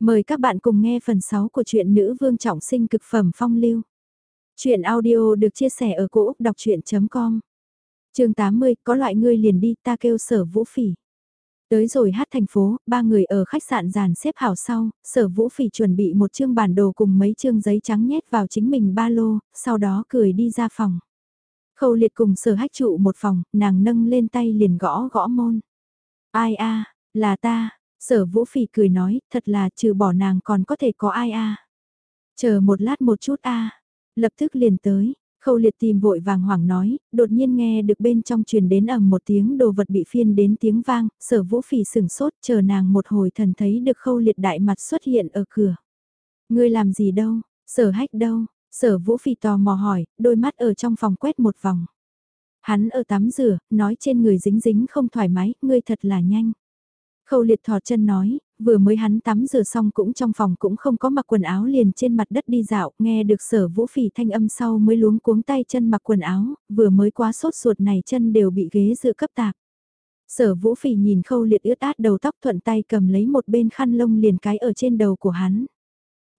Mời các bạn cùng nghe phần 6 của truyện Nữ Vương Trọng Sinh Cực Phẩm Phong Lưu. Chuyện audio được chia sẻ ở cỗ đọc chuyện.com Trường 80, có loại ngươi liền đi ta kêu sở vũ phỉ. Tới rồi hát thành phố, ba người ở khách sạn giàn xếp hảo sau, sở vũ phỉ chuẩn bị một chương bản đồ cùng mấy chương giấy trắng nhét vào chính mình ba lô, sau đó cười đi ra phòng. Khâu liệt cùng sở hách trụ một phòng, nàng nâng lên tay liền gõ gõ môn. Ai a là ta, Sở Vũ Phỉ cười nói, thật là trừ bỏ nàng còn có thể có ai a Chờ một lát một chút a Lập tức liền tới, khâu liệt tìm vội vàng hoảng nói, đột nhiên nghe được bên trong truyền đến ầm một tiếng đồ vật bị phiên đến tiếng vang, sở vũ phỉ sửng sốt chờ nàng một hồi thần thấy được khâu liệt đại mặt xuất hiện ở cửa. Ngươi làm gì đâu, sở hách đâu, sở vũ phỉ tò mò hỏi, đôi mắt ở trong phòng quét một vòng. Hắn ở tắm rửa, nói trên người dính dính không thoải mái, ngươi thật là nhanh. Khâu liệt thò chân nói, vừa mới hắn tắm rửa xong cũng trong phòng cũng không có mặc quần áo liền trên mặt đất đi dạo, nghe được sở vũ phỉ thanh âm sau mới luống cuống tay chân mặc quần áo, vừa mới quá sốt ruột này chân đều bị ghế dựa cấp tạp. Sở vũ phỉ nhìn khâu liệt ướt át đầu tóc thuận tay cầm lấy một bên khăn lông liền cái ở trên đầu của hắn.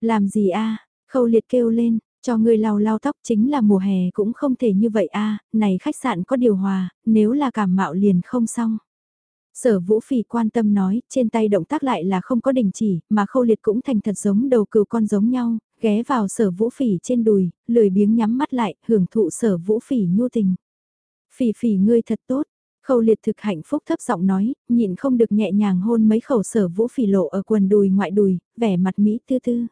Làm gì a khâu liệt kêu lên, cho người lau lau tóc chính là mùa hè cũng không thể như vậy a này khách sạn có điều hòa, nếu là cảm mạo liền không xong. Sở vũ phỉ quan tâm nói, trên tay động tác lại là không có đình chỉ, mà khâu liệt cũng thành thật giống đầu cừu con giống nhau, ghé vào sở vũ phỉ trên đùi, lười biếng nhắm mắt lại, hưởng thụ sở vũ phỉ nhu tình. Phỉ phỉ ngươi thật tốt, khâu liệt thực hạnh phúc thấp giọng nói, nhịn không được nhẹ nhàng hôn mấy khẩu sở vũ phỉ lộ ở quần đùi ngoại đùi, vẻ mặt Mỹ tư tư.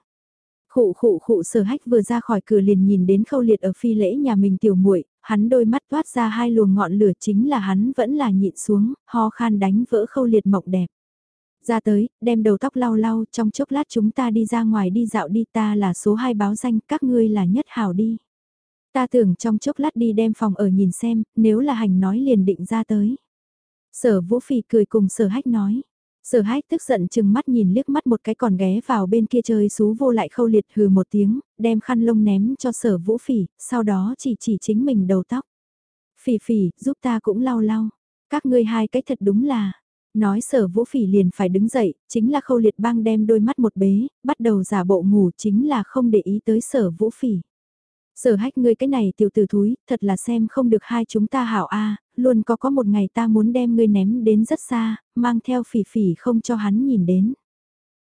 Khụ khụ khụ sở hách vừa ra khỏi cửa liền nhìn đến khâu liệt ở phi lễ nhà mình tiểu muội hắn đôi mắt toát ra hai luồng ngọn lửa chính là hắn vẫn là nhịn xuống, ho khan đánh vỡ khâu liệt mộng đẹp. Ra tới, đem đầu tóc lau lau, trong chốc lát chúng ta đi ra ngoài đi dạo đi ta là số 2 báo danh, các ngươi là nhất hảo đi. Ta tưởng trong chốc lát đi đem phòng ở nhìn xem, nếu là hành nói liền định ra tới. Sở vũ Phỉ cười cùng sở hách nói. Sở hách tức giận chừng mắt nhìn liếc mắt một cái còn ghé vào bên kia chơi xú vô lại khâu liệt hừ một tiếng, đem khăn lông ném cho sở vũ phỉ, sau đó chỉ chỉ chính mình đầu tóc. Phỉ phỉ, giúp ta cũng lau lau. Các ngươi hai cái thật đúng là. Nói sở vũ phỉ liền phải đứng dậy, chính là khâu liệt băng đem đôi mắt một bế, bắt đầu giả bộ ngủ chính là không để ý tới sở vũ phỉ. Sở hách ngươi cái này tiểu tử thúi, thật là xem không được hai chúng ta hảo a luôn có có một ngày ta muốn đem ngươi ném đến rất xa, mang theo phỉ phỉ không cho hắn nhìn đến.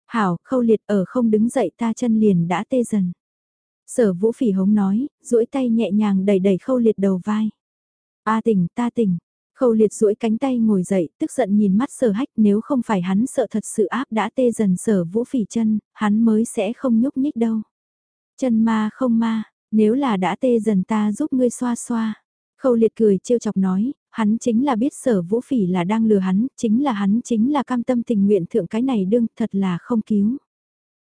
Hảo, khâu liệt ở không đứng dậy ta chân liền đã tê dần. Sở vũ phỉ hống nói, duỗi tay nhẹ nhàng đẩy đẩy khâu liệt đầu vai. A tỉnh, ta tỉnh. Khâu liệt duỗi cánh tay ngồi dậy, tức giận nhìn mắt sở hách nếu không phải hắn sợ thật sự áp đã tê dần sở vũ phỉ chân, hắn mới sẽ không nhúc nhích đâu. Chân ma không ma, nếu là đã tê dần ta giúp ngươi xoa xoa. Khâu liệt cười trêu chọc nói, hắn chính là biết sở vũ phỉ là đang lừa hắn, chính là hắn chính là cam tâm tình nguyện thượng cái này đương thật là không cứu.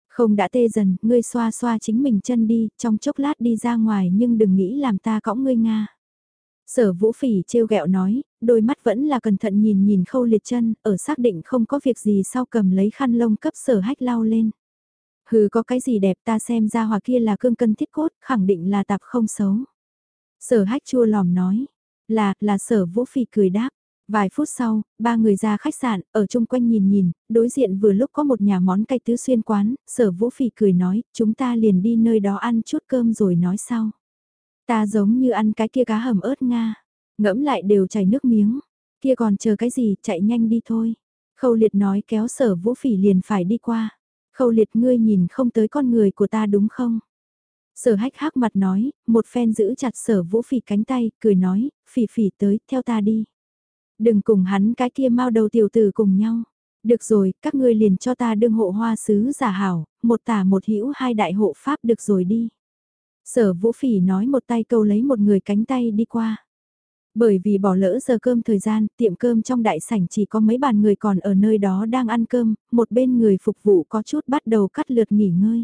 Không đã tê dần, ngươi xoa xoa chính mình chân đi, trong chốc lát đi ra ngoài nhưng đừng nghĩ làm ta cõng ngươi Nga. Sở vũ phỉ trêu ghẹo nói, đôi mắt vẫn là cẩn thận nhìn nhìn khâu liệt chân, ở xác định không có việc gì sau cầm lấy khăn lông cấp sở hách lau lên. Hừ có cái gì đẹp ta xem ra hòa kia là cương cân thiết cốt, khẳng định là tạp không xấu. Sở hách chua lòm nói, là, là sở vũ phỉ cười đáp. Vài phút sau, ba người ra khách sạn, ở chung quanh nhìn nhìn, đối diện vừa lúc có một nhà món cay tứ xuyên quán, sở vũ phỉ cười nói, chúng ta liền đi nơi đó ăn chút cơm rồi nói sau. Ta giống như ăn cái kia cá hầm ớt Nga, ngẫm lại đều chảy nước miếng, kia còn chờ cái gì, chạy nhanh đi thôi. Khâu liệt nói kéo sở vũ phỉ liền phải đi qua. Khâu liệt ngươi nhìn không tới con người của ta đúng không? Sở hách hắc mặt nói, một phen giữ chặt sở vũ phỉ cánh tay, cười nói, phỉ phỉ tới, theo ta đi. Đừng cùng hắn cái kia mau đầu tiểu tử cùng nhau. Được rồi, các ngươi liền cho ta đương hộ hoa sứ giả hảo, một tả một hữu hai đại hộ pháp được rồi đi. Sở vũ phỉ nói một tay câu lấy một người cánh tay đi qua. Bởi vì bỏ lỡ giờ cơm thời gian, tiệm cơm trong đại sảnh chỉ có mấy bàn người còn ở nơi đó đang ăn cơm, một bên người phục vụ có chút bắt đầu cắt lượt nghỉ ngơi.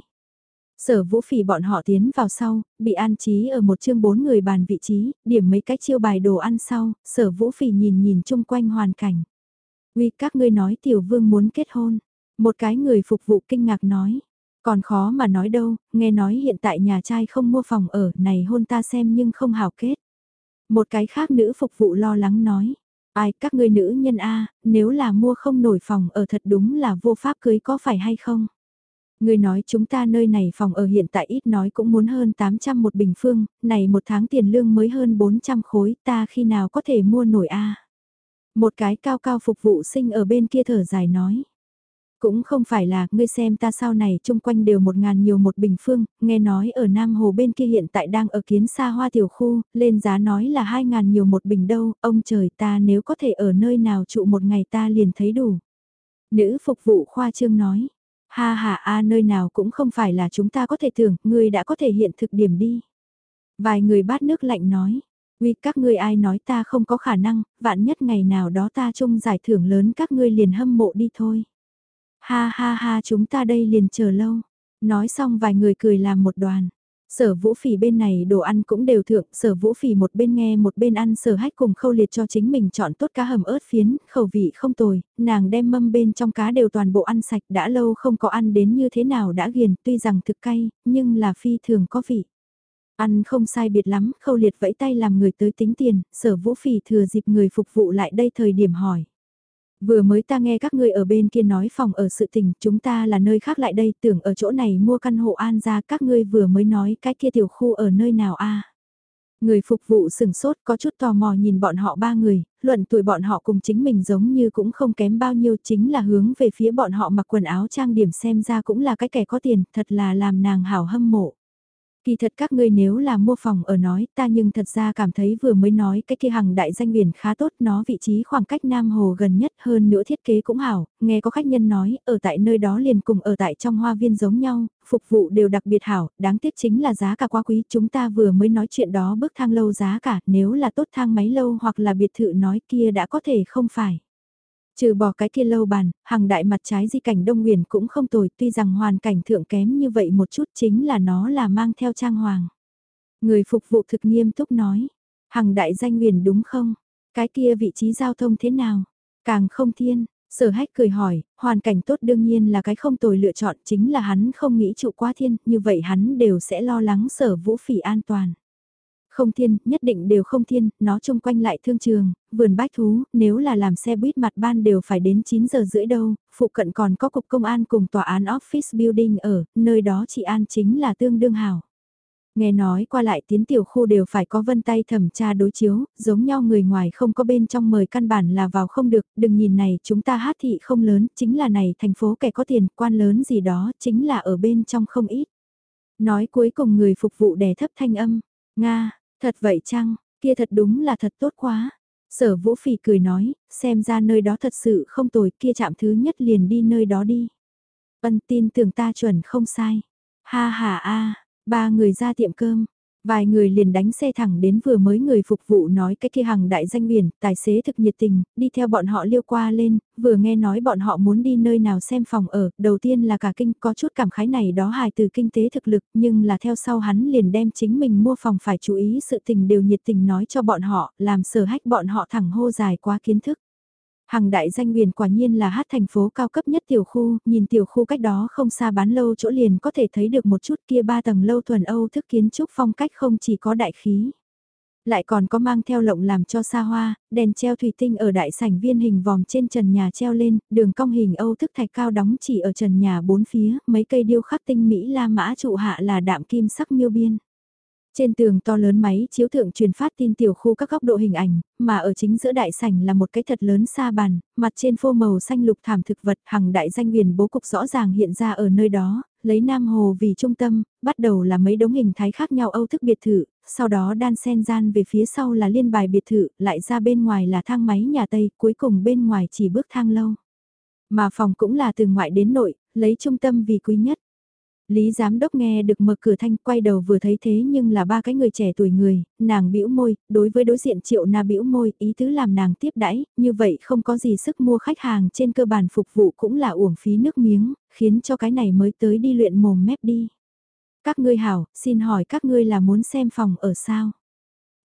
Sở vũ phỉ bọn họ tiến vào sau, bị an trí ở một chương bốn người bàn vị trí, điểm mấy cách chiêu bài đồ ăn sau, sở vũ phỉ nhìn nhìn chung quanh hoàn cảnh. Uy các ngươi nói tiểu vương muốn kết hôn. Một cái người phục vụ kinh ngạc nói. Còn khó mà nói đâu, nghe nói hiện tại nhà trai không mua phòng ở, này hôn ta xem nhưng không hào kết. Một cái khác nữ phục vụ lo lắng nói. Ai, các ngươi nữ nhân A, nếu là mua không nổi phòng ở thật đúng là vô pháp cưới có phải hay không? Người nói chúng ta nơi này phòng ở hiện tại ít nói cũng muốn hơn 800 một bình phương, này một tháng tiền lương mới hơn 400 khối, ta khi nào có thể mua nổi a Một cái cao cao phục vụ sinh ở bên kia thở dài nói. Cũng không phải là, ngươi xem ta sau này chung quanh đều một ngàn nhiều một bình phương, nghe nói ở Nam Hồ bên kia hiện tại đang ở kiến xa hoa tiểu khu, lên giá nói là hai ngàn nhiều một bình đâu, ông trời ta nếu có thể ở nơi nào trụ một ngày ta liền thấy đủ. Nữ phục vụ khoa trương nói, ha ha a nơi nào cũng không phải là chúng ta có thể tưởng, ngươi đã có thể hiện thực điểm đi. Vài người bát nước lạnh nói, uy các ngươi ai nói ta không có khả năng, vạn nhất ngày nào đó ta chung giải thưởng lớn các ngươi liền hâm mộ đi thôi. Ha ha ha chúng ta đây liền chờ lâu. Nói xong vài người cười làm một đoàn. Sở vũ phỉ bên này đồ ăn cũng đều thượng, sở vũ phỉ một bên nghe một bên ăn sở hách cùng khâu liệt cho chính mình chọn tốt cá hầm ớt phiến, khẩu vị không tồi, nàng đem mâm bên trong cá đều toàn bộ ăn sạch đã lâu không có ăn đến như thế nào đã ghiền, tuy rằng thực cay, nhưng là phi thường có vị. Ăn không sai biệt lắm, khâu liệt vẫy tay làm người tới tính tiền, sở vũ phỉ thừa dịp người phục vụ lại đây thời điểm hỏi. Vừa mới ta nghe các ngươi ở bên kia nói phòng ở sự tình, chúng ta là nơi khác lại đây, tưởng ở chỗ này mua căn hộ an ra, các ngươi vừa mới nói cái kia tiểu khu ở nơi nào a? Người phục vụ sừng sốt có chút tò mò nhìn bọn họ ba người, luận tuổi bọn họ cùng chính mình giống như cũng không kém bao nhiêu chính là hướng về phía bọn họ mặc quần áo trang điểm xem ra cũng là cái kẻ có tiền, thật là làm nàng hảo hâm mộ. Kỳ thật các ngươi nếu là mua phòng ở nói ta nhưng thật ra cảm thấy vừa mới nói cái kia hằng đại danh biển khá tốt nó vị trí khoảng cách Nam Hồ gần nhất hơn nữa thiết kế cũng hảo, nghe có khách nhân nói ở tại nơi đó liền cùng ở tại trong hoa viên giống nhau, phục vụ đều đặc biệt hảo, đáng tiếc chính là giá cả quá quý chúng ta vừa mới nói chuyện đó bước thang lâu giá cả nếu là tốt thang máy lâu hoặc là biệt thự nói kia đã có thể không phải. Trừ bỏ cái kia lâu bàn, hàng đại mặt trái di cảnh Đông Nguyền cũng không tồi tuy rằng hoàn cảnh thượng kém như vậy một chút chính là nó là mang theo trang hoàng. Người phục vụ thực nghiêm túc nói, hàng đại danh nguyền đúng không? Cái kia vị trí giao thông thế nào? Càng không thiên, sở hách cười hỏi, hoàn cảnh tốt đương nhiên là cái không tồi lựa chọn chính là hắn không nghĩ trụ quá thiên, như vậy hắn đều sẽ lo lắng sở vũ phỉ an toàn. Không thiên, nhất định đều không thiên, nó chung quanh lại thương trường, vườn bách thú, nếu là làm xe buýt mặt ban đều phải đến 9 giờ rưỡi đâu, phụ cận còn có cục công an cùng tòa án office building ở, nơi đó chị An chính là tương đương hảo. Nghe nói qua lại tiến tiểu khu đều phải có vân tay thẩm tra đối chiếu, giống nhau người ngoài không có bên trong mời căn bản là vào không được, đừng nhìn này chúng ta hát thị không lớn, chính là này thành phố kẻ có tiền, quan lớn gì đó, chính là ở bên trong không ít. Nói cuối cùng người phục vụ đè thấp thanh âm, Nga, Thật vậy chăng, kia thật đúng là thật tốt quá. Sở vũ phỉ cười nói, xem ra nơi đó thật sự không tồi kia chạm thứ nhất liền đi nơi đó đi. Ân tin tưởng ta chuẩn không sai. Ha ha a, ba người ra tiệm cơm, Vài người liền đánh xe thẳng đến vừa mới người phục vụ nói cái kia hàng đại danh biển, tài xế thực nhiệt tình, đi theo bọn họ liêu qua lên, vừa nghe nói bọn họ muốn đi nơi nào xem phòng ở, đầu tiên là cả kinh có chút cảm khái này đó hài từ kinh tế thực lực, nhưng là theo sau hắn liền đem chính mình mua phòng phải chú ý sự tình đều nhiệt tình nói cho bọn họ, làm sở hách bọn họ thẳng hô dài quá kiến thức hàng đại danh huyền quả nhiên là hát thành phố cao cấp nhất tiểu khu, nhìn tiểu khu cách đó không xa bán lâu chỗ liền có thể thấy được một chút kia ba tầng lâu thuần Âu thức kiến trúc phong cách không chỉ có đại khí. Lại còn có mang theo lộng làm cho xa hoa, đèn treo thủy tinh ở đại sảnh viên hình vòm trên trần nhà treo lên, đường cong hình Âu thức thạch cao đóng chỉ ở trần nhà bốn phía, mấy cây điêu khắc tinh Mỹ la mã trụ hạ là đạm kim sắc miêu biên. Trên tường to lớn máy chiếu thượng truyền phát tin tiểu khu các góc độ hình ảnh, mà ở chính giữa đại sảnh là một cái thật lớn xa bàn, mặt trên phô màu xanh lục thảm thực vật hằng đại danh huyền bố cục rõ ràng hiện ra ở nơi đó, lấy Nam Hồ vì trung tâm, bắt đầu là mấy đống hình thái khác nhau Âu thức biệt thự, sau đó đan sen gian về phía sau là liên bài biệt thự, lại ra bên ngoài là thang máy nhà Tây, cuối cùng bên ngoài chỉ bước thang lâu. Mà phòng cũng là từ ngoại đến nội, lấy trung tâm vì quý nhất. Lý giám đốc nghe được mở cửa thanh quay đầu vừa thấy thế nhưng là ba cái người trẻ tuổi người, nàng bĩu môi, đối với đối diện triệu na bĩu môi, ý tứ làm nàng tiếp đãi, như vậy không có gì sức mua khách hàng trên cơ bản phục vụ cũng là uổng phí nước miếng, khiến cho cái này mới tới đi luyện mồm mép đi. Các ngươi hảo, xin hỏi các ngươi là muốn xem phòng ở sao?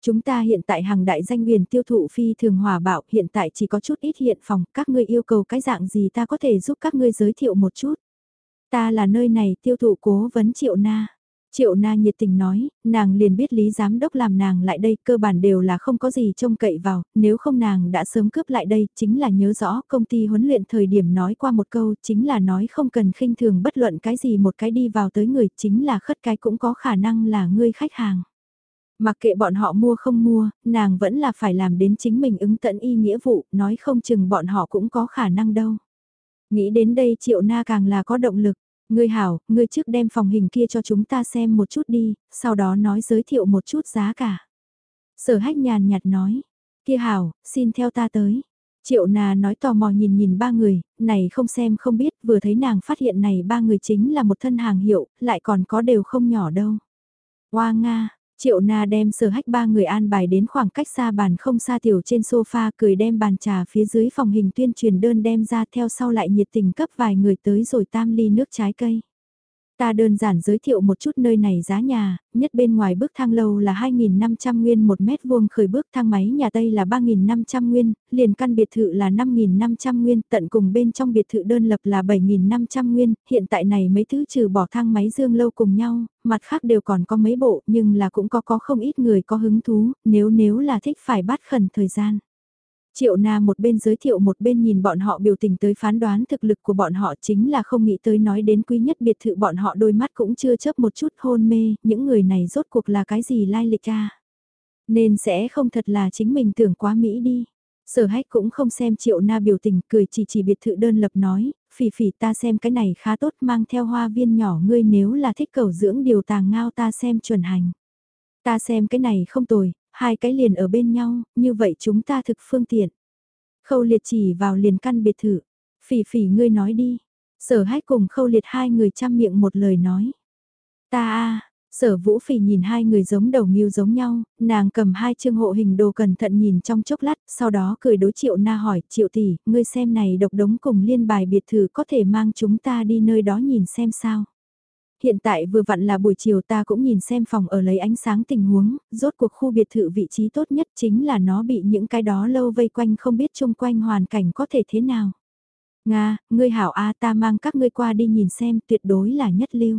Chúng ta hiện tại hàng đại danh quyền tiêu thụ phi thường hòa bạo, hiện tại chỉ có chút ít hiện phòng, các ngươi yêu cầu cái dạng gì ta có thể giúp các ngươi giới thiệu một chút. Ta là nơi này tiêu thụ cố vấn triệu na. Triệu na nhiệt tình nói, nàng liền biết lý giám đốc làm nàng lại đây cơ bản đều là không có gì trông cậy vào, nếu không nàng đã sớm cướp lại đây, chính là nhớ rõ công ty huấn luyện thời điểm nói qua một câu, chính là nói không cần khinh thường bất luận cái gì một cái đi vào tới người, chính là khất cái cũng có khả năng là ngươi khách hàng. Mặc kệ bọn họ mua không mua, nàng vẫn là phải làm đến chính mình ứng tận y nghĩa vụ, nói không chừng bọn họ cũng có khả năng đâu. Nghĩ đến đây triệu na càng là có động lực. Ngươi hảo, ngươi trước đem phòng hình kia cho chúng ta xem một chút đi, sau đó nói giới thiệu một chút giá cả. Sở hách nhàn nhạt nói, kia hảo, xin theo ta tới. Triệu nà nói tò mò nhìn nhìn ba người, này không xem không biết, vừa thấy nàng phát hiện này ba người chính là một thân hàng hiệu, lại còn có đều không nhỏ đâu. Hoa Nga, Triệu Na đem sở hách ba người an bài đến khoảng cách xa bàn không xa tiểu trên sofa cười đem bàn trà phía dưới phòng hình tuyên truyền đơn đem ra theo sau lại nhiệt tình cấp vài người tới rồi tam ly nước trái cây. Ta đơn giản giới thiệu một chút nơi này giá nhà, nhất bên ngoài bước thang lâu là 2.500 nguyên một mét vuông khởi bước thang máy nhà Tây là 3.500 nguyên, liền căn biệt thự là 5.500 nguyên, tận cùng bên trong biệt thự đơn lập là 7.500 nguyên, hiện tại này mấy thứ trừ bỏ thang máy dương lâu cùng nhau, mặt khác đều còn có mấy bộ nhưng là cũng có có không ít người có hứng thú, nếu nếu là thích phải bắt khẩn thời gian. Triệu Na một bên giới thiệu một bên nhìn bọn họ biểu tình tới phán đoán thực lực của bọn họ chính là không nghĩ tới nói đến quý nhất biệt thự bọn họ đôi mắt cũng chưa chớp một chút hôn mê, những người này rốt cuộc là cái gì lai lịch a Nên sẽ không thật là chính mình tưởng quá Mỹ đi. Sở hách cũng không xem triệu na biểu tình cười chỉ chỉ biệt thự đơn lập nói, phỉ phỉ ta xem cái này khá tốt mang theo hoa viên nhỏ ngươi nếu là thích cầu dưỡng điều tàng ngao ta xem chuẩn hành. Ta xem cái này không tồi, hai cái liền ở bên nhau, như vậy chúng ta thực phương tiện. Khâu liệt chỉ vào liền căn biệt thự. Phỉ phỉ ngươi nói đi. Sở hách cùng khâu liệt hai người chăm miệng một lời nói. Ta a sở vũ phỉ nhìn hai người giống đầu nghiêu giống nhau, nàng cầm hai chương hộ hình đồ cẩn thận nhìn trong chốc lát, sau đó cười đối triệu na hỏi, triệu tỷ, ngươi xem này độc đống cùng liên bài biệt thự có thể mang chúng ta đi nơi đó nhìn xem sao. Hiện tại vừa vặn là buổi chiều ta cũng nhìn xem phòng ở lấy ánh sáng tình huống, rốt cuộc khu biệt thự vị trí tốt nhất chính là nó bị những cái đó lâu vây quanh không biết chung quanh hoàn cảnh có thể thế nào. Nga, ngươi hảo A ta mang các ngươi qua đi nhìn xem tuyệt đối là nhất lưu.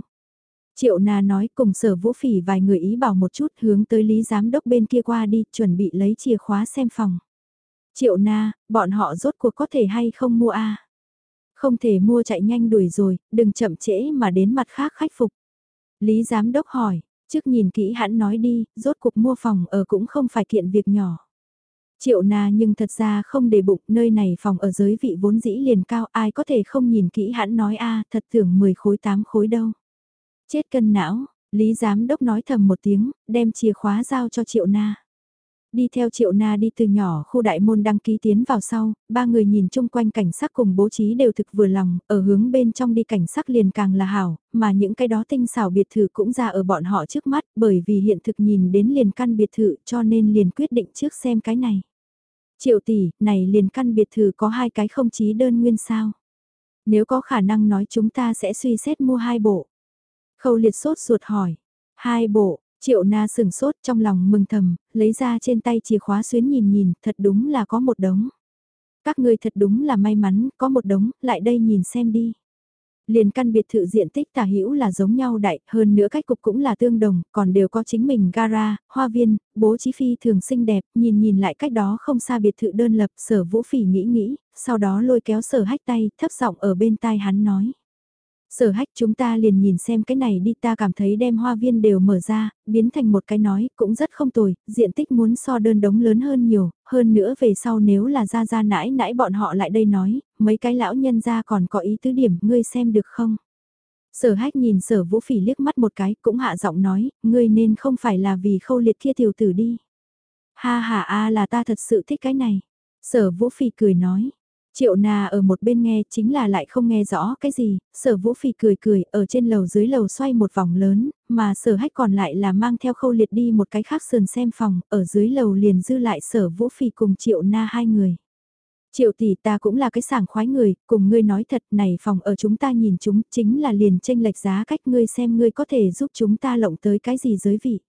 Triệu Na nói cùng sở vũ phỉ vài người ý bảo một chút hướng tới lý giám đốc bên kia qua đi chuẩn bị lấy chìa khóa xem phòng. Triệu Na, bọn họ rốt cuộc có thể hay không mua A. Không thể mua chạy nhanh đuổi rồi, đừng chậm trễ mà đến mặt khác khách phục. Lý Giám Đốc hỏi, trước nhìn kỹ hãn nói đi, rốt cuộc mua phòng ở cũng không phải kiện việc nhỏ. Triệu na nhưng thật ra không để bụng nơi này phòng ở giới vị vốn dĩ liền cao ai có thể không nhìn kỹ hãn nói a thật tưởng 10 khối 8 khối đâu. Chết cân não, Lý Giám Đốc nói thầm một tiếng, đem chìa khóa giao cho Triệu na. Đi theo Triệu Na đi từ nhỏ khu đại môn đăng ký tiến vào sau, ba người nhìn chung quanh cảnh sắc cùng bố trí đều thực vừa lòng, ở hướng bên trong đi cảnh sắc liền càng là hảo, mà những cái đó tinh xảo biệt thự cũng ra ở bọn họ trước mắt bởi vì hiện thực nhìn đến liền căn biệt thự cho nên liền quyết định trước xem cái này. Triệu tỷ, này liền căn biệt thự có hai cái không chí đơn nguyên sao. Nếu có khả năng nói chúng ta sẽ suy xét mua hai bộ. Khâu liệt sốt ruột hỏi. Hai bộ, Triệu na sừng sốt trong lòng mừng thầm, lấy ra trên tay chìa khóa xuyến nhìn nhìn, thật đúng là có một đống. Các ngươi thật đúng là may mắn, có một đống, lại đây nhìn xem đi. Liền căn biệt thự diện tích tả hữu là giống nhau đại, hơn nữa cách cục cũng là tương đồng, còn đều có chính mình gara, hoa viên, bố trí phi thường xinh đẹp, nhìn nhìn lại cách đó không xa biệt thự đơn lập, sở vũ phỉ nghĩ nghĩ, sau đó lôi kéo sở hách tay, thấp giọng ở bên tai hắn nói. Sở hách chúng ta liền nhìn xem cái này đi ta cảm thấy đem hoa viên đều mở ra, biến thành một cái nói cũng rất không tồi, diện tích muốn so đơn đống lớn hơn nhiều, hơn nữa về sau nếu là ra ra nãi nãi bọn họ lại đây nói, mấy cái lão nhân ra còn có ý tứ điểm, ngươi xem được không? Sở hách nhìn sở vũ phỉ liếc mắt một cái cũng hạ giọng nói, ngươi nên không phải là vì khâu liệt kia tiểu tử đi. Ha ha a là ta thật sự thích cái này. Sở vũ phỉ cười nói, Triệu Na ở một bên nghe chính là lại không nghe rõ cái gì, sở vũ phì cười cười ở trên lầu dưới lầu xoay một vòng lớn, mà sở hách còn lại là mang theo khâu liệt đi một cái khác sườn xem phòng, ở dưới lầu liền dư lại sở vũ phì cùng triệu na hai người. Triệu tỷ ta cũng là cái sảng khoái người, cùng ngươi nói thật này phòng ở chúng ta nhìn chúng chính là liền tranh lệch giá cách ngươi xem ngươi có thể giúp chúng ta lộng tới cái gì giới vị.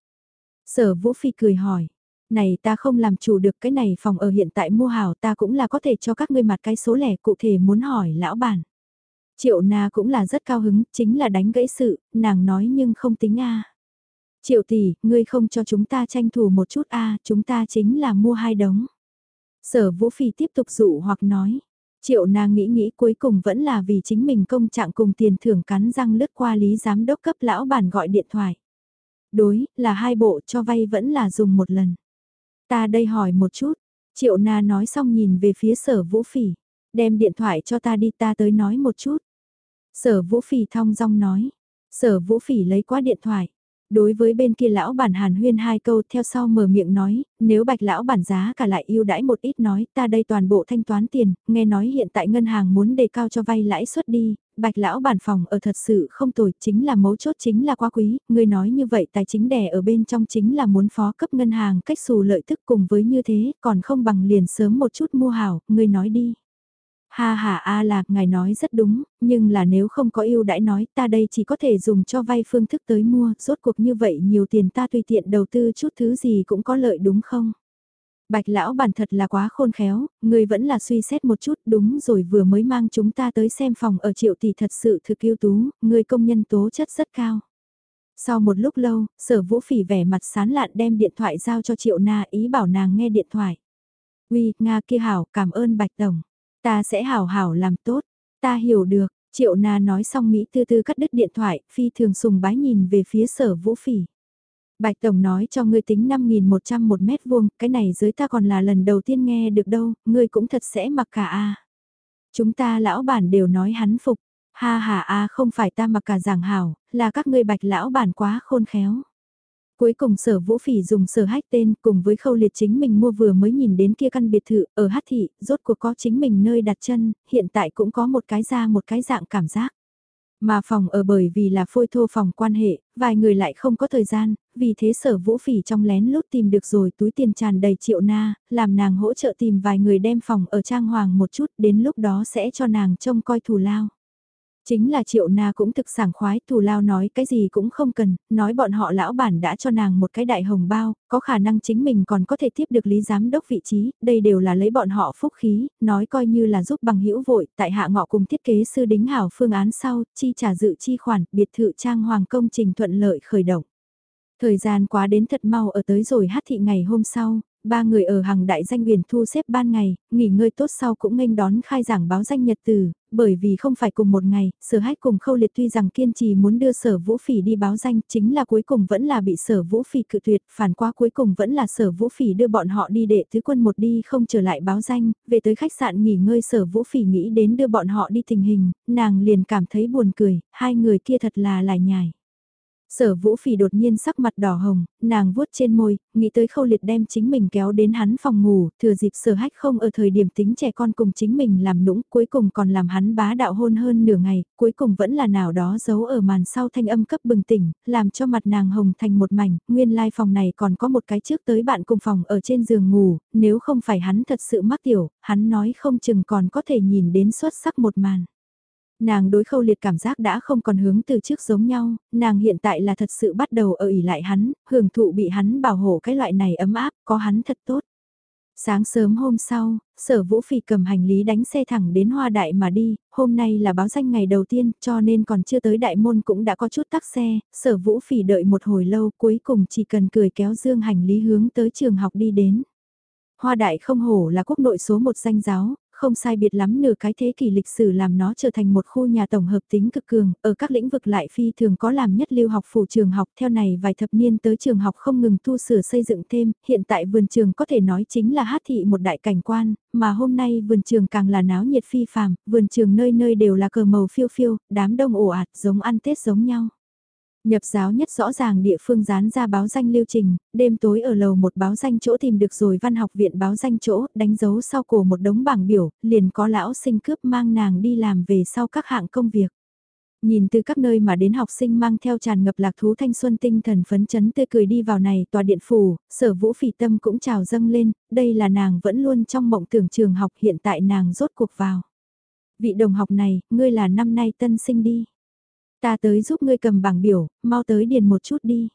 Sở vũ phi cười hỏi, này ta không làm chủ được cái này phòng ở hiện tại mua hảo ta cũng là có thể cho các ngươi mặt cái số lẻ cụ thể muốn hỏi lão bản. Triệu na cũng là rất cao hứng, chính là đánh gãy sự, nàng nói nhưng không tính a Triệu tỷ, ngươi không cho chúng ta tranh thủ một chút a chúng ta chính là mua hai đống. Sở Vũ Phi tiếp tục dụ hoặc nói. Triệu na nghĩ nghĩ cuối cùng vẫn là vì chính mình công trạng cùng tiền thưởng cắn răng lướt qua lý giám đốc cấp lão bản gọi điện thoại. Đối, là hai bộ cho vay vẫn là dùng một lần. Ta đây hỏi một chút, triệu na nói xong nhìn về phía sở vũ phỉ, đem điện thoại cho ta đi ta tới nói một chút. Sở vũ phỉ thong dong nói, sở vũ phỉ lấy qua điện thoại, Đối với bên kia lão bản hàn huyên hai câu theo sau mở miệng nói, nếu bạch lão bản giá cả lại yêu đãi một ít nói ta đây toàn bộ thanh toán tiền, nghe nói hiện tại ngân hàng muốn đề cao cho vay lãi suất đi, bạch lão bản phòng ở thật sự không tồi chính là mấu chốt chính là quá quý, người nói như vậy tài chính đẻ ở bên trong chính là muốn phó cấp ngân hàng cách xù lợi tức cùng với như thế còn không bằng liền sớm một chút mua hảo, người nói đi. Ha ha a lạc ngài nói rất đúng, nhưng là nếu không có yêu đãi nói ta đây chỉ có thể dùng cho vay phương thức tới mua, rốt cuộc như vậy nhiều tiền ta tùy tiện đầu tư chút thứ gì cũng có lợi đúng không? Bạch lão bản thật là quá khôn khéo, người vẫn là suy xét một chút đúng rồi vừa mới mang chúng ta tới xem phòng ở triệu tỷ thật sự thực yêu tú, người công nhân tố chất rất cao. Sau một lúc lâu, sở vũ phỉ vẻ mặt sán lạn đem điện thoại giao cho triệu na ý bảo nàng nghe điện thoại. Uy, Nga kia hảo, cảm ơn Bạch Tổng. Ta sẽ hảo hảo làm tốt, ta hiểu được, triệu na nói xong Mỹ tư tư cắt đứt điện thoại, phi thường sùng bái nhìn về phía sở vũ phỉ. Bạch Tổng nói cho ngươi tính 5.100 một mét vuông, cái này dưới ta còn là lần đầu tiên nghe được đâu, ngươi cũng thật sẽ mặc cả a. Chúng ta lão bản đều nói hắn phục, ha ha a không phải ta mặc cả giảng hảo, là các ngươi bạch lão bản quá khôn khéo. Cuối cùng sở vũ phỉ dùng sở hách tên cùng với khâu liệt chính mình mua vừa mới nhìn đến kia căn biệt thự ở hát thị, rốt cuộc có chính mình nơi đặt chân, hiện tại cũng có một cái ra một cái dạng cảm giác. Mà phòng ở bởi vì là phôi thô phòng quan hệ, vài người lại không có thời gian, vì thế sở vũ phỉ trong lén lút tìm được rồi túi tiền tràn đầy triệu na, làm nàng hỗ trợ tìm vài người đem phòng ở trang hoàng một chút đến lúc đó sẽ cho nàng trông coi thù lao. Chính là triệu na cũng thực sảng khoái, thù lao nói cái gì cũng không cần, nói bọn họ lão bản đã cho nàng một cái đại hồng bao, có khả năng chính mình còn có thể tiếp được lý giám đốc vị trí, đây đều là lấy bọn họ phúc khí, nói coi như là giúp bằng hữu vội, tại hạ ngọ cùng thiết kế sư đính hảo phương án sau, chi trả dự chi khoản, biệt thự trang hoàng công trình thuận lợi khởi động. Thời gian quá đến thật mau ở tới rồi hát thị ngày hôm sau, ba người ở hàng đại danh huyền thu xếp ban ngày, nghỉ ngơi tốt sau cũng nghênh đón khai giảng báo danh nhật từ, bởi vì không phải cùng một ngày, sở hách cùng khâu liệt tuy rằng kiên trì muốn đưa sở vũ phỉ đi báo danh, chính là cuối cùng vẫn là bị sở vũ phỉ cự tuyệt, phản qua cuối cùng vẫn là sở vũ phỉ đưa bọn họ đi để thứ quân một đi không trở lại báo danh, về tới khách sạn nghỉ ngơi sở vũ phỉ nghĩ đến đưa bọn họ đi tình hình, nàng liền cảm thấy buồn cười, hai người kia thật là lải nhải. Sở vũ phỉ đột nhiên sắc mặt đỏ hồng, nàng vuốt trên môi, nghĩ tới khâu liệt đem chính mình kéo đến hắn phòng ngủ, thừa dịp sở hách không ở thời điểm tính trẻ con cùng chính mình làm nũng, cuối cùng còn làm hắn bá đạo hôn hơn nửa ngày, cuối cùng vẫn là nào đó giấu ở màn sau thanh âm cấp bừng tỉnh, làm cho mặt nàng hồng thành một mảnh, nguyên lai phòng này còn có một cái trước tới bạn cùng phòng ở trên giường ngủ, nếu không phải hắn thật sự mắc tiểu, hắn nói không chừng còn có thể nhìn đến xuất sắc một màn. Nàng đối khâu liệt cảm giác đã không còn hướng từ trước giống nhau, nàng hiện tại là thật sự bắt đầu ở ỉ lại hắn, hưởng thụ bị hắn bảo hộ cái loại này ấm áp, có hắn thật tốt. Sáng sớm hôm sau, sở vũ phỉ cầm hành lý đánh xe thẳng đến hoa đại mà đi, hôm nay là báo danh ngày đầu tiên cho nên còn chưa tới đại môn cũng đã có chút tắc xe, sở vũ phỉ đợi một hồi lâu cuối cùng chỉ cần cười kéo dương hành lý hướng tới trường học đi đến. Hoa đại không hổ là quốc nội số một danh giáo, không sai biệt lắm nửa cái thế kỷ lịch sử làm nó trở thành một khu nhà tổng hợp tính cực cường, ở các lĩnh vực lại phi thường có làm nhất lưu học phủ trường học theo này vài thập niên tới trường học không ngừng tu sửa xây dựng thêm, hiện tại vườn trường có thể nói chính là hát thị một đại cảnh quan, mà hôm nay vườn trường càng là náo nhiệt phi phàm, vườn trường nơi nơi đều là cờ màu phiêu phiêu, đám đông ồ ạt giống ăn Tết giống nhau. Nhập giáo nhất rõ ràng địa phương dán ra báo danh lưu trình, đêm tối ở lầu một báo danh chỗ tìm được rồi văn học viện báo danh chỗ, đánh dấu sau cổ một đống bảng biểu, liền có lão sinh cướp mang nàng đi làm về sau các hạng công việc. Nhìn từ các nơi mà đến học sinh mang theo tràn ngập lạc thú thanh xuân tinh thần phấn chấn tươi cười đi vào này tòa điện phủ, sở vũ phỉ tâm cũng trào dâng lên, đây là nàng vẫn luôn trong mộng tưởng trường học hiện tại nàng rốt cuộc vào. Vị đồng học này, ngươi là năm nay tân sinh đi. Ta tới giúp ngươi cầm bảng biểu, mau tới điền một chút đi.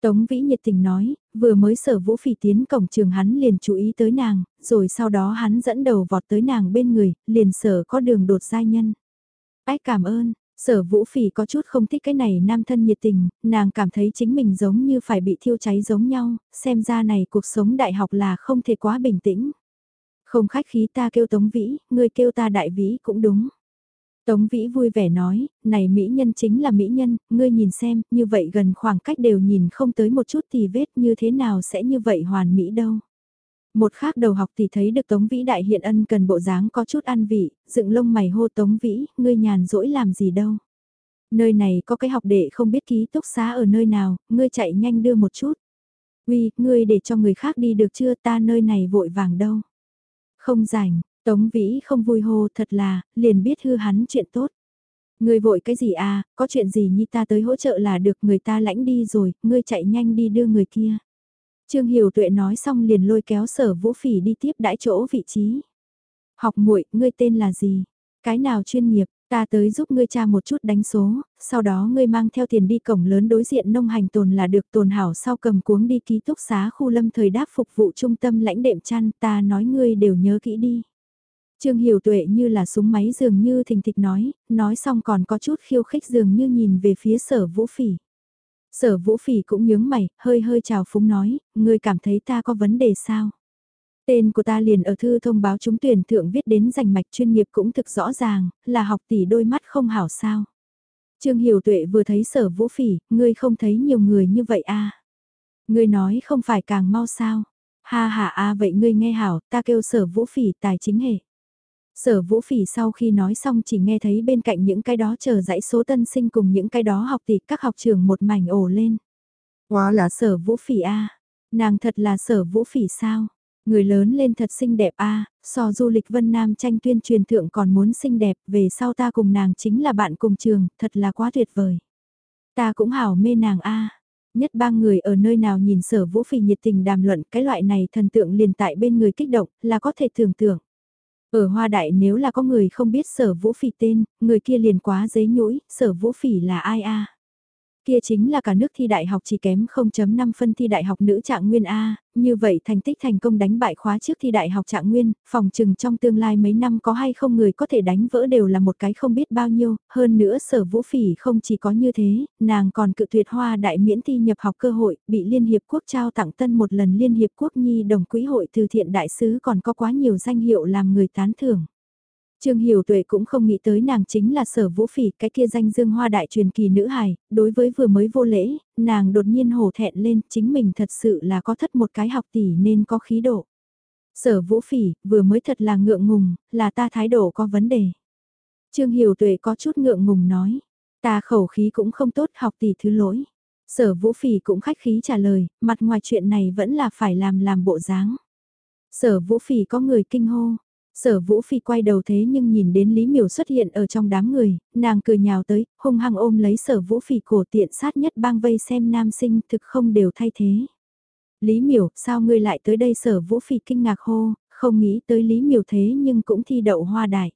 Tống Vĩ nhiệt tình nói, vừa mới sở vũ phỉ tiến cổng trường hắn liền chú ý tới nàng, rồi sau đó hắn dẫn đầu vọt tới nàng bên người, liền sở có đường đột giai nhân. Ách cảm ơn, Sở vũ phỉ có chút không thích cái này nam thân nhiệt tình, nàng cảm thấy chính mình giống như phải bị thiêu cháy giống nhau, xem ra này cuộc sống đại học là không thể quá bình tĩnh. Không khách khí ta kêu Tống Vĩ, người kêu ta đại vĩ cũng đúng. Tống Vĩ vui vẻ nói, này mỹ nhân chính là mỹ nhân, ngươi nhìn xem, như vậy gần khoảng cách đều nhìn không tới một chút thì vết như thế nào sẽ như vậy hoàn mỹ đâu. Một khác đầu học thì thấy được Tống Vĩ đại hiện ân cần bộ dáng có chút ăn vị, dựng lông mày hô Tống Vĩ, ngươi nhàn rỗi làm gì đâu. Nơi này có cái học đệ không biết ký túc xá ở nơi nào, ngươi chạy nhanh đưa một chút. Uy, ngươi để cho người khác đi được chưa ta nơi này vội vàng đâu. Không rảnh, Tống Vĩ không vui hô thật là, liền biết hư hắn chuyện tốt. Ngươi vội cái gì à, có chuyện gì nhi ta tới hỗ trợ là được người ta lãnh đi rồi, ngươi chạy nhanh đi đưa người kia. Trương Hiểu Tuệ nói xong liền lôi kéo sở vũ phỉ đi tiếp đãi chỗ vị trí. Học muội ngươi tên là gì? Cái nào chuyên nghiệp, ta tới giúp ngươi tra một chút đánh số, sau đó ngươi mang theo tiền đi cổng lớn đối diện nông hành tồn là được tồn hảo sau cầm cuống đi ký túc xá khu lâm thời đáp phục vụ trung tâm lãnh đệm chăn ta nói ngươi đều nhớ kỹ đi. Trương Hiểu Tuệ như là súng máy dường như thình thịch nói, nói xong còn có chút khiêu khích dường như nhìn về phía sở vũ phỉ. Sở vũ phỉ cũng nhướng mày, hơi hơi chào phúng nói, ngươi cảm thấy ta có vấn đề sao? Tên của ta liền ở thư thông báo trúng tuyển thượng viết đến giành mạch chuyên nghiệp cũng thực rõ ràng, là học tỷ đôi mắt không hảo sao. Trương Hiểu Tuệ vừa thấy sở vũ phỉ, ngươi không thấy nhiều người như vậy à? Ngươi nói không phải càng mau sao? Ha ha a vậy ngươi nghe hảo, ta kêu sở vũ phỉ tài chính hệ. Sở vũ phỉ sau khi nói xong chỉ nghe thấy bên cạnh những cái đó chờ dãy số tân sinh cùng những cái đó học tỷ các học trường một mảnh ổ lên. Quá là sở vũ phỉ A, nàng thật là sở vũ phỉ sao? Người lớn lên thật xinh đẹp A, so du lịch Vân Nam tranh tuyên truyền thượng còn muốn xinh đẹp, về sau ta cùng nàng chính là bạn cùng trường, thật là quá tuyệt vời. Ta cũng hảo mê nàng A. Nhất ba người ở nơi nào nhìn sở vũ phỉ nhiệt tình đàm luận cái loại này thần tượng liền tại bên người kích động là có thể tưởng tượng. Ở Hoa Đại nếu là có người không biết sở vũ phỉ tên, người kia liền quá giấy nhũi, sở vũ phỉ là ai a? Kia chính là cả nước thi đại học chỉ kém 0.5 phân thi đại học nữ trạng nguyên A, như vậy thành tích thành công đánh bại khóa trước thi đại học trạng nguyên, phòng trừng trong tương lai mấy năm có hay không người có thể đánh vỡ đều là một cái không biết bao nhiêu, hơn nữa sở vũ phỉ không chỉ có như thế, nàng còn cự tuyệt hoa đại miễn thi nhập học cơ hội, bị Liên Hiệp Quốc trao tặng tân một lần Liên Hiệp Quốc Nhi đồng quỹ hội từ thiện đại sứ còn có quá nhiều danh hiệu làm người tán thưởng. Trương Hiểu Tuệ cũng không nghĩ tới nàng chính là sở vũ phỉ cái kia danh dương hoa đại truyền kỳ nữ hài, đối với vừa mới vô lễ, nàng đột nhiên hổ thẹn lên chính mình thật sự là có thất một cái học tỷ nên có khí độ. Sở vũ phỉ, vừa mới thật là ngượng ngùng, là ta thái độ có vấn đề. Trương Hiểu Tuệ có chút ngượng ngùng nói, ta khẩu khí cũng không tốt học tỷ thứ lỗi. Sở vũ phỉ cũng khách khí trả lời, mặt ngoài chuyện này vẫn là phải làm làm bộ dáng. Sở vũ phỉ có người kinh hô, Sở Vũ Phi quay đầu thế nhưng nhìn đến Lý Miểu xuất hiện ở trong đám người, nàng cười nhào tới, hung hăng ôm lấy Sở Vũ Phi cổ tiện sát nhất bang vây xem nam sinh thực không đều thay thế. Lý Miểu, sao ngươi lại tới đây Sở Vũ Phi kinh ngạc hô, không nghĩ tới Lý Miểu thế nhưng cũng thi đậu hoa đại.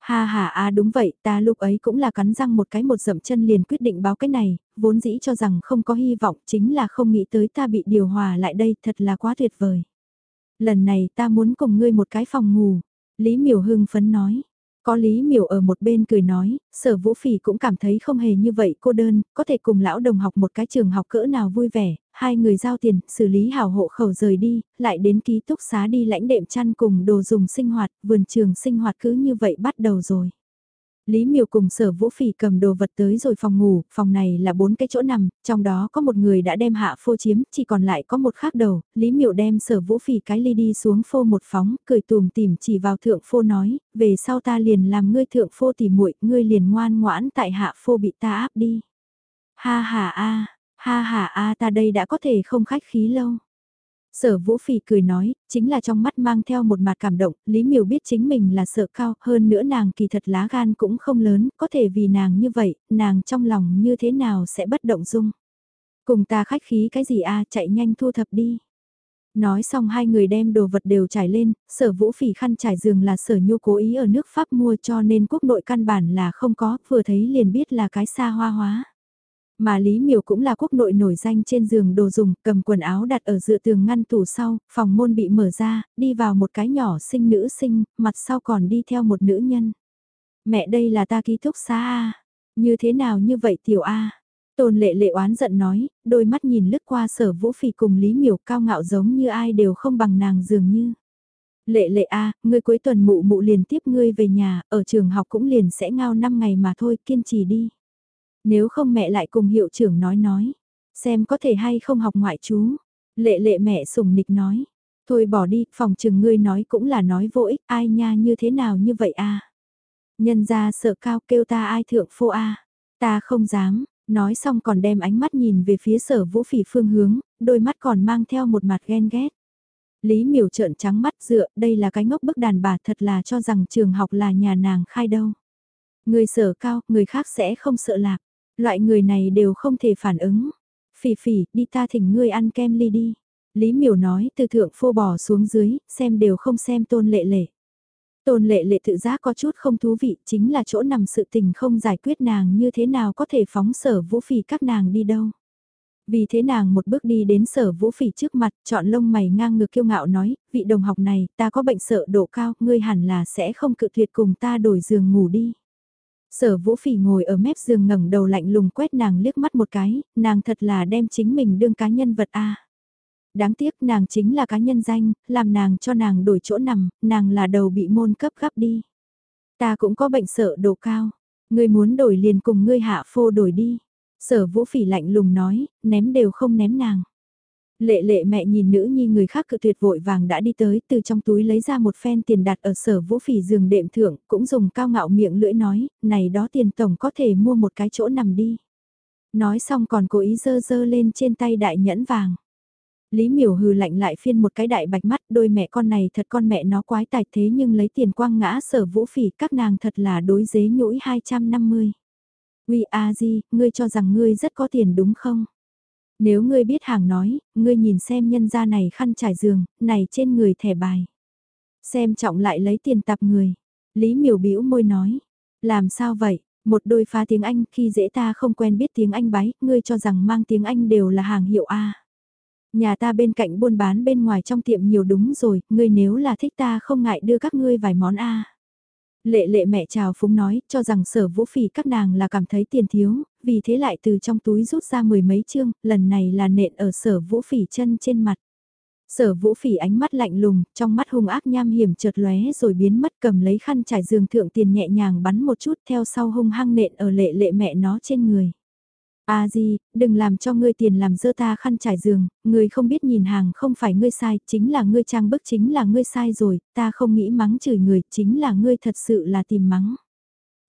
Ha ha a đúng vậy, ta lúc ấy cũng là cắn răng một cái một dậm chân liền quyết định báo cái này, vốn dĩ cho rằng không có hy vọng chính là không nghĩ tới ta bị điều hòa lại đây thật là quá tuyệt vời. Lần này ta muốn cùng ngươi một cái phòng ngủ. Lý miểu hưng phấn nói. Có Lý miểu ở một bên cười nói, sở vũ phỉ cũng cảm thấy không hề như vậy cô đơn, có thể cùng lão đồng học một cái trường học cỡ nào vui vẻ, hai người giao tiền, xử lý hảo hộ khẩu rời đi, lại đến ký túc xá đi lãnh đệm chăn cùng đồ dùng sinh hoạt, vườn trường sinh hoạt cứ như vậy bắt đầu rồi. Lý Miều cùng sở vũ phỉ cầm đồ vật tới rồi phòng ngủ, phòng này là bốn cái chỗ nằm, trong đó có một người đã đem hạ phô chiếm, chỉ còn lại có một khác đầu, Lý Miều đem sở vũ phỉ cái ly đi xuống phô một phóng, cười tùm tìm chỉ vào thượng phô nói, về sau ta liền làm ngươi thượng phô tỉ muội ngươi liền ngoan ngoãn tại hạ phô bị ta áp đi. Ha ha a, ha ha a ta đây đã có thể không khách khí lâu. Sở Vũ Phỉ cười nói, chính là trong mắt mang theo một mặt cảm động, Lý Miểu biết chính mình là sợ cao, hơn nữa nàng kỳ thật lá gan cũng không lớn, có thể vì nàng như vậy, nàng trong lòng như thế nào sẽ bất động dung. Cùng ta khách khí cái gì a chạy nhanh thu thập đi. Nói xong hai người đem đồ vật đều trải lên, sở vũ phỉ khăn trải giường là sở nhu cố ý ở nước Pháp mua cho nên quốc nội căn bản là không có, vừa thấy liền biết là cái xa hoa hóa. Mà Lý Miểu cũng là quốc nội nổi danh trên giường đồ dùng, cầm quần áo đặt ở dựa tường ngăn tủ sau, phòng môn bị mở ra, đi vào một cái nhỏ sinh nữ sinh, mặt sau còn đi theo một nữ nhân. Mẹ đây là ta ký thúc xa à? Như thế nào như vậy tiểu A? Tôn lệ lệ oán giận nói, đôi mắt nhìn lướt qua sở vũ phỉ cùng Lý Miểu cao ngạo giống như ai đều không bằng nàng dường như. Lệ lệ A, ngươi cuối tuần mụ mụ liền tiếp ngươi về nhà, ở trường học cũng liền sẽ ngao 5 ngày mà thôi, kiên trì đi. Nếu không mẹ lại cùng hiệu trưởng nói nói, xem có thể hay không học ngoại chú. Lệ lệ mẹ sùng nịch nói, thôi bỏ đi, phòng trường ngươi nói cũng là nói vô ích, ai nha như thế nào như vậy a Nhân ra sợ cao kêu ta ai thượng phô a ta không dám, nói xong còn đem ánh mắt nhìn về phía sở vũ phỉ phương hướng, đôi mắt còn mang theo một mặt ghen ghét. Lý miểu trợn trắng mắt dựa, đây là cái ngốc bức đàn bà thật là cho rằng trường học là nhà nàng khai đâu. Người sở cao, người khác sẽ không sợ lạc. Loại người này đều không thể phản ứng. Phỉ phỉ, đi ta thỉnh ngươi ăn kem ly đi. Lý miểu nói từ thượng phô bò xuống dưới, xem đều không xem tôn lệ lệ. Tôn lệ lệ tự giác có chút không thú vị, chính là chỗ nằm sự tình không giải quyết nàng như thế nào có thể phóng sở vũ phỉ các nàng đi đâu. Vì thế nàng một bước đi đến sở vũ phỉ trước mặt, chọn lông mày ngang ngược kiêu ngạo nói, vị đồng học này, ta có bệnh sợ độ cao, ngươi hẳn là sẽ không cự tuyệt cùng ta đổi giường ngủ đi. Sở vũ phỉ ngồi ở mép giường ngẩng đầu lạnh lùng quét nàng liếc mắt một cái, nàng thật là đem chính mình đương cá nhân vật a. Đáng tiếc nàng chính là cá nhân danh, làm nàng cho nàng đổi chỗ nằm, nàng là đầu bị môn cấp gấp đi. Ta cũng có bệnh sợ độ cao, ngươi muốn đổi liền cùng ngươi hạ phô đổi đi. Sở vũ phỉ lạnh lùng nói, ném đều không ném nàng. Lệ lệ mẹ nhìn nữ nhi người khác cự tuyệt vội vàng đã đi tới từ trong túi lấy ra một phen tiền đặt ở sở vũ phỉ giường đệm thượng cũng dùng cao ngạo miệng lưỡi nói, này đó tiền tổng có thể mua một cái chỗ nằm đi. Nói xong còn cố ý dơ dơ lên trên tay đại nhẫn vàng. Lý miểu hừ lạnh lại phiên một cái đại bạch mắt đôi mẹ con này thật con mẹ nó quái tài thế nhưng lấy tiền quang ngã sở vũ phỉ các nàng thật là đối dế nhũi 250. Vì a di, ngươi cho rằng ngươi rất có tiền đúng không? Nếu ngươi biết hàng nói, ngươi nhìn xem nhân gia này khăn trải giường, này trên người thẻ bài. Xem trọng lại lấy tiền tạp người. Lý miểu bĩu môi nói. Làm sao vậy? Một đôi phá tiếng Anh khi dễ ta không quen biết tiếng Anh bái, ngươi cho rằng mang tiếng Anh đều là hàng hiệu A. Nhà ta bên cạnh buôn bán bên ngoài trong tiệm nhiều đúng rồi, ngươi nếu là thích ta không ngại đưa các ngươi vài món A. Lệ lệ mẹ chào phúng nói, cho rằng sở vũ phỉ các nàng là cảm thấy tiền thiếu, vì thế lại từ trong túi rút ra mười mấy chương, lần này là nện ở sở vũ phỉ chân trên mặt. Sở vũ phỉ ánh mắt lạnh lùng, trong mắt hung ác nham hiểm chợt lóe rồi biến mất cầm lấy khăn trải giường thượng tiền nhẹ nhàng bắn một chút theo sau hung hăng nện ở lệ lệ mẹ nó trên người. A à gì, đừng làm cho ngươi tiền làm dơ ta khăn trải giường, ngươi không biết nhìn hàng không phải ngươi sai, chính là ngươi trang bức chính là ngươi sai rồi, ta không nghĩ mắng chửi người, chính là ngươi thật sự là tìm mắng.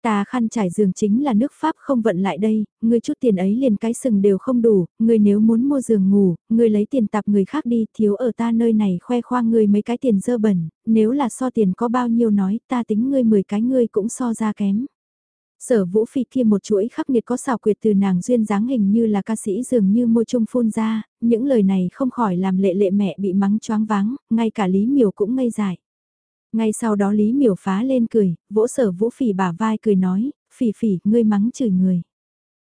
Ta khăn trải giường chính là nước Pháp không vận lại đây, ngươi chút tiền ấy liền cái sừng đều không đủ, ngươi nếu muốn mua giường ngủ, ngươi lấy tiền tạp người khác đi, thiếu ở ta nơi này khoe khoang ngươi mấy cái tiền dơ bẩn, nếu là so tiền có bao nhiêu nói, ta tính ngươi 10 cái ngươi cũng so ra kém. Sở vũ phi kia một chuỗi khắc nghiệt có xào quyệt từ nàng duyên dáng hình như là ca sĩ dường như môi trung phun ra, những lời này không khỏi làm lệ lệ mẹ bị mắng choáng váng, ngay cả Lý Miểu cũng ngây dại. Ngay sau đó Lý Miểu phá lên cười, vỗ sở vũ phỉ bả vai cười nói, phỉ phỉ, ngươi mắng chửi người.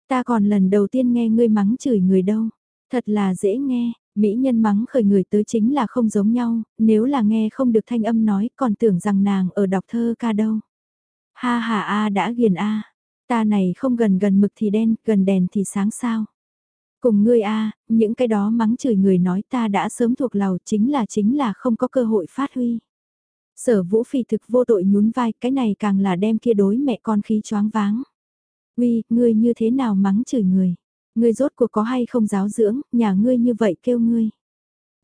Ta còn lần đầu tiên nghe ngươi mắng chửi người đâu, thật là dễ nghe, mỹ nhân mắng khởi người tới chính là không giống nhau, nếu là nghe không được thanh âm nói còn tưởng rằng nàng ở đọc thơ ca đâu. Ha ha a đã ghiền a, ta này không gần gần mực thì đen, gần đèn thì sáng sao. Cùng ngươi a, những cái đó mắng chửi người nói ta đã sớm thuộc lầu chính là chính là không có cơ hội phát huy. Sở vũ phỉ thực vô tội nhún vai, cái này càng là đem kia đối mẹ con khí choáng váng. Uy, ngươi như thế nào mắng chửi người? Ngươi rốt cuộc có hay không giáo dưỡng, nhà ngươi như vậy kêu ngươi.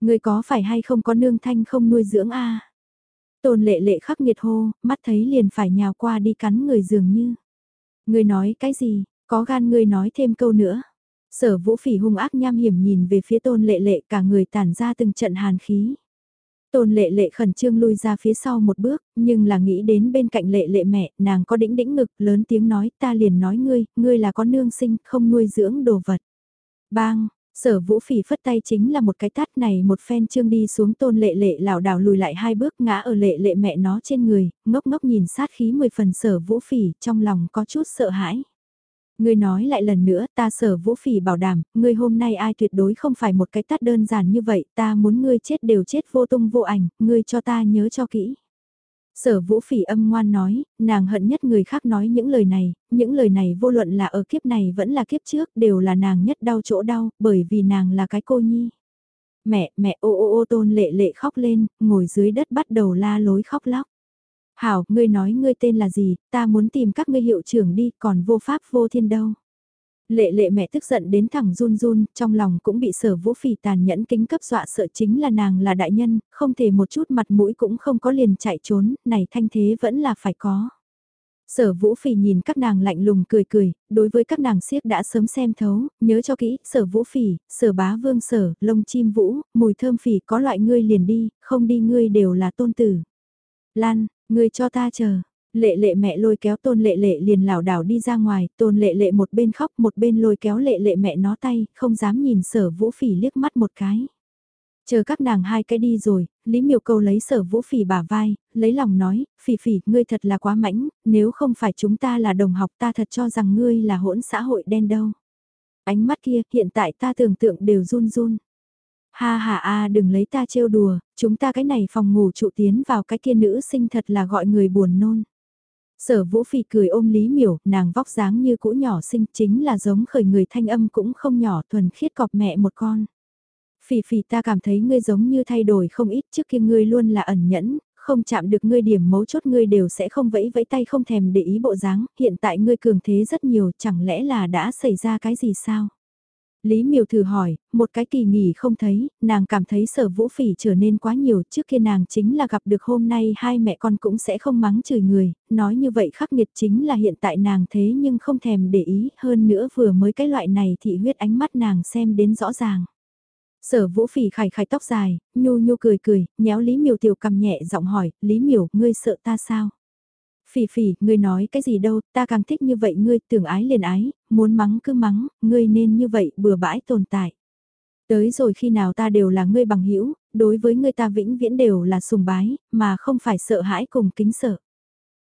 Ngươi có phải hay không có nương thanh không nuôi dưỡng a? Tôn lệ lệ khắc nghiệt hô, mắt thấy liền phải nhào qua đi cắn người dường như. ngươi nói cái gì, có gan ngươi nói thêm câu nữa. Sở vũ phỉ hung ác nham hiểm nhìn về phía tôn lệ lệ cả người tản ra từng trận hàn khí. Tôn lệ lệ khẩn trương lui ra phía sau một bước, nhưng là nghĩ đến bên cạnh lệ lệ mẹ, nàng có đĩnh đĩnh ngực, lớn tiếng nói ta liền nói ngươi, ngươi là con nương sinh, không nuôi dưỡng đồ vật. Bang, Sở vũ phỉ phất tay chính là một cái tát này một phen trương đi xuống tôn lệ lệ lảo đảo lùi lại hai bước ngã ở lệ lệ mẹ nó trên người, ngốc ngốc nhìn sát khí mười phần sở vũ phỉ trong lòng có chút sợ hãi. Ngươi nói lại lần nữa ta sở vũ phỉ bảo đảm, ngươi hôm nay ai tuyệt đối không phải một cái tát đơn giản như vậy, ta muốn ngươi chết đều chết vô tung vô ảnh, ngươi cho ta nhớ cho kỹ. Sở vũ phỉ âm ngoan nói, nàng hận nhất người khác nói những lời này, những lời này vô luận là ở kiếp này vẫn là kiếp trước đều là nàng nhất đau chỗ đau, bởi vì nàng là cái cô nhi. Mẹ, mẹ ô ô ô tôn lệ lệ khóc lên, ngồi dưới đất bắt đầu la lối khóc lóc. Hảo, ngươi nói ngươi tên là gì, ta muốn tìm các ngươi hiệu trưởng đi, còn vô pháp vô thiên đâu. Lệ lệ mẹ tức giận đến thẳng run run, trong lòng cũng bị sở vũ phỉ tàn nhẫn kính cấp dọa sợ chính là nàng là đại nhân, không thể một chút mặt mũi cũng không có liền chạy trốn, này thanh thế vẫn là phải có. Sở vũ phỉ nhìn các nàng lạnh lùng cười cười, đối với các nàng siếc đã sớm xem thấu, nhớ cho kỹ, sở vũ phỉ, sở bá vương sở, lông chim vũ, mùi thơm phỉ có loại ngươi liền đi, không đi ngươi đều là tôn tử. Lan, người cho ta chờ, Lệ lệ mẹ lôi kéo tôn lệ lệ liền lảo đảo đi ra ngoài, tôn lệ lệ một bên khóc một bên lôi kéo lệ lệ mẹ nó tay, không dám nhìn sở vũ phỉ liếc mắt một cái. Chờ các nàng hai cái đi rồi, Lý Miều Câu lấy sở vũ phỉ bả vai, lấy lòng nói, phỉ phỉ, ngươi thật là quá mãnh, nếu không phải chúng ta là đồng học ta thật cho rằng ngươi là hỗn xã hội đen đâu. Ánh mắt kia, hiện tại ta tưởng tượng đều run run. Ha ha a đừng lấy ta trêu đùa, chúng ta cái này phòng ngủ trụ tiến vào cái kia nữ sinh thật là gọi người buồn nôn. Sở Vũ Phì cười ôm Lý Miểu, nàng vóc dáng như cũ nhỏ xinh chính là giống khởi người thanh âm cũng không nhỏ thuần khiết cọp mẹ một con. Phì phì ta cảm thấy ngươi giống như thay đổi không ít trước kia ngươi luôn là ẩn nhẫn, không chạm được ngươi điểm mấu chốt ngươi đều sẽ không vẫy vẫy tay không thèm để ý bộ dáng, hiện tại ngươi cường thế rất nhiều chẳng lẽ là đã xảy ra cái gì sao? Lý Miều thử hỏi, một cái kỳ nghỉ không thấy, nàng cảm thấy sở vũ phỉ trở nên quá nhiều trước kia nàng chính là gặp được hôm nay hai mẹ con cũng sẽ không mắng chửi người, nói như vậy khắc nghiệt chính là hiện tại nàng thế nhưng không thèm để ý hơn nữa vừa mới cái loại này thì huyết ánh mắt nàng xem đến rõ ràng. Sở vũ phỉ khải khải tóc dài, nhu nhu cười cười, nhéo Lý Miều tiểu cầm nhẹ giọng hỏi, Lý Miều, ngươi sợ ta sao? Phỉ phỉ, ngươi nói cái gì đâu, ta càng thích như vậy ngươi tưởng ái liền ái, muốn mắng cứ mắng, ngươi nên như vậy bừa bãi tồn tại. Tới rồi khi nào ta đều là ngươi bằng hữu đối với ngươi ta vĩnh viễn đều là sùng bái, mà không phải sợ hãi cùng kính sợ.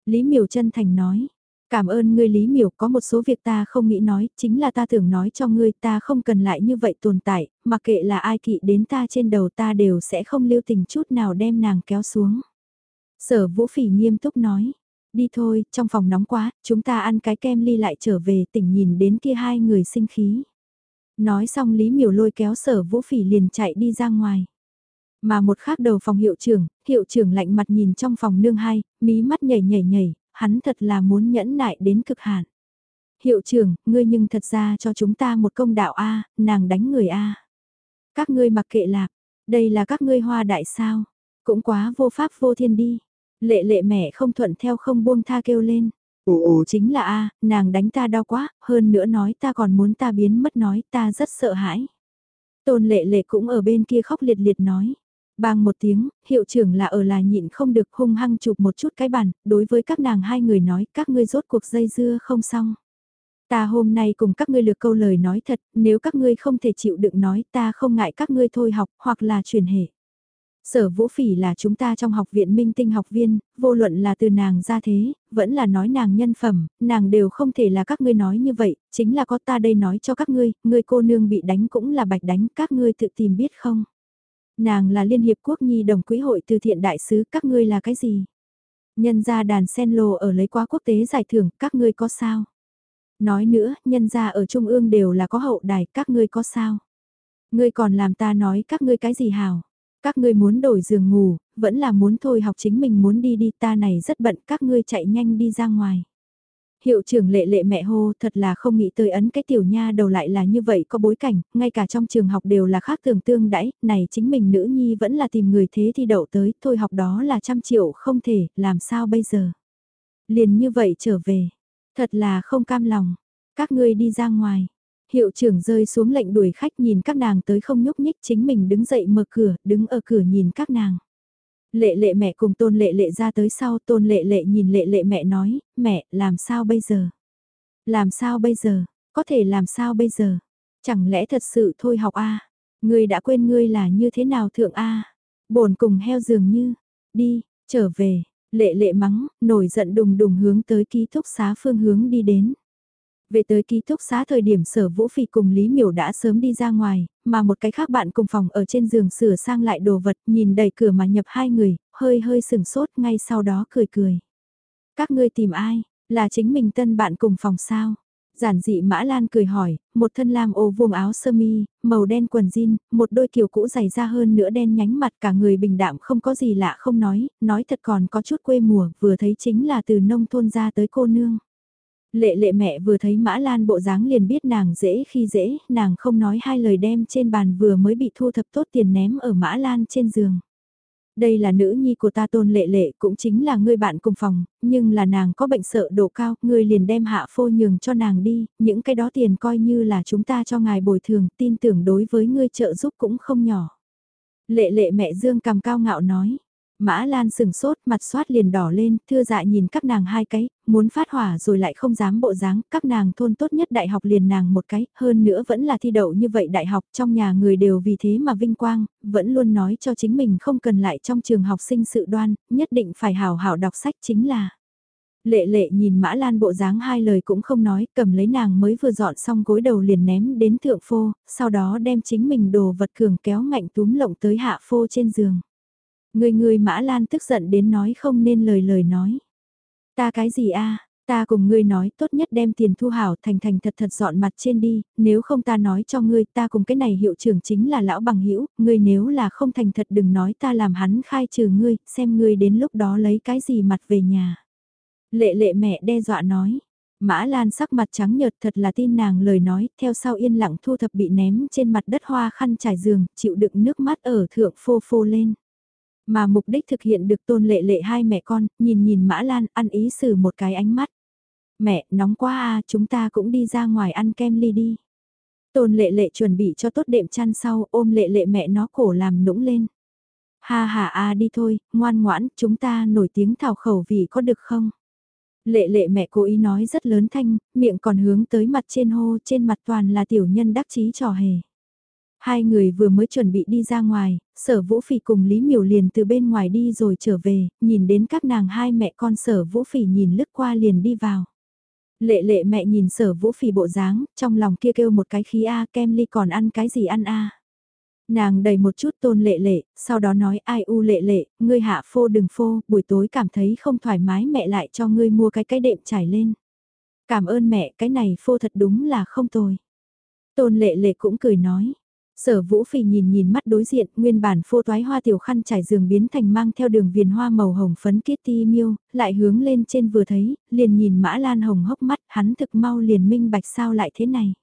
Lý Miểu chân thành nói, cảm ơn ngươi Lý Miểu có một số việc ta không nghĩ nói, chính là ta tưởng nói cho ngươi ta không cần lại như vậy tồn tại, mà kệ là ai kỵ đến ta trên đầu ta đều sẽ không lưu tình chút nào đem nàng kéo xuống. Sở Vũ Phỉ nghiêm túc nói, Đi thôi, trong phòng nóng quá, chúng ta ăn cái kem ly lại trở về tỉnh nhìn đến kia hai người sinh khí. Nói xong Lý Miểu lôi kéo sở vũ phỉ liền chạy đi ra ngoài. Mà một khác đầu phòng hiệu trưởng, hiệu trưởng lạnh mặt nhìn trong phòng nương hai, mí mắt nhảy nhảy nhảy, hắn thật là muốn nhẫn nại đến cực hạn. Hiệu trưởng, ngươi nhưng thật ra cho chúng ta một công đạo A, nàng đánh người A. Các ngươi mặc kệ lạc, đây là các ngươi hoa đại sao, cũng quá vô pháp vô thiên đi. Lệ lệ mẹ không thuận theo không buông tha kêu lên. Ồ ồ chính là a nàng đánh ta đau quá, hơn nữa nói ta còn muốn ta biến mất nói ta rất sợ hãi. Tôn lệ lệ cũng ở bên kia khóc liệt liệt nói. Bang một tiếng, hiệu trưởng là ở là nhịn không được hung hăng chụp một chút cái bàn, đối với các nàng hai người nói các ngươi rốt cuộc dây dưa không xong. Ta hôm nay cùng các ngươi lược câu lời nói thật, nếu các ngươi không thể chịu đựng nói ta không ngại các ngươi thôi học hoặc là chuyển hệ. Sở Vũ Phỉ là chúng ta trong học viện minh tinh học viên, vô luận là từ nàng ra thế, vẫn là nói nàng nhân phẩm, nàng đều không thể là các ngươi nói như vậy, chính là có ta đây nói cho các ngươi, ngươi cô nương bị đánh cũng là bạch đánh, các ngươi tự tìm biết không. Nàng là Liên Hiệp Quốc Nhi đồng quỹ hội từ thiện đại sứ, các ngươi là cái gì? Nhân gia đàn sen lô ở lấy quá quốc tế giải thưởng, các ngươi có sao? Nói nữa, nhân gia ở Trung ương đều là có hậu đài, các ngươi có sao? Ngươi còn làm ta nói các ngươi cái gì hào? Các ngươi muốn đổi giường ngủ, vẫn là muốn thôi học chính mình muốn đi đi ta này rất bận các ngươi chạy nhanh đi ra ngoài. Hiệu trưởng lệ lệ mẹ hô thật là không nghĩ tới ấn cái tiểu nha đầu lại là như vậy có bối cảnh, ngay cả trong trường học đều là khác tưởng tương đãi này chính mình nữ nhi vẫn là tìm người thế thi đậu tới, thôi học đó là trăm triệu không thể, làm sao bây giờ. Liền như vậy trở về, thật là không cam lòng, các ngươi đi ra ngoài, Hiệu trưởng rơi xuống lệnh đuổi khách nhìn các nàng tới không nhúc nhích chính mình đứng dậy mở cửa, đứng ở cửa nhìn các nàng. Lệ lệ mẹ cùng tôn lệ lệ ra tới sau tôn lệ lệ nhìn lệ lệ mẹ nói, mẹ, làm sao bây giờ? Làm sao bây giờ? Có thể làm sao bây giờ? Chẳng lẽ thật sự thôi học A? Ngươi đã quên ngươi là như thế nào thượng A? bổn cùng heo dường như, đi, trở về, lệ lệ mắng, nổi giận đùng đùng hướng tới ký túc xá phương hướng đi đến. Về tới ký túc xá thời điểm sở vũ phỉ cùng Lý Miểu đã sớm đi ra ngoài, mà một cái khác bạn cùng phòng ở trên giường sửa sang lại đồ vật nhìn đẩy cửa mà nhập hai người, hơi hơi sừng sốt ngay sau đó cười cười. Các ngươi tìm ai, là chính mình tân bạn cùng phòng sao? Giản dị Mã Lan cười hỏi, một thân lam ô vuông áo sơ mi, màu đen quần jean, một đôi kiều cũ dày ra hơn nữa đen nhánh mặt cả người bình đạm không có gì lạ không nói, nói thật còn có chút quê mùa, vừa thấy chính là từ nông thôn ra tới cô nương. Lệ lệ mẹ vừa thấy Mã Lan bộ dáng liền biết nàng dễ khi dễ, nàng không nói hai lời đem trên bàn vừa mới bị thu thập tốt tiền ném ở Mã Lan trên giường. Đây là nữ nhi của ta tôn lệ lệ cũng chính là người bạn cùng phòng, nhưng là nàng có bệnh sợ độ cao, người liền đem hạ phô nhường cho nàng đi, những cái đó tiền coi như là chúng ta cho ngài bồi thường, tin tưởng đối với ngươi trợ giúp cũng không nhỏ. Lệ lệ mẹ Dương cầm cao ngạo nói, Mã Lan sừng sốt, mặt xoát liền đỏ lên, thưa dại nhìn các nàng hai cái, muốn phát hỏa rồi lại không dám bộ dáng, các nàng thôn tốt nhất đại học liền nàng một cái, hơn nữa vẫn là thi đậu như vậy đại học, trong nhà người đều vì thế mà vinh quang, vẫn luôn nói cho chính mình không cần lại trong trường học sinh sự đoan, nhất định phải hào hảo đọc sách chính là. Lệ lệ nhìn Mã Lan bộ dáng hai lời cũng không nói, cầm lấy nàng mới vừa dọn xong gối đầu liền ném đến thượng phô, sau đó đem chính mình đồ vật cường kéo ngạnh túm lộng tới hạ phô trên giường. Người người Mã Lan tức giận đến nói không nên lời lời nói. Ta cái gì a ta cùng ngươi nói tốt nhất đem tiền thu hảo thành thành thật thật dọn mặt trên đi, nếu không ta nói cho ngươi ta cùng cái này hiệu trưởng chính là lão bằng hữu ngươi nếu là không thành thật đừng nói ta làm hắn khai trừ ngươi, xem ngươi đến lúc đó lấy cái gì mặt về nhà. Lệ lệ mẹ đe dọa nói, Mã Lan sắc mặt trắng nhợt thật là tin nàng lời nói, theo sau yên lặng thu thập bị ném trên mặt đất hoa khăn trải giường, chịu đựng nước mắt ở thượng phô phô lên. Mà mục đích thực hiện được tôn lệ lệ hai mẹ con, nhìn nhìn Mã Lan ăn ý xử một cái ánh mắt. Mẹ, nóng quá à, chúng ta cũng đi ra ngoài ăn kem ly đi. Tôn lệ lệ chuẩn bị cho tốt đệm chăn sau ôm lệ lệ mẹ nó cổ làm nũng lên. Ha ha a đi thôi, ngoan ngoãn, chúng ta nổi tiếng thảo khẩu vị có được không? Lệ lệ mẹ cố ý nói rất lớn thanh, miệng còn hướng tới mặt trên hô, trên mặt toàn là tiểu nhân đắc chí trò hề. Hai người vừa mới chuẩn bị đi ra ngoài, sở vũ phỉ cùng Lý Miểu liền từ bên ngoài đi rồi trở về, nhìn đến các nàng hai mẹ con sở vũ phỉ nhìn lướt qua liền đi vào. Lệ lệ mẹ nhìn sở vũ phỉ bộ dáng, trong lòng kia kêu một cái khí A kem ly còn ăn cái gì ăn A. Nàng đầy một chút tôn lệ lệ, sau đó nói ai u lệ lệ, ngươi hạ phô đừng phô, buổi tối cảm thấy không thoải mái mẹ lại cho ngươi mua cái cái đệm trải lên. Cảm ơn mẹ, cái này phô thật đúng là không tồi. Tôn lệ lệ cũng cười nói, Sở Vũ Phỉ nhìn nhìn mắt đối diện, nguyên bản phô toái hoa tiểu khăn trải giường biến thành mang theo đường viền hoa màu hồng phấn Kitty miêu, lại hướng lên trên vừa thấy, liền nhìn Mã Lan hồng hốc mắt, hắn thực mau liền minh bạch sao lại thế này.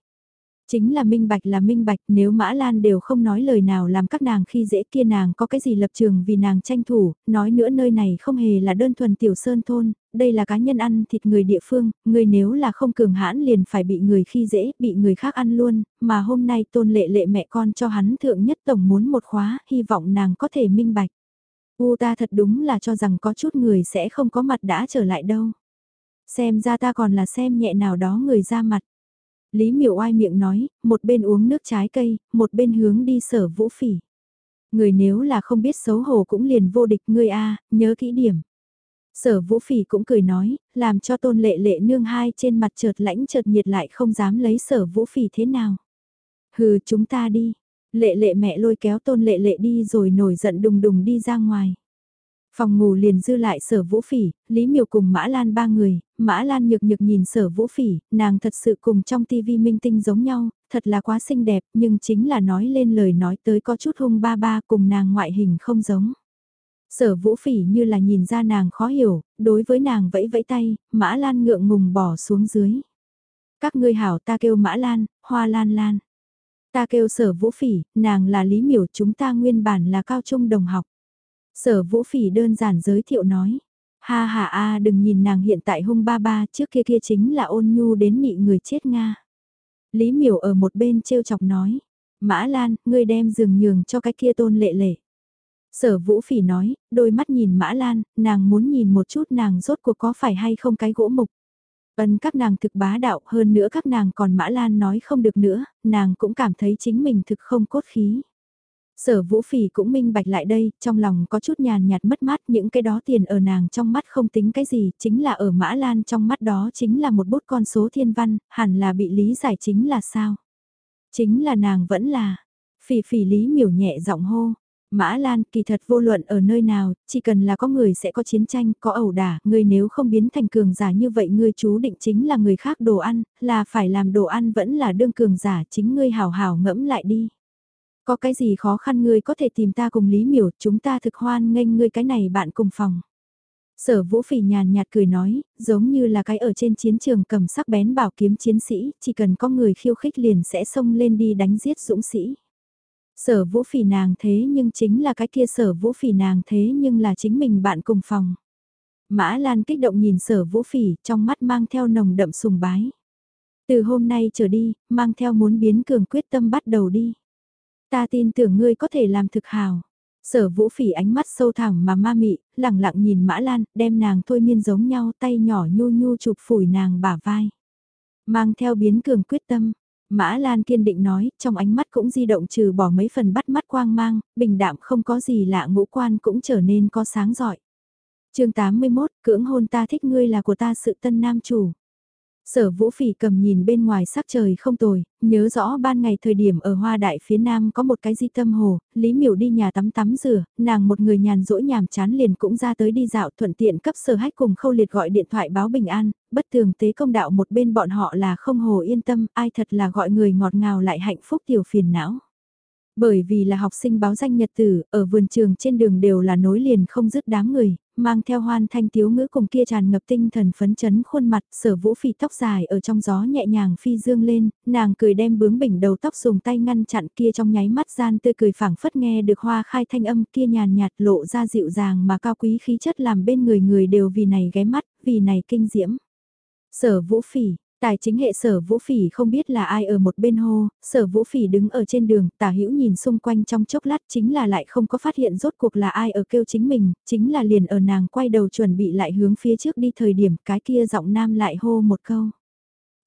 Chính là minh bạch là minh bạch nếu Mã Lan đều không nói lời nào làm các nàng khi dễ kia nàng có cái gì lập trường vì nàng tranh thủ, nói nữa nơi này không hề là đơn thuần tiểu sơn thôn, đây là cá nhân ăn thịt người địa phương, người nếu là không cường hãn liền phải bị người khi dễ, bị người khác ăn luôn, mà hôm nay tôn lệ lệ mẹ con cho hắn thượng nhất tổng muốn một khóa, hy vọng nàng có thể minh bạch. U ta thật đúng là cho rằng có chút người sẽ không có mặt đã trở lại đâu. Xem ra ta còn là xem nhẹ nào đó người ra mặt. Lý miểu oai miệng nói, một bên uống nước trái cây, một bên hướng đi sở vũ phỉ. Người nếu là không biết xấu hổ cũng liền vô địch ngươi a nhớ kỹ điểm. Sở vũ phỉ cũng cười nói, làm cho tôn lệ lệ nương hai trên mặt chợt lãnh chợt nhiệt lại không dám lấy sở vũ phỉ thế nào. Hừ chúng ta đi, lệ lệ mẹ lôi kéo tôn lệ lệ đi rồi nổi giận đùng đùng đi ra ngoài. Phòng ngủ liền dư lại sở vũ phỉ, Lý Miều cùng Mã Lan ba người, Mã Lan nhược nhược nhìn sở vũ phỉ, nàng thật sự cùng trong tivi minh tinh giống nhau, thật là quá xinh đẹp nhưng chính là nói lên lời nói tới có chút hung ba ba cùng nàng ngoại hình không giống. Sở vũ phỉ như là nhìn ra nàng khó hiểu, đối với nàng vẫy vẫy tay, Mã Lan ngượng ngùng bỏ xuống dưới. Các ngươi hảo ta kêu Mã Lan, Hoa Lan Lan. Ta kêu sở vũ phỉ, nàng là Lý Miểu chúng ta nguyên bản là cao trung đồng học. Sở vũ phỉ đơn giản giới thiệu nói. Ha ha a đừng nhìn nàng hiện tại hung ba ba trước kia kia chính là ôn nhu đến nị người chết Nga. Lý miểu ở một bên trêu chọc nói. Mã Lan, ngươi đem giường nhường cho cái kia tôn lệ lệ. Sở vũ phỉ nói, đôi mắt nhìn Mã Lan, nàng muốn nhìn một chút nàng rốt cuộc có phải hay không cái gỗ mục. Ấn các nàng thực bá đạo hơn nữa các nàng còn Mã Lan nói không được nữa, nàng cũng cảm thấy chính mình thực không cốt khí. Sở vũ phỉ cũng minh bạch lại đây, trong lòng có chút nhàn nhạt mất mát những cái đó tiền ở nàng trong mắt không tính cái gì, chính là ở Mã Lan trong mắt đó chính là một bút con số thiên văn, hẳn là bị lý giải chính là sao. Chính là nàng vẫn là, phỉ phỉ lý miểu nhẹ giọng hô, Mã Lan kỳ thật vô luận ở nơi nào, chỉ cần là có người sẽ có chiến tranh, có ẩu đả, người nếu không biến thành cường giả như vậy ngươi chú định chính là người khác đồ ăn, là phải làm đồ ăn vẫn là đương cường giả chính ngươi hào hào ngẫm lại đi. Có cái gì khó khăn ngươi có thể tìm ta cùng Lý Miểu, chúng ta thực hoan nghênh ngươi cái này bạn cùng phòng. Sở vũ phỉ nhàn nhạt cười nói, giống như là cái ở trên chiến trường cầm sắc bén bảo kiếm chiến sĩ, chỉ cần có người khiêu khích liền sẽ xông lên đi đánh giết dũng sĩ. Sở vũ phỉ nàng thế nhưng chính là cái kia sở vũ phỉ nàng thế nhưng là chính mình bạn cùng phòng. Mã Lan kích động nhìn sở vũ phỉ trong mắt mang theo nồng đậm sùng bái. Từ hôm nay trở đi, mang theo muốn biến cường quyết tâm bắt đầu đi. Ta tin tưởng ngươi có thể làm thực hào. Sở vũ phỉ ánh mắt sâu thẳng mà ma mị, lặng lặng nhìn Mã Lan, đem nàng thôi miên giống nhau tay nhỏ nhu nhu chụp phủi nàng bả vai. Mang theo biến cường quyết tâm, Mã Lan kiên định nói, trong ánh mắt cũng di động trừ bỏ mấy phần bắt mắt quang mang, bình đạm không có gì lạ ngũ quan cũng trở nên có sáng giỏi. chương 81, cưỡng hôn ta thích ngươi là của ta sự tân nam chủ. Sở vũ phỉ cầm nhìn bên ngoài sắc trời không tồi, nhớ rõ ban ngày thời điểm ở hoa đại phía nam có một cái di tâm hồ, Lý Miểu đi nhà tắm tắm rửa, nàng một người nhàn rỗi nhàm chán liền cũng ra tới đi dạo thuận tiện cấp sở hách cùng khâu liệt gọi điện thoại báo bình an, bất thường tế công đạo một bên bọn họ là không hồ yên tâm, ai thật là gọi người ngọt ngào lại hạnh phúc tiểu phiền não. Bởi vì là học sinh báo danh nhật tử, ở vườn trường trên đường đều là nối liền không dứt đám người, mang theo hoan thanh tiếu ngữ cùng kia tràn ngập tinh thần phấn chấn khuôn mặt, sở vũ phỉ tóc dài ở trong gió nhẹ nhàng phi dương lên, nàng cười đem bướng bỉnh đầu tóc dùng tay ngăn chặn kia trong nháy mắt gian tươi cười phảng phất nghe được hoa khai thanh âm kia nhàn nhạt lộ ra dịu dàng mà cao quý khí chất làm bên người người đều vì này ghé mắt, vì này kinh diễm. Sở vũ phỉ, Tài chính hệ sở vũ phỉ không biết là ai ở một bên hô, sở vũ phỉ đứng ở trên đường, tả hữu nhìn xung quanh trong chốc lát chính là lại không có phát hiện rốt cuộc là ai ở kêu chính mình, chính là liền ở nàng quay đầu chuẩn bị lại hướng phía trước đi thời điểm cái kia giọng nam lại hô một câu.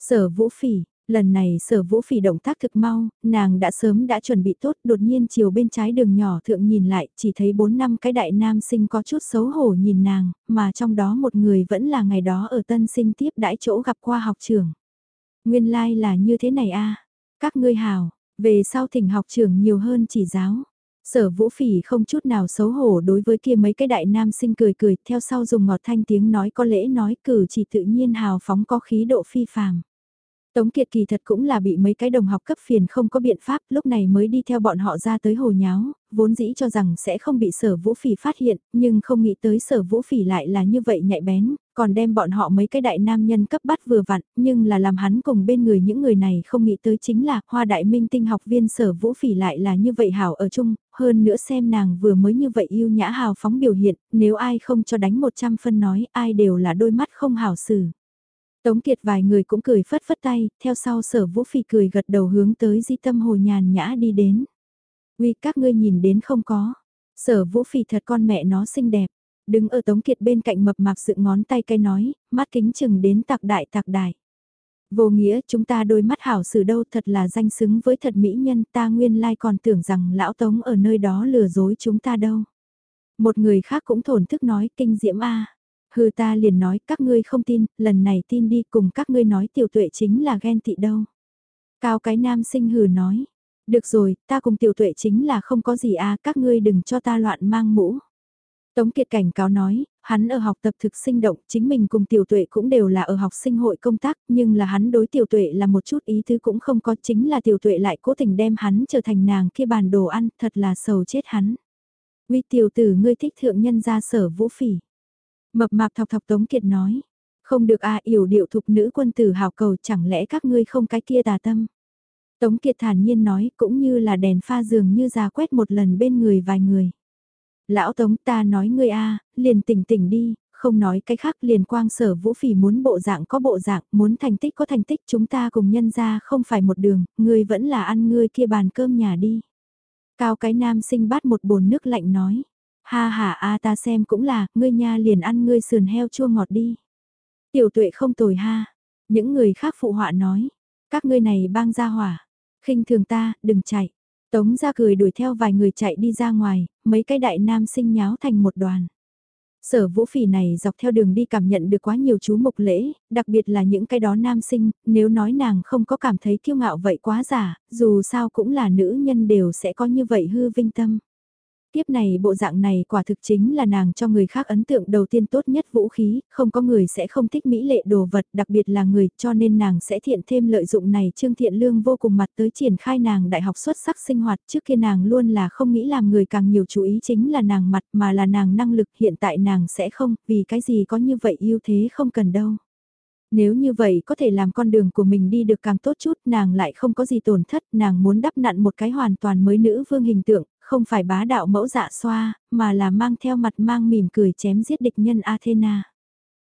Sở vũ phỉ, Lần này sở vũ phỉ động tác thực mau, nàng đã sớm đã chuẩn bị tốt, đột nhiên chiều bên trái đường nhỏ thượng nhìn lại, chỉ thấy 4 năm cái đại nam sinh có chút xấu hổ nhìn nàng, mà trong đó một người vẫn là ngày đó ở tân sinh tiếp đãi chỗ gặp qua học trường. Nguyên lai like là như thế này a các ngươi hào, về sau thỉnh học trường nhiều hơn chỉ giáo. Sở vũ phỉ không chút nào xấu hổ đối với kia mấy cái đại nam sinh cười cười, theo sau dùng ngọt thanh tiếng nói có lễ nói cử chỉ tự nhiên hào phóng có khí độ phi phàm. Tống Kiệt kỳ thật cũng là bị mấy cái đồng học cấp phiền không có biện pháp, lúc này mới đi theo bọn họ ra tới hồ nháo, vốn dĩ cho rằng sẽ không bị sở vũ phỉ phát hiện, nhưng không nghĩ tới sở vũ phỉ lại là như vậy nhạy bén, còn đem bọn họ mấy cái đại nam nhân cấp bắt vừa vặn, nhưng là làm hắn cùng bên người những người này không nghĩ tới chính là hoa đại minh tinh học viên sở vũ phỉ lại là như vậy hảo ở chung, hơn nữa xem nàng vừa mới như vậy yêu nhã hào phóng biểu hiện, nếu ai không cho đánh 100 phân nói ai đều là đôi mắt không hảo xử. Tống Kiệt vài người cũng cười phất phất tay, theo sau sở vũ phỉ cười gật đầu hướng tới di tâm hồ nhàn nhã đi đến. Uy các ngươi nhìn đến không có. Sở vũ phỉ thật con mẹ nó xinh đẹp. Đứng ở Tống Kiệt bên cạnh mập mạp sự ngón tay cây nói, mắt kính chừng đến tạc đại tạc đại. Vô nghĩa chúng ta đôi mắt hảo xử đâu thật là danh xứng với thật mỹ nhân ta nguyên lai còn tưởng rằng lão Tống ở nơi đó lừa dối chúng ta đâu. Một người khác cũng thổn thức nói kinh diễm a Hư ta liền nói các ngươi không tin, lần này tin đi cùng các ngươi nói tiểu tuệ chính là ghen tị đâu. Cao cái nam sinh hừ nói, được rồi, ta cùng tiểu tuệ chính là không có gì à, các ngươi đừng cho ta loạn mang mũ. Tống Kiệt cảnh cáo nói, hắn ở học tập thực sinh động, chính mình cùng tiểu tuệ cũng đều là ở học sinh hội công tác, nhưng là hắn đối tiểu tuệ là một chút ý tứ cũng không có, chính là tiểu tuệ lại cố tình đem hắn trở thành nàng kia bàn đồ ăn, thật là sầu chết hắn. Uy tiểu tử ngươi thích thượng nhân ra sở vũ phỉ. Mập mạp thọc thọc Tống Kiệt nói. Không được a à, yểu điệu thục nữ quân tử hào cầu chẳng lẽ các ngươi không cái kia tà tâm. Tống Kiệt thản nhiên nói cũng như là đèn pha dường như ra quét một lần bên người vài người. Lão Tống ta nói ngươi a liền tỉnh tỉnh đi, không nói cái khác liền quang sở vũ phỉ muốn bộ dạng có bộ dạng, muốn thành tích có thành tích chúng ta cùng nhân ra không phải một đường, ngươi vẫn là ăn ngươi kia bàn cơm nhà đi. Cao cái nam sinh bát một bồn nước lạnh nói. Ha ha a ta xem cũng là, ngươi nha liền ăn ngươi sườn heo chua ngọt đi. Tiểu tuệ không tồi ha. Những người khác phụ họa nói, các ngươi này bang ra hỏa. khinh thường ta, đừng chạy. Tống ra cười đuổi theo vài người chạy đi ra ngoài, mấy cái đại nam sinh nháo thành một đoàn. Sở vũ phỉ này dọc theo đường đi cảm nhận được quá nhiều chú mục lễ, đặc biệt là những cái đó nam sinh, nếu nói nàng không có cảm thấy kiêu ngạo vậy quá giả, dù sao cũng là nữ nhân đều sẽ có như vậy hư vinh tâm. Tiếp này bộ dạng này quả thực chính là nàng cho người khác ấn tượng đầu tiên tốt nhất vũ khí, không có người sẽ không thích mỹ lệ đồ vật, đặc biệt là người, cho nên nàng sẽ thiện thêm lợi dụng này Trương Thiện Lương vô cùng mặt tới triển khai nàng đại học xuất sắc sinh hoạt trước kia nàng luôn là không nghĩ làm người càng nhiều chú ý chính là nàng mặt mà là nàng năng lực hiện tại nàng sẽ không, vì cái gì có như vậy ưu thế không cần đâu. Nếu như vậy có thể làm con đường của mình đi được càng tốt chút, nàng lại không có gì tổn thất, nàng muốn đắp nặn một cái hoàn toàn mới nữ vương hình tượng, không phải bá đạo mẫu dạ xoa, mà là mang theo mặt mang mỉm cười chém giết địch nhân Athena.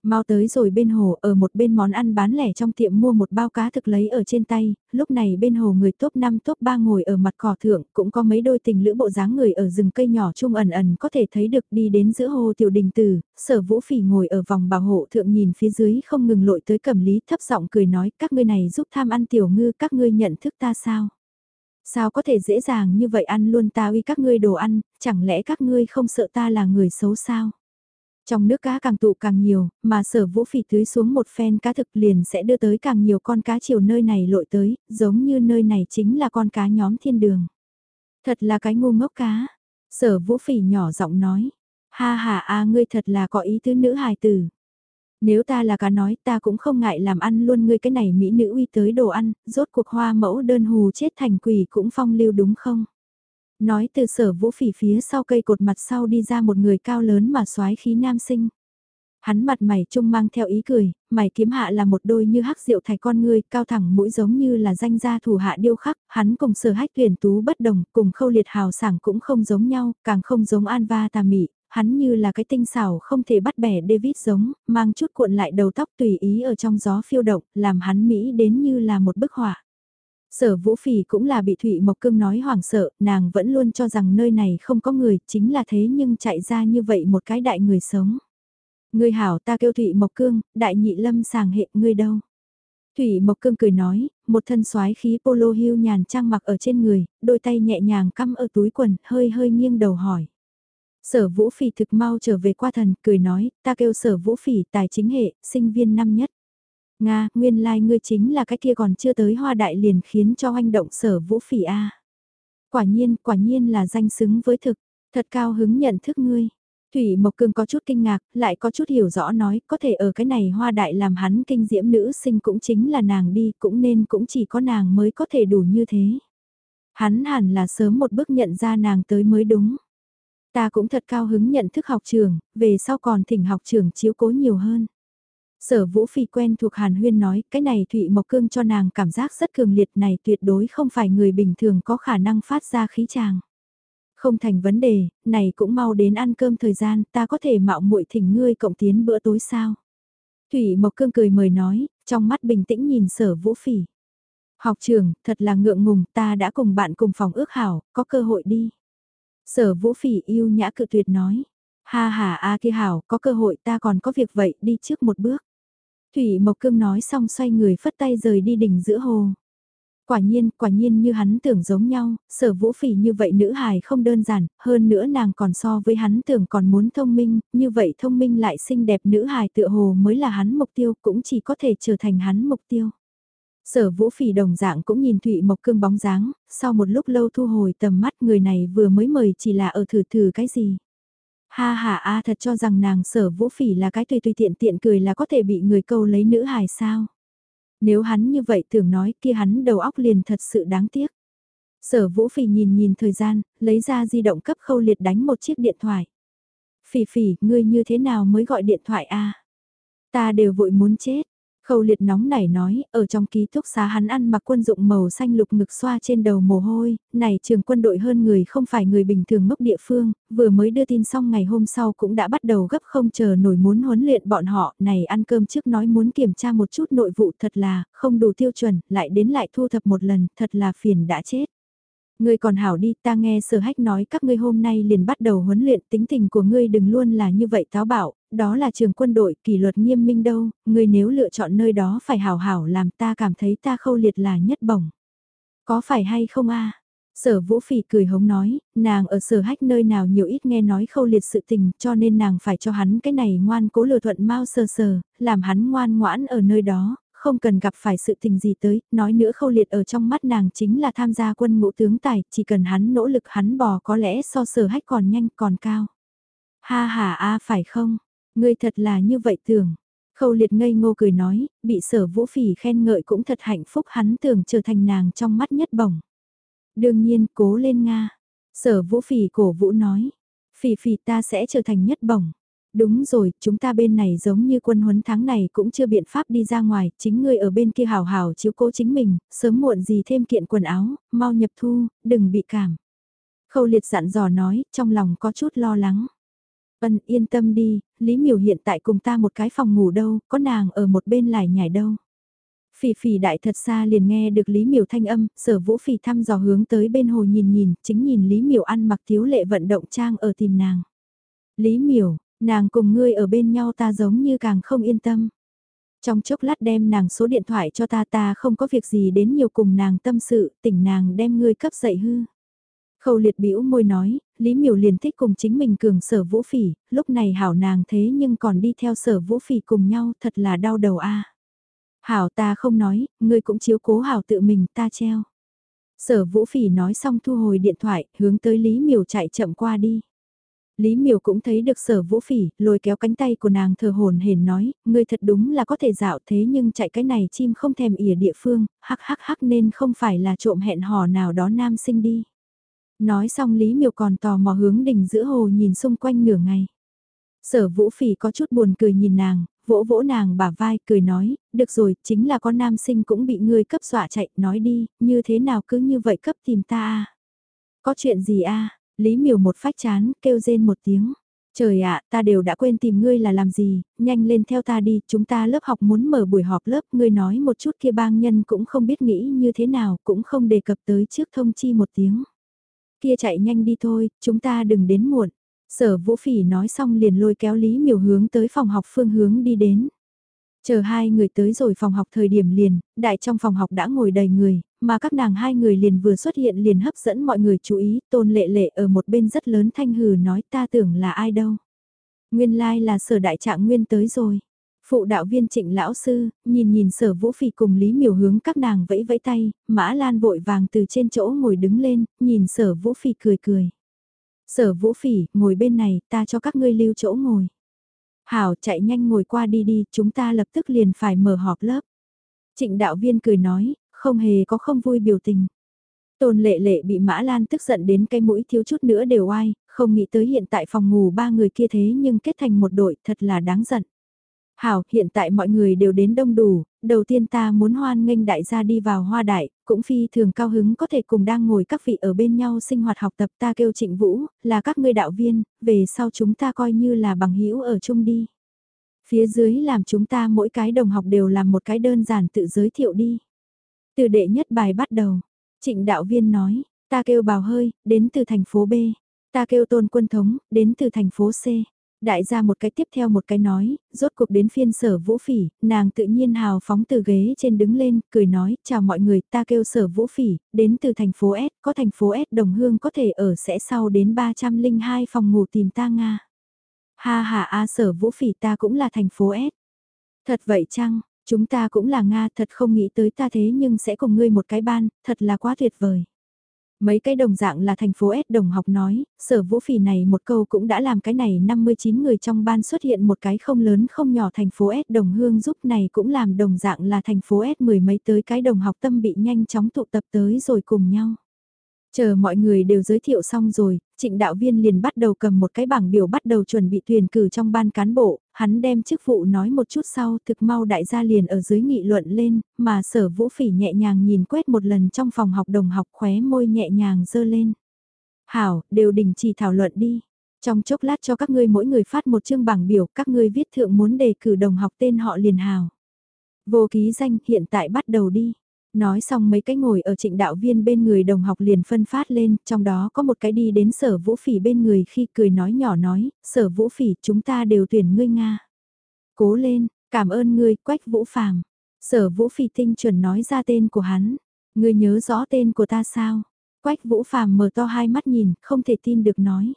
Mau tới rồi bên hồ ở một bên món ăn bán lẻ trong tiệm mua một bao cá thực lấy ở trên tay, lúc này bên hồ người top 5 top 3 ngồi ở mặt cỏ thượng, cũng có mấy đôi tình lữ bộ dáng người ở rừng cây nhỏ trung ẩn ẩn có thể thấy được đi đến giữa hồ tiểu đình tử, sở vũ phỉ ngồi ở vòng bảo hộ thượng nhìn phía dưới không ngừng lội tới cẩm lý thấp giọng cười nói các ngươi này giúp tham ăn tiểu ngư các ngươi nhận thức ta sao. Sao có thể dễ dàng như vậy ăn luôn ta uy các ngươi đồ ăn, chẳng lẽ các ngươi không sợ ta là người xấu sao? Trong nước cá càng tụ càng nhiều, mà sở vũ phỉ tưới xuống một phen cá thực liền sẽ đưa tới càng nhiều con cá chiều nơi này lội tới, giống như nơi này chính là con cá nhóm thiên đường. Thật là cái ngu ngốc cá. Sở vũ phỉ nhỏ giọng nói. Ha ha a ngươi thật là có ý tứ nữ hài tử. Nếu ta là cá nói ta cũng không ngại làm ăn luôn ngươi cái này mỹ nữ uy tới đồ ăn, rốt cuộc hoa mẫu đơn hù chết thành quỷ cũng phong lưu đúng không? Nói từ sở vũ phỉ phía sau cây cột mặt sau đi ra một người cao lớn mà soái khí nam sinh. Hắn mặt mày trung mang theo ý cười, mày kiếm hạ là một đôi như hắc rượu thải con người, cao thẳng mũi giống như là danh gia thủ hạ điêu khắc, hắn cùng sở hách tuyển tú bất đồng, cùng khâu liệt hào sảng cũng không giống nhau, càng không giống an va tà mị, hắn như là cái tinh xảo không thể bắt bẻ David giống, mang chút cuộn lại đầu tóc tùy ý ở trong gió phiêu động, làm hắn Mỹ đến như là một bức họa. Sở Vũ Phỉ cũng là bị Thụy Mộc Cương nói hoảng sợ, nàng vẫn luôn cho rằng nơi này không có người, chính là thế nhưng chạy ra như vậy một cái đại người sống. Ngươi hảo ta kêu Thụy Mộc Cương, đại nhị lâm sàng hệ, ngươi đâu? Thủy Mộc Cương cười nói, một thân xoái khí polo hưu nhàn trang mặc ở trên người, đôi tay nhẹ nhàng cắm ở túi quần, hơi hơi nghiêng đầu hỏi. Sở Vũ Phỉ thực mau trở về qua thần, cười nói, ta kêu Sở Vũ Phỉ tài chính hệ, sinh viên năm nhất. Nga, nguyên lai like ngươi chính là cái kia còn chưa tới hoa đại liền khiến cho hoành động Sở Vũ Phỉ a. Quả nhiên, quả nhiên là danh xứng với thực, thật cao hứng nhận thức ngươi. Thủy Mộc Cương có chút kinh ngạc, lại có chút hiểu rõ nói, có thể ở cái này hoa đại làm hắn kinh diễm nữ sinh cũng chính là nàng đi, cũng nên cũng chỉ có nàng mới có thể đủ như thế. Hắn hẳn là sớm một bước nhận ra nàng tới mới đúng. Ta cũng thật cao hứng nhận thức học trường, về sau còn thỉnh học trường chiếu cố nhiều hơn. Sở Vũ Phi quen thuộc Hàn Huyên nói, cái này Thụy Mộc Cương cho nàng cảm giác rất cường liệt này tuyệt đối không phải người bình thường có khả năng phát ra khí tràng. Không thành vấn đề, này cũng mau đến ăn cơm thời gian, ta có thể mạo muội thỉnh ngươi cộng tiến bữa tối sao. Thủy Mộc Cương cười mời nói, trong mắt bình tĩnh nhìn sở Vũ Phỉ. Học trường, thật là ngượng ngùng, ta đã cùng bạn cùng phòng ước hảo, có cơ hội đi. Sở vũ phỉ yêu nhã cự tuyệt nói. Ha ha a kia hảo, có cơ hội ta còn có việc vậy, đi trước một bước. Thủy Mộc Cương nói xong xoay người phất tay rời đi đỉnh giữa hồ. Quả nhiên, quả nhiên như hắn tưởng giống nhau, sở vũ phỉ như vậy nữ hài không đơn giản, hơn nữa nàng còn so với hắn tưởng còn muốn thông minh, như vậy thông minh lại xinh đẹp nữ hài tựa hồ mới là hắn mục tiêu, cũng chỉ có thể trở thành hắn mục tiêu. Sở vũ phỉ đồng dạng cũng nhìn Thụy Mộc Cương bóng dáng, sau một lúc lâu thu hồi tầm mắt người này vừa mới mời chỉ là ở thử thử cái gì. Ha ha a thật cho rằng nàng sở vũ phỉ là cái tùy tùy tiện tiện cười là có thể bị người câu lấy nữ hài sao. Nếu hắn như vậy tưởng nói kia hắn đầu óc liền thật sự đáng tiếc. Sở vũ phỉ nhìn nhìn thời gian, lấy ra di động cấp khâu liệt đánh một chiếc điện thoại. Phỉ phỉ, ngươi như thế nào mới gọi điện thoại a Ta đều vội muốn chết. Khâu liệt nóng nảy nói, ở trong ký túc xá hắn ăn mặc quân dụng màu xanh lục ngực xoa trên đầu mồ hôi, này trường quân đội hơn người không phải người bình thường ngốc địa phương, vừa mới đưa tin xong ngày hôm sau cũng đã bắt đầu gấp không chờ nổi muốn huấn luyện bọn họ, này ăn cơm trước nói muốn kiểm tra một chút nội vụ thật là, không đủ tiêu chuẩn, lại đến lại thu thập một lần, thật là phiền đã chết. Ngươi còn hảo đi, ta nghe sở hách nói các ngươi hôm nay liền bắt đầu huấn luyện tính tình của ngươi đừng luôn là như vậy táo bạo, đó là trường quân đội, kỷ luật nghiêm minh đâu, ngươi nếu lựa chọn nơi đó phải hảo hảo làm ta cảm thấy ta khâu liệt là nhất bổng. Có phải hay không a Sở Vũ Phỉ cười hống nói, nàng ở sở hách nơi nào nhiều ít nghe nói khâu liệt sự tình cho nên nàng phải cho hắn cái này ngoan cố lừa thuận mau sờ sờ, làm hắn ngoan ngoãn ở nơi đó, không cần gặp phải sự tình gì tới, nói nữa khâu liệt ở trong mắt nàng chính là tham gia quân ngũ tướng tài, chỉ cần hắn nỗ lực hắn bò có lẽ so sở hách còn nhanh còn cao. Ha ha a phải không, ngươi thật là như vậy tưởng. Khâu liệt ngây ngô cười nói, bị sở vũ phỉ khen ngợi cũng thật hạnh phúc hắn tưởng trở thành nàng trong mắt nhất bổng. Đương nhiên, cố lên Nga. Sở vũ phỉ cổ vũ nói. Phỉ phỉ ta sẽ trở thành nhất bổng. Đúng rồi, chúng ta bên này giống như quân huấn tháng này cũng chưa biện pháp đi ra ngoài, chính ngươi ở bên kia hào hào chiếu cố chính mình, sớm muộn gì thêm kiện quần áo, mau nhập thu, đừng bị cảm. Khâu liệt dặn dò nói, trong lòng có chút lo lắng. vân yên tâm đi, Lý Miểu hiện tại cùng ta một cái phòng ngủ đâu, có nàng ở một bên lại nhảy đâu. Phỉ phỉ đại thật xa liền nghe được Lý Miểu thanh âm, sở vũ phỉ thăm dò hướng tới bên hồ nhìn nhìn, chính nhìn Lý Miểu ăn mặc thiếu lệ vận động trang ở tìm nàng. Lý Miểu, nàng cùng ngươi ở bên nhau ta giống như càng không yên tâm. Trong chốc lát đem nàng số điện thoại cho ta ta không có việc gì đến nhiều cùng nàng tâm sự, tỉnh nàng đem ngươi cấp dậy hư. Khâu liệt bĩu môi nói, Lý Miểu liền thích cùng chính mình cường sở vũ phỉ, lúc này hảo nàng thế nhưng còn đi theo sở vũ phỉ cùng nhau thật là đau đầu a. Hảo ta không nói, ngươi cũng chiếu cố hảo tự mình ta treo. Sở vũ phỉ nói xong thu hồi điện thoại, hướng tới Lý Miểu chạy chậm qua đi. Lý Miểu cũng thấy được sở vũ phỉ, lôi kéo cánh tay của nàng thờ hồn hển nói, ngươi thật đúng là có thể dạo thế nhưng chạy cái này chim không thèm ỉa địa phương, hắc hắc hắc nên không phải là trộm hẹn hò nào đó nam sinh đi. Nói xong Lý Miểu còn tò mò hướng đỉnh giữa hồ nhìn xung quanh nửa ngày. Sở vũ phỉ có chút buồn cười nhìn nàng, vỗ vỗ nàng bả vai, cười nói, được rồi, chính là con nam sinh cũng bị ngươi cấp dọa chạy, nói đi, như thế nào cứ như vậy cấp tìm ta à? Có chuyện gì a Lý miều một phách chán, kêu rên một tiếng. Trời ạ, ta đều đã quên tìm ngươi là làm gì, nhanh lên theo ta đi, chúng ta lớp học muốn mở buổi họp lớp, ngươi nói một chút kia bang nhân cũng không biết nghĩ như thế nào, cũng không đề cập tới trước thông chi một tiếng. Kia chạy nhanh đi thôi, chúng ta đừng đến muộn. Sở Vũ Phỉ nói xong liền lôi kéo Lý Miểu hướng tới phòng học phương hướng đi đến. Chờ hai người tới rồi phòng học thời điểm liền, đại trong phòng học đã ngồi đầy người, mà các nàng hai người liền vừa xuất hiện liền hấp dẫn mọi người chú ý, tôn lệ lệ ở một bên rất lớn thanh hừ nói ta tưởng là ai đâu. Nguyên lai like là sở đại trạng nguyên tới rồi. Phụ đạo viên trịnh lão sư, nhìn nhìn sở vũ phì cùng Lý Miểu hướng các nàng vẫy vẫy tay, mã lan vội vàng từ trên chỗ ngồi đứng lên, nhìn sở vũ phì cười cười. Sở vũ phỉ, ngồi bên này, ta cho các ngươi lưu chỗ ngồi. Hảo, chạy nhanh ngồi qua đi đi, chúng ta lập tức liền phải mở họp lớp. Trịnh đạo viên cười nói, không hề có không vui biểu tình. Tôn lệ lệ bị Mã Lan tức giận đến cái mũi thiếu chút nữa đều oai, không nghĩ tới hiện tại phòng ngủ ba người kia thế nhưng kết thành một đội thật là đáng giận. Hảo, hiện tại mọi người đều đến đông đủ, đầu tiên ta muốn hoan nghênh đại gia đi vào hoa đại, cũng phi thường cao hứng có thể cùng đang ngồi các vị ở bên nhau sinh hoạt học tập ta kêu trịnh vũ, là các ngươi đạo viên, về sau chúng ta coi như là bằng hữu ở chung đi. Phía dưới làm chúng ta mỗi cái đồng học đều làm một cái đơn giản tự giới thiệu đi. Từ đệ nhất bài bắt đầu, trịnh đạo viên nói, ta kêu bào hơi, đến từ thành phố B, ta kêu tôn quân thống, đến từ thành phố C. Đại gia một cái tiếp theo một cái nói, rốt cuộc đến phiên sở vũ phỉ, nàng tự nhiên hào phóng từ ghế trên đứng lên, cười nói, chào mọi người, ta kêu sở vũ phỉ, đến từ thành phố S, có thành phố S đồng hương có thể ở sẽ sau đến 302 phòng ngủ tìm ta Nga. Ha ha a sở vũ phỉ ta cũng là thành phố S. Thật vậy chăng, chúng ta cũng là Nga thật không nghĩ tới ta thế nhưng sẽ cùng ngươi một cái ban, thật là quá tuyệt vời. Mấy cái đồng dạng là thành phố S đồng học nói, sở vũ phỉ này một câu cũng đã làm cái này 59 người trong ban xuất hiện một cái không lớn không nhỏ thành phố S đồng hương giúp này cũng làm đồng dạng là thành phố S mười mấy tới cái đồng học tâm bị nhanh chóng tụ tập tới rồi cùng nhau. Chờ mọi người đều giới thiệu xong rồi, trịnh đạo viên liền bắt đầu cầm một cái bảng biểu bắt đầu chuẩn bị tuyển cử trong ban cán bộ, hắn đem chức vụ nói một chút sau thực mau đại gia liền ở dưới nghị luận lên, mà sở vũ phỉ nhẹ nhàng nhìn quét một lần trong phòng học đồng học khóe môi nhẹ nhàng dơ lên. Hảo, đều đình chỉ thảo luận đi. Trong chốc lát cho các ngươi mỗi người phát một chương bảng biểu, các ngươi viết thượng muốn đề cử đồng học tên họ liền hào. Vô ký danh hiện tại bắt đầu đi. Nói xong mấy cái ngồi ở trịnh đạo viên bên người đồng học liền phân phát lên, trong đó có một cái đi đến sở vũ phỉ bên người khi cười nói nhỏ nói, sở vũ phỉ chúng ta đều tuyển ngươi Nga. Cố lên, cảm ơn ngươi, quách vũ phàm. Sở vũ phỉ tinh chuẩn nói ra tên của hắn. Ngươi nhớ rõ tên của ta sao? Quách Vũ Phàm mở to hai mắt nhìn, không thể tin được nói.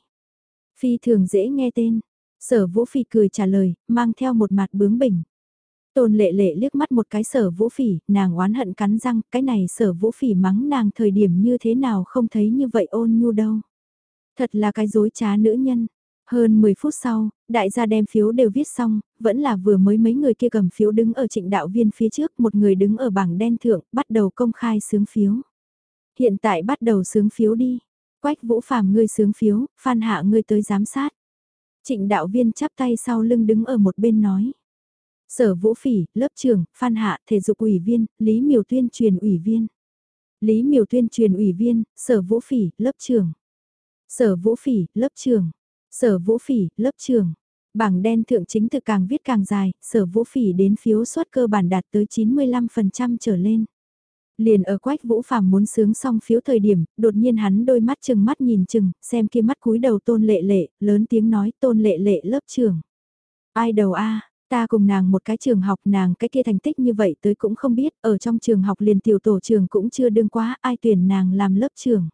Phi thường dễ nghe tên. Sở Vũ phỉ cười trả lời, mang theo một mặt bướng bỉnh. Tôn lệ lệ liếc mắt một cái sở vũ phỉ, nàng oán hận cắn răng, cái này sở vũ phỉ mắng nàng thời điểm như thế nào không thấy như vậy ôn nhu đâu. Thật là cái dối trá nữ nhân. Hơn 10 phút sau, đại gia đem phiếu đều viết xong, vẫn là vừa mới mấy người kia cầm phiếu đứng ở trịnh đạo viên phía trước, một người đứng ở bảng đen thượng, bắt đầu công khai sướng phiếu. Hiện tại bắt đầu sướng phiếu đi. Quách vũ phàm ngươi sướng phiếu, phan hạ ngươi tới giám sát. Trịnh đạo viên chắp tay sau lưng đứng ở một bên nói. Sở Vũ Phỉ, lớp trưởng, Phan Hạ, thể dục ủy viên, Lý Miều tuyên truyền ủy viên. Lý Miều tuyên truyền ủy viên, Sở Vũ Phỉ, lớp trưởng. Sở Vũ Phỉ, lớp trưởng. Sở Vũ Phỉ, lớp trưởng. Bảng đen thượng chính thực càng viết càng dài, Sở Vũ Phỉ đến phiếu suất cơ bản đạt tới 95% trở lên. Liền ở quách Vũ Phàm muốn sướng xong phiếu thời điểm, đột nhiên hắn đôi mắt chừng mắt nhìn chừng, xem kia mắt cúi đầu tôn lệ lệ, lớn tiếng nói tôn lệ lệ lớp trưởng. Ai đầu a Ta cùng nàng một cái trường học nàng cái kia thành tích như vậy tới cũng không biết, ở trong trường học liền tiểu tổ trường cũng chưa đương quá, ai tuyển nàng làm lớp trưởng.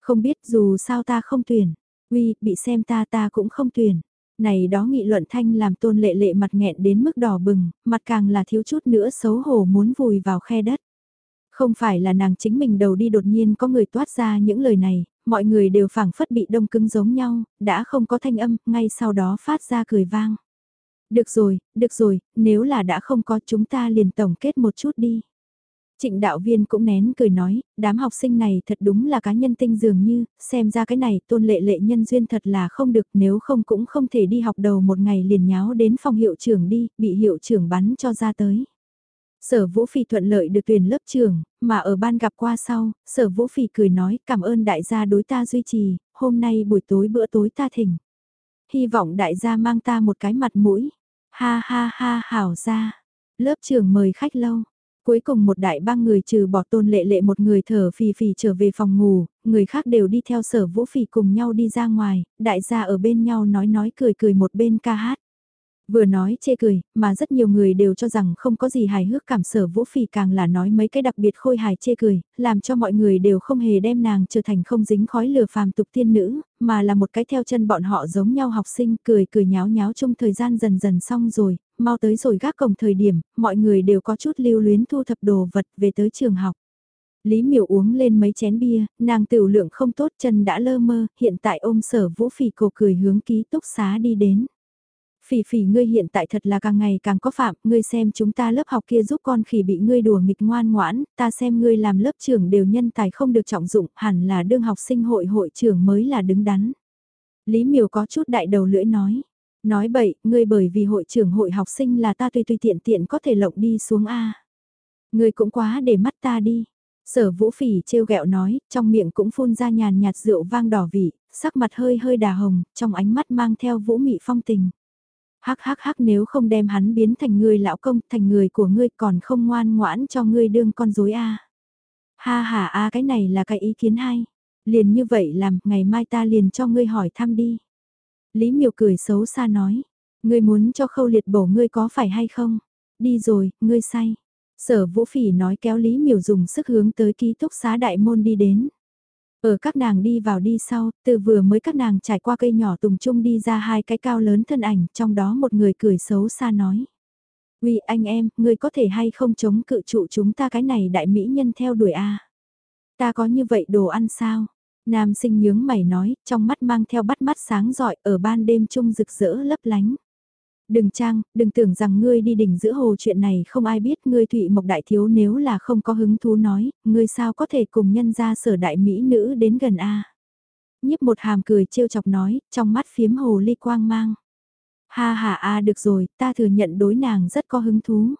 Không biết dù sao ta không tuyển, uy, bị xem ta ta cũng không tuyển. Này đó nghị luận thanh làm tôn lệ lệ mặt nghẹn đến mức đỏ bừng, mặt càng là thiếu chút nữa xấu hổ muốn vùi vào khe đất. Không phải là nàng chính mình đầu đi đột nhiên có người toát ra những lời này, mọi người đều phảng phất bị đông cứng giống nhau, đã không có thanh âm, ngay sau đó phát ra cười vang. Được rồi, được rồi, nếu là đã không có chúng ta liền tổng kết một chút đi. Trịnh đạo viên cũng nén cười nói, đám học sinh này thật đúng là cá nhân tinh dường như, xem ra cái này tôn lệ lệ nhân duyên thật là không được nếu không cũng không thể đi học đầu một ngày liền nháo đến phòng hiệu trưởng đi, bị hiệu trưởng bắn cho ra tới. Sở Vũ Phỉ thuận lợi được tuyển lớp trưởng, mà ở ban gặp qua sau, Sở Vũ Phỉ cười nói cảm ơn đại gia đối ta duy trì, hôm nay buổi tối bữa tối ta thỉnh. Hy vọng đại gia mang ta một cái mặt mũi. Ha ha ha hảo ra. Lớp trưởng mời khách lâu. Cuối cùng một đại ba người trừ bỏ tôn lệ lệ một người thở phì phì trở về phòng ngủ, người khác đều đi theo sở vũ phì cùng nhau đi ra ngoài, đại gia ở bên nhau nói nói cười cười một bên ca hát. Vừa nói chê cười, mà rất nhiều người đều cho rằng không có gì hài hước cảm sở vũ phỉ càng là nói mấy cái đặc biệt khôi hài chê cười, làm cho mọi người đều không hề đem nàng trở thành không dính khói lừa phàm tục tiên nữ, mà là một cái theo chân bọn họ giống nhau học sinh cười cười nháo nháo trong thời gian dần dần xong rồi, mau tới rồi gác cổng thời điểm, mọi người đều có chút lưu luyến thu thập đồ vật về tới trường học. Lý miểu uống lên mấy chén bia, nàng tiểu lượng không tốt chân đã lơ mơ, hiện tại ôm sở vũ phỉ cổ cười hướng ký túc xá đi đến. Phỉ phỉ ngươi hiện tại thật là càng ngày càng có phạm, ngươi xem chúng ta lớp học kia giúp con khỉ bị ngươi đùa nghịch ngoan ngoãn, ta xem ngươi làm lớp trưởng đều nhân tài không được trọng dụng, hẳn là đương học sinh hội hội trưởng mới là đứng đắn. Lý miều có chút đại đầu lưỡi nói, nói bậy, ngươi bởi vì hội trưởng hội học sinh là ta tùy tùy tiện tiện có thể lộng đi xuống A. Ngươi cũng quá để mắt ta đi. Sở vũ phỉ trêu ghẹo nói, trong miệng cũng phun ra nhàn nhạt rượu vang đỏ vị, sắc mặt hơi hơi đà hồng, trong ánh mắt mang theo vũ mị phong tình hắc hắc hắc nếu không đem hắn biến thành người lão công, thành người của ngươi còn không ngoan ngoãn cho ngươi đương con dối a. Ha ha a cái này là cái ý kiến hay. Liền như vậy làm, ngày mai ta liền cho ngươi hỏi thăm đi. Lý miều cười xấu xa nói, ngươi muốn cho khâu liệt bổ ngươi có phải hay không? Đi rồi, ngươi say. Sở vũ phỉ nói kéo Lý miều dùng sức hướng tới ký túc xá đại môn đi đến. Ở các nàng đi vào đi sau, từ vừa mới các nàng trải qua cây nhỏ tùng trung đi ra hai cái cao lớn thân ảnh, trong đó một người cười xấu xa nói. Vì anh em, người có thể hay không chống cự trụ chúng ta cái này đại mỹ nhân theo đuổi a Ta có như vậy đồ ăn sao? Nam sinh nhướng mày nói, trong mắt mang theo bắt mắt sáng giỏi ở ban đêm trung rực rỡ lấp lánh. Đừng trang, đừng tưởng rằng ngươi đi đỉnh giữa hồ chuyện này không ai biết ngươi Thụy Mộc Đại Thiếu nếu là không có hứng thú nói, ngươi sao có thể cùng nhân ra sở đại mỹ nữ đến gần a Nhíp một hàm cười trêu chọc nói, trong mắt phiếm hồ ly quang mang. Ha ha a được rồi, ta thừa nhận đối nàng rất có hứng thú.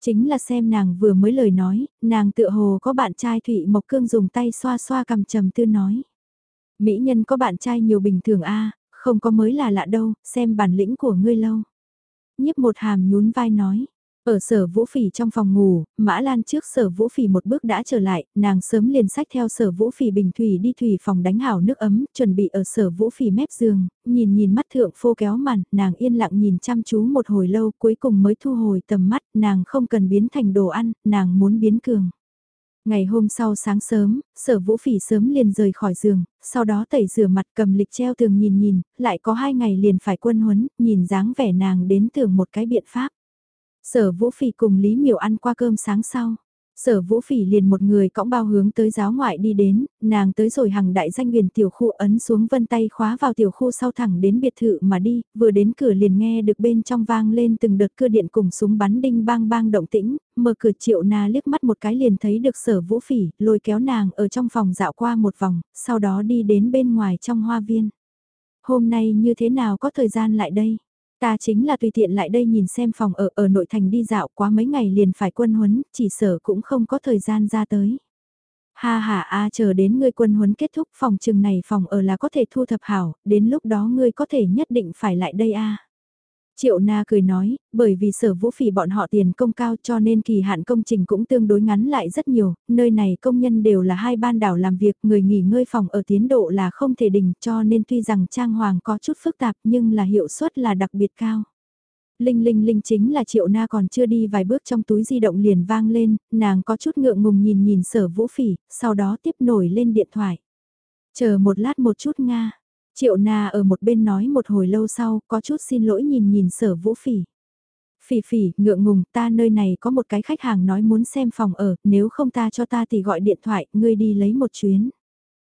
Chính là xem nàng vừa mới lời nói, nàng tựa hồ có bạn trai Thụy Mộc Cương dùng tay xoa xoa cầm trầm tư nói. Mỹ nhân có bạn trai nhiều bình thường a không có mới là lạ đâu, xem bản lĩnh của ngươi lâu. Nhiếp một hàm nhún vai nói. Ở sở vũ phỉ trong phòng ngủ, Mã Lan trước sở vũ phỉ một bước đã trở lại, nàng sớm liền sách theo sở vũ phỉ bình thủy đi thủy phòng đánh hảo nước ấm, chuẩn bị ở sở vũ phỉ mép giường, nhìn nhìn mắt thượng phô kéo màn, nàng yên lặng nhìn chăm chú một hồi lâu cuối cùng mới thu hồi tầm mắt, nàng không cần biến thành đồ ăn, nàng muốn biến cường. Ngày hôm sau sáng sớm, sở vũ phỉ sớm liền rời khỏi giường, sau đó tẩy rửa mặt cầm lịch treo tường nhìn nhìn, lại có hai ngày liền phải quân huấn, nhìn dáng vẻ nàng đến tưởng một cái biện pháp. Sở vũ phỉ cùng Lý Miểu ăn qua cơm sáng sau. Sở Vũ Phỉ liền một người cõng bao hướng tới giáo ngoại đi đến, nàng tới rồi hàng đại danh huyền tiểu khu ấn xuống vân tay khóa vào tiểu khu sau thẳng đến biệt thự mà đi, vừa đến cửa liền nghe được bên trong vang lên từng đợt cưa điện cùng súng bắn đinh bang bang động tĩnh, mở cửa triệu na liếc mắt một cái liền thấy được sở Vũ Phỉ, lôi kéo nàng ở trong phòng dạo qua một vòng, sau đó đi đến bên ngoài trong hoa viên. Hôm nay như thế nào có thời gian lại đây? Ta chính là tùy tiện lại đây nhìn xem phòng ở ở nội thành đi dạo quá mấy ngày liền phải quân huấn, chỉ sở cũng không có thời gian ra tới. Ha ha a chờ đến ngươi quân huấn kết thúc phòng trường này phòng ở là có thể thu thập hảo, đến lúc đó ngươi có thể nhất định phải lại đây a. Triệu Na cười nói, bởi vì sở vũ phỉ bọn họ tiền công cao cho nên kỳ hạn công trình cũng tương đối ngắn lại rất nhiều, nơi này công nhân đều là hai ban đảo làm việc, người nghỉ ngơi phòng ở tiến độ là không thể đình cho nên tuy rằng trang hoàng có chút phức tạp nhưng là hiệu suất là đặc biệt cao. Linh linh linh chính là triệu na còn chưa đi vài bước trong túi di động liền vang lên, nàng có chút ngượng ngùng nhìn nhìn sở vũ phỉ, sau đó tiếp nổi lên điện thoại. Chờ một lát một chút Nga, Triệu na ở một bên nói một hồi lâu sau, có chút xin lỗi nhìn nhìn sở vũ phỉ. Phỉ phỉ, ngượng ngùng, ta nơi này có một cái khách hàng nói muốn xem phòng ở, nếu không ta cho ta thì gọi điện thoại, ngươi đi lấy một chuyến.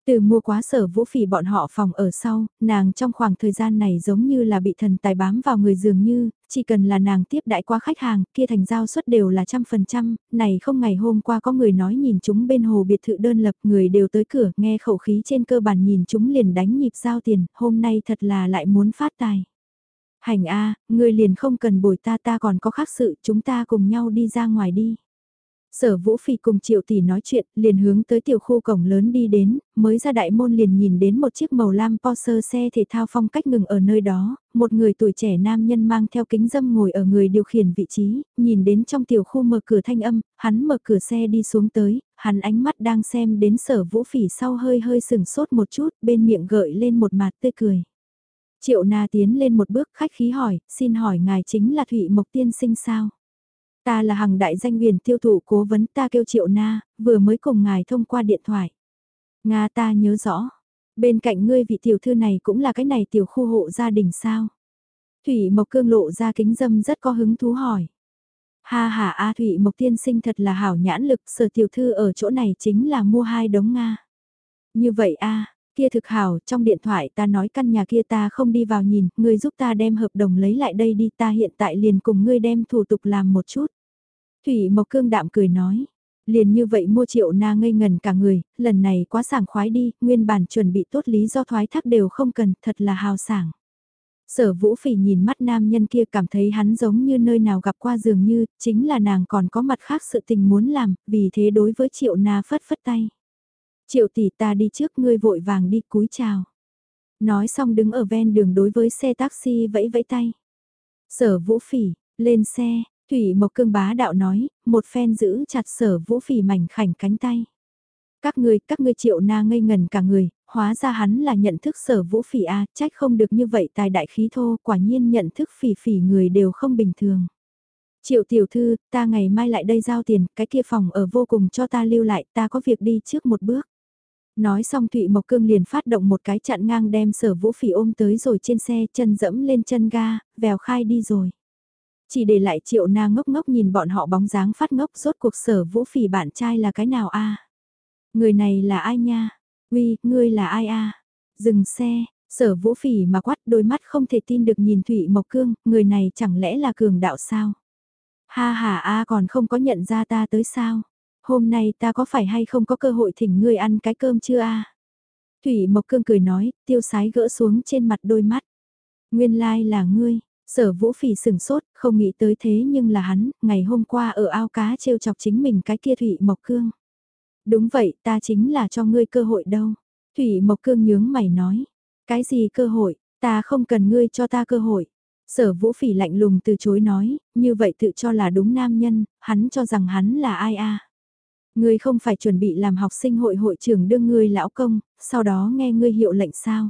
Từ mua quá sở vũ phỉ bọn họ phòng ở sau, nàng trong khoảng thời gian này giống như là bị thần tài bám vào người dường như, chỉ cần là nàng tiếp đại qua khách hàng, kia thành giao suất đều là trăm phần trăm, này không ngày hôm qua có người nói nhìn chúng bên hồ biệt thự đơn lập, người đều tới cửa, nghe khẩu khí trên cơ bản nhìn chúng liền đánh nhịp giao tiền, hôm nay thật là lại muốn phát tài. Hành A, người liền không cần bồi ta ta còn có khác sự, chúng ta cùng nhau đi ra ngoài đi. Sở Vũ phỉ cùng Triệu Tỷ nói chuyện, liền hướng tới tiểu khu cổng lớn đi đến, mới ra đại môn liền nhìn đến một chiếc màu lam Porsche xe thể thao phong cách ngừng ở nơi đó, một người tuổi trẻ nam nhân mang theo kính dâm ngồi ở người điều khiển vị trí, nhìn đến trong tiểu khu mở cửa thanh âm, hắn mở cửa xe đi xuống tới, hắn ánh mắt đang xem đến sở Vũ Phỉ sau hơi hơi sừng sốt một chút, bên miệng gợi lên một mặt tươi cười. Triệu Na tiến lên một bước khách khí hỏi, xin hỏi ngài chính là Thụy Mộc Tiên Sinh sao? Ta là hàng đại danh huyền tiêu thụ cố vấn ta kêu triệu na, vừa mới cùng ngài thông qua điện thoại. Nga ta nhớ rõ. Bên cạnh ngươi vị tiểu thư này cũng là cái này tiểu khu hộ gia đình sao? Thủy Mộc Cương lộ ra kính dâm rất có hứng thú hỏi. Ha ha A Thủy Mộc tiên sinh thật là hảo nhãn lực, sở tiểu thư ở chỗ này chính là mua hai đống Nga. Như vậy a kia thực hảo, trong điện thoại ta nói căn nhà kia ta không đi vào nhìn, ngươi giúp ta đem hợp đồng lấy lại đây đi ta hiện tại liền cùng ngươi đem thủ tục làm một chút. Thủy Mộc Cương đạm cười nói. Liền như vậy mua triệu na ngây ngần cả người, lần này quá sảng khoái đi, nguyên bản chuẩn bị tốt lý do thoái thác đều không cần, thật là hào sảng. Sở vũ phỉ nhìn mắt nam nhân kia cảm thấy hắn giống như nơi nào gặp qua dường như, chính là nàng còn có mặt khác sự tình muốn làm, vì thế đối với triệu na phất phất tay. Triệu tỷ ta đi trước ngươi vội vàng đi cúi chào. Nói xong đứng ở ven đường đối với xe taxi vẫy vẫy tay. Sở vũ phỉ, lên xe, Thủy Mộc Cương bá đạo nói, một phen giữ chặt sở vũ phỉ mảnh khảnh cánh tay. Các ngươi, các ngươi triệu na ngây ngần cả người, hóa ra hắn là nhận thức sở vũ phỉ A, trách không được như vậy tài đại khí thô, quả nhiên nhận thức phỉ phỉ người đều không bình thường. Triệu tiểu thư, ta ngày mai lại đây giao tiền, cái kia phòng ở vô cùng cho ta lưu lại, ta có việc đi trước một bước. Nói xong Thụy Mộc Cương liền phát động một cái chặn ngang đem sở vũ phỉ ôm tới rồi trên xe chân dẫm lên chân ga, vèo khai đi rồi. Chỉ để lại triệu na ngốc ngốc nhìn bọn họ bóng dáng phát ngốc rốt cuộc sở vũ phỉ bạn trai là cái nào a Người này là ai nha? Uy, ngươi là ai a Dừng xe, sở vũ phỉ mà quát đôi mắt không thể tin được nhìn Thụy Mộc Cương, người này chẳng lẽ là cường đạo sao? Ha ha a còn không có nhận ra ta tới sao? Hôm nay ta có phải hay không có cơ hội thỉnh ngươi ăn cái cơm chưa a Thủy Mộc Cương cười nói, tiêu sái gỡ xuống trên mặt đôi mắt. Nguyên lai like là ngươi, Sở vũ phỉ sừng sốt, không nghĩ tới thế nhưng là hắn, ngày hôm qua ở ao cá trêu chọc chính mình cái kia Thủy Mộc Cương. Đúng vậy, ta chính là cho ngươi cơ hội đâu. Thủy Mộc Cương nhướng mày nói. Cái gì cơ hội, ta không cần ngươi cho ta cơ hội. Sở vũ phỉ lạnh lùng từ chối nói, như vậy tự cho là đúng nam nhân, hắn cho rằng hắn là ai a Ngươi không phải chuẩn bị làm học sinh hội hội trưởng đương ngươi lão công, sau đó nghe ngươi hiệu lệnh sao.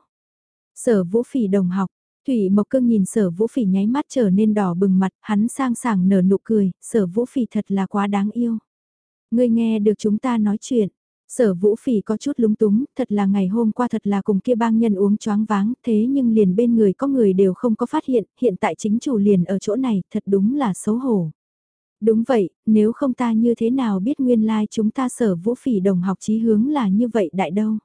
Sở vũ phỉ đồng học, Thủy Mộc Cương nhìn sở vũ phỉ nháy mắt trở nên đỏ bừng mặt, hắn sang sảng nở nụ cười, sở vũ phỉ thật là quá đáng yêu. Ngươi nghe được chúng ta nói chuyện. Sở Vũ Phỉ có chút lúng túng, thật là ngày hôm qua thật là cùng kia bang nhân uống choáng váng, thế nhưng liền bên người có người đều không có phát hiện, hiện tại chính chủ liền ở chỗ này, thật đúng là xấu hổ. Đúng vậy, nếu không ta như thế nào biết nguyên lai like chúng ta sở Vũ Phỉ đồng học chí hướng là như vậy đại đâu.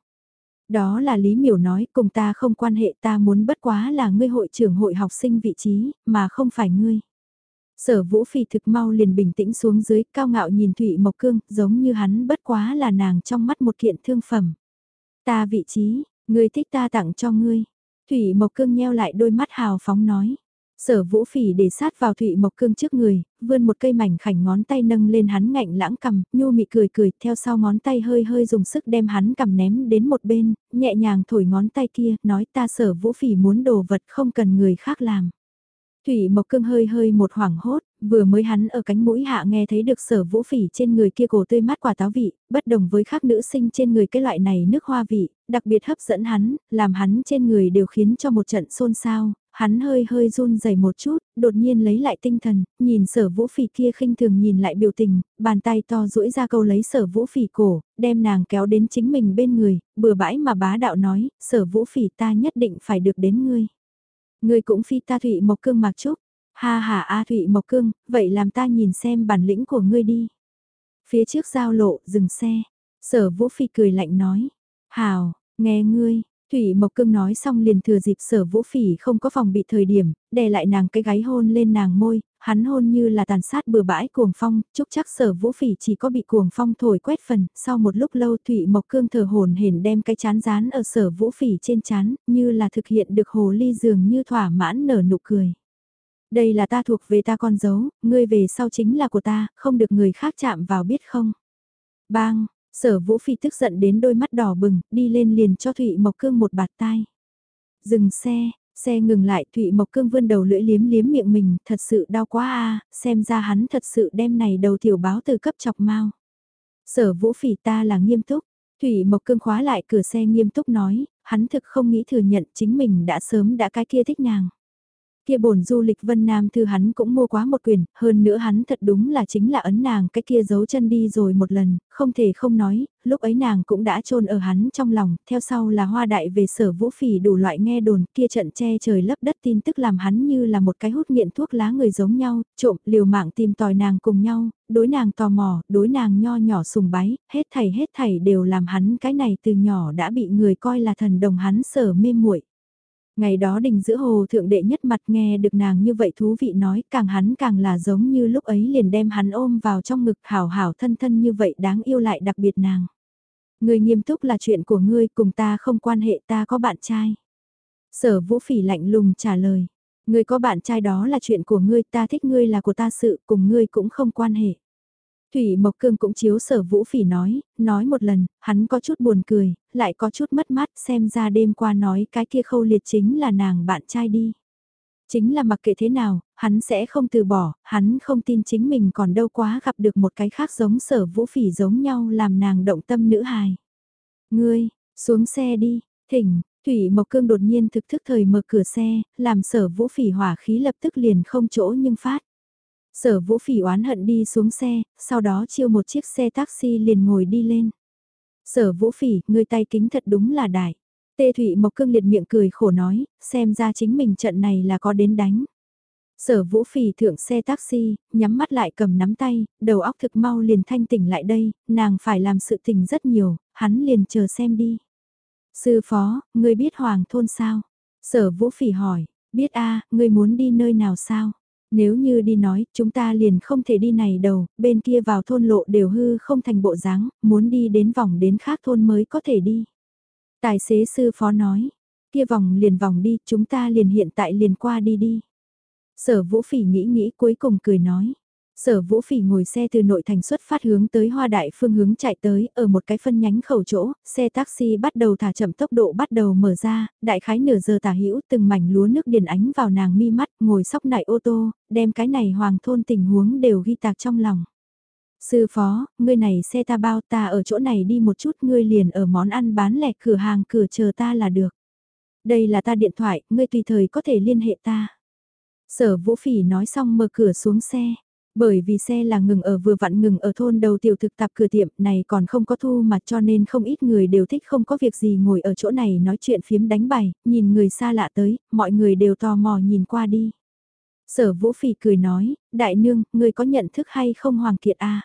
Đó là Lý Miểu nói, cùng ta không quan hệ ta muốn bất quá là ngươi hội trưởng hội học sinh vị trí, mà không phải ngươi. Sở vũ phỉ thực mau liền bình tĩnh xuống dưới, cao ngạo nhìn Thụy Mộc Cương, giống như hắn bất quá là nàng trong mắt một kiện thương phẩm. Ta vị trí, ngươi thích ta tặng cho ngươi. Thụy Mộc Cương nheo lại đôi mắt hào phóng nói. Sở vũ phỉ để sát vào Thụy Mộc Cương trước người, vươn một cây mảnh khảnh ngón tay nâng lên hắn ngạnh lãng cầm, nhu mị cười cười, theo sau ngón tay hơi hơi dùng sức đem hắn cầm ném đến một bên, nhẹ nhàng thổi ngón tay kia, nói ta sở vũ phỉ muốn đồ vật không cần người khác làm. Thủy Mộc Cương hơi hơi một hoảng hốt, vừa mới hắn ở cánh mũi hạ nghe thấy được sở vũ phỉ trên người kia cổ tươi mát quả táo vị, bất đồng với khác nữ sinh trên người cái loại này nước hoa vị, đặc biệt hấp dẫn hắn, làm hắn trên người đều khiến cho một trận xôn xao, hắn hơi hơi run rẩy một chút, đột nhiên lấy lại tinh thần, nhìn sở vũ phỉ kia khinh thường nhìn lại biểu tình, bàn tay to duỗi ra câu lấy sở vũ phỉ cổ, đem nàng kéo đến chính mình bên người, bừa bãi mà bá đạo nói, sở vũ phỉ ta nhất định phải được đến ngươi. Ngươi cũng phi ta Thụy Mộc Cương mặc chúc. Ha ha A Thụy Mộc Cương, vậy làm ta nhìn xem bản lĩnh của ngươi đi. Phía trước giao lộ, dừng xe. Sở Vũ phỉ cười lạnh nói. Hào, nghe ngươi, Thủy Mộc Cương nói xong liền thừa dịp sở vũ phỉ không có phòng bị thời điểm, đè lại nàng cái gáy hôn lên nàng môi, hắn hôn như là tàn sát bừa bãi cuồng phong, chúc chắc sở vũ phỉ chỉ có bị cuồng phong thổi quét phần, sau một lúc lâu Thủy Mộc Cương thở hồn hển đem cái chán rán ở sở vũ phỉ trên chán, như là thực hiện được hồ ly dường như thỏa mãn nở nụ cười. Đây là ta thuộc về ta con dấu, ngươi về sau chính là của ta, không được người khác chạm vào biết không. Bang, Sở Vũ Phi tức giận đến đôi mắt đỏ bừng, đi lên liền cho Thụy Mộc Cương một bạt tai. Dừng xe, xe ngừng lại Thụy Mộc Cương vươn đầu lưỡi liếm liếm miệng mình, thật sự đau quá a xem ra hắn thật sự đem này đầu tiểu báo từ cấp chọc mau. Sở Vũ Phỉ ta là nghiêm túc, Thủy Mộc Cương khóa lại cửa xe nghiêm túc nói, hắn thực không nghĩ thừa nhận chính mình đã sớm đã cái kia thích nàng. Kia bổn du lịch Vân Nam thư hắn cũng mua quá một quyền, hơn nữa hắn thật đúng là chính là ấn nàng cái kia giấu chân đi rồi một lần, không thể không nói, lúc ấy nàng cũng đã trôn ở hắn trong lòng, theo sau là hoa đại về sở vũ phỉ đủ loại nghe đồn kia trận che trời lấp đất tin tức làm hắn như là một cái hút nghiện thuốc lá người giống nhau, trộm, liều mạng tìm tòi nàng cùng nhau, đối nàng tò mò, đối nàng nho nhỏ sùng bái, hết thảy hết thảy đều làm hắn cái này từ nhỏ đã bị người coi là thần đồng hắn sở mê muội. Ngày đó đình giữa hồ thượng đệ nhất mặt nghe được nàng như vậy thú vị nói, càng hắn càng là giống như lúc ấy liền đem hắn ôm vào trong ngực hảo hảo thân thân như vậy đáng yêu lại đặc biệt nàng. Người nghiêm túc là chuyện của ngươi, cùng ta không quan hệ, ta có bạn trai. Sở vũ phỉ lạnh lùng trả lời. Ngươi có bạn trai đó là chuyện của ngươi, ta thích ngươi là của ta sự, cùng ngươi cũng không quan hệ. Thủy Mộc Cương cũng chiếu sở vũ phỉ nói, nói một lần, hắn có chút buồn cười, lại có chút mất mát xem ra đêm qua nói cái kia khâu liệt chính là nàng bạn trai đi. Chính là mặc kệ thế nào, hắn sẽ không từ bỏ, hắn không tin chính mình còn đâu quá gặp được một cái khác giống sở vũ phỉ giống nhau làm nàng động tâm nữ hài. Ngươi, xuống xe đi, thỉnh, Thủy Mộc Cương đột nhiên thực thức thời mở cửa xe, làm sở vũ phỉ hỏa khí lập tức liền không chỗ nhưng phát. Sở vũ phỉ oán hận đi xuống xe, sau đó chiêu một chiếc xe taxi liền ngồi đi lên. Sở vũ phỉ, người tay kính thật đúng là đại. Tê Thụy Mộc Cương liệt miệng cười khổ nói, xem ra chính mình trận này là có đến đánh. Sở vũ phỉ thượng xe taxi, nhắm mắt lại cầm nắm tay, đầu óc thực mau liền thanh tỉnh lại đây, nàng phải làm sự tình rất nhiều, hắn liền chờ xem đi. Sư phó, người biết hoàng thôn sao? Sở vũ phỉ hỏi, biết a ngươi muốn đi nơi nào sao? Nếu như đi nói, chúng ta liền không thể đi này đầu bên kia vào thôn lộ đều hư không thành bộ dáng, muốn đi đến vòng đến khác thôn mới có thể đi. Tài xế sư phó nói, kia vòng liền vòng đi, chúng ta liền hiện tại liền qua đi đi. Sở vũ phỉ nghĩ nghĩ cuối cùng cười nói. Sở Vũ Phỉ ngồi xe từ nội thành xuất phát hướng tới Hoa Đại phương hướng chạy tới, ở một cái phân nhánh khẩu chỗ, xe taxi bắt đầu thả chậm tốc độ bắt đầu mở ra, đại khái nửa giờ tả hữu từng mảnh lúa nước điền ánh vào nàng mi mắt, ngồi sóc nại ô tô, đem cái này hoàng thôn tình huống đều ghi tạc trong lòng. Sư phó, ngươi này xe ta bao ta ở chỗ này đi một chút ngươi liền ở món ăn bán lẻ cửa hàng cửa chờ ta là được. Đây là ta điện thoại, ngươi tùy thời có thể liên hệ ta. Sở Vũ Phỉ nói xong mở cửa xuống xe. Bởi vì xe là ngừng ở vừa vặn ngừng ở thôn đầu tiểu thực tập cửa tiệm này còn không có thu mà cho nên không ít người đều thích không có việc gì ngồi ở chỗ này nói chuyện phiếm đánh bài, nhìn người xa lạ tới, mọi người đều tò mò nhìn qua đi. Sở Vũ Phỉ cười nói, đại nương, ngươi có nhận thức hay không Hoàng Kiệt a?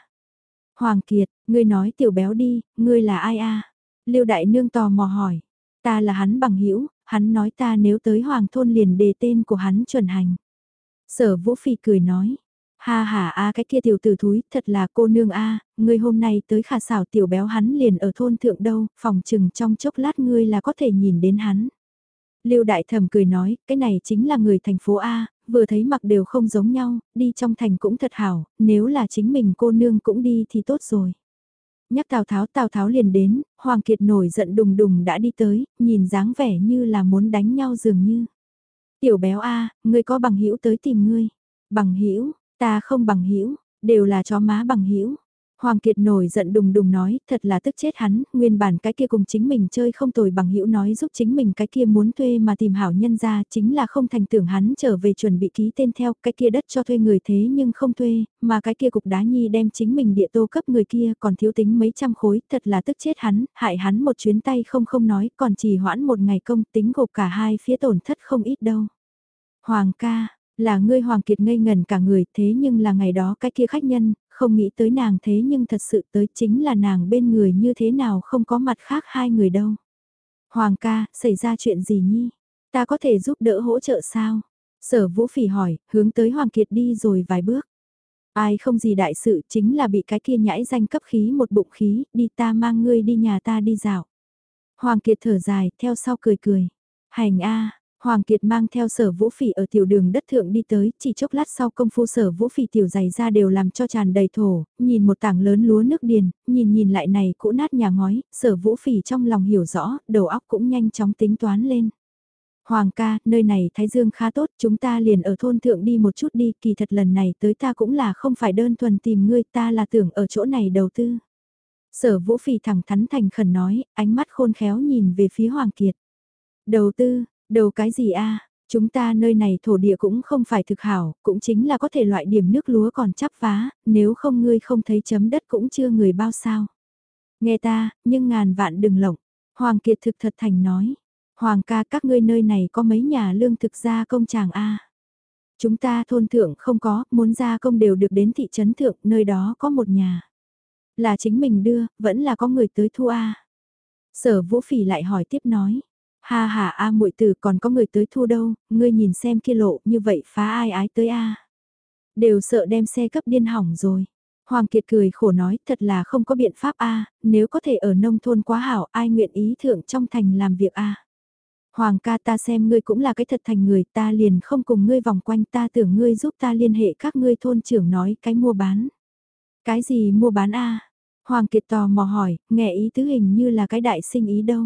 Hoàng Kiệt, ngươi nói tiểu béo đi, ngươi là ai a? Lưu đại nương tò mò hỏi, ta là hắn bằng hữu, hắn nói ta nếu tới Hoàng thôn liền đề tên của hắn chuẩn hành. Sở Vũ Phỉ cười nói, ha ha a cái kia tiểu tử thúi, thật là cô nương a, ngươi hôm nay tới khả xảo tiểu béo hắn liền ở thôn thượng đâu, phòng chừng trong chốc lát ngươi là có thể nhìn đến hắn. Lưu Đại Thẩm cười nói, cái này chính là người thành phố A, vừa thấy mặc đều không giống nhau, đi trong thành cũng thật hảo, nếu là chính mình cô nương cũng đi thì tốt rồi. Nhắc Tào Tháo Tào Tháo liền đến, Hoàng Kiệt nổi giận đùng đùng đã đi tới, nhìn dáng vẻ như là muốn đánh nhau dường như. Tiểu béo A, ngươi có bằng hữu tới tìm ngươi. Bằng hữu ta không bằng hữu đều là chó má bằng hữu Hoàng Kiệt nổi giận đùng đùng nói, thật là tức chết hắn, nguyên bản cái kia cùng chính mình chơi không tồi bằng hữu nói giúp chính mình cái kia muốn thuê mà tìm hảo nhân ra, chính là không thành tưởng hắn trở về chuẩn bị ký tên theo, cái kia đất cho thuê người thế nhưng không thuê, mà cái kia cục đá nhi đem chính mình địa tô cấp người kia còn thiếu tính mấy trăm khối, thật là tức chết hắn, hại hắn một chuyến tay không không nói, còn chỉ hoãn một ngày công tính gộp cả hai phía tổn thất không ít đâu. Hoàng ca, là ngươi Hoàng Kiệt ngây ngần cả người thế nhưng là ngày đó cái kia khách nhân, không nghĩ tới nàng thế nhưng thật sự tới chính là nàng bên người như thế nào không có mặt khác hai người đâu. Hoàng ca, xảy ra chuyện gì nhi? Ta có thể giúp đỡ hỗ trợ sao? Sở vũ phỉ hỏi, hướng tới Hoàng Kiệt đi rồi vài bước. Ai không gì đại sự chính là bị cái kia nhãi danh cấp khí một bụng khí, đi ta mang ngươi đi nhà ta đi dạo. Hoàng Kiệt thở dài, theo sau cười cười. Hành a Hoàng Kiệt mang theo sở vũ phỉ ở tiểu đường đất thượng đi tới, chỉ chốc lát sau công phu sở vũ phỉ tiểu dày ra đều làm cho tràn đầy thổ, nhìn một tảng lớn lúa nước điền, nhìn nhìn lại này cũ nát nhà ngói, sở vũ phỉ trong lòng hiểu rõ, đầu óc cũng nhanh chóng tính toán lên. Hoàng ca, nơi này Thái Dương khá tốt, chúng ta liền ở thôn thượng đi một chút đi, kỳ thật lần này tới ta cũng là không phải đơn thuần tìm ngươi, ta là tưởng ở chỗ này đầu tư. Sở vũ phỉ thẳng thắn thành khẩn nói, ánh mắt khôn khéo nhìn về phía Hoàng Kiệt. Đầu tư, Đầu cái gì a? Chúng ta nơi này thổ địa cũng không phải thực hảo, cũng chính là có thể loại điểm nước lúa còn chắp vá, nếu không ngươi không thấy chấm đất cũng chưa người bao sao. Nghe ta, nhưng ngàn vạn đừng lộng. Hoàng Kiệt thực thật thành nói. Hoàng ca các ngươi nơi này có mấy nhà lương thực gia công chàng a Chúng ta thôn thượng không có, muốn gia công đều được đến thị trấn thượng, nơi đó có một nhà. Là chính mình đưa, vẫn là có người tới thu a Sở vũ phỉ lại hỏi tiếp nói. Ha ha a muội tử còn có người tới thu đâu, ngươi nhìn xem kia lộ như vậy phá ai ái tới a. Đều sợ đem xe cấp điên hỏng rồi. Hoàng Kiệt cười khổ nói thật là không có biện pháp a nếu có thể ở nông thôn quá hảo ai nguyện ý thượng trong thành làm việc a Hoàng ca ta xem ngươi cũng là cái thật thành người ta liền không cùng ngươi vòng quanh ta tưởng ngươi giúp ta liên hệ các ngươi thôn trưởng nói cái mua bán. Cái gì mua bán a Hoàng Kiệt tò mò hỏi, nghe ý tứ hình như là cái đại sinh ý đâu.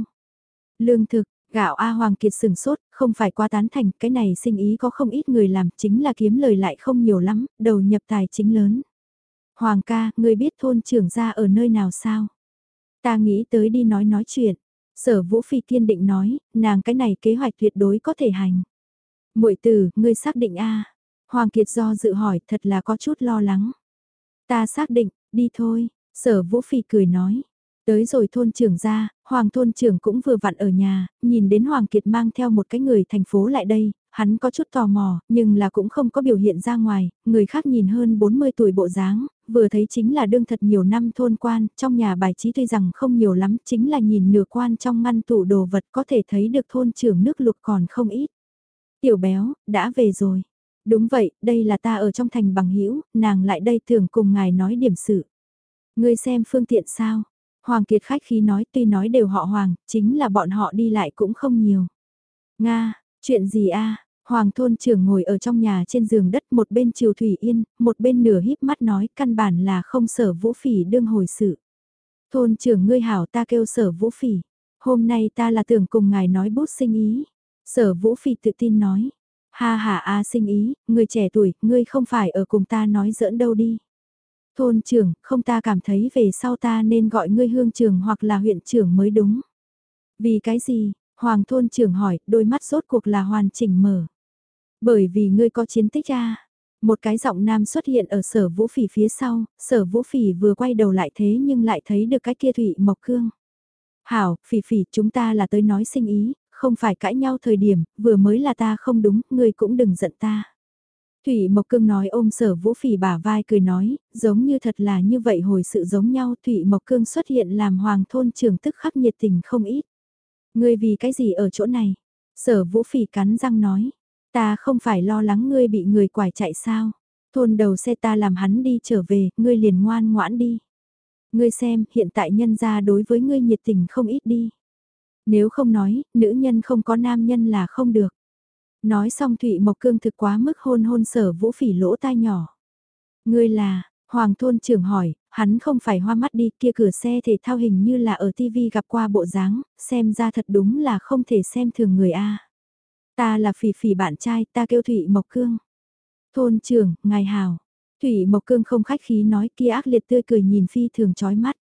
Lương thực, Gạo A Hoàng Kiệt sừng sốt, không phải quá tán thành, cái này sinh ý có không ít người làm, chính là kiếm lời lại không nhiều lắm, đầu nhập tài chính lớn. Hoàng ca, người biết thôn trưởng ra ở nơi nào sao? Ta nghĩ tới đi nói nói chuyện. Sở Vũ Phi kiên định nói, nàng cái này kế hoạch tuyệt đối có thể hành. muội tử, ngươi xác định A. Hoàng Kiệt do dự hỏi, thật là có chút lo lắng. Ta xác định, đi thôi, sở Vũ Phi cười nói. Tới rồi thôn trưởng ra, Hoàng thôn trưởng cũng vừa vặn ở nhà, nhìn đến Hoàng Kiệt mang theo một cái người thành phố lại đây, hắn có chút tò mò, nhưng là cũng không có biểu hiện ra ngoài, người khác nhìn hơn 40 tuổi bộ dáng, vừa thấy chính là đương thật nhiều năm thôn quan, trong nhà bài trí tuy rằng không nhiều lắm, chính là nhìn nửa quan trong ngăn tủ đồ vật có thể thấy được thôn trưởng nước lục còn không ít. Tiểu béo, đã về rồi. Đúng vậy, đây là ta ở trong thành bằng hữu nàng lại đây thường cùng ngài nói điểm sự. Ngươi xem phương tiện sao? Hoàng Kiệt khách khí nói tuy nói đều họ Hoàng, chính là bọn họ đi lại cũng không nhiều. Nga, chuyện gì a? Hoàng thôn trưởng ngồi ở trong nhà trên giường đất một bên chiều thủy yên, một bên nửa híp mắt nói căn bản là không sở vũ phỉ đương hồi sự. Thôn trưởng ngươi hảo ta kêu sở vũ phỉ. Hôm nay ta là tưởng cùng ngài nói bút sinh ý. Sở vũ phỉ tự tin nói. Ha ha a sinh ý, người trẻ tuổi, ngươi không phải ở cùng ta nói giỡn đâu đi. Thôn trưởng, không ta cảm thấy về sau ta nên gọi ngươi hương trưởng hoặc là huyện trưởng mới đúng. Vì cái gì? Hoàng thôn trưởng hỏi, đôi mắt rốt cuộc là hoàn chỉnh mở. Bởi vì ngươi có chiến tích ra Một cái giọng nam xuất hiện ở sở vũ phỉ phía sau, sở vũ phỉ vừa quay đầu lại thế nhưng lại thấy được cái kia Thụy Mộc Cương. Hảo, phỉ phỉ, chúng ta là tới nói sinh ý, không phải cãi nhau thời điểm, vừa mới là ta không đúng, ngươi cũng đừng giận ta. Thủy Mộc Cương nói ôm sở vũ phỉ bả vai cười nói, giống như thật là như vậy hồi sự giống nhau Thủy Mộc Cương xuất hiện làm hoàng thôn trưởng tức khắc nhiệt tình không ít. Ngươi vì cái gì ở chỗ này? Sở vũ phỉ cắn răng nói, ta không phải lo lắng ngươi bị người quải chạy sao? Thôn đầu xe ta làm hắn đi trở về, ngươi liền ngoan ngoãn đi. Ngươi xem, hiện tại nhân gia đối với ngươi nhiệt tình không ít đi. Nếu không nói, nữ nhân không có nam nhân là không được. Nói xong Thụy Mộc Cương thực quá mức hôn hôn sở vũ phỉ lỗ tai nhỏ. Ngươi là, Hoàng thôn trưởng hỏi, hắn không phải hoa mắt đi kia cửa xe thể thao hình như là ở TV gặp qua bộ dáng, xem ra thật đúng là không thể xem thường người A. Ta là phỉ phỉ bạn trai, ta kêu Thụy Mộc Cương. Thôn trưởng, ngài hào. Thủy Mộc Cương không khách khí nói kia ác liệt tươi cười nhìn phi thường chói mắt.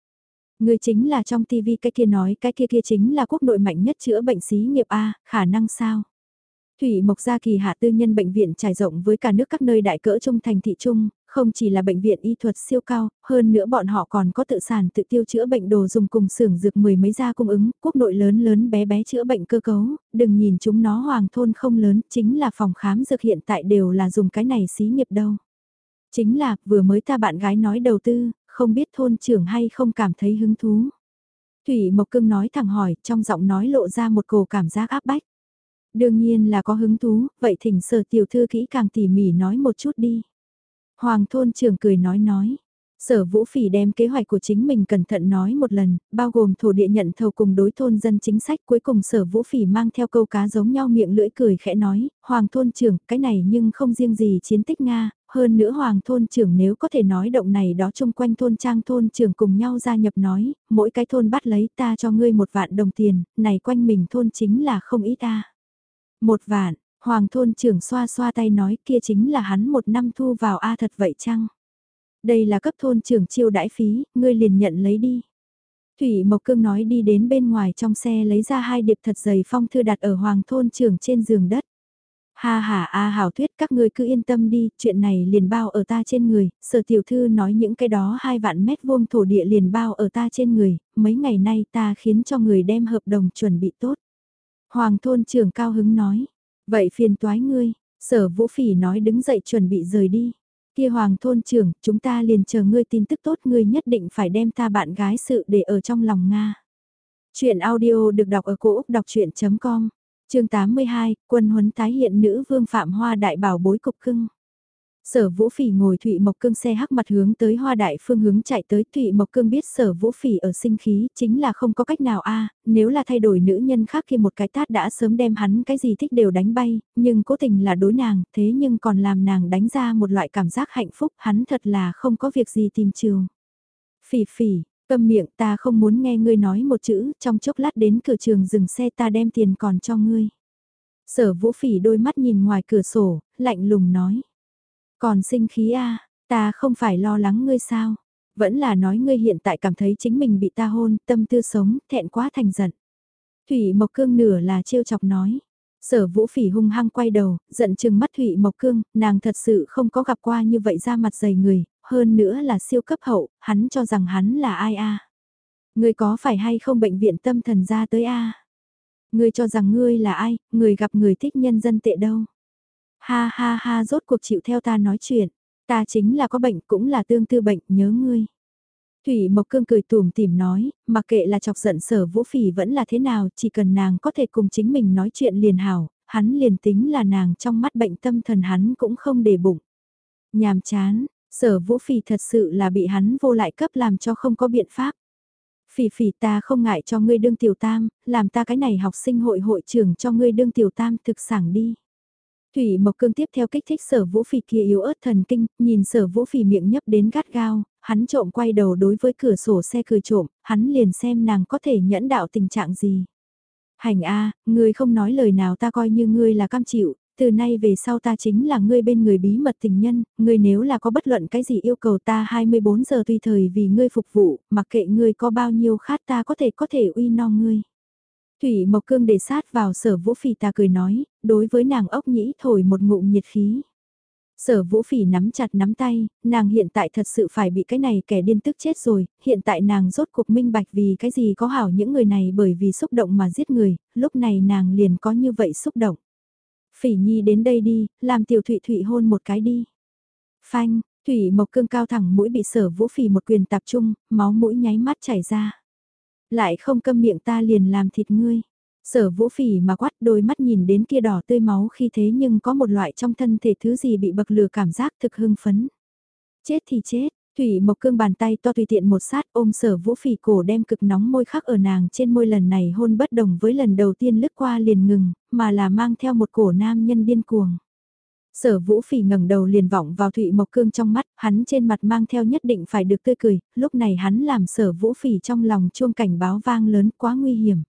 Người chính là trong TV cái kia nói cái kia kia chính là quốc nội mạnh nhất chữa bệnh xí nghiệp A, khả năng sao? Thủy Mộc Gia kỳ hạ tư nhân bệnh viện trải rộng với cả nước các nơi đại cỡ trung thành thị trung, không chỉ là bệnh viện y thuật siêu cao, hơn nữa bọn họ còn có tự sản tự tiêu chữa bệnh đồ dùng cùng xưởng dược mười mấy gia cung ứng, quốc nội lớn lớn bé bé chữa bệnh cơ cấu, đừng nhìn chúng nó hoàng thôn không lớn, chính là phòng khám dược hiện tại đều là dùng cái này xí nghiệp đâu. Chính là, vừa mới ta bạn gái nói đầu tư, không biết thôn trưởng hay không cảm thấy hứng thú. Thủy Mộc Cưng nói thẳng hỏi, trong giọng nói lộ ra một cổ cảm giác áp bách. Đương nhiên là có hứng thú, vậy thỉnh sở tiểu thư kỹ càng tỉ mỉ nói một chút đi. Hoàng thôn trưởng cười nói nói. Sở Vũ Phỉ đem kế hoạch của chính mình cẩn thận nói một lần, bao gồm thổ địa nhận thầu cùng đối thôn dân chính sách cuối cùng Sở Vũ Phỉ mang theo câu cá giống nhau miệng lưỡi cười khẽ nói, Hoàng thôn trưởng, cái này nhưng không riêng gì chiến tích Nga, hơn nữa Hoàng thôn trưởng nếu có thể nói động này đó chung quanh thôn trang thôn trưởng cùng nhau gia nhập nói, mỗi cái thôn bắt lấy ta cho ngươi một vạn đồng tiền, này quanh mình thôn chính là không ít ta. Một vạn, Hoàng thôn trưởng xoa xoa tay nói kia chính là hắn một năm thu vào A thật vậy chăng? Đây là cấp thôn trưởng chiêu đãi phí, ngươi liền nhận lấy đi. Thủy Mộc Cương nói đi đến bên ngoài trong xe lấy ra hai điệp thật dày phong thư đặt ở hoàng thôn trưởng trên giường đất. Ha ha a hảo thuyết các ngươi cứ yên tâm đi, chuyện này liền bao ở ta trên người, sở tiểu thư nói những cái đó hai vạn mét vuông thổ địa liền bao ở ta trên người, mấy ngày nay ta khiến cho người đem hợp đồng chuẩn bị tốt. Hoàng thôn trưởng cao hứng nói, vậy phiền toái ngươi, sở vũ phỉ nói đứng dậy chuẩn bị rời đi. Kia hoàng thôn trưởng, chúng ta liền chờ ngươi tin tức tốt ngươi nhất định phải đem ta bạn gái sự để ở trong lòng Nga. Chuyện audio được đọc ở cổ Úc đọc chuyện.com, chương 82, quân huấn tái hiện nữ vương Phạm Hoa Đại Bảo bối cục cưng. Sở Vũ Phỉ ngồi Thụy Mộc Cương xe hắc mặt hướng tới Hoa Đại phương hướng chạy tới Thụy Mộc Cương biết Sở Vũ Phỉ ở sinh khí chính là không có cách nào a nếu là thay đổi nữ nhân khác khi một cái tát đã sớm đem hắn cái gì thích đều đánh bay, nhưng cố tình là đối nàng, thế nhưng còn làm nàng đánh ra một loại cảm giác hạnh phúc, hắn thật là không có việc gì tìm trường. Phỉ phỉ, câm miệng ta không muốn nghe ngươi nói một chữ, trong chốc lát đến cửa trường dừng xe ta đem tiền còn cho ngươi. Sở Vũ Phỉ đôi mắt nhìn ngoài cửa sổ, lạnh lùng nói. Còn sinh khí a à, ta không phải lo lắng ngươi sao? Vẫn là nói ngươi hiện tại cảm thấy chính mình bị ta hôn, tâm tư sống, thẹn quá thành giận. Thủy Mộc Cương nửa là trêu chọc nói. Sở vũ phỉ hung hăng quay đầu, giận chừng mắt Thủy Mộc Cương, nàng thật sự không có gặp qua như vậy ra mặt dày người, hơn nữa là siêu cấp hậu, hắn cho rằng hắn là ai a Ngươi có phải hay không bệnh viện tâm thần ra tới a Ngươi cho rằng ngươi là ai, người gặp người thích nhân dân tệ đâu. Ha ha ha rốt cuộc chịu theo ta nói chuyện. Ta chính là có bệnh cũng là tương tư bệnh nhớ ngươi. Thủy Mộc Cương cười tùm tìm nói, mặc kệ là chọc giận sở vũ phỉ vẫn là thế nào, chỉ cần nàng có thể cùng chính mình nói chuyện liền hảo, hắn liền tính là nàng trong mắt bệnh tâm thần hắn cũng không để bụng. Nhàm chán, sở vũ phỉ thật sự là bị hắn vô lại cấp làm cho không có biện pháp. Phỉ phỉ ta không ngại cho ngươi đương tiểu tam, làm ta cái này học sinh hội hội trưởng cho ngươi đương tiểu tam thực sảng đi. Thủy Mộc Cương tiếp theo kích thích sở vũ phỉ kia yếu ớt thần kinh, nhìn sở vũ phỉ miệng nhấp đến gắt gao, hắn trộm quay đầu đối với cửa sổ xe cười trộm, hắn liền xem nàng có thể nhẫn đạo tình trạng gì. Hành A, ngươi không nói lời nào ta coi như ngươi là cam chịu, từ nay về sau ta chính là ngươi bên người bí mật tình nhân, ngươi nếu là có bất luận cái gì yêu cầu ta 24 giờ tùy thời vì ngươi phục vụ, mặc kệ ngươi có bao nhiêu khát ta có thể có thể uy no ngươi. Thủy Mộc Cương để sát vào sở vũ phỉ ta cười nói, đối với nàng ốc nhĩ thổi một ngụm nhiệt khí. Sở vũ phỉ nắm chặt nắm tay, nàng hiện tại thật sự phải bị cái này kẻ điên tức chết rồi, hiện tại nàng rốt cuộc minh bạch vì cái gì có hảo những người này bởi vì xúc động mà giết người, lúc này nàng liền có như vậy xúc động. Phỉ nhi đến đây đi, làm tiểu thụy thụy hôn một cái đi. Phanh, thủy mộc cương cao thẳng mũi bị sở vũ phỉ một quyền tập trung, máu mũi nháy mắt chảy ra. Lại không câm miệng ta liền làm thịt ngươi. Sở vũ phỉ mà quát đôi mắt nhìn đến kia đỏ tươi máu khi thế nhưng có một loại trong thân thể thứ gì bị bậc lửa cảm giác thực hưng phấn. Chết thì chết, Thủy Mộc Cương bàn tay to tùy tiện một sát ôm sở vũ phỉ cổ đem cực nóng môi khắc ở nàng trên môi lần này hôn bất đồng với lần đầu tiên lướt qua liền ngừng, mà là mang theo một cổ nam nhân điên cuồng. Sở vũ phỉ ngẩng đầu liền vọng vào Thụy Mộc Cương trong mắt, hắn trên mặt mang theo nhất định phải được tươi cười, lúc này hắn làm sở vũ phỉ trong lòng chuông cảnh báo vang lớn quá nguy hiểm.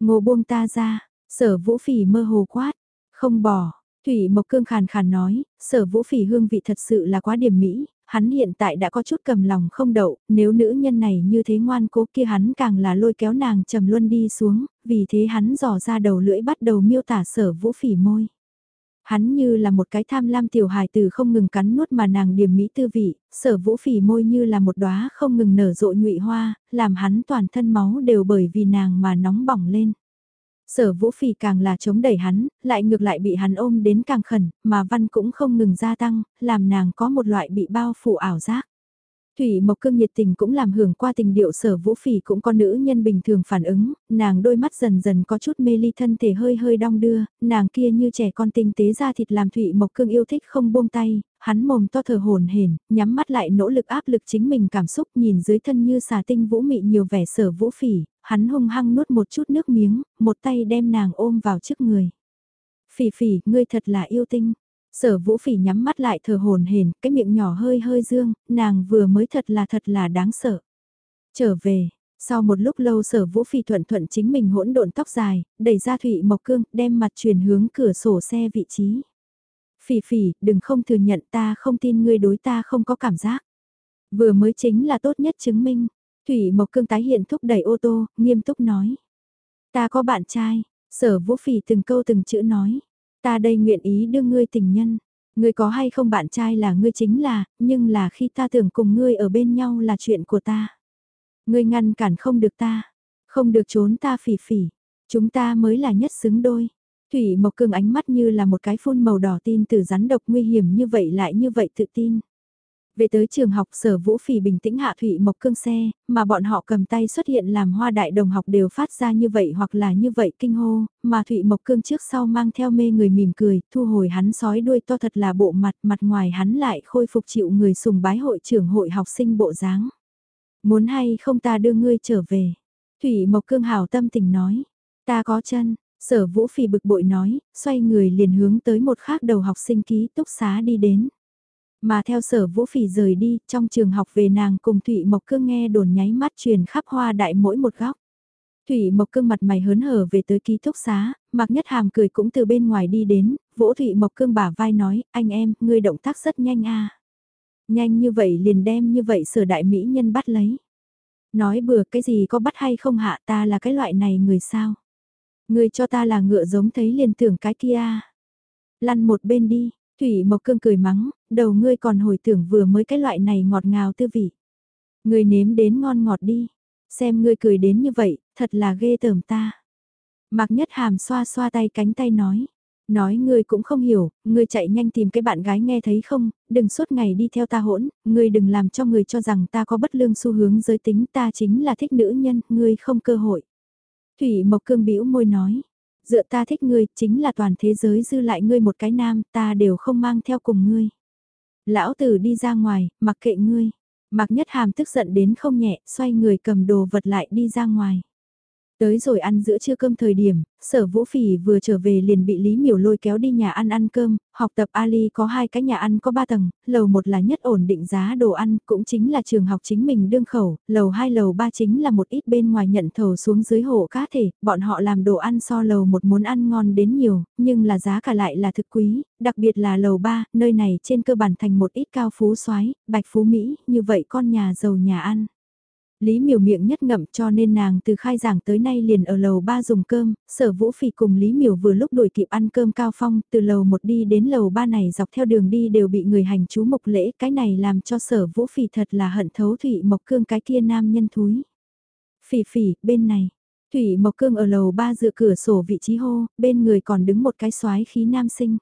Ngô buông ta ra, sở vũ phỉ mơ hồ quát, không bỏ, Thủy Mộc Cương khàn khàn nói, sở vũ phỉ hương vị thật sự là quá điểm mỹ, hắn hiện tại đã có chút cầm lòng không đậu, nếu nữ nhân này như thế ngoan cố kia hắn càng là lôi kéo nàng trầm luân đi xuống, vì thế hắn dò ra đầu lưỡi bắt đầu miêu tả sở vũ phỉ môi. Hắn như là một cái tham lam tiểu hài từ không ngừng cắn nuốt mà nàng điểm mỹ tư vị, sở vũ phỉ môi như là một đóa không ngừng nở rộ nhụy hoa, làm hắn toàn thân máu đều bởi vì nàng mà nóng bỏng lên. Sở vũ phỉ càng là chống đẩy hắn, lại ngược lại bị hắn ôm đến càng khẩn, mà văn cũng không ngừng gia tăng, làm nàng có một loại bị bao phủ ảo giác. Thủy Mộc Cương nhiệt tình cũng làm hưởng qua tình điệu sở vũ phỉ cũng có nữ nhân bình thường phản ứng, nàng đôi mắt dần dần có chút mê ly thân thể hơi hơi đong đưa, nàng kia như trẻ con tinh tế ra thịt làm Thủy Mộc Cương yêu thích không buông tay, hắn mồm to thở hồn hển, nhắm mắt lại nỗ lực áp lực chính mình cảm xúc nhìn dưới thân như xà tinh vũ mị nhiều vẻ sở vũ phỉ, hắn hung hăng nuốt một chút nước miếng, một tay đem nàng ôm vào trước người. Phỉ phỉ, ngươi thật là yêu tinh. Sở vũ phỉ nhắm mắt lại thở hồn hển, cái miệng nhỏ hơi hơi dương, nàng vừa mới thật là thật là đáng sợ. Trở về, sau một lúc lâu sở vũ phỉ thuận thuận chính mình hỗn độn tóc dài, đẩy ra thủy mộc cương, đem mặt chuyển hướng cửa sổ xe vị trí. Phỉ phỉ, đừng không thừa nhận ta không tin ngươi đối ta không có cảm giác. Vừa mới chính là tốt nhất chứng minh. Thủy Mộc Cương tái hiện thúc đẩy ô tô, nghiêm túc nói. Ta có bạn trai, sở vũ phỉ từng câu từng chữ nói. Ta đây nguyện ý đưa ngươi tình nhân. Ngươi có hay không bạn trai là ngươi chính là, nhưng là khi ta tưởng cùng ngươi ở bên nhau là chuyện của ta. Ngươi ngăn cản không được ta, không được trốn ta phỉ phỉ. Chúng ta mới là nhất xứng đôi. Thủy Mộc Cương ánh mắt như là một cái phun màu đỏ tin từ rắn độc nguy hiểm như vậy lại như vậy tự tin. Về tới trường học sở vũ phỉ bình tĩnh hạ thủy Mộc Cương xe, mà bọn họ cầm tay xuất hiện làm hoa đại đồng học đều phát ra như vậy hoặc là như vậy kinh hô, mà Thụy Mộc Cương trước sau mang theo mê người mỉm cười, thu hồi hắn sói đuôi to thật là bộ mặt, mặt ngoài hắn lại khôi phục chịu người sùng bái hội trưởng hội học sinh bộ dáng. Muốn hay không ta đưa ngươi trở về. Thủy Mộc Cương hào tâm tình nói, ta có chân, sở vũ phỉ bực bội nói, xoay người liền hướng tới một khác đầu học sinh ký túc xá đi đến. Mà theo sở vũ phỉ rời đi, trong trường học về nàng cùng Thụy Mộc Cương nghe đồn nháy mắt truyền khắp hoa đại mỗi một góc. Thụy Mộc Cương mặt mày hớn hở về tới ký túc xá, mặc nhất hàm cười cũng từ bên ngoài đi đến, vỗ Thụy Mộc Cương bả vai nói, anh em, ngươi động tác rất nhanh a Nhanh như vậy liền đem như vậy sở đại mỹ nhân bắt lấy. Nói bừa cái gì có bắt hay không hạ ta là cái loại này người sao. Ngươi cho ta là ngựa giống thấy liền tưởng cái kia. Lăn một bên đi, Thủy Mộc Cương cười mắng, đầu ngươi còn hồi tưởng vừa mới cái loại này ngọt ngào tư vị. Ngươi nếm đến ngon ngọt đi, xem ngươi cười đến như vậy, thật là ghê tởm ta. Mạc Nhất Hàm xoa xoa tay cánh tay nói, nói ngươi cũng không hiểu, ngươi chạy nhanh tìm cái bạn gái nghe thấy không, đừng suốt ngày đi theo ta hỗn, ngươi đừng làm cho người cho rằng ta có bất lương xu hướng giới tính ta chính là thích nữ nhân, ngươi không cơ hội. Thủy Mộc Cương bĩu môi nói, Dựa ta thích ngươi, chính là toàn thế giới dư lại ngươi một cái nam, ta đều không mang theo cùng ngươi. Lão tử đi ra ngoài, mặc kệ ngươi. Mặc nhất hàm tức giận đến không nhẹ, xoay người cầm đồ vật lại đi ra ngoài. Tới rồi ăn giữa trưa cơm thời điểm, sở vũ phỉ vừa trở về liền bị Lý Miểu lôi kéo đi nhà ăn ăn cơm, học tập Ali có hai cái nhà ăn có ba tầng, lầu một là nhất ổn định giá đồ ăn, cũng chính là trường học chính mình đương khẩu, lầu hai lầu ba chính là một ít bên ngoài nhận thầu xuống dưới hộ cá thể, bọn họ làm đồ ăn so lầu một muốn ăn ngon đến nhiều, nhưng là giá cả lại là thực quý, đặc biệt là lầu ba, nơi này trên cơ bản thành một ít cao phú soái bạch phú Mỹ, như vậy con nhà giàu nhà ăn. Lý miều miệng nhất ngậm cho nên nàng từ khai giảng tới nay liền ở lầu 3 dùng cơm, sở vũ phỉ cùng Lý miều vừa lúc đuổi kịp ăn cơm cao phong, từ lầu 1 đi đến lầu 3 này dọc theo đường đi đều bị người hành chú mộc lễ, cái này làm cho sở vũ phỉ thật là hận thấu Thủy Mộc Cương cái kia nam nhân thúi. Phỉ phỉ, bên này, Thủy Mộc Cương ở lầu 3 dựa cửa sổ vị trí hô, bên người còn đứng một cái soái khí nam sinh.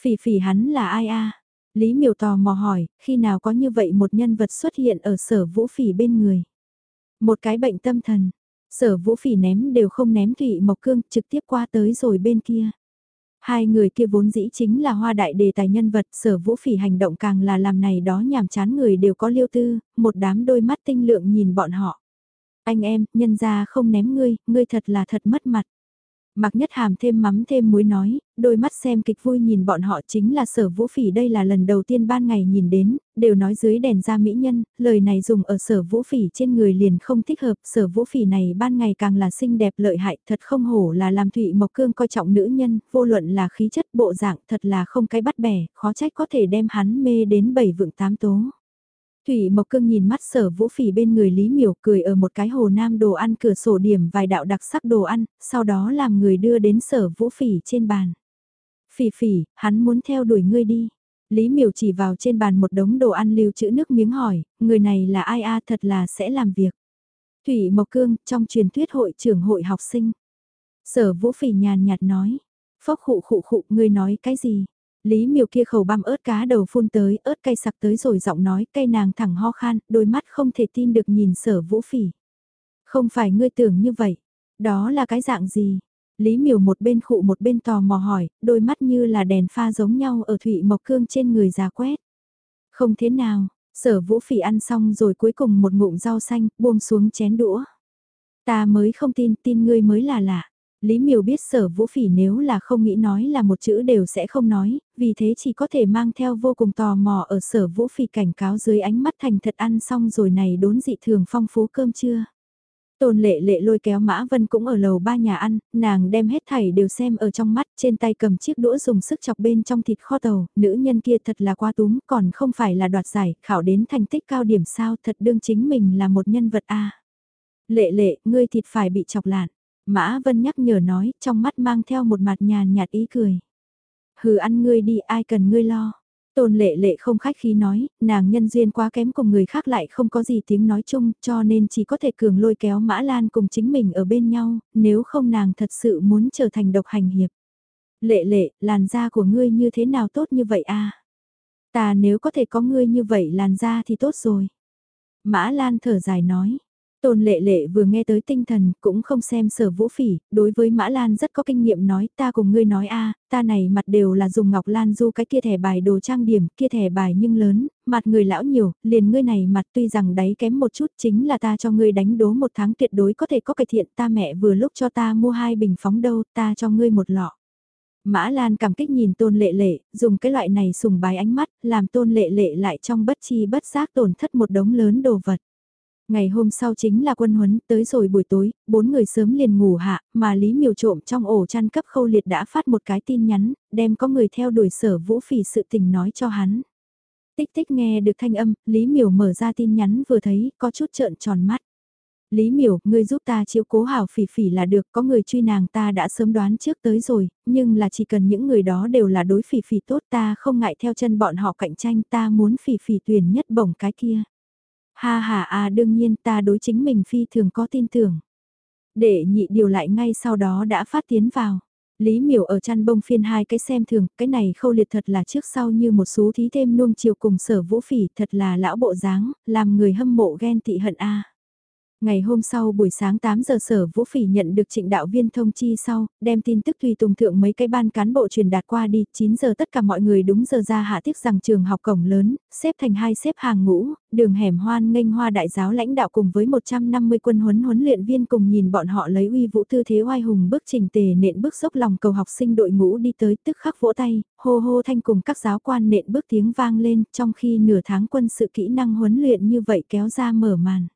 Phỉ phỉ hắn là ai a? Lý miều tò mò hỏi, khi nào có như vậy một nhân vật xuất hiện ở sở vũ phỉ bên người? Một cái bệnh tâm thần, sở vũ phỉ ném đều không ném Thụy Mộc Cương trực tiếp qua tới rồi bên kia. Hai người kia vốn dĩ chính là hoa đại đề tài nhân vật, sở vũ phỉ hành động càng là làm này đó nhàm chán người đều có liêu tư, một đám đôi mắt tinh lượng nhìn bọn họ. Anh em, nhân ra không ném ngươi, ngươi thật là thật mất mặt. Mặc nhất hàm thêm mắm thêm muối nói, đôi mắt xem kịch vui nhìn bọn họ chính là sở vũ phỉ đây là lần đầu tiên ban ngày nhìn đến, đều nói dưới đèn ra mỹ nhân, lời này dùng ở sở vũ phỉ trên người liền không thích hợp, sở vũ phỉ này ban ngày càng là xinh đẹp lợi hại, thật không hổ là làm thụy mộc cương coi trọng nữ nhân, vô luận là khí chất bộ dạng thật là không cái bắt bẻ, khó trách có thể đem hắn mê đến bảy vượng tám tố. Thủy Mộc Cương nhìn mắt sở vũ phỉ bên người Lý Miểu cười ở một cái hồ nam đồ ăn cửa sổ điểm vài đạo đặc sắc đồ ăn, sau đó làm người đưa đến sở vũ phỉ trên bàn. Phỉ phỉ, hắn muốn theo đuổi ngươi đi. Lý Miểu chỉ vào trên bàn một đống đồ ăn lưu trữ nước miếng hỏi, người này là ai a thật là sẽ làm việc. Thủy Mộc Cương, trong truyền thuyết hội trưởng hội học sinh. Sở vũ phỉ nhàn nhạt nói, phốc khụ khụ khụ, ngươi nói cái gì? Lý miều kia khẩu băm ớt cá đầu phun tới, ớt cay sặc tới rồi giọng nói, cây nàng thẳng ho khan, đôi mắt không thể tin được nhìn sở vũ phỉ. Không phải ngươi tưởng như vậy, đó là cái dạng gì? Lý miều một bên khụ một bên tò mò hỏi, đôi mắt như là đèn pha giống nhau ở thụy mộc cương trên người già quét. Không thế nào, sở vũ phỉ ăn xong rồi cuối cùng một ngụm rau xanh, buông xuống chén đũa. Ta mới không tin, tin ngươi mới là lạ. Lý Miều biết sở vũ phỉ nếu là không nghĩ nói là một chữ đều sẽ không nói, vì thế chỉ có thể mang theo vô cùng tò mò ở sở vũ phỉ cảnh cáo dưới ánh mắt thành thật ăn xong rồi này đốn dị thường phong phú cơm trưa. Tôn lệ lệ lôi kéo Mã Vân cũng ở lầu ba nhà ăn, nàng đem hết thảy đều xem ở trong mắt, trên tay cầm chiếc đũa dùng sức chọc bên trong thịt kho tàu, nữ nhân kia thật là quá túm, còn không phải là đoạt giải, khảo đến thành tích cao điểm sao thật đương chính mình là một nhân vật A. Lệ lệ, ngươi thịt phải bị chọc lạn. Mã Vân nhắc nhở nói, trong mắt mang theo một mặt nhàn nhạt ý cười. Hừ ăn ngươi đi, ai cần ngươi lo. Tôn lệ lệ không khách khí nói, nàng nhân duyên quá kém cùng người khác lại không có gì tiếng nói chung, cho nên chỉ có thể cường lôi kéo Mã Lan cùng chính mình ở bên nhau, nếu không nàng thật sự muốn trở thành độc hành hiệp. Lệ lệ, làn da của ngươi như thế nào tốt như vậy a? Ta nếu có thể có ngươi như vậy làn da thì tốt rồi. Mã Lan thở dài nói, Tôn lệ lệ vừa nghe tới tinh thần cũng không xem sở vũ phỉ, đối với Mã Lan rất có kinh nghiệm nói ta cùng ngươi nói a ta này mặt đều là dùng ngọc lan du cái kia thẻ bài đồ trang điểm, kia thẻ bài nhưng lớn, mặt người lão nhiều, liền ngươi này mặt tuy rằng đáy kém một chút chính là ta cho ngươi đánh đố một tháng tuyệt đối có thể có cải thiện ta mẹ vừa lúc cho ta mua hai bình phóng đâu, ta cho ngươi một lọ. Mã Lan cảm kích nhìn tôn lệ lệ, dùng cái loại này sùng bái ánh mắt, làm tôn lệ lệ lại trong bất chi bất giác tổn thất một đống lớn đồ vật. Ngày hôm sau chính là quân huấn, tới rồi buổi tối, bốn người sớm liền ngủ hạ, mà Lý Miều trộm trong ổ chăn cấp khâu liệt đã phát một cái tin nhắn, đem có người theo đuổi sở vũ phỉ sự tình nói cho hắn. Tích tích nghe được thanh âm, Lý Miều mở ra tin nhắn vừa thấy, có chút trợn tròn mắt. Lý Miểu, ngươi giúp ta chiếu cố hảo phỉ phỉ là được, có người truy nàng ta đã sớm đoán trước tới rồi, nhưng là chỉ cần những người đó đều là đối phỉ phỉ tốt ta không ngại theo chân bọn họ cạnh tranh ta muốn phỉ phỉ tuyển nhất bổng cái kia. Ha ha à đương nhiên ta đối chính mình phi thường có tin tưởng. Để nhị điều lại ngay sau đó đã phát tiến vào. Lý miểu ở chăn bông phiên hai cái xem thường, cái này khâu liệt thật là trước sau như một số thí thêm nuông chiều cùng sở vũ phỉ, thật là lão bộ dáng, làm người hâm mộ ghen tị hận a. Ngày hôm sau buổi sáng 8 giờ sở Vũ Phỉ nhận được trịnh đạo viên thông chi sau, đem tin tức tùy tùng thượng mấy cái ban cán bộ truyền đạt qua đi, 9 giờ tất cả mọi người đúng giờ ra hạ tiếc rằng trường học cổng lớn, xếp thành hai xếp hàng ngũ, đường hẻm hoan nghênh hoa đại giáo lãnh đạo cùng với 150 quân huấn huấn luyện viên cùng nhìn bọn họ lấy uy vũ tư thế oai hùng bước trình tề nện bước dốc lòng cầu học sinh đội ngũ đi tới tức khắc vỗ tay, hô hô thanh cùng các giáo quan nện bước tiếng vang lên trong khi nửa tháng quân sự kỹ năng huấn luyện như vậy kéo ra mở màn.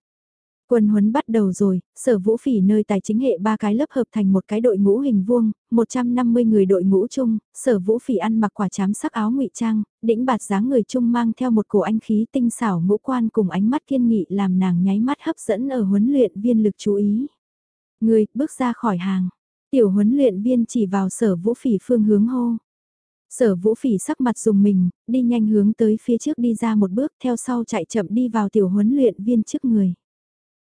Quân huấn bắt đầu rồi, sở vũ phỉ nơi tài chính hệ ba cái lớp hợp thành một cái đội ngũ hình vuông, 150 người đội ngũ chung, sở vũ phỉ ăn mặc quả chám sắc áo ngụy trang, đĩnh bạt dáng người chung mang theo một cổ anh khí tinh xảo ngũ quan cùng ánh mắt kiên nghị làm nàng nháy mắt hấp dẫn ở huấn luyện viên lực chú ý. Người, bước ra khỏi hàng, tiểu huấn luyện viên chỉ vào sở vũ phỉ phương hướng hô. Sở vũ phỉ sắc mặt dùng mình, đi nhanh hướng tới phía trước đi ra một bước theo sau chạy chậm đi vào tiểu huấn luyện viên trước người.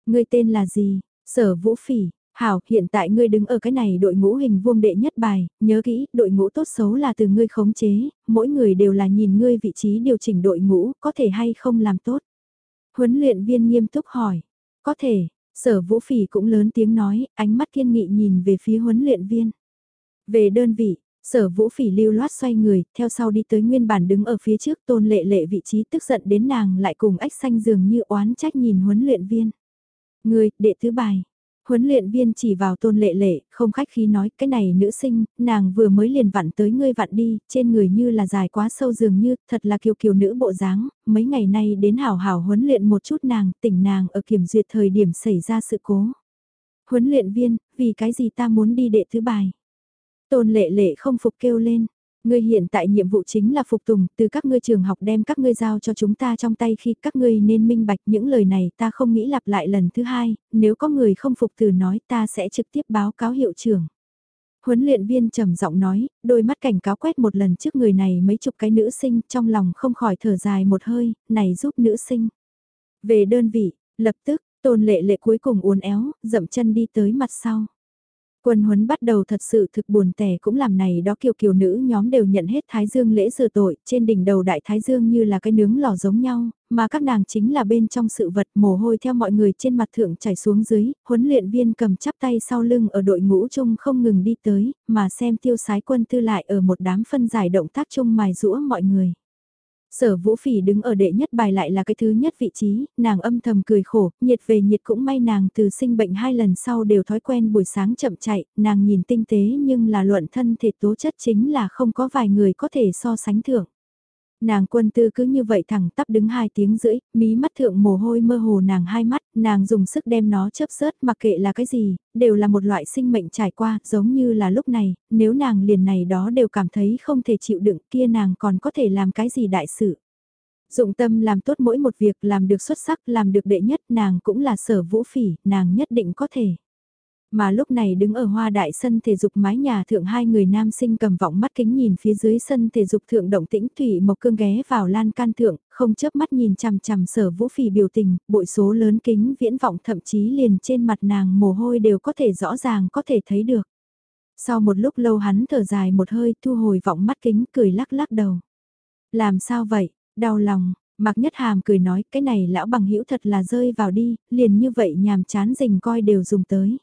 Ngươi tên là gì? Sở Vũ Phỉ, Hảo, hiện tại ngươi đứng ở cái này đội ngũ hình vuông đệ nhất bài, nhớ kỹ, đội ngũ tốt xấu là từ ngươi khống chế, mỗi người đều là nhìn ngươi vị trí điều chỉnh đội ngũ, có thể hay không làm tốt. Huấn luyện viên nghiêm túc hỏi, có thể, sở vũ phỉ cũng lớn tiếng nói, ánh mắt kiên nghị nhìn về phía huấn luyện viên. Về đơn vị, sở vũ phỉ lưu loát xoay người, theo sau đi tới nguyên bản đứng ở phía trước tôn lệ lệ vị trí tức giận đến nàng lại cùng ếch xanh dường như oán trách nhìn huấn luyện viên. Người, đệ tứ bài. Huấn luyện viên chỉ vào tôn lệ lệ, không khách khí nói, cái này nữ sinh, nàng vừa mới liền vặn tới ngươi vặn đi, trên người như là dài quá sâu dường như, thật là kiều kiều nữ bộ dáng, mấy ngày nay đến hảo hảo huấn luyện một chút nàng, tỉnh nàng ở kiểm duyệt thời điểm xảy ra sự cố. Huấn luyện viên, vì cái gì ta muốn đi đệ thứ bài? Tôn lệ lệ không phục kêu lên, Ngươi hiện tại nhiệm vụ chính là phục tùng, từ các ngươi trường học đem các ngươi giao cho chúng ta trong tay khi các ngươi nên minh bạch những lời này ta không nghĩ lặp lại lần thứ hai, nếu có người không phục từ nói ta sẽ trực tiếp báo cáo hiệu trưởng. Huấn luyện viên trầm giọng nói, đôi mắt cảnh cáo quét một lần trước người này mấy chục cái nữ sinh trong lòng không khỏi thở dài một hơi, này giúp nữ sinh. Về đơn vị, lập tức, tôn lệ lệ cuối cùng uốn éo, dậm chân đi tới mặt sau. Quân huấn bắt đầu thật sự thực buồn tẻ cũng làm này đó kiều kiều nữ nhóm đều nhận hết Thái Dương lễ rửa tội, trên đỉnh đầu đại Thái Dương như là cái nướng lò giống nhau, mà các nàng chính là bên trong sự vật mồ hôi theo mọi người trên mặt thượng chảy xuống dưới, huấn luyện viên cầm chắp tay sau lưng ở đội ngũ chung không ngừng đi tới, mà xem tiêu sái quân tư lại ở một đám phân giải động tác chung mài rũa mọi người. Sở Vũ Phỉ đứng ở đệ nhất bài lại là cái thứ nhất vị trí, nàng âm thầm cười khổ, nhiệt về nhiệt cũng may nàng từ sinh bệnh hai lần sau đều thói quen buổi sáng chậm chạy, nàng nhìn tinh tế nhưng là luận thân thể tố chất chính là không có vài người có thể so sánh thưởng. Nàng quân tư cứ như vậy thẳng tắp đứng hai tiếng rưỡi, mí mắt thượng mồ hôi mơ hồ nàng hai mắt, nàng dùng sức đem nó chớp sớt mặc kệ là cái gì, đều là một loại sinh mệnh trải qua, giống như là lúc này, nếu nàng liền này đó đều cảm thấy không thể chịu đựng kia nàng còn có thể làm cái gì đại sự. Dụng tâm làm tốt mỗi một việc làm được xuất sắc làm được đệ nhất nàng cũng là sở vũ phỉ, nàng nhất định có thể. Mà lúc này đứng ở hoa đại sân thể dục mái nhà thượng hai người nam sinh cầm vọng mắt kính nhìn phía dưới sân thể dục thượng động tĩnh Thủy Mộc Cương ghé vào lan can thượng, không chớp mắt nhìn chằm chằm sở vũ phì biểu tình, bội số lớn kính viễn vọng thậm chí liền trên mặt nàng mồ hôi đều có thể rõ ràng có thể thấy được. Sau một lúc lâu hắn thở dài một hơi thu hồi vọng mắt kính cười lắc lắc đầu. Làm sao vậy, đau lòng, Mạc Nhất Hàm cười nói cái này lão bằng hữu thật là rơi vào đi, liền như vậy nhàm chán rình coi đều dùng tới.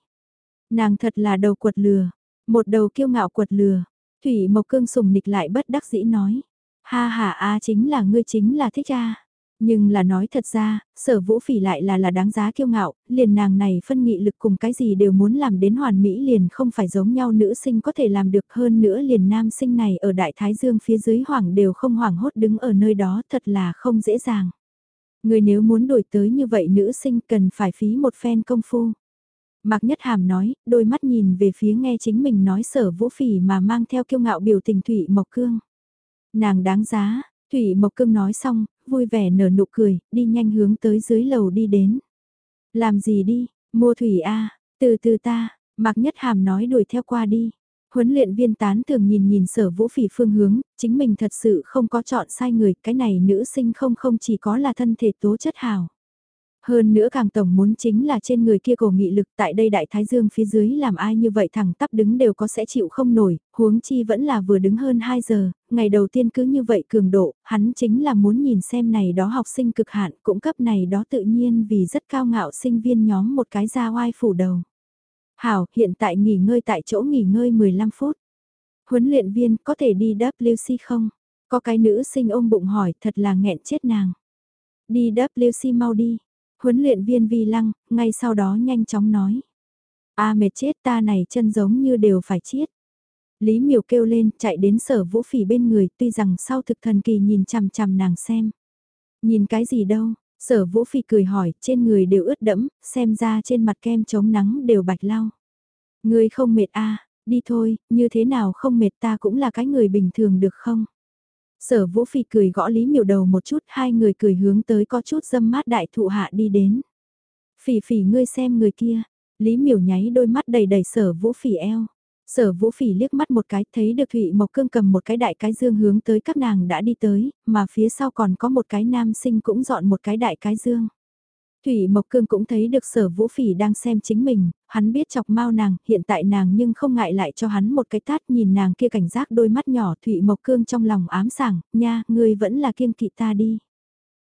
Nàng thật là đầu quật lừa, một đầu kiêu ngạo quật lừa. Thủy Mộc Cương sùng nịch lại bất đắc dĩ nói. Ha ha a chính là ngươi chính là thích a. Nhưng là nói thật ra, sở vũ phỉ lại là là đáng giá kiêu ngạo, liền nàng này phân nghị lực cùng cái gì đều muốn làm đến hoàn mỹ liền không phải giống nhau nữ sinh có thể làm được hơn nữa liền nam sinh này ở Đại Thái Dương phía dưới hoảng đều không hoảng hốt đứng ở nơi đó thật là không dễ dàng. Người nếu muốn đổi tới như vậy nữ sinh cần phải phí một phen công phu. Mạc Nhất Hàm nói, đôi mắt nhìn về phía nghe chính mình nói sở vũ phỉ mà mang theo kiêu ngạo biểu tình Thủy Mộc Cương. Nàng đáng giá, Thủy Mộc Cương nói xong, vui vẻ nở nụ cười, đi nhanh hướng tới dưới lầu đi đến. Làm gì đi, mua Thủy A, từ từ ta, Mạc Nhất Hàm nói đuổi theo qua đi. Huấn luyện viên tán thường nhìn nhìn sở vũ phỉ phương hướng, chính mình thật sự không có chọn sai người, cái này nữ sinh không không chỉ có là thân thể tố chất hào. Hơn nữa càng tổng muốn chính là trên người kia cổ nghị lực tại đây đại thái dương phía dưới làm ai như vậy thẳng tắp đứng đều có sẽ chịu không nổi, huống chi vẫn là vừa đứng hơn 2 giờ, ngày đầu tiên cứ như vậy cường độ, hắn chính là muốn nhìn xem này đó học sinh cực hạn cũng cấp này đó tự nhiên vì rất cao ngạo sinh viên nhóm một cái ra oai phủ đầu. Hảo, hiện tại nghỉ ngơi tại chỗ nghỉ ngơi 15 phút. Huấn luyện viên có thể đi WC không? Có cái nữ sinh ôm bụng hỏi thật là nghẹn chết nàng. Đi WC mau đi, Huấn luyện viên vi lăng, ngay sau đó nhanh chóng nói. A mệt chết ta này chân giống như đều phải chết. Lý Miểu kêu lên chạy đến sở vũ phỉ bên người tuy rằng sau thực thần kỳ nhìn chằm chằm nàng xem. Nhìn cái gì đâu, Sở Vũ Phi cười hỏi, trên người đều ướt đẫm, xem ra trên mặt kem chống nắng đều bạch lau. Ngươi không mệt à, đi thôi, như thế nào không mệt ta cũng là cái người bình thường được không? Sở Vũ Phi cười gõ Lý Miểu đầu một chút, hai người cười hướng tới có chút dâm mát đại thụ hạ đi đến. Phỉ phỉ ngươi xem người kia, Lý Miểu nháy đôi mắt đầy đầy sở Vũ Phỉ eo. Sở Vũ Phỉ liếc mắt một cái thấy được Thụy Mộc Cương cầm một cái đại cái dương hướng tới các nàng đã đi tới, mà phía sau còn có một cái nam sinh cũng dọn một cái đại cái dương. Thủy Mộc Cương cũng thấy được sở vũ phỉ đang xem chính mình, hắn biết chọc mau nàng, hiện tại nàng nhưng không ngại lại cho hắn một cái tát nhìn nàng kia cảnh giác đôi mắt nhỏ Thủy Mộc Cương trong lòng ám sảng, nha, ngươi vẫn là kiên kỵ ta đi.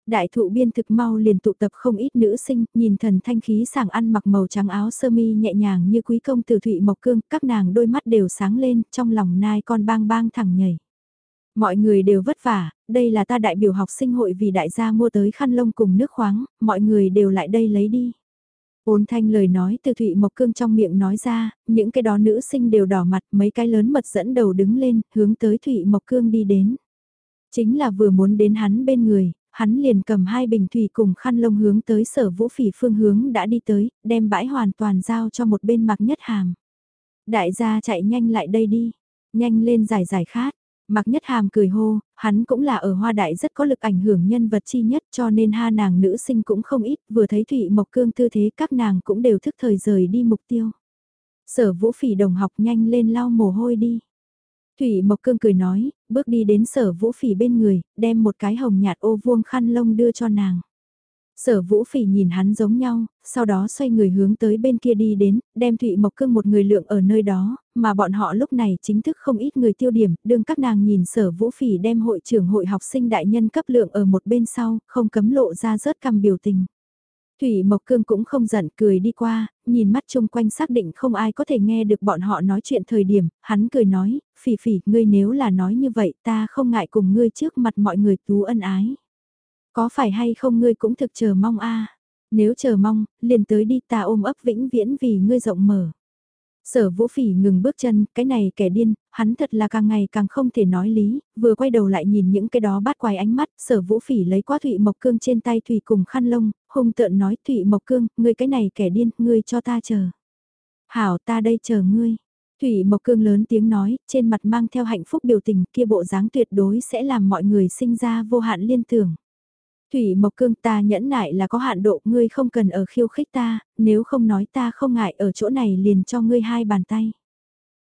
Đại thụ biên thực mau liền tụ tập không ít nữ sinh, nhìn thần thanh khí sảng ăn mặc màu trắng áo sơ mi nhẹ nhàng như quý công từ Thụy Mộc Cương, các nàng đôi mắt đều sáng lên, trong lòng nai con bang bang thẳng nhảy. Mọi người đều vất vả, đây là ta đại biểu học sinh hội vì đại gia mua tới khăn lông cùng nước khoáng, mọi người đều lại đây lấy đi. Ôn thanh lời nói từ Thụy Mộc Cương trong miệng nói ra, những cái đó nữ sinh đều đỏ mặt mấy cái lớn mật dẫn đầu đứng lên, hướng tới Thụy Mộc Cương đi đến. Chính là vừa muốn đến hắn bên người, hắn liền cầm hai bình thủy cùng khăn lông hướng tới sở vũ phỉ phương hướng đã đi tới, đem bãi hoàn toàn giao cho một bên mặc nhất hàm. Đại gia chạy nhanh lại đây đi, nhanh lên giải giải khát, Mặc nhất hàm cười hô, hắn cũng là ở hoa đại rất có lực ảnh hưởng nhân vật chi nhất cho nên ha nàng nữ sinh cũng không ít, vừa thấy Thụy Mộc Cương tư thế các nàng cũng đều thức thời rời đi mục tiêu. Sở vũ phỉ đồng học nhanh lên lau mồ hôi đi. Thủy Mộc Cương cười nói, bước đi đến sở vũ phỉ bên người, đem một cái hồng nhạt ô vuông khăn lông đưa cho nàng. Sở vũ phỉ nhìn hắn giống nhau, sau đó xoay người hướng tới bên kia đi đến, đem Thụy Mộc Cương một người lượng ở nơi đó, mà bọn họ lúc này chính thức không ít người tiêu điểm, đương các nàng nhìn sở vũ phỉ đem hội trưởng hội học sinh đại nhân cấp lượng ở một bên sau, không cấm lộ ra rớt cầm biểu tình. Thủy Mộc Cương cũng không giận cười đi qua, nhìn mắt chung quanh xác định không ai có thể nghe được bọn họ nói chuyện thời điểm, hắn cười nói, phỉ phỉ, ngươi nếu là nói như vậy ta không ngại cùng ngươi trước mặt mọi người tú ân ái. Có phải hay không ngươi cũng thực chờ mong a Nếu chờ mong, liền tới đi ta ôm ấp vĩnh viễn vì ngươi rộng mở. Sở vũ phỉ ngừng bước chân, cái này kẻ điên, hắn thật là càng ngày càng không thể nói lý, vừa quay đầu lại nhìn những cái đó bát quái ánh mắt, sở vũ phỉ lấy qua Thụy Mộc Cương trên tay Thụy cùng khăn lông, hung tợn nói Thụy Mộc Cương, ngươi cái này kẻ điên, ngươi cho ta chờ. Hảo ta đây chờ ngươi. Thủy Mộc Cương lớn tiếng nói, trên mặt mang theo hạnh phúc biểu tình kia bộ dáng tuyệt đối sẽ làm mọi người sinh ra vô hạn liên tưởng. Thủy Mộc Cương ta nhẫn nại là có hạn độ, ngươi không cần ở khiêu khích ta, nếu không nói ta không ngại ở chỗ này liền cho ngươi hai bàn tay.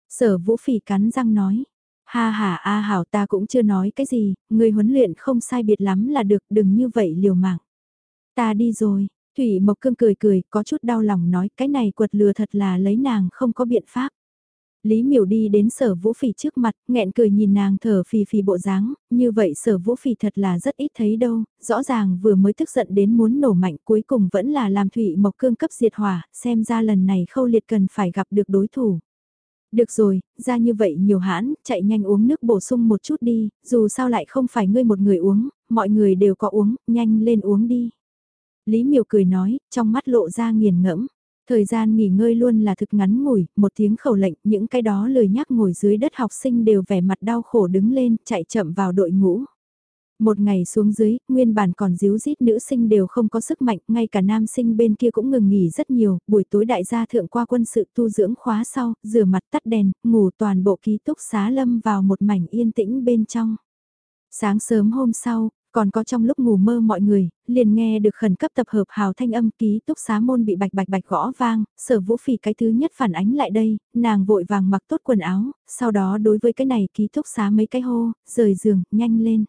Sở Vũ Phỉ cắn răng nói, ha ha a hảo ta cũng chưa nói cái gì, ngươi huấn luyện không sai biệt lắm là được, đừng như vậy liều mạng. Ta đi rồi, Thủy Mộc Cương cười cười, có chút đau lòng nói cái này quật lừa thật là lấy nàng không có biện pháp. Lý miểu đi đến sở vũ phỉ trước mặt, nghẹn cười nhìn nàng thở phì phì bộ dáng, như vậy sở vũ phỉ thật là rất ít thấy đâu, rõ ràng vừa mới tức giận đến muốn nổ mạnh cuối cùng vẫn là làm thủy mộc cương cấp diệt hỏa, xem ra lần này khâu liệt cần phải gặp được đối thủ. Được rồi, ra như vậy nhiều hãn, chạy nhanh uống nước bổ sung một chút đi, dù sao lại không phải ngươi một người uống, mọi người đều có uống, nhanh lên uống đi. Lý Miểu cười nói, trong mắt lộ ra nghiền ngẫm. Thời gian nghỉ ngơi luôn là thực ngắn ngủi, một tiếng khẩu lệnh, những cái đó lười nhắc ngồi dưới đất học sinh đều vẻ mặt đau khổ đứng lên, chạy chậm vào đội ngũ. Một ngày xuống dưới, nguyên bản còn díu dít nữ sinh đều không có sức mạnh, ngay cả nam sinh bên kia cũng ngừng nghỉ rất nhiều, buổi tối đại gia thượng qua quân sự tu dưỡng khóa sau, rửa mặt tắt đèn, ngủ toàn bộ ký túc xá lâm vào một mảnh yên tĩnh bên trong. Sáng sớm hôm sau, còn có trong lúc ngủ mơ mọi người, liền nghe được khẩn cấp tập hợp hào thanh âm ký túc xá môn bị bạch bạch bạch gõ vang, sở vũ phỉ cái thứ nhất phản ánh lại đây, nàng vội vàng mặc tốt quần áo, sau đó đối với cái này ký túc xá mấy cái hô, rời giường, nhanh lên.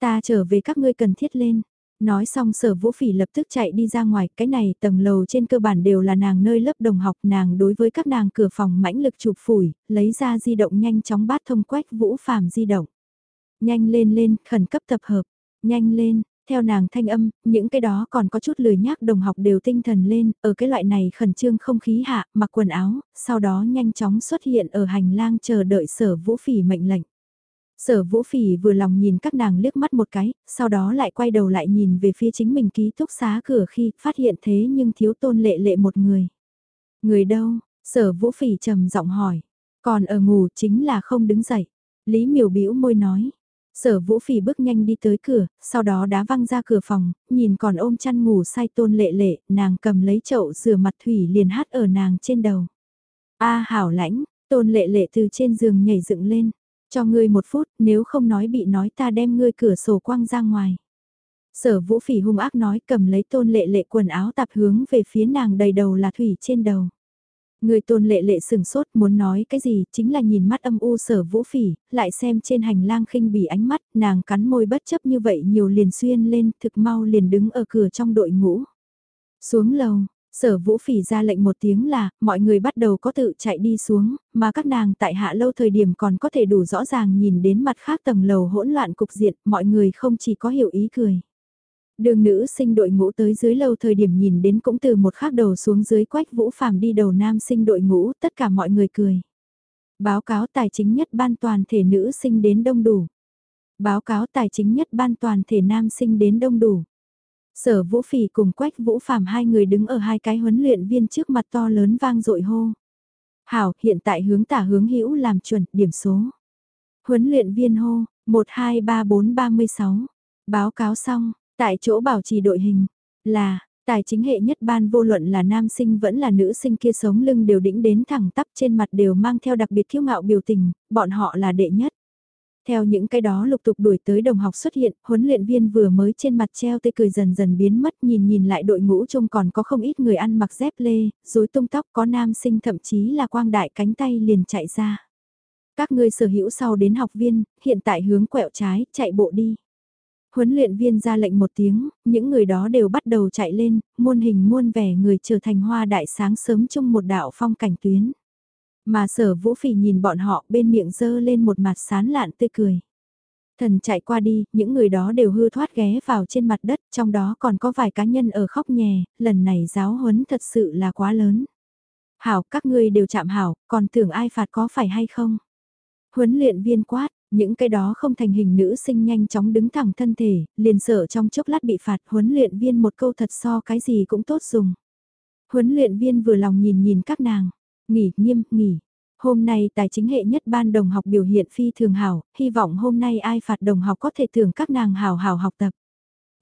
Ta trở về các ngươi cần thiết lên. Nói xong sở vũ phỉ lập tức chạy đi ra ngoài, cái này tầng lầu trên cơ bản đều là nàng nơi lớp đồng học nàng đối với các nàng cửa phòng mãnh lực chụp phủi, lấy ra di động nhanh chóng bát thông quách vũ phàm di động. Nhanh lên lên, khẩn cấp tập hợp, Nhanh lên, theo nàng thanh âm, những cái đó còn có chút lười nhác đồng học đều tinh thần lên, ở cái loại này khẩn trương không khí hạ, mặc quần áo, sau đó nhanh chóng xuất hiện ở hành lang chờ đợi sở vũ phỉ mệnh lệnh. Sở vũ phỉ vừa lòng nhìn các nàng liếc mắt một cái, sau đó lại quay đầu lại nhìn về phía chính mình ký túc xá cửa khi phát hiện thế nhưng thiếu tôn lệ lệ một người. Người đâu? Sở vũ phỉ trầm giọng hỏi. Còn ở ngủ chính là không đứng dậy. Lý miểu bĩu môi nói. Sở vũ phỉ bước nhanh đi tới cửa, sau đó đá văng ra cửa phòng, nhìn còn ôm chăn ngủ say tôn lệ lệ, nàng cầm lấy chậu rửa mặt thủy liền hát ở nàng trên đầu. A hảo lãnh, tôn lệ lệ từ trên giường nhảy dựng lên, cho ngươi một phút, nếu không nói bị nói ta đem ngươi cửa sổ quăng ra ngoài. Sở vũ phỉ hung ác nói cầm lấy tôn lệ lệ quần áo tạp hướng về phía nàng đầy đầu là thủy trên đầu. Người tôn lệ lệ sừng sốt muốn nói cái gì chính là nhìn mắt âm u sở vũ phỉ, lại xem trên hành lang khinh bỉ ánh mắt, nàng cắn môi bất chấp như vậy nhiều liền xuyên lên thực mau liền đứng ở cửa trong đội ngũ. Xuống lầu, sở vũ phỉ ra lệnh một tiếng là, mọi người bắt đầu có tự chạy đi xuống, mà các nàng tại hạ lâu thời điểm còn có thể đủ rõ ràng nhìn đến mặt khác tầng lầu hỗn loạn cục diện, mọi người không chỉ có hiểu ý cười. Đường nữ sinh đội ngũ tới dưới lâu thời điểm nhìn đến cũng từ một khác đầu xuống dưới quách vũ phàm đi đầu nam sinh đội ngũ, tất cả mọi người cười. Báo cáo tài chính nhất ban toàn thể nữ sinh đến đông đủ. Báo cáo tài chính nhất ban toàn thể nam sinh đến đông đủ. Sở Vũ Phỉ cùng Quách Vũ Phàm hai người đứng ở hai cái huấn luyện viên trước mặt to lớn vang dội hô. Hảo, hiện tại hướng tả hướng hữu làm chuẩn, điểm số. Huấn luyện viên hô, 1 2 3 4 36. Báo cáo xong, Tại chỗ bảo trì đội hình, là, tài chính hệ nhất ban vô luận là nam sinh vẫn là nữ sinh kia sống lưng đều đĩnh đến thẳng tắp trên mặt đều mang theo đặc biệt kiêu ngạo biểu tình, bọn họ là đệ nhất. Theo những cái đó lục tục đuổi tới đồng học xuất hiện, huấn luyện viên vừa mới trên mặt treo tê cười dần dần biến mất nhìn nhìn lại đội ngũ trông còn có không ít người ăn mặc dép lê, rối tung tóc có nam sinh thậm chí là quang đại cánh tay liền chạy ra. Các ngươi sở hữu sau đến học viên, hiện tại hướng quẹo trái, chạy bộ đi. Huấn luyện viên ra lệnh một tiếng, những người đó đều bắt đầu chạy lên, muôn hình muôn vẻ người trở thành hoa đại sáng sớm chung một đạo phong cảnh tuyến. Mà sở vũ phỉ nhìn bọn họ bên miệng dơ lên một mặt sán lạn tươi cười. Thần chạy qua đi, những người đó đều hư thoát ghé vào trên mặt đất, trong đó còn có vài cá nhân ở khóc nhè, lần này giáo huấn thật sự là quá lớn. Hảo, các ngươi đều chạm hảo, còn tưởng ai phạt có phải hay không? Huấn luyện viên quát, những cái đó không thành hình nữ sinh nhanh chóng đứng thẳng thân thể, liền sợ trong chốc lát bị phạt huấn luyện viên một câu thật so cái gì cũng tốt dùng. Huấn luyện viên vừa lòng nhìn nhìn các nàng, nghỉ nghiêm, nghỉ. Hôm nay tài chính hệ nhất ban đồng học biểu hiện phi thường hảo, hy vọng hôm nay ai phạt đồng học có thể thưởng các nàng hảo hảo học tập.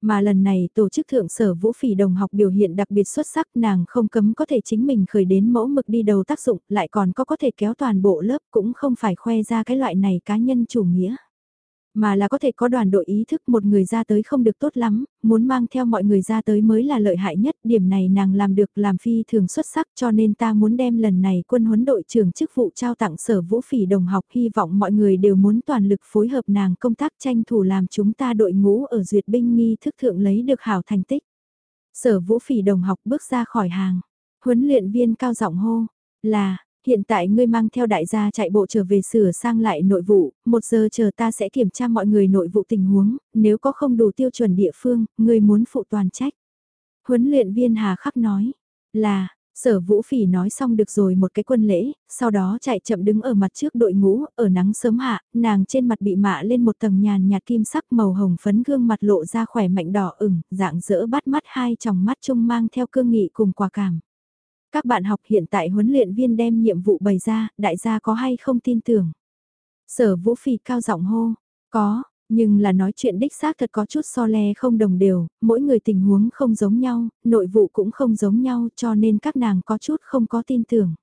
Mà lần này tổ chức thượng sở vũ phỉ đồng học biểu hiện đặc biệt xuất sắc, nàng không cấm có thể chính mình khởi đến mẫu mực đi đầu tác dụng, lại còn có có thể kéo toàn bộ lớp, cũng không phải khoe ra cái loại này cá nhân chủ nghĩa. Mà là có thể có đoàn đội ý thức một người ra tới không được tốt lắm, muốn mang theo mọi người ra tới mới là lợi hại nhất, điểm này nàng làm được làm phi thường xuất sắc cho nên ta muốn đem lần này quân huấn đội trưởng chức vụ trao tặng sở vũ phỉ đồng học hy vọng mọi người đều muốn toàn lực phối hợp nàng công tác tranh thủ làm chúng ta đội ngũ ở duyệt binh nghi thức thượng lấy được hảo thành tích. Sở vũ phỉ đồng học bước ra khỏi hàng, huấn luyện viên cao giọng hô, là, Hiện tại ngươi mang theo đại gia chạy bộ trở về sửa sang lại nội vụ, một giờ chờ ta sẽ kiểm tra mọi người nội vụ tình huống, nếu có không đủ tiêu chuẩn địa phương, ngươi muốn phụ toàn trách. Huấn luyện viên Hà Khắc nói, là, sở vũ phỉ nói xong được rồi một cái quân lễ, sau đó chạy chậm đứng ở mặt trước đội ngũ, ở nắng sớm hạ, nàng trên mặt bị mạ lên một tầng nhàn nhạt kim sắc màu hồng phấn gương mặt lộ ra khỏe mạnh đỏ ửng, dạng dỡ bắt mắt hai tròng mắt chung mang theo cương nghị cùng quả cảm. Các bạn học hiện tại huấn luyện viên đem nhiệm vụ bày ra, đại gia có hay không tin tưởng. Sở vũ phì cao giọng hô, có, nhưng là nói chuyện đích xác thật có chút so le không đồng đều, mỗi người tình huống không giống nhau, nội vụ cũng không giống nhau cho nên các nàng có chút không có tin tưởng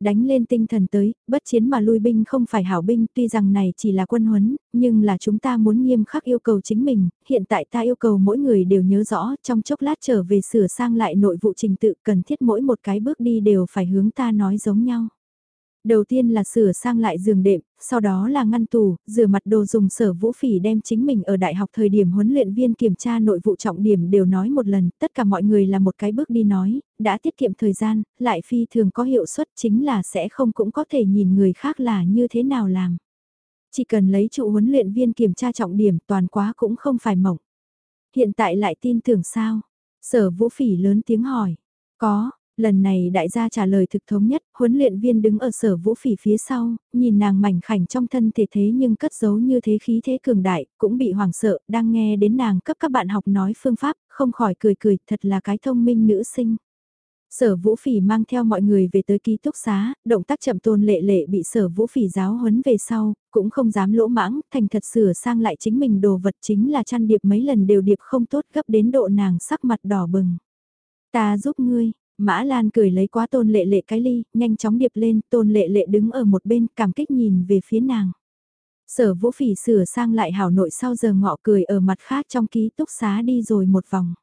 đánh lên tinh thần tới, bất chiến mà lui binh không phải hảo binh, tuy rằng này chỉ là quân huấn, nhưng là chúng ta muốn nghiêm khắc yêu cầu chính mình, hiện tại ta yêu cầu mỗi người đều nhớ rõ, trong chốc lát trở về sửa sang lại nội vụ trình tự cần thiết mỗi một cái bước đi đều phải hướng ta nói giống nhau. Đầu tiên là sửa sang lại giường đệm, sau đó là ngăn tủ, rửa mặt đồ dùng sở vũ phỉ đem chính mình ở đại học thời điểm huấn luyện viên kiểm tra nội vụ trọng điểm đều nói một lần, tất cả mọi người là một cái bước đi nói, đã tiết kiệm thời gian, lại phi thường có hiệu suất chính là sẽ không cũng có thể nhìn người khác là như thế nào làm. Chỉ cần lấy trụ huấn luyện viên kiểm tra trọng điểm toàn quá cũng không phải mộng. Hiện tại lại tin tưởng sao? Sở vũ phỉ lớn tiếng hỏi. Có, Lần này đại gia trả lời thực thống nhất, huấn luyện viên đứng ở sở vũ phỉ phía sau, nhìn nàng mảnh khảnh trong thân thể thế nhưng cất giấu như thế khí thế cường đại, cũng bị hoảng sợ, đang nghe đến nàng cấp các bạn học nói phương pháp, không khỏi cười cười, thật là cái thông minh nữ sinh. Sở Vũ Phỉ mang theo mọi người về tới ký túc xá, động tác chậm tôn lệ lệ bị sở Vũ Phỉ giáo huấn về sau, cũng không dám lỗ mãng, thành thật sửa sang lại chính mình đồ vật chính là chăn điệp mấy lần đều điệp không tốt gấp đến độ nàng sắc mặt đỏ bừng. Ta giúp ngươi, Mã Lan cười lấy quá tôn lệ lệ cái ly, nhanh chóng điệp lên, tôn lệ lệ đứng ở một bên cảm kích nhìn về phía nàng. Sở Vũ Phỉ sửa sang lại hảo nội sau giờ ngọ cười ở mặt khác trong ký túc xá đi rồi một vòng.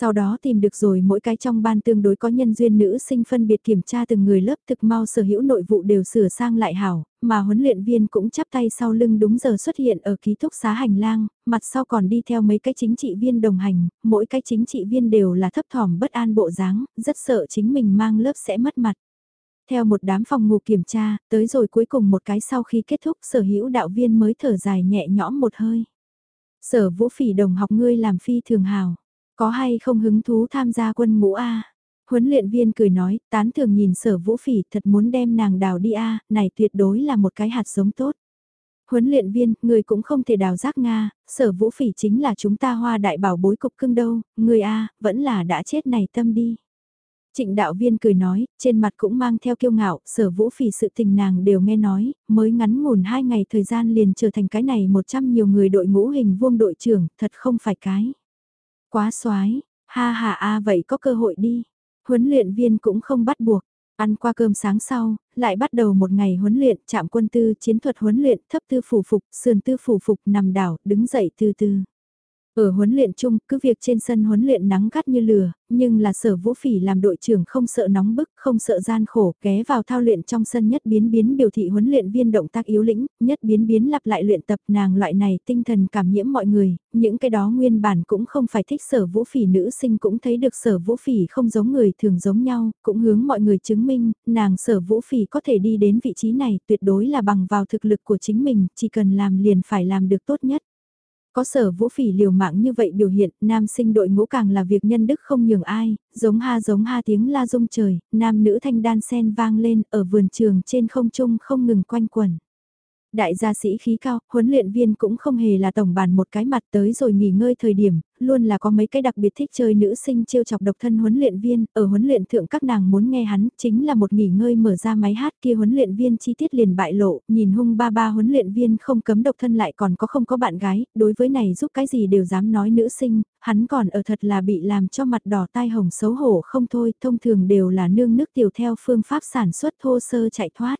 Sau đó tìm được rồi mỗi cái trong ban tương đối có nhân duyên nữ sinh phân biệt kiểm tra từng người lớp thực mau sở hữu nội vụ đều sửa sang lại hảo, mà huấn luyện viên cũng chắp tay sau lưng đúng giờ xuất hiện ở ký túc xá hành lang, mặt sau còn đi theo mấy cái chính trị viên đồng hành, mỗi cái chính trị viên đều là thấp thỏm bất an bộ dáng, rất sợ chính mình mang lớp sẽ mất mặt. Theo một đám phòng ngủ kiểm tra, tới rồi cuối cùng một cái sau khi kết thúc sở hữu đạo viên mới thở dài nhẹ nhõm một hơi. Sở vũ phỉ đồng học ngươi làm phi thường hào có hay không hứng thú tham gia quân ngũ A? Huấn luyện viên cười nói, tán thường nhìn sở vũ phỉ thật muốn đem nàng đào đi A, này tuyệt đối là một cái hạt giống tốt. Huấn luyện viên, người cũng không thể đào rác Nga, sở vũ phỉ chính là chúng ta hoa đại bảo bối cục cưng đâu, người A, vẫn là đã chết này tâm đi. Trịnh đạo viên cười nói, trên mặt cũng mang theo kiêu ngạo, sở vũ phỉ sự tình nàng đều nghe nói, mới ngắn ngủn hai ngày thời gian liền trở thành cái này một trăm nhiều người đội ngũ hình vuông đội trưởng, thật không phải cái. Quá xoái, ha ha a vậy có cơ hội đi. Huấn luyện viên cũng không bắt buộc. Ăn qua cơm sáng sau, lại bắt đầu một ngày huấn luyện, chạm quân tư, chiến thuật huấn luyện, thấp tư phủ phục, sườn tư phủ phục, nằm đảo, đứng dậy từ từ. Ở huấn luyện chung, cứ việc trên sân huấn luyện nắng gắt như lửa, nhưng là sở vũ phỉ làm đội trưởng không sợ nóng bức, không sợ gian khổ, ké vào thao luyện trong sân nhất biến biến biểu thị huấn luyện viên động tác yếu lĩnh, nhất biến biến lặp lại luyện tập nàng loại này tinh thần cảm nhiễm mọi người, những cái đó nguyên bản cũng không phải thích sở vũ phỉ nữ sinh cũng thấy được sở vũ phỉ không giống người thường giống nhau, cũng hướng mọi người chứng minh, nàng sở vũ phỉ có thể đi đến vị trí này tuyệt đối là bằng vào thực lực của chính mình, chỉ cần làm liền phải làm được tốt nhất. Có sở vũ phỉ liều mạng như vậy biểu hiện, nam sinh đội ngũ càng là việc nhân đức không nhường ai, giống ha giống ha tiếng la rung trời, nam nữ thanh đan sen vang lên ở vườn trường trên không trung không ngừng quanh quẩn. Đại gia sĩ khí cao, huấn luyện viên cũng không hề là tổng bàn một cái mặt tới rồi nghỉ ngơi thời điểm, luôn là có mấy cái đặc biệt thích chơi nữ sinh trêu chọc độc thân huấn luyện viên, ở huấn luyện thượng các nàng muốn nghe hắn, chính là một nghỉ ngơi mở ra máy hát kia huấn luyện viên chi tiết liền bại lộ, nhìn hung ba ba huấn luyện viên không cấm độc thân lại còn có không có bạn gái, đối với này giúp cái gì đều dám nói nữ sinh, hắn còn ở thật là bị làm cho mặt đỏ tai hồng xấu hổ không thôi, thông thường đều là nương nước tiểu theo phương pháp sản xuất thô sơ chạy thoát.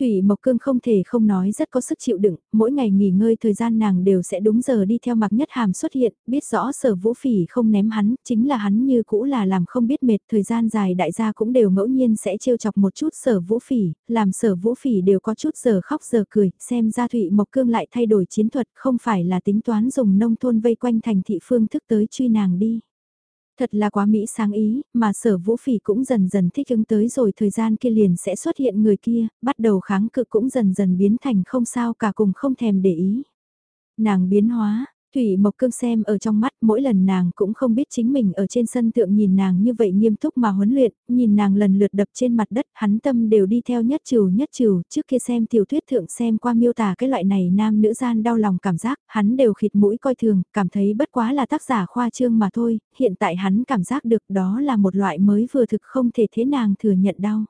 Thủy Mộc Cương không thể không nói rất có sức chịu đựng, mỗi ngày nghỉ ngơi thời gian nàng đều sẽ đúng giờ đi theo Mạc Nhất Hàm xuất hiện, biết rõ sở vũ phỉ không ném hắn, chính là hắn như cũ là làm không biết mệt, thời gian dài đại gia cũng đều ngẫu nhiên sẽ trêu chọc một chút sở vũ phỉ, làm sở vũ phỉ đều có chút giờ khóc giờ cười, xem ra Thủy Mộc Cương lại thay đổi chiến thuật, không phải là tính toán dùng nông thôn vây quanh thành thị phương thức tới truy nàng đi. Thật là quá Mỹ sáng ý, mà sở vũ phỉ cũng dần dần thích ứng tới rồi thời gian kia liền sẽ xuất hiện người kia, bắt đầu kháng cự cũng dần dần biến thành không sao cả cùng không thèm để ý. Nàng biến hóa, Thủy Mộc Cương xem ở trong mắt mỗi lần nàng cũng không biết chính mình ở trên sân thượng nhìn nàng như vậy nghiêm túc mà huấn luyện, nhìn nàng lần lượt đập trên mặt đất, hắn tâm đều đi theo nhất trừ nhất trừ, trước kia xem tiểu thuyết thượng xem qua miêu tả cái loại này nam nữ gian đau lòng cảm giác, hắn đều khịt mũi coi thường, cảm thấy bất quá là tác giả khoa trương mà thôi, hiện tại hắn cảm giác được đó là một loại mới vừa thực không thể thế nàng thừa nhận đau.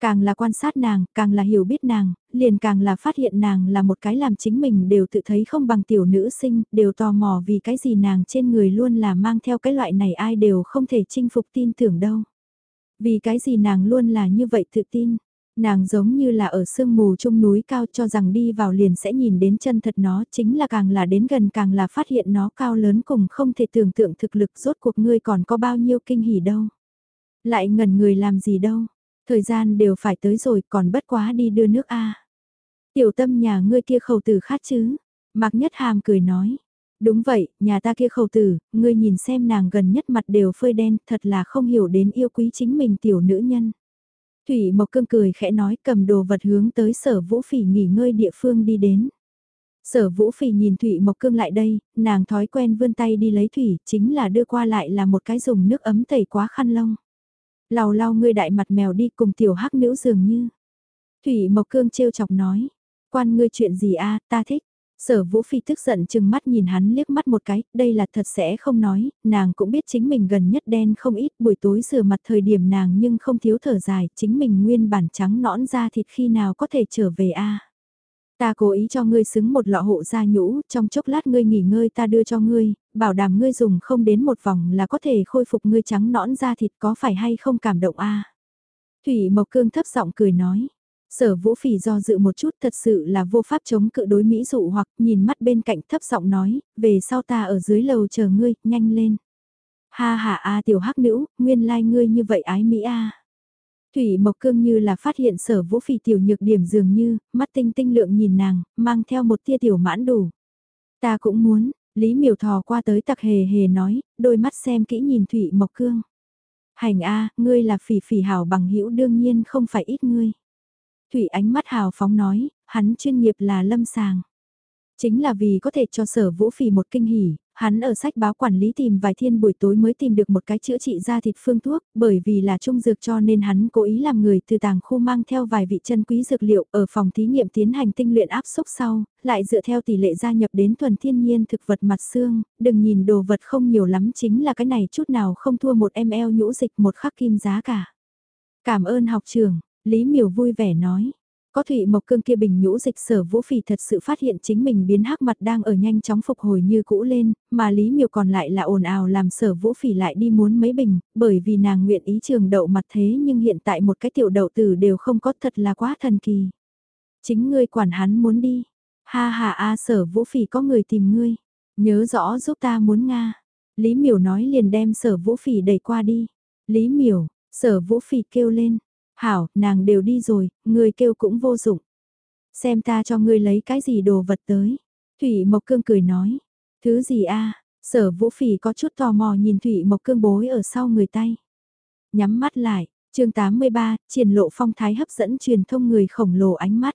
Càng là quan sát nàng, càng là hiểu biết nàng, liền càng là phát hiện nàng là một cái làm chính mình đều tự thấy không bằng tiểu nữ sinh, đều tò mò vì cái gì nàng trên người luôn là mang theo cái loại này ai đều không thể chinh phục tin tưởng đâu. Vì cái gì nàng luôn là như vậy tự tin, nàng giống như là ở sương mù trung núi cao cho rằng đi vào liền sẽ nhìn đến chân thật nó chính là càng là đến gần càng là phát hiện nó cao lớn cùng không thể tưởng tượng thực lực rốt cuộc ngươi còn có bao nhiêu kinh hỉ đâu. Lại ngần người làm gì đâu Thời gian đều phải tới rồi còn bất quá đi đưa nước A. Tiểu tâm nhà ngươi kia khẩu tử khát chứ. Mạc Nhất Hàm cười nói. Đúng vậy, nhà ta kia khẩu tử, ngươi nhìn xem nàng gần nhất mặt đều phơi đen, thật là không hiểu đến yêu quý chính mình tiểu nữ nhân. Thủy Mộc Cương cười khẽ nói cầm đồ vật hướng tới sở vũ phỉ nghỉ ngơi địa phương đi đến. Sở vũ phỉ nhìn Thủy Mộc Cương lại đây, nàng thói quen vươn tay đi lấy Thủy, chính là đưa qua lại là một cái dùng nước ấm tẩy quá khăn lông lau lau ngươi đại mặt mèo đi cùng tiểu hắc nữ dường như. Thủy Mộc Cương trêu chọc nói, quan ngươi chuyện gì a ta thích, Sở Vũ Phi tức giận chừng mắt nhìn hắn liếc mắt một cái, đây là thật sẽ không nói, nàng cũng biết chính mình gần nhất đen không ít, buổi tối rửa mặt thời điểm nàng nhưng không thiếu thở dài, chính mình nguyên bản trắng nõn ra thịt khi nào có thể trở về a Ta cố ý cho ngươi xứng một lọ hộ da nhũ, trong chốc lát ngươi nghỉ ngơi ta đưa cho ngươi, bảo đảm ngươi dùng không đến một vòng là có thể khôi phục ngươi trắng nõn da thịt có phải hay không cảm động a Thủy Mộc Cương thấp giọng cười nói. Sở vũ phỉ do dự một chút thật sự là vô pháp chống cự đối Mỹ dụ hoặc nhìn mắt bên cạnh thấp giọng nói, về sau ta ở dưới lầu chờ ngươi, nhanh lên. Ha ha a tiểu hắc nữ, nguyên lai like ngươi như vậy ái Mỹ a. Thủy Mộc Cương như là phát hiện sở vũ phỉ tiểu nhược điểm dường như, mắt tinh tinh lượng nhìn nàng, mang theo một tia tiểu mãn đủ. Ta cũng muốn, Lý Miểu thò qua tới tặc hề hề nói, đôi mắt xem kỹ nhìn Thủy Mộc Cương. Hành a, ngươi là phỉ phỉ hảo bằng hữu đương nhiên không phải ít ngươi. Thủy ánh mắt hào phóng nói, hắn chuyên nghiệp là lâm sàng. Chính là vì có thể cho sở vũ phỉ một kinh hỉ, hắn ở sách báo quản lý tìm vài thiên buổi tối mới tìm được một cái chữa trị da thịt phương thuốc, bởi vì là trung dược cho nên hắn cố ý làm người từ tàng khu mang theo vài vị chân quý dược liệu ở phòng thí nghiệm tiến hành tinh luyện áp xúc sau, lại dựa theo tỷ lệ gia nhập đến thuần thiên nhiên thực vật mặt xương, đừng nhìn đồ vật không nhiều lắm chính là cái này chút nào không thua một ml nhũ dịch một khắc kim giá cả. Cảm ơn học trường, Lý Miểu vui vẻ nói. Có Thụy Mộc Cương kia bình nhũ dịch sở vũ phỉ thật sự phát hiện chính mình biến hắc mặt đang ở nhanh chóng phục hồi như cũ lên, mà Lý Miểu còn lại là ồn ào làm sở vũ phỉ lại đi muốn mấy bình, bởi vì nàng nguyện ý trường đậu mặt thế nhưng hiện tại một cái tiểu đậu tử đều không có thật là quá thần kỳ. Chính ngươi quản hắn muốn đi. Ha ha a sở vũ phỉ có người tìm ngươi. Nhớ rõ giúp ta muốn Nga. Lý Miểu nói liền đem sở vũ phỉ đẩy qua đi. Lý Miểu, sở vũ phỉ kêu lên Hảo, nàng đều đi rồi, người kêu cũng vô dụng. Xem ta cho ngươi lấy cái gì đồ vật tới. Thủy Mộc Cương cười nói. Thứ gì a Sở Vũ Phỉ có chút tò mò nhìn Thủy Mộc Cương bối ở sau người tay. Nhắm mắt lại, chương 83, triển lộ phong thái hấp dẫn truyền thông người khổng lồ ánh mắt.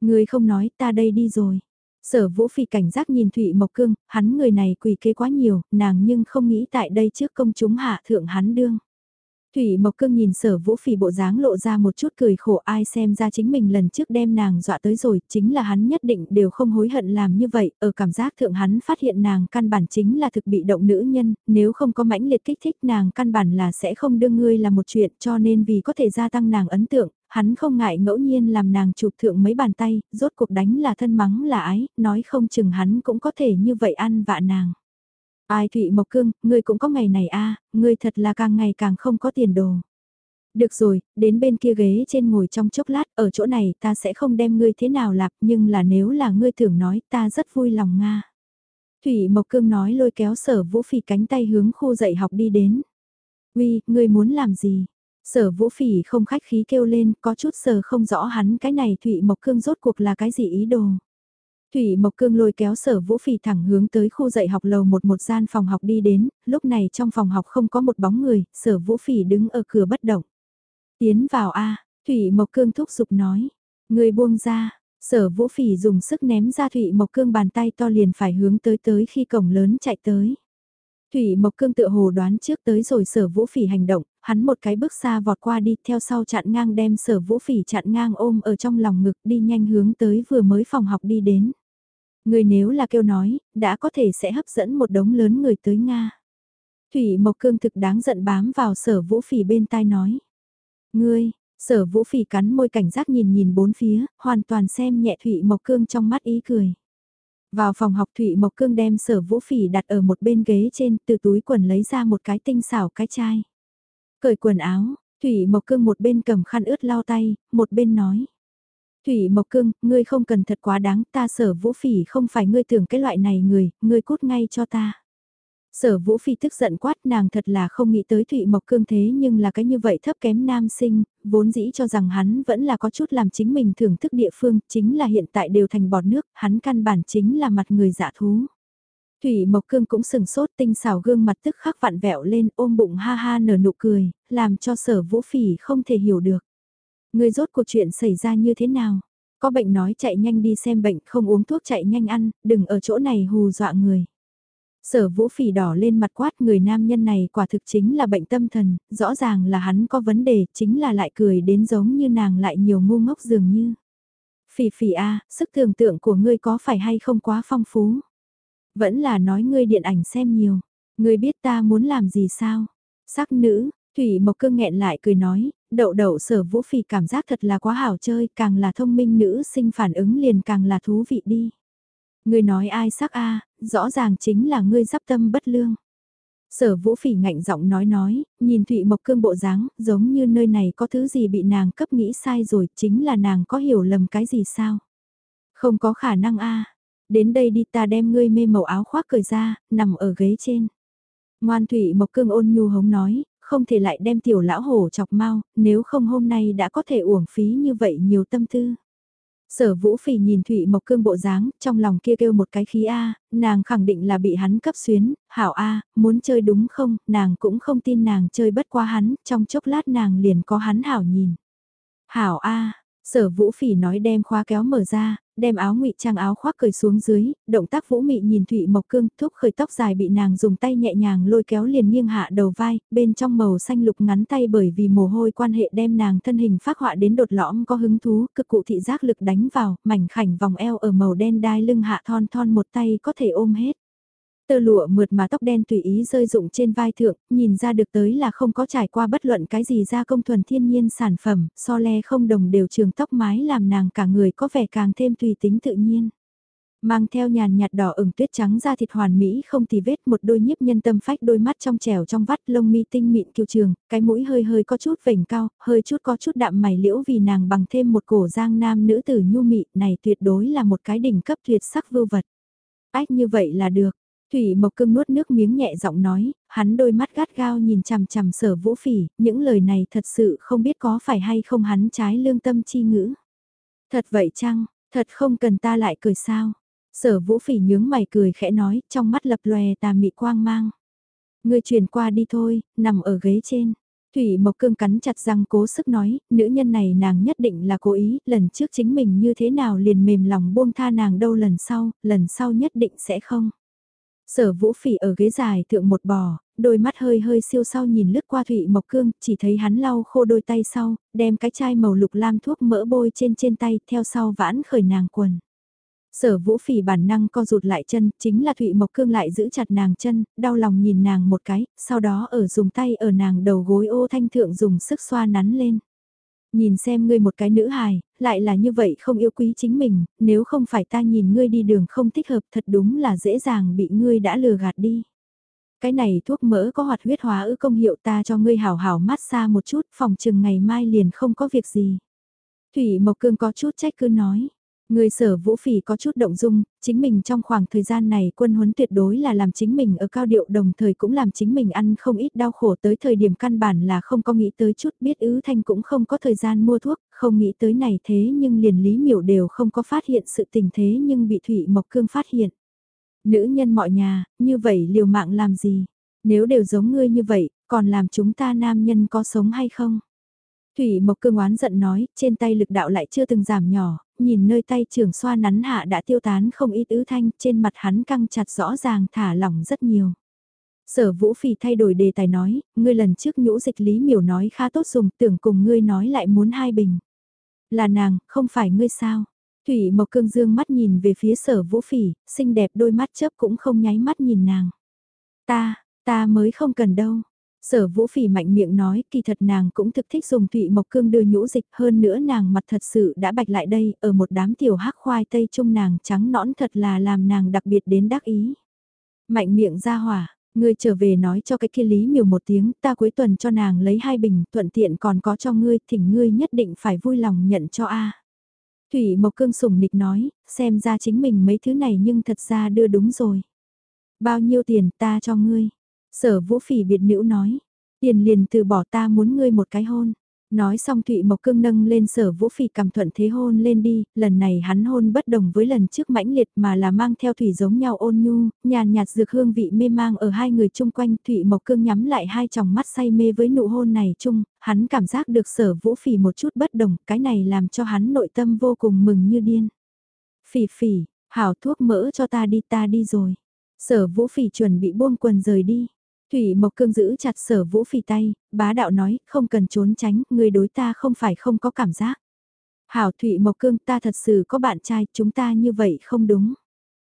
Người không nói ta đây đi rồi. Sở Vũ Phỉ cảnh giác nhìn Thụy Mộc Cương, hắn người này quỷ kế quá nhiều, nàng nhưng không nghĩ tại đây trước công chúng hạ thượng hắn đương. Thủy Mộc Cương nhìn sở vũ phỉ bộ dáng lộ ra một chút cười khổ ai xem ra chính mình lần trước đem nàng dọa tới rồi, chính là hắn nhất định đều không hối hận làm như vậy, ở cảm giác thượng hắn phát hiện nàng căn bản chính là thực bị động nữ nhân, nếu không có mãnh liệt kích thích nàng căn bản là sẽ không đương ngươi là một chuyện cho nên vì có thể gia tăng nàng ấn tượng, hắn không ngại ngẫu nhiên làm nàng chụp thượng mấy bàn tay, rốt cuộc đánh là thân mắng là ái, nói không chừng hắn cũng có thể như vậy ăn vạ nàng. Ai Thụy Mộc Cương, ngươi cũng có ngày này a, à, ngươi thật là càng ngày càng không có tiền đồ. Được rồi, đến bên kia ghế trên ngồi trong chốc lát, ở chỗ này ta sẽ không đem ngươi thế nào lạc, nhưng là nếu là ngươi tưởng nói ta rất vui lòng Nga. Thủy Mộc Cương nói lôi kéo sở vũ phỉ cánh tay hướng khu dạy học đi đến. Uy, ngươi muốn làm gì? Sở vũ phỉ không khách khí kêu lên, có chút sở không rõ hắn cái này Thủy Mộc Cương rốt cuộc là cái gì ý đồ. Thủy Mộc Cương lôi kéo sở vũ phỉ thẳng hướng tới khu dạy học lầu một một gian phòng học đi đến, lúc này trong phòng học không có một bóng người, sở vũ phỉ đứng ở cửa bất động. Tiến vào A, Thủy Mộc Cương thúc giục nói, người buông ra, sở vũ phỉ dùng sức ném ra Thủy Mộc Cương bàn tay to liền phải hướng tới tới khi cổng lớn chạy tới. Thủy Mộc Cương tự hồ đoán trước tới rồi sở vũ phỉ hành động, hắn một cái bước xa vọt qua đi theo sau chặn ngang đem sở vũ phỉ chặn ngang ôm ở trong lòng ngực đi nhanh hướng tới vừa mới phòng học đi đến. Người nếu là kêu nói, đã có thể sẽ hấp dẫn một đống lớn người tới Nga. Thủy Mộc Cương thực đáng giận bám vào sở vũ phỉ bên tai nói. Ngươi, sở vũ phỉ cắn môi cảnh giác nhìn nhìn bốn phía, hoàn toàn xem nhẹ Thủy Mộc Cương trong mắt ý cười. Vào phòng học Thụy Mộc Cương đem sở vũ phỉ đặt ở một bên ghế trên, từ túi quần lấy ra một cái tinh xảo cái chai. Cởi quần áo, Thủy Mộc Cương một bên cầm khăn ướt lau tay, một bên nói. Thủy Mộc Cương, ngươi không cần thật quá đáng, ta sở vũ phỉ không phải ngươi tưởng cái loại này người, ngươi cút ngay cho ta. Sở Vũ phỉ tức giận quát nàng thật là không nghĩ tới Thụy Mộc Cương thế nhưng là cái như vậy thấp kém nam sinh, vốn dĩ cho rằng hắn vẫn là có chút làm chính mình thưởng thức địa phương, chính là hiện tại đều thành bọt nước, hắn căn bản chính là mặt người giả thú. Thủy Mộc Cương cũng sừng sốt tinh xảo gương mặt tức khắc vặn vẹo lên ôm bụng ha ha nở nụ cười, làm cho sở vũ phỉ không thể hiểu được. Người rốt cuộc chuyện xảy ra như thế nào? Có bệnh nói chạy nhanh đi xem bệnh không uống thuốc chạy nhanh ăn, đừng ở chỗ này hù dọa người. Sở vũ phỉ đỏ lên mặt quát người nam nhân này quả thực chính là bệnh tâm thần, rõ ràng là hắn có vấn đề, chính là lại cười đến giống như nàng lại nhiều ngu ngốc dường như. Phỉ phỉ a, sức tưởng tượng của ngươi có phải hay không quá phong phú? Vẫn là nói ngươi điện ảnh xem nhiều. Ngươi biết ta muốn làm gì sao? Sắc nữ, Thủy Mộc Cương nghẹn lại cười nói, đậu đậu sở vũ phỉ cảm giác thật là quá hảo chơi, càng là thông minh nữ sinh phản ứng liền càng là thú vị đi. Ngươi nói ai sắc a, rõ ràng chính là ngươi giáp tâm bất lương. Sở vũ phỉ ngạnh giọng nói nói, nhìn Thụy Mộc Cương bộ dáng, giống như nơi này có thứ gì bị nàng cấp nghĩ sai rồi, chính là nàng có hiểu lầm cái gì sao? Không có khả năng a Đến đây đi ta đem ngươi mê màu áo khoác cởi ra, nằm ở ghế trên. Ngoan Thụy Mộc Cương ôn nhu hống nói, không thể lại đem tiểu lão hổ chọc mau, nếu không hôm nay đã có thể uổng phí như vậy nhiều tâm tư. Sở Vũ Phỉ nhìn Thụy Mộc Cương bộ dáng, trong lòng kia kêu một cái khí A, nàng khẳng định là bị hắn cấp xuyến, hảo A, muốn chơi đúng không, nàng cũng không tin nàng chơi bất qua hắn, trong chốc lát nàng liền có hắn hảo nhìn. Hảo A, sở Vũ Phỉ nói đem khóa kéo mở ra, đem áo ngụy trang áo khoác cởi xuống dưới, động tác vũ mị nhìn Thụy Mộc Cương, thúc khởi tóc dài bị nàng dùng tay nhẹ nhàng lôi kéo liền nghiêng hạ đầu vai, bên trong màu xanh lục ngắn tay bởi vì mồ hôi quan hệ đem nàng thân hình phát họa đến đột lõm có hứng thú, cực cụ thị giác lực đánh vào, mảnh khảnh vòng eo ở màu đen đai lưng hạ thon thon một tay có thể ôm hết. Tơ lụa mượt mà tóc đen tùy ý rơi rụng trên vai thượng, nhìn ra được tới là không có trải qua bất luận cái gì ra công thuần thiên nhiên sản phẩm, so le không đồng đều trường tóc mái làm nàng cả người có vẻ càng thêm tùy tính tự nhiên. Mang theo nhàn nhạt đỏ ửng tuyết trắng da thịt hoàn mỹ không tì vết một đôi nhiếp nhân tâm phách đôi mắt trong trẻo trong vắt lông mi tinh mịn kiêu trường, cái mũi hơi hơi có chút vểnh cao, hơi chút có chút đạm mày liễu vì nàng bằng thêm một cổ giang nam nữ tử nhu mị này tuyệt đối là một cái đỉnh cấp tuyệt sắc vưu vật. Ách như vậy là được, Thủy Mộc Cưng nuốt nước miếng nhẹ giọng nói, hắn đôi mắt gắt gao nhìn chằm chằm sở vũ phỉ, những lời này thật sự không biết có phải hay không hắn trái lương tâm chi ngữ. Thật vậy chăng, thật không cần ta lại cười sao. Sở vũ phỉ nhướng mày cười khẽ nói, trong mắt lập lòe tà mị quang mang. Người truyền qua đi thôi, nằm ở ghế trên. Thủy Mộc Cương cắn chặt răng cố sức nói, nữ nhân này nàng nhất định là cố ý, lần trước chính mình như thế nào liền mềm lòng buông tha nàng đâu lần sau, lần sau nhất định sẽ không. Sở vũ phỉ ở ghế dài thượng một bò, đôi mắt hơi hơi siêu sau nhìn lướt qua Thụy Mộc Cương, chỉ thấy hắn lau khô đôi tay sau, đem cái chai màu lục lam thuốc mỡ bôi trên trên tay, theo sau vãn khởi nàng quần. Sở vũ phỉ bản năng co rụt lại chân, chính là Thụy Mộc Cương lại giữ chặt nàng chân, đau lòng nhìn nàng một cái, sau đó ở dùng tay ở nàng đầu gối ô thanh thượng dùng sức xoa nắn lên. Nhìn xem ngươi một cái nữ hài, lại là như vậy không yêu quý chính mình, nếu không phải ta nhìn ngươi đi đường không thích hợp thật đúng là dễ dàng bị ngươi đã lừa gạt đi. Cái này thuốc mỡ có hoạt huyết hóa ư công hiệu ta cho ngươi hảo hảo mát xa một chút, phòng chừng ngày mai liền không có việc gì. Thủy Mộc Cương có chút trách cứ nói. Người sở vũ phỉ có chút động dung, chính mình trong khoảng thời gian này quân huấn tuyệt đối là làm chính mình ở cao điệu đồng thời cũng làm chính mình ăn không ít đau khổ tới thời điểm căn bản là không có nghĩ tới chút biết ứ thanh cũng không có thời gian mua thuốc, không nghĩ tới này thế nhưng liền lý miểu đều không có phát hiện sự tình thế nhưng bị Thủy Mộc Cương phát hiện. Nữ nhân mọi nhà, như vậy liều mạng làm gì? Nếu đều giống ngươi như vậy, còn làm chúng ta nam nhân có sống hay không? Thủy Mộc Cương oán giận nói, trên tay lực đạo lại chưa từng giảm nhỏ, nhìn nơi tay trưởng xoa nắn hạ đã tiêu tán không ít ứ thanh, trên mặt hắn căng chặt rõ ràng thả lỏng rất nhiều. Sở Vũ Phỉ thay đổi đề tài nói, ngươi lần trước nhũ dịch lý miểu nói khá tốt dùng, tưởng cùng ngươi nói lại muốn hai bình. Là nàng, không phải ngươi sao? Thủy Mộc Cương dương mắt nhìn về phía sở Vũ Phỉ, xinh đẹp đôi mắt chớp cũng không nháy mắt nhìn nàng. Ta, ta mới không cần đâu. Sở vũ phỉ mạnh miệng nói kỳ thật nàng cũng thực thích dùng thụy mộc cương đưa nhũ dịch hơn nữa nàng mặt thật sự đã bạch lại đây ở một đám tiểu hắc khoai tây trung nàng trắng nõn thật là làm nàng đặc biệt đến đắc ý. Mạnh miệng ra hỏa, ngươi trở về nói cho cái kia lý miều một tiếng ta cuối tuần cho nàng lấy hai bình thuận tiện còn có cho ngươi thỉnh ngươi nhất định phải vui lòng nhận cho a. Thủy Mộc Cương sùng nịch nói, xem ra chính mình mấy thứ này nhưng thật ra đưa đúng rồi. Bao nhiêu tiền ta cho ngươi? Sở vũ phỉ biệt nữ nói, tiền liền từ bỏ ta muốn ngươi một cái hôn. Nói xong Thụy Mộc Cương nâng lên sở vũ phỉ cầm thuận thế hôn lên đi, lần này hắn hôn bất đồng với lần trước mãnh liệt mà là mang theo Thủy giống nhau ôn nhu, nhàn nhạt dược hương vị mê mang ở hai người chung quanh Thụy Mộc Cương nhắm lại hai tròng mắt say mê với nụ hôn này chung, hắn cảm giác được sở vũ phỉ một chút bất đồng, cái này làm cho hắn nội tâm vô cùng mừng như điên. Phỉ phỉ, hảo thuốc mỡ cho ta đi ta đi rồi. Sở vũ phỉ chuẩn bị buông quần rời đi. Thủy Mộc Cương giữ chặt sở vũ phỉ tay, bá đạo nói, không cần trốn tránh, người đối ta không phải không có cảm giác. Hảo Thủy Mộc Cương ta thật sự có bạn trai, chúng ta như vậy không đúng.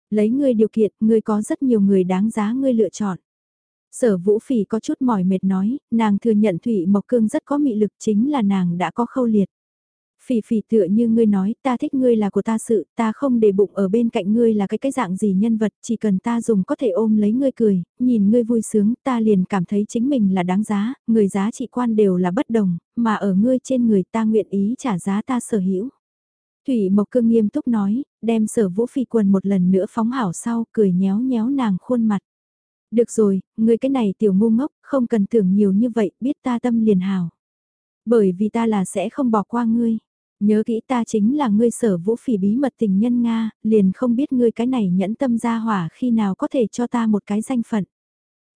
Lấy ngươi điều kiện, ngươi có rất nhiều người đáng giá ngươi lựa chọn. Sở Vũ Phỉ có chút mỏi mệt nói, nàng thừa nhận Thủy Mộc Cương rất có mị lực chính là nàng đã có khâu liệt. Phỉ phỉ tựa như ngươi nói, ta thích ngươi là của ta sự, ta không để bụng ở bên cạnh ngươi là cái cái dạng gì nhân vật, chỉ cần ta dùng có thể ôm lấy ngươi cười, nhìn ngươi vui sướng, ta liền cảm thấy chính mình là đáng giá, người giá trị quan đều là bất đồng, mà ở ngươi trên người ta nguyện ý trả giá ta sở hữu. Thủy Mộc Cương nghiêm túc nói, đem sở vũ phi quần một lần nữa phóng hảo sau, cười nhéo nhéo nàng khuôn mặt. Được rồi, ngươi cái này tiểu ngu ngốc, không cần tưởng nhiều như vậy, biết ta tâm liền hảo. Bởi vì ta là sẽ không bỏ qua ngươi. Nhớ kỹ ta chính là ngươi sở vũ phỉ bí mật tình nhân Nga, liền không biết ngươi cái này nhẫn tâm ra hỏa khi nào có thể cho ta một cái danh phận.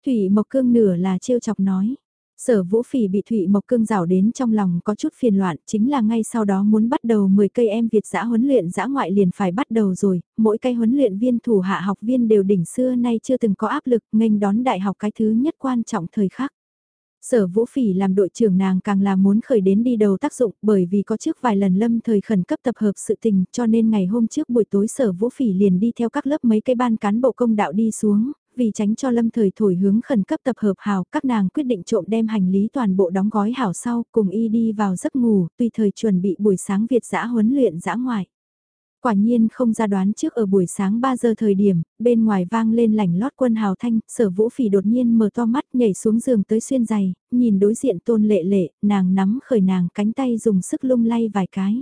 Thủy Mộc Cương nửa là trêu chọc nói. Sở vũ phỉ bị Thụy Mộc Cương rào đến trong lòng có chút phiền loạn, chính là ngay sau đó muốn bắt đầu 10 cây em Việt giã huấn luyện giã ngoại liền phải bắt đầu rồi, mỗi cây huấn luyện viên thủ hạ học viên đều đỉnh xưa nay chưa từng có áp lực nghênh đón đại học cái thứ nhất quan trọng thời khắc. Sở Vũ Phỉ làm đội trưởng nàng càng là muốn khởi đến đi đầu tác dụng bởi vì có trước vài lần lâm thời khẩn cấp tập hợp sự tình cho nên ngày hôm trước buổi tối Sở Vũ Phỉ liền đi theo các lớp mấy cái ban cán bộ công đạo đi xuống, vì tránh cho lâm thời thổi hướng khẩn cấp tập hợp hào các nàng quyết định trộm đem hành lý toàn bộ đóng gói hảo sau cùng y đi vào giấc ngủ tùy thời chuẩn bị buổi sáng Việt giã huấn luyện giã ngoại. Quả nhiên không ra đoán trước ở buổi sáng 3 giờ thời điểm, bên ngoài vang lên lảnh lót quân hào thanh, sở vũ phỉ đột nhiên mở to mắt nhảy xuống giường tới xuyên giày, nhìn đối diện tôn lệ lệ, nàng nắm khởi nàng cánh tay dùng sức lung lay vài cái.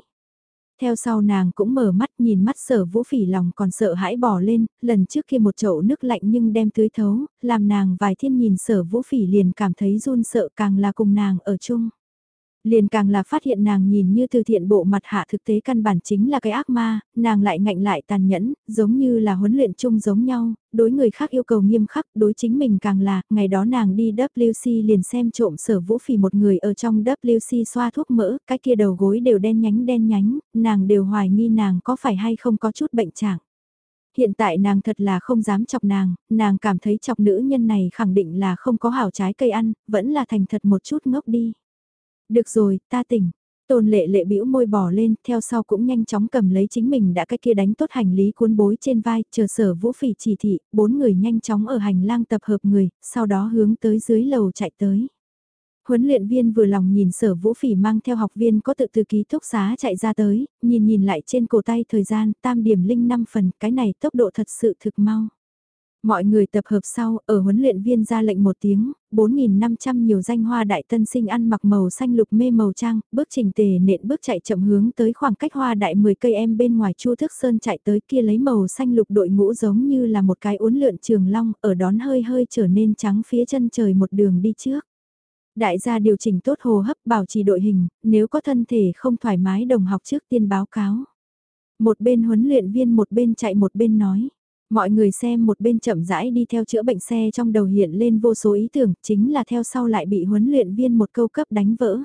Theo sau nàng cũng mở mắt nhìn mắt sở vũ phỉ lòng còn sợ hãi bỏ lên, lần trước khi một chậu nước lạnh nhưng đem tưới thấu, làm nàng vài thiên nhìn sở vũ phỉ liền cảm thấy run sợ càng là cùng nàng ở chung. Liền càng là phát hiện nàng nhìn như từ thiện bộ mặt hạ thực tế căn bản chính là cái ác ma, nàng lại ngạnh lại tàn nhẫn, giống như là huấn luyện chung giống nhau, đối người khác yêu cầu nghiêm khắc, đối chính mình càng là, ngày đó nàng đi WC liền xem trộm sở vũ phỉ một người ở trong WC xoa thuốc mỡ, cái kia đầu gối đều đen nhánh đen nhánh, nàng đều hoài nghi nàng có phải hay không có chút bệnh trạng. Hiện tại nàng thật là không dám chọc nàng, nàng cảm thấy chọc nữ nhân này khẳng định là không có hảo trái cây ăn, vẫn là thành thật một chút ngốc đi. Được rồi, ta tỉnh. Tôn lệ lệ bĩu môi bỏ lên, theo sau cũng nhanh chóng cầm lấy chính mình đã cái kia đánh tốt hành lý cuốn bối trên vai, chờ sở vũ phỉ chỉ thị, bốn người nhanh chóng ở hành lang tập hợp người, sau đó hướng tới dưới lầu chạy tới. Huấn luyện viên vừa lòng nhìn sở vũ phỉ mang theo học viên có tự từ ký túc xá chạy ra tới, nhìn nhìn lại trên cổ tay thời gian, tam điểm linh 5 phần, cái này tốc độ thật sự thực mau. Mọi người tập hợp sau, ở huấn luyện viên ra lệnh một tiếng, 4.500 nhiều danh hoa đại tân sinh ăn mặc màu xanh lục mê màu trang, bước trình tề nện bước chạy chậm hướng tới khoảng cách hoa đại 10 cây em bên ngoài chu thức sơn chạy tới kia lấy màu xanh lục đội ngũ giống như là một cái uốn lượn trường long, ở đón hơi hơi trở nên trắng phía chân trời một đường đi trước. Đại gia điều chỉnh tốt hồ hấp bảo trì đội hình, nếu có thân thể không thoải mái đồng học trước tiên báo cáo. Một bên huấn luyện viên một bên chạy một bên nói Mọi người xem một bên chậm rãi đi theo chữa bệnh xe trong đầu hiện lên vô số ý tưởng, chính là theo sau lại bị huấn luyện viên một câu cấp đánh vỡ.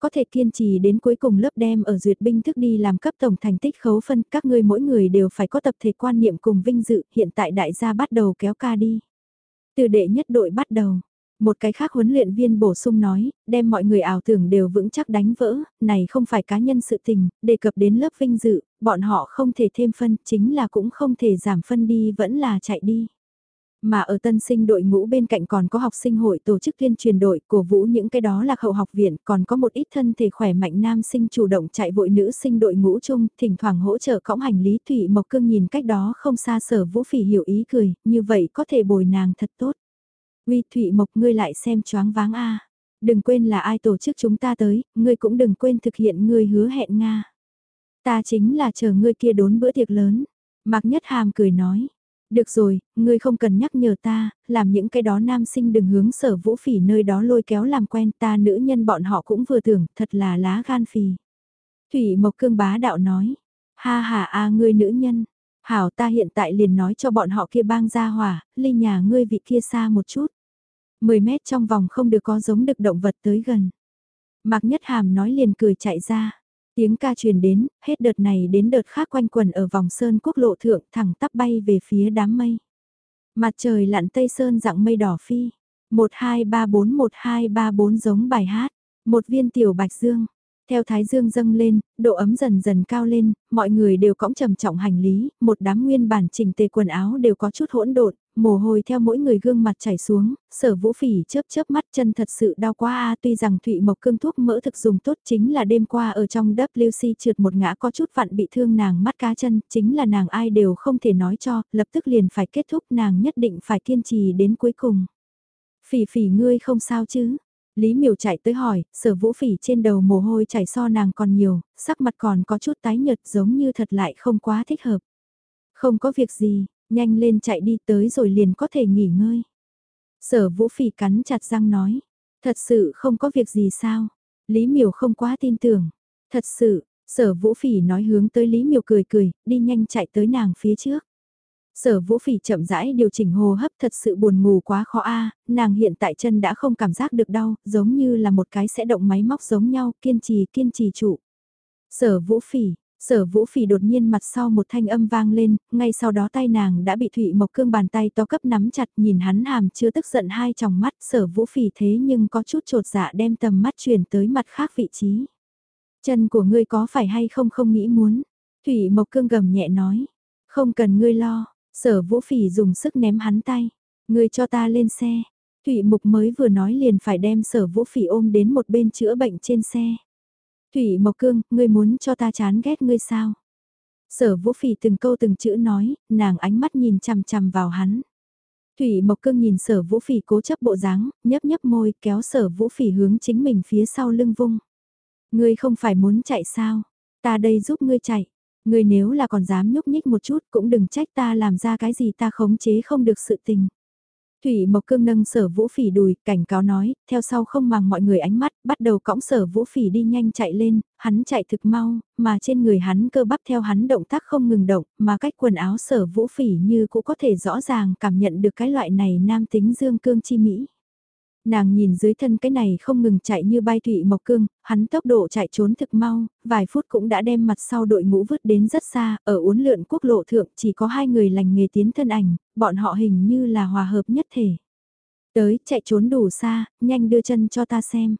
Có thể kiên trì đến cuối cùng lớp đem ở duyệt binh thức đi làm cấp tổng thành tích khấu phân, các ngươi mỗi người đều phải có tập thể quan niệm cùng vinh dự, hiện tại đại gia bắt đầu kéo ca đi. Từ đệ nhất đội bắt đầu, một cái khác huấn luyện viên bổ sung nói, đem mọi người ảo tưởng đều vững chắc đánh vỡ, này không phải cá nhân sự tình, đề cập đến lớp vinh dự, bọn họ không thể thêm phân, chính là cũng không thể giảm phân đi vẫn là chạy đi. Mà ở tân sinh đội ngũ bên cạnh còn có học sinh hội tổ chức tuyên truyền đội cổ vũ những cái đó là hậu học viện, còn có một ít thân thể khỏe mạnh nam sinh chủ động chạy vội nữ sinh đội ngũ chung, thỉnh thoảng hỗ trợ cõng hành lý Thủy Mộc Cương nhìn cách đó không xa sở vũ phỉ hiểu ý cười, như vậy có thể bồi nàng thật tốt. Uy Thụy Mộc ngươi lại xem choáng váng a. Đừng quên là ai tổ chức chúng ta tới, ngươi cũng đừng quên thực hiện ngươi hứa hẹn Nga. Ta chính là chờ ngươi kia đốn bữa tiệc lớn. Mạc Nhất Hàm cười nói. Được rồi, ngươi không cần nhắc nhở ta, làm những cái đó nam sinh đừng hướng sở vũ phỉ nơi đó lôi kéo làm quen ta nữ nhân bọn họ cũng vừa tưởng, thật là lá gan phì. Thủy Mộc Cương bá đạo nói. Ha ha a ngươi nữ nhân, Hảo ta hiện tại liền nói cho bọn họ kia bang ra hỏa, ly nhà ngươi vị kia xa một chút. 10 mét trong vòng không được có giống được động vật tới gần. Mạc Nhất Hàm nói liền cười chạy ra. Tiếng ca truyền đến, hết đợt này đến đợt khác quanh quần ở vòng sơn quốc lộ thượng thẳng tắp bay về phía đám mây. Mặt trời lặn tây sơn dạng mây đỏ phi. 1234-1234 giống bài hát. Một viên tiểu bạch dương. Theo thái dương dâng lên, độ ấm dần dần cao lên, mọi người đều cõng trầm trọng hành lý, một đám nguyên bản chỉnh tề quần áo đều có chút hỗn độn, mồ hôi theo mỗi người gương mặt chảy xuống, sở vũ phỉ chớp chớp mắt chân thật sự đau quá a tuy rằng Thụy Mộc cương thuốc mỡ thực dùng tốt chính là đêm qua ở trong WC trượt một ngã có chút vặn bị thương nàng mắt cá chân, chính là nàng ai đều không thể nói cho, lập tức liền phải kết thúc nàng nhất định phải kiên trì đến cuối cùng. Phỉ phỉ ngươi không sao chứ? Lý miều chạy tới hỏi, sở vũ phỉ trên đầu mồ hôi chảy so nàng còn nhiều, sắc mặt còn có chút tái nhợt giống như thật lại không quá thích hợp. Không có việc gì, nhanh lên chạy đi tới rồi liền có thể nghỉ ngơi. Sở vũ phỉ cắn chặt răng nói, thật sự không có việc gì sao, Lý miều không quá tin tưởng, thật sự, sở vũ phỉ nói hướng tới Lý miều cười cười, đi nhanh chạy tới nàng phía trước. Sở vũ phỉ chậm rãi điều chỉnh hồ hấp thật sự buồn ngủ quá khó a nàng hiện tại chân đã không cảm giác được đau, giống như là một cái sẽ động máy móc giống nhau, kiên trì kiên trì trụ. Sở vũ phỉ, sở vũ phỉ đột nhiên mặt sau một thanh âm vang lên, ngay sau đó tay nàng đã bị Thụy Mộc Cương bàn tay to cấp nắm chặt nhìn hắn hàm chưa tức giận hai tròng mắt sở vũ phỉ thế nhưng có chút trột dạ đem tầm mắt chuyển tới mặt khác vị trí. Chân của ngươi có phải hay không không nghĩ muốn? Thủy Mộc Cương gầm nhẹ nói, không cần ngươi lo Sở vũ phỉ dùng sức ném hắn tay. Người cho ta lên xe. Thủy Mục mới vừa nói liền phải đem sở vũ phỉ ôm đến một bên chữa bệnh trên xe. Thủy Mộc Cương, ngươi muốn cho ta chán ghét ngươi sao? Sở vũ phỉ từng câu từng chữ nói, nàng ánh mắt nhìn chằm chằm vào hắn. Thủy Mộc Cương nhìn sở vũ phỉ cố chấp bộ dáng, nhấp nhấp môi kéo sở vũ phỉ hướng chính mình phía sau lưng vung. Ngươi không phải muốn chạy sao? Ta đây giúp ngươi chạy. Ngươi nếu là còn dám nhúc nhích một chút cũng đừng trách ta làm ra cái gì ta khống chế không được sự tình. Thủy Mộc Cương nâng sở vũ phỉ đùi, cảnh cáo nói, theo sau không màng mọi người ánh mắt, bắt đầu cõng sở vũ phỉ đi nhanh chạy lên, hắn chạy thực mau, mà trên người hắn cơ bắp theo hắn động tác không ngừng động, mà cách quần áo sở vũ phỉ như cũng có thể rõ ràng cảm nhận được cái loại này nam tính dương cương chi mỹ. Nàng nhìn dưới thân cái này không ngừng chạy như bay thủy mộc cương, hắn tốc độ chạy trốn thực mau, vài phút cũng đã đem mặt sau đội ngũ vứt đến rất xa, ở uốn lượn quốc lộ thượng chỉ có hai người lành nghề tiến thân ảnh, bọn họ hình như là hòa hợp nhất thể. Tới, chạy trốn đủ xa, nhanh đưa chân cho ta xem.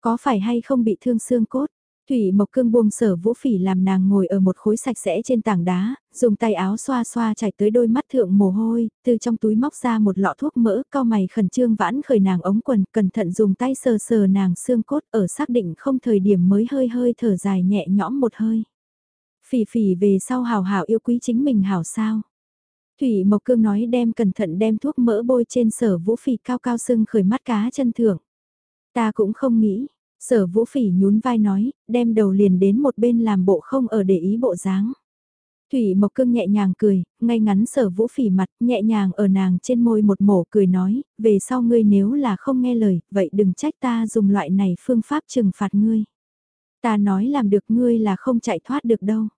Có phải hay không bị thương xương cốt? Thủy Mộc Cương buông sở vũ phỉ làm nàng ngồi ở một khối sạch sẽ trên tảng đá, dùng tay áo xoa xoa chảy tới đôi mắt thượng mồ hôi, từ trong túi móc ra một lọ thuốc mỡ, cao mày khẩn trương vãn khởi nàng ống quần, cẩn thận dùng tay sờ sờ nàng xương cốt ở xác định không thời điểm mới hơi hơi thở dài nhẹ nhõm một hơi. Phỉ phỉ về sau hào hào yêu quý chính mình hảo sao. Thủy Mộc Cương nói đem cẩn thận đem thuốc mỡ bôi trên sở vũ phỉ cao cao sưng khởi mắt cá chân thượng. Ta cũng không nghĩ, Sở vũ phỉ nhún vai nói, đem đầu liền đến một bên làm bộ không ở để ý bộ dáng. Thủy Mộc Cương nhẹ nhàng cười, ngay ngắn sở vũ phỉ mặt, nhẹ nhàng ở nàng trên môi một mổ cười nói, về sau ngươi nếu là không nghe lời, vậy đừng trách ta dùng loại này phương pháp trừng phạt ngươi. Ta nói làm được ngươi là không chạy thoát được đâu.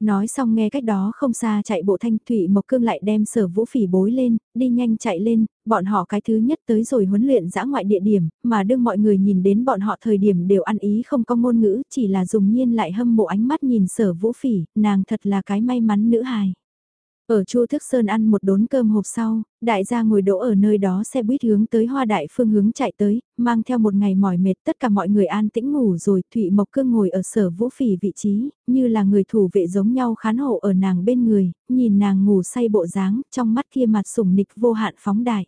Nói xong nghe cách đó không xa chạy bộ thanh thủy Mộc Cương lại đem sở vũ phỉ bối lên, đi nhanh chạy lên, bọn họ cái thứ nhất tới rồi huấn luyện dã ngoại địa điểm, mà đương mọi người nhìn đến bọn họ thời điểm đều ăn ý không có ngôn ngữ, chỉ là dùng nhiên lại hâm mộ ánh mắt nhìn sở vũ phỉ, nàng thật là cái may mắn nữ hài. Ở Chu Thức Sơn ăn một đốn cơm hộp sau, đại gia ngồi đỗ ở nơi đó xe buýt hướng tới hoa đại phương hướng chạy tới, mang theo một ngày mỏi mệt tất cả mọi người an tĩnh ngủ rồi Thụy Mộc Cương ngồi ở sở vũ phỉ vị trí, như là người thủ vệ giống nhau khán hộ ở nàng bên người, nhìn nàng ngủ say bộ dáng, trong mắt kia mặt sủng nịch vô hạn phóng đại.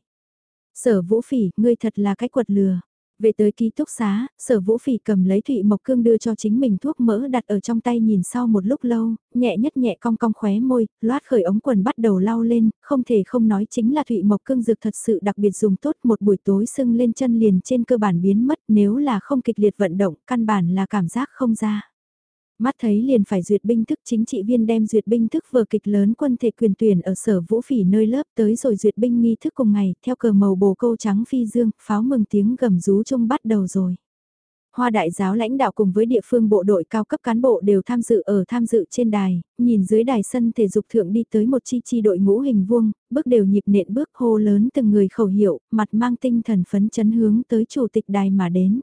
Sở vũ phỉ, ngươi thật là cái quật lừa. Về tới ký túc xá, sở vũ phỉ cầm lấy Thụy Mộc Cương đưa cho chính mình thuốc mỡ đặt ở trong tay nhìn sau một lúc lâu, nhẹ nhất nhẹ cong cong khóe môi, loát khởi ống quần bắt đầu lau lên, không thể không nói chính là Thụy Mộc Cương dược thật sự đặc biệt dùng tốt một buổi tối sưng lên chân liền trên cơ bản biến mất nếu là không kịch liệt vận động, căn bản là cảm giác không ra. Mắt thấy liền phải duyệt binh thức chính trị viên đem duyệt binh thức vừa kịch lớn quân thể quyền tuyển ở sở vũ phỉ nơi lớp tới rồi duyệt binh nghi thức cùng ngày, theo cờ màu bồ câu trắng phi dương, pháo mừng tiếng gầm rú chung bắt đầu rồi. Hoa đại giáo lãnh đạo cùng với địa phương bộ đội cao cấp cán bộ đều tham dự ở tham dự trên đài, nhìn dưới đài sân thể dục thượng đi tới một chi chi đội ngũ hình vuông, bước đều nhịp nện bước hô lớn từng người khẩu hiệu, mặt mang tinh thần phấn chấn hướng tới chủ tịch đài mà đến.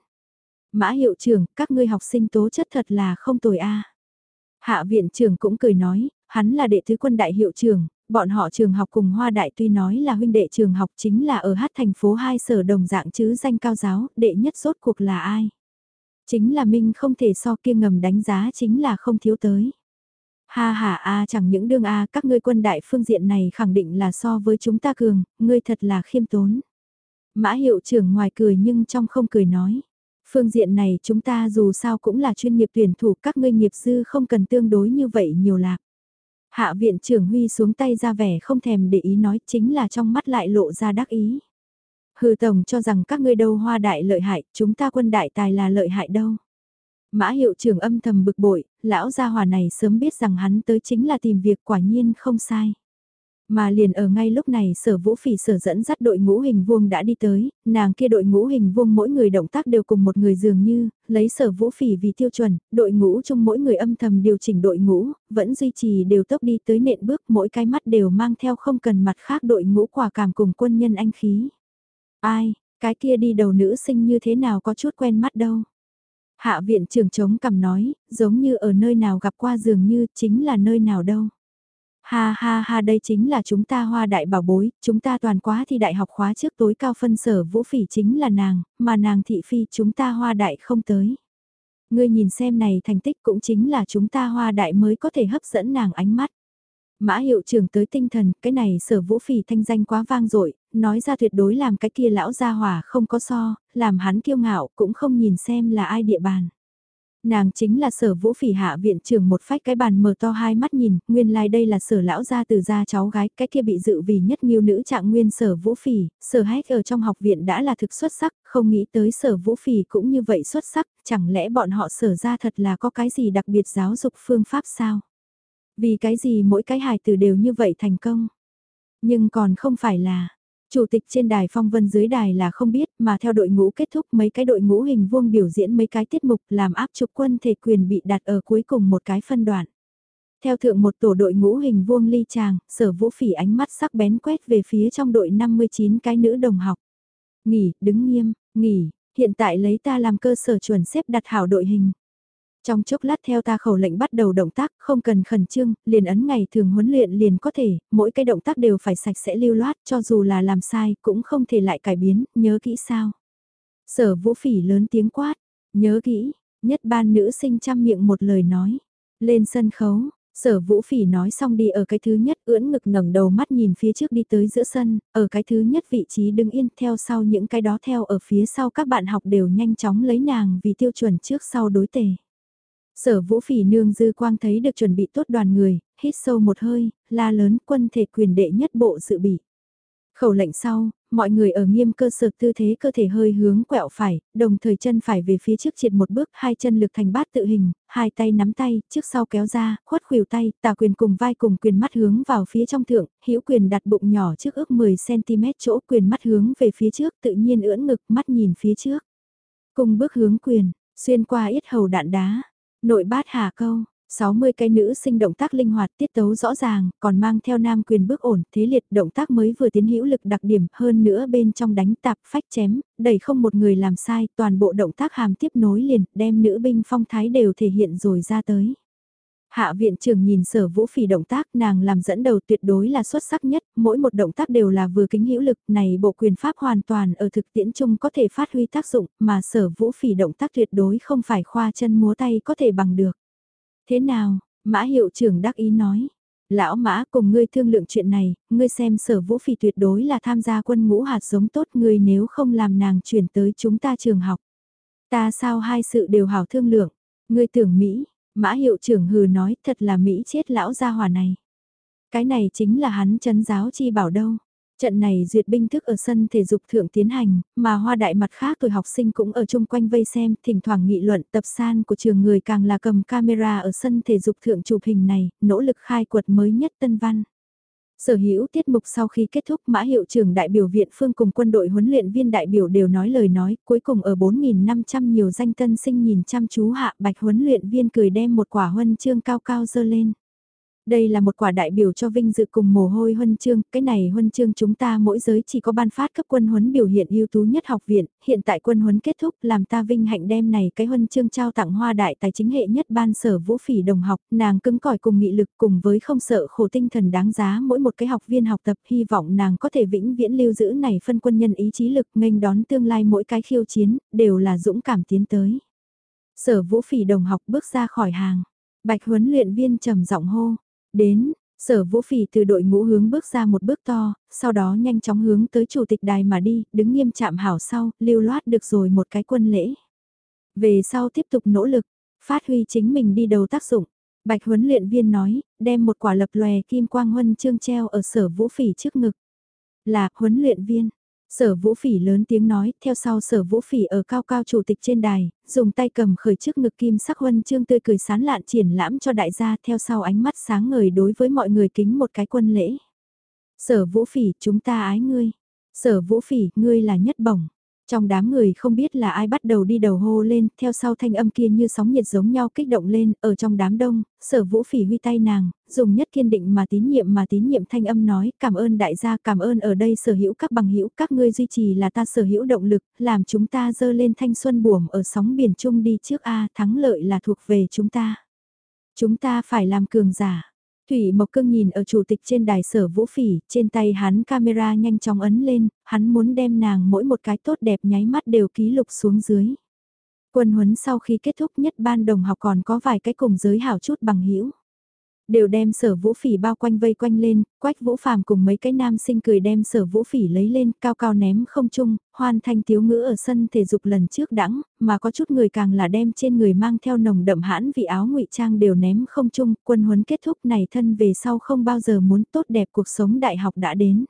Mã hiệu trưởng, các ngươi học sinh tố chất thật là không tồi a. Hạ viện trưởng cũng cười nói, hắn là đệ thứ quân đại hiệu trưởng, bọn họ trường học cùng Hoa Đại tuy nói là huynh đệ trường học chính là ở hát thành phố hai sở đồng dạng chứ danh cao giáo, đệ nhất rốt cuộc là ai? Chính là Minh không thể so kia ngầm đánh giá chính là không thiếu tới. Ha ha a chẳng những đương a các ngươi quân đại phương diện này khẳng định là so với chúng ta cường, ngươi thật là khiêm tốn. Mã hiệu trưởng ngoài cười nhưng trong không cười nói. Phương diện này chúng ta dù sao cũng là chuyên nghiệp tuyển thủ các ngươi nghiệp dư không cần tương đối như vậy nhiều lạc. Hạ viện trưởng Huy xuống tay ra vẻ không thèm để ý nói chính là trong mắt lại lộ ra đắc ý. Hư Tổng cho rằng các ngươi đâu hoa đại lợi hại, chúng ta quân đại tài là lợi hại đâu. Mã hiệu trưởng âm thầm bực bội, lão gia hòa này sớm biết rằng hắn tới chính là tìm việc quả nhiên không sai. Mà liền ở ngay lúc này sở vũ phỉ sở dẫn dắt đội ngũ hình vuông đã đi tới, nàng kia đội ngũ hình vuông mỗi người động tác đều cùng một người dường như, lấy sở vũ phỉ vì tiêu chuẩn, đội ngũ chung mỗi người âm thầm điều chỉnh đội ngũ, vẫn duy trì đều tốc đi tới nện bước mỗi cái mắt đều mang theo không cần mặt khác đội ngũ quả cảm cùng quân nhân anh khí. Ai, cái kia đi đầu nữ sinh như thế nào có chút quen mắt đâu. Hạ viện trưởng chống cầm nói, giống như ở nơi nào gặp qua dường như chính là nơi nào đâu. Ha ha ha đây chính là chúng ta hoa đại bảo bối, chúng ta toàn quá thì đại học khóa trước tối cao phân sở vũ phỉ chính là nàng, mà nàng thị phi chúng ta hoa đại không tới. Ngươi nhìn xem này thành tích cũng chính là chúng ta hoa đại mới có thể hấp dẫn nàng ánh mắt. Mã hiệu trưởng tới tinh thần, cái này sở vũ phỉ thanh danh quá vang dội nói ra tuyệt đối làm cái kia lão gia hỏa không có so, làm hắn kiêu ngạo cũng không nhìn xem là ai địa bàn. Nàng chính là sở vũ phỉ hạ viện trưởng một phách cái bàn mở to hai mắt nhìn, nguyên lai like đây là sở lão gia từ gia cháu gái, cái kia bị dự vì nhất nghiêu nữ trạng nguyên sở vũ phỉ, sở hách ở trong học viện đã là thực xuất sắc, không nghĩ tới sở vũ phỉ cũng như vậy xuất sắc, chẳng lẽ bọn họ sở ra thật là có cái gì đặc biệt giáo dục phương pháp sao? Vì cái gì mỗi cái hài từ đều như vậy thành công? Nhưng còn không phải là, Chủ tịch trên đài phong vân dưới đài là không biết mà theo đội ngũ kết thúc mấy cái đội ngũ hình vuông biểu diễn mấy cái tiết mục làm áp trục quân thể quyền bị đặt ở cuối cùng một cái phân đoạn. Theo thượng một tổ đội ngũ hình vuông ly chàng sở vũ phỉ ánh mắt sắc bén quét về phía trong đội 59 cái nữ đồng học. Nghỉ, đứng nghiêm, nghỉ, hiện tại lấy ta làm cơ sở chuẩn xếp đặt hảo đội hình. Trong chốc lát theo ta khẩu lệnh bắt đầu động tác, không cần khẩn trương, liền ấn ngày thường huấn luyện liền có thể, mỗi cái động tác đều phải sạch sẽ lưu loát, cho dù là làm sai cũng không thể lại cải biến, nhớ kỹ sao. Sở vũ phỉ lớn tiếng quát, nhớ kỹ, nhất ban nữ sinh chăm miệng một lời nói. Lên sân khấu, sở vũ phỉ nói xong đi ở cái thứ nhất ưỡn ngực ngẩng đầu mắt nhìn phía trước đi tới giữa sân, ở cái thứ nhất vị trí đứng yên theo sau những cái đó theo ở phía sau các bạn học đều nhanh chóng lấy nàng vì tiêu chuẩn trước sau đối tề. Sở vũ phỉ nương dư quang thấy được chuẩn bị tốt đoàn người, hít sâu một hơi, la lớn quân thể quyền đệ nhất bộ dự bị. Khẩu lệnh sau, mọi người ở nghiêm cơ sở tư thế cơ thể hơi hướng quẹo phải, đồng thời chân phải về phía trước triệt một bước, hai chân lực thành bát tự hình, hai tay nắm tay, trước sau kéo ra, khuất khuỷu tay, tà quyền cùng vai cùng quyền mắt hướng vào phía trong thượng, hữu quyền đặt bụng nhỏ trước ước 10cm chỗ quyền mắt hướng về phía trước tự nhiên ưỡn ngực mắt nhìn phía trước. Cùng bước hướng quyền, xuyên qua yết hầu đạn đá, Nội bát hà câu, 60 cái nữ sinh động tác linh hoạt tiết tấu rõ ràng, còn mang theo nam quyền bước ổn, thế liệt động tác mới vừa tiến hữu lực đặc điểm hơn nữa bên trong đánh tạp phách chém, đẩy không một người làm sai, toàn bộ động tác hàm tiếp nối liền, đem nữ binh phong thái đều thể hiện rồi ra tới. Hạ viện trưởng nhìn sở vũ phỉ động tác nàng làm dẫn đầu tuyệt đối là xuất sắc nhất, mỗi một động tác đều là vừa kính hữu lực, này bộ quyền pháp hoàn toàn ở thực tiễn chung có thể phát huy tác dụng, mà sở vũ phỉ động tác tuyệt đối không phải khoa chân múa tay có thể bằng được. Thế nào, mã hiệu trưởng đắc ý nói, lão mã cùng ngươi thương lượng chuyện này, ngươi xem sở vũ phỉ tuyệt đối là tham gia quân ngũ hạt giống tốt ngươi nếu không làm nàng chuyển tới chúng ta trường học. Ta sao hai sự đều hảo thương lượng, ngươi tưởng Mỹ, Mã hiệu trưởng hừ nói thật là Mỹ chết lão gia hòa này. Cái này chính là hắn chấn giáo chi bảo đâu. Trận này duyệt binh thức ở sân thể dục thượng tiến hành, mà hoa đại mặt khác tuổi học sinh cũng ở chung quanh vây xem, thỉnh thoảng nghị luận tập san của trường người càng là cầm camera ở sân thể dục thượng chụp hình này, nỗ lực khai quật mới nhất tân văn. Sở hữu tiết mục sau khi kết thúc mã hiệu trưởng đại biểu viện phương cùng quân đội huấn luyện viên đại biểu đều nói lời nói, cuối cùng ở 4.500 nhiều danh tân sinh nhìn chăm chú hạ bạch huấn luyện viên cười đem một quả huân chương cao cao dơ lên. Đây là một quả đại biểu cho vinh dự cùng mồ hôi huân chương, cái này huân chương chúng ta mỗi giới chỉ có ban phát cấp quân huấn biểu hiện ưu tú nhất học viện, hiện tại quân huấn kết thúc làm ta vinh hạnh đem này cái huân chương trao tặng hoa đại tài chính hệ nhất ban sở vũ phỉ đồng học, nàng cứng cỏi cùng nghị lực cùng với không sợ khổ tinh thần đáng giá mỗi một cái học viên học tập hy vọng nàng có thể vĩnh viễn lưu giữ này phân quân nhân ý chí lực nghênh đón tương lai mỗi cái khiêu chiến, đều là dũng cảm tiến tới. Sở vũ phỉ đồng học bước ra khỏi hàng. Bạch huấn luyện viên trầm giọng hô. Đến, sở vũ phỉ từ đội ngũ hướng bước ra một bước to, sau đó nhanh chóng hướng tới chủ tịch đài mà đi, đứng nghiêm chạm hảo sau, lưu loát được rồi một cái quân lễ. Về sau tiếp tục nỗ lực, phát huy chính mình đi đầu tác dụng. Bạch huấn luyện viên nói, đem một quả lập lòe kim quang huân chương treo ở sở vũ phỉ trước ngực. Là, huấn luyện viên. Sở vũ phỉ lớn tiếng nói, theo sau sở vũ phỉ ở cao cao chủ tịch trên đài, dùng tay cầm khởi trước ngực kim sắc huân chương tươi cười sán lạn triển lãm cho đại gia theo sau ánh mắt sáng ngời đối với mọi người kính một cái quân lễ. Sở vũ phỉ, chúng ta ái ngươi. Sở vũ phỉ, ngươi là nhất bổng. Trong đám người không biết là ai bắt đầu đi đầu hô lên, theo sau thanh âm kia như sóng nhiệt giống nhau kích động lên, ở trong đám đông, sở vũ phỉ huy tay nàng, dùng nhất kiên định mà tín nhiệm mà tín nhiệm thanh âm nói, cảm ơn đại gia, cảm ơn ở đây sở hữu các bằng hữu các ngươi duy trì là ta sở hữu động lực, làm chúng ta dơ lên thanh xuân buồm ở sóng biển chung đi trước A, thắng lợi là thuộc về chúng ta. Chúng ta phải làm cường giả. Thủy Mộc Cương nhìn ở chủ tịch trên đài sở vũ phỉ, trên tay hắn camera nhanh chóng ấn lên, hắn muốn đem nàng mỗi một cái tốt đẹp nháy mắt đều ký lục xuống dưới. Quân huấn sau khi kết thúc nhất ban đồng học còn có vài cái cùng giới hảo chút bằng hữu đều đem sở vũ phỉ bao quanh vây quanh lên, quách vũ phàm cùng mấy cái nam sinh cười đem sở vũ phỉ lấy lên, cao cao ném không chung, hoan thanh tiếu ngữ ở sân thể dục lần trước đẳng, mà có chút người càng là đem trên người mang theo nồng đậm hãn vị áo ngụy trang đều ném không chung, quân huấn kết thúc này thân về sau không bao giờ muốn tốt đẹp cuộc sống đại học đã đến.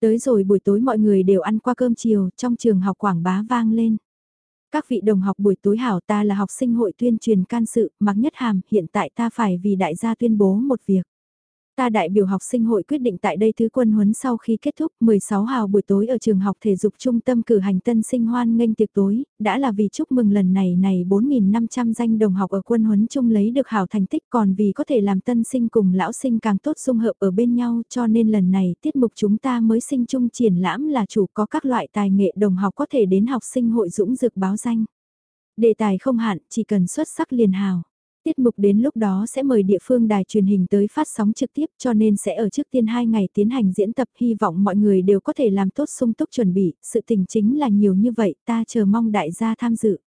Tới rồi buổi tối mọi người đều ăn qua cơm chiều, trong trường học quảng bá vang lên. Các vị đồng học buổi tối hảo ta là học sinh hội tuyên truyền can sự, Mạc Nhất Hàm, hiện tại ta phải vì đại gia tuyên bố một việc. Ta đại biểu học sinh hội quyết định tại đây thứ quân huấn sau khi kết thúc 16 hào buổi tối ở trường học thể dục trung tâm cử hành tân sinh hoan nghênh tiệc tối, đã là vì chúc mừng lần này này 4.500 danh đồng học ở quân huấn chung lấy được hào thành tích còn vì có thể làm tân sinh cùng lão sinh càng tốt dung hợp ở bên nhau cho nên lần này tiết mục chúng ta mới sinh chung triển lãm là chủ có các loại tài nghệ đồng học có thể đến học sinh hội dũng dược báo danh. Đề tài không hạn, chỉ cần xuất sắc liền hào. Tiết mục đến lúc đó sẽ mời địa phương đài truyền hình tới phát sóng trực tiếp cho nên sẽ ở trước tiên 2 ngày tiến hành diễn tập hy vọng mọi người đều có thể làm tốt sung túc chuẩn bị, sự tình chính là nhiều như vậy ta chờ mong đại gia tham dự.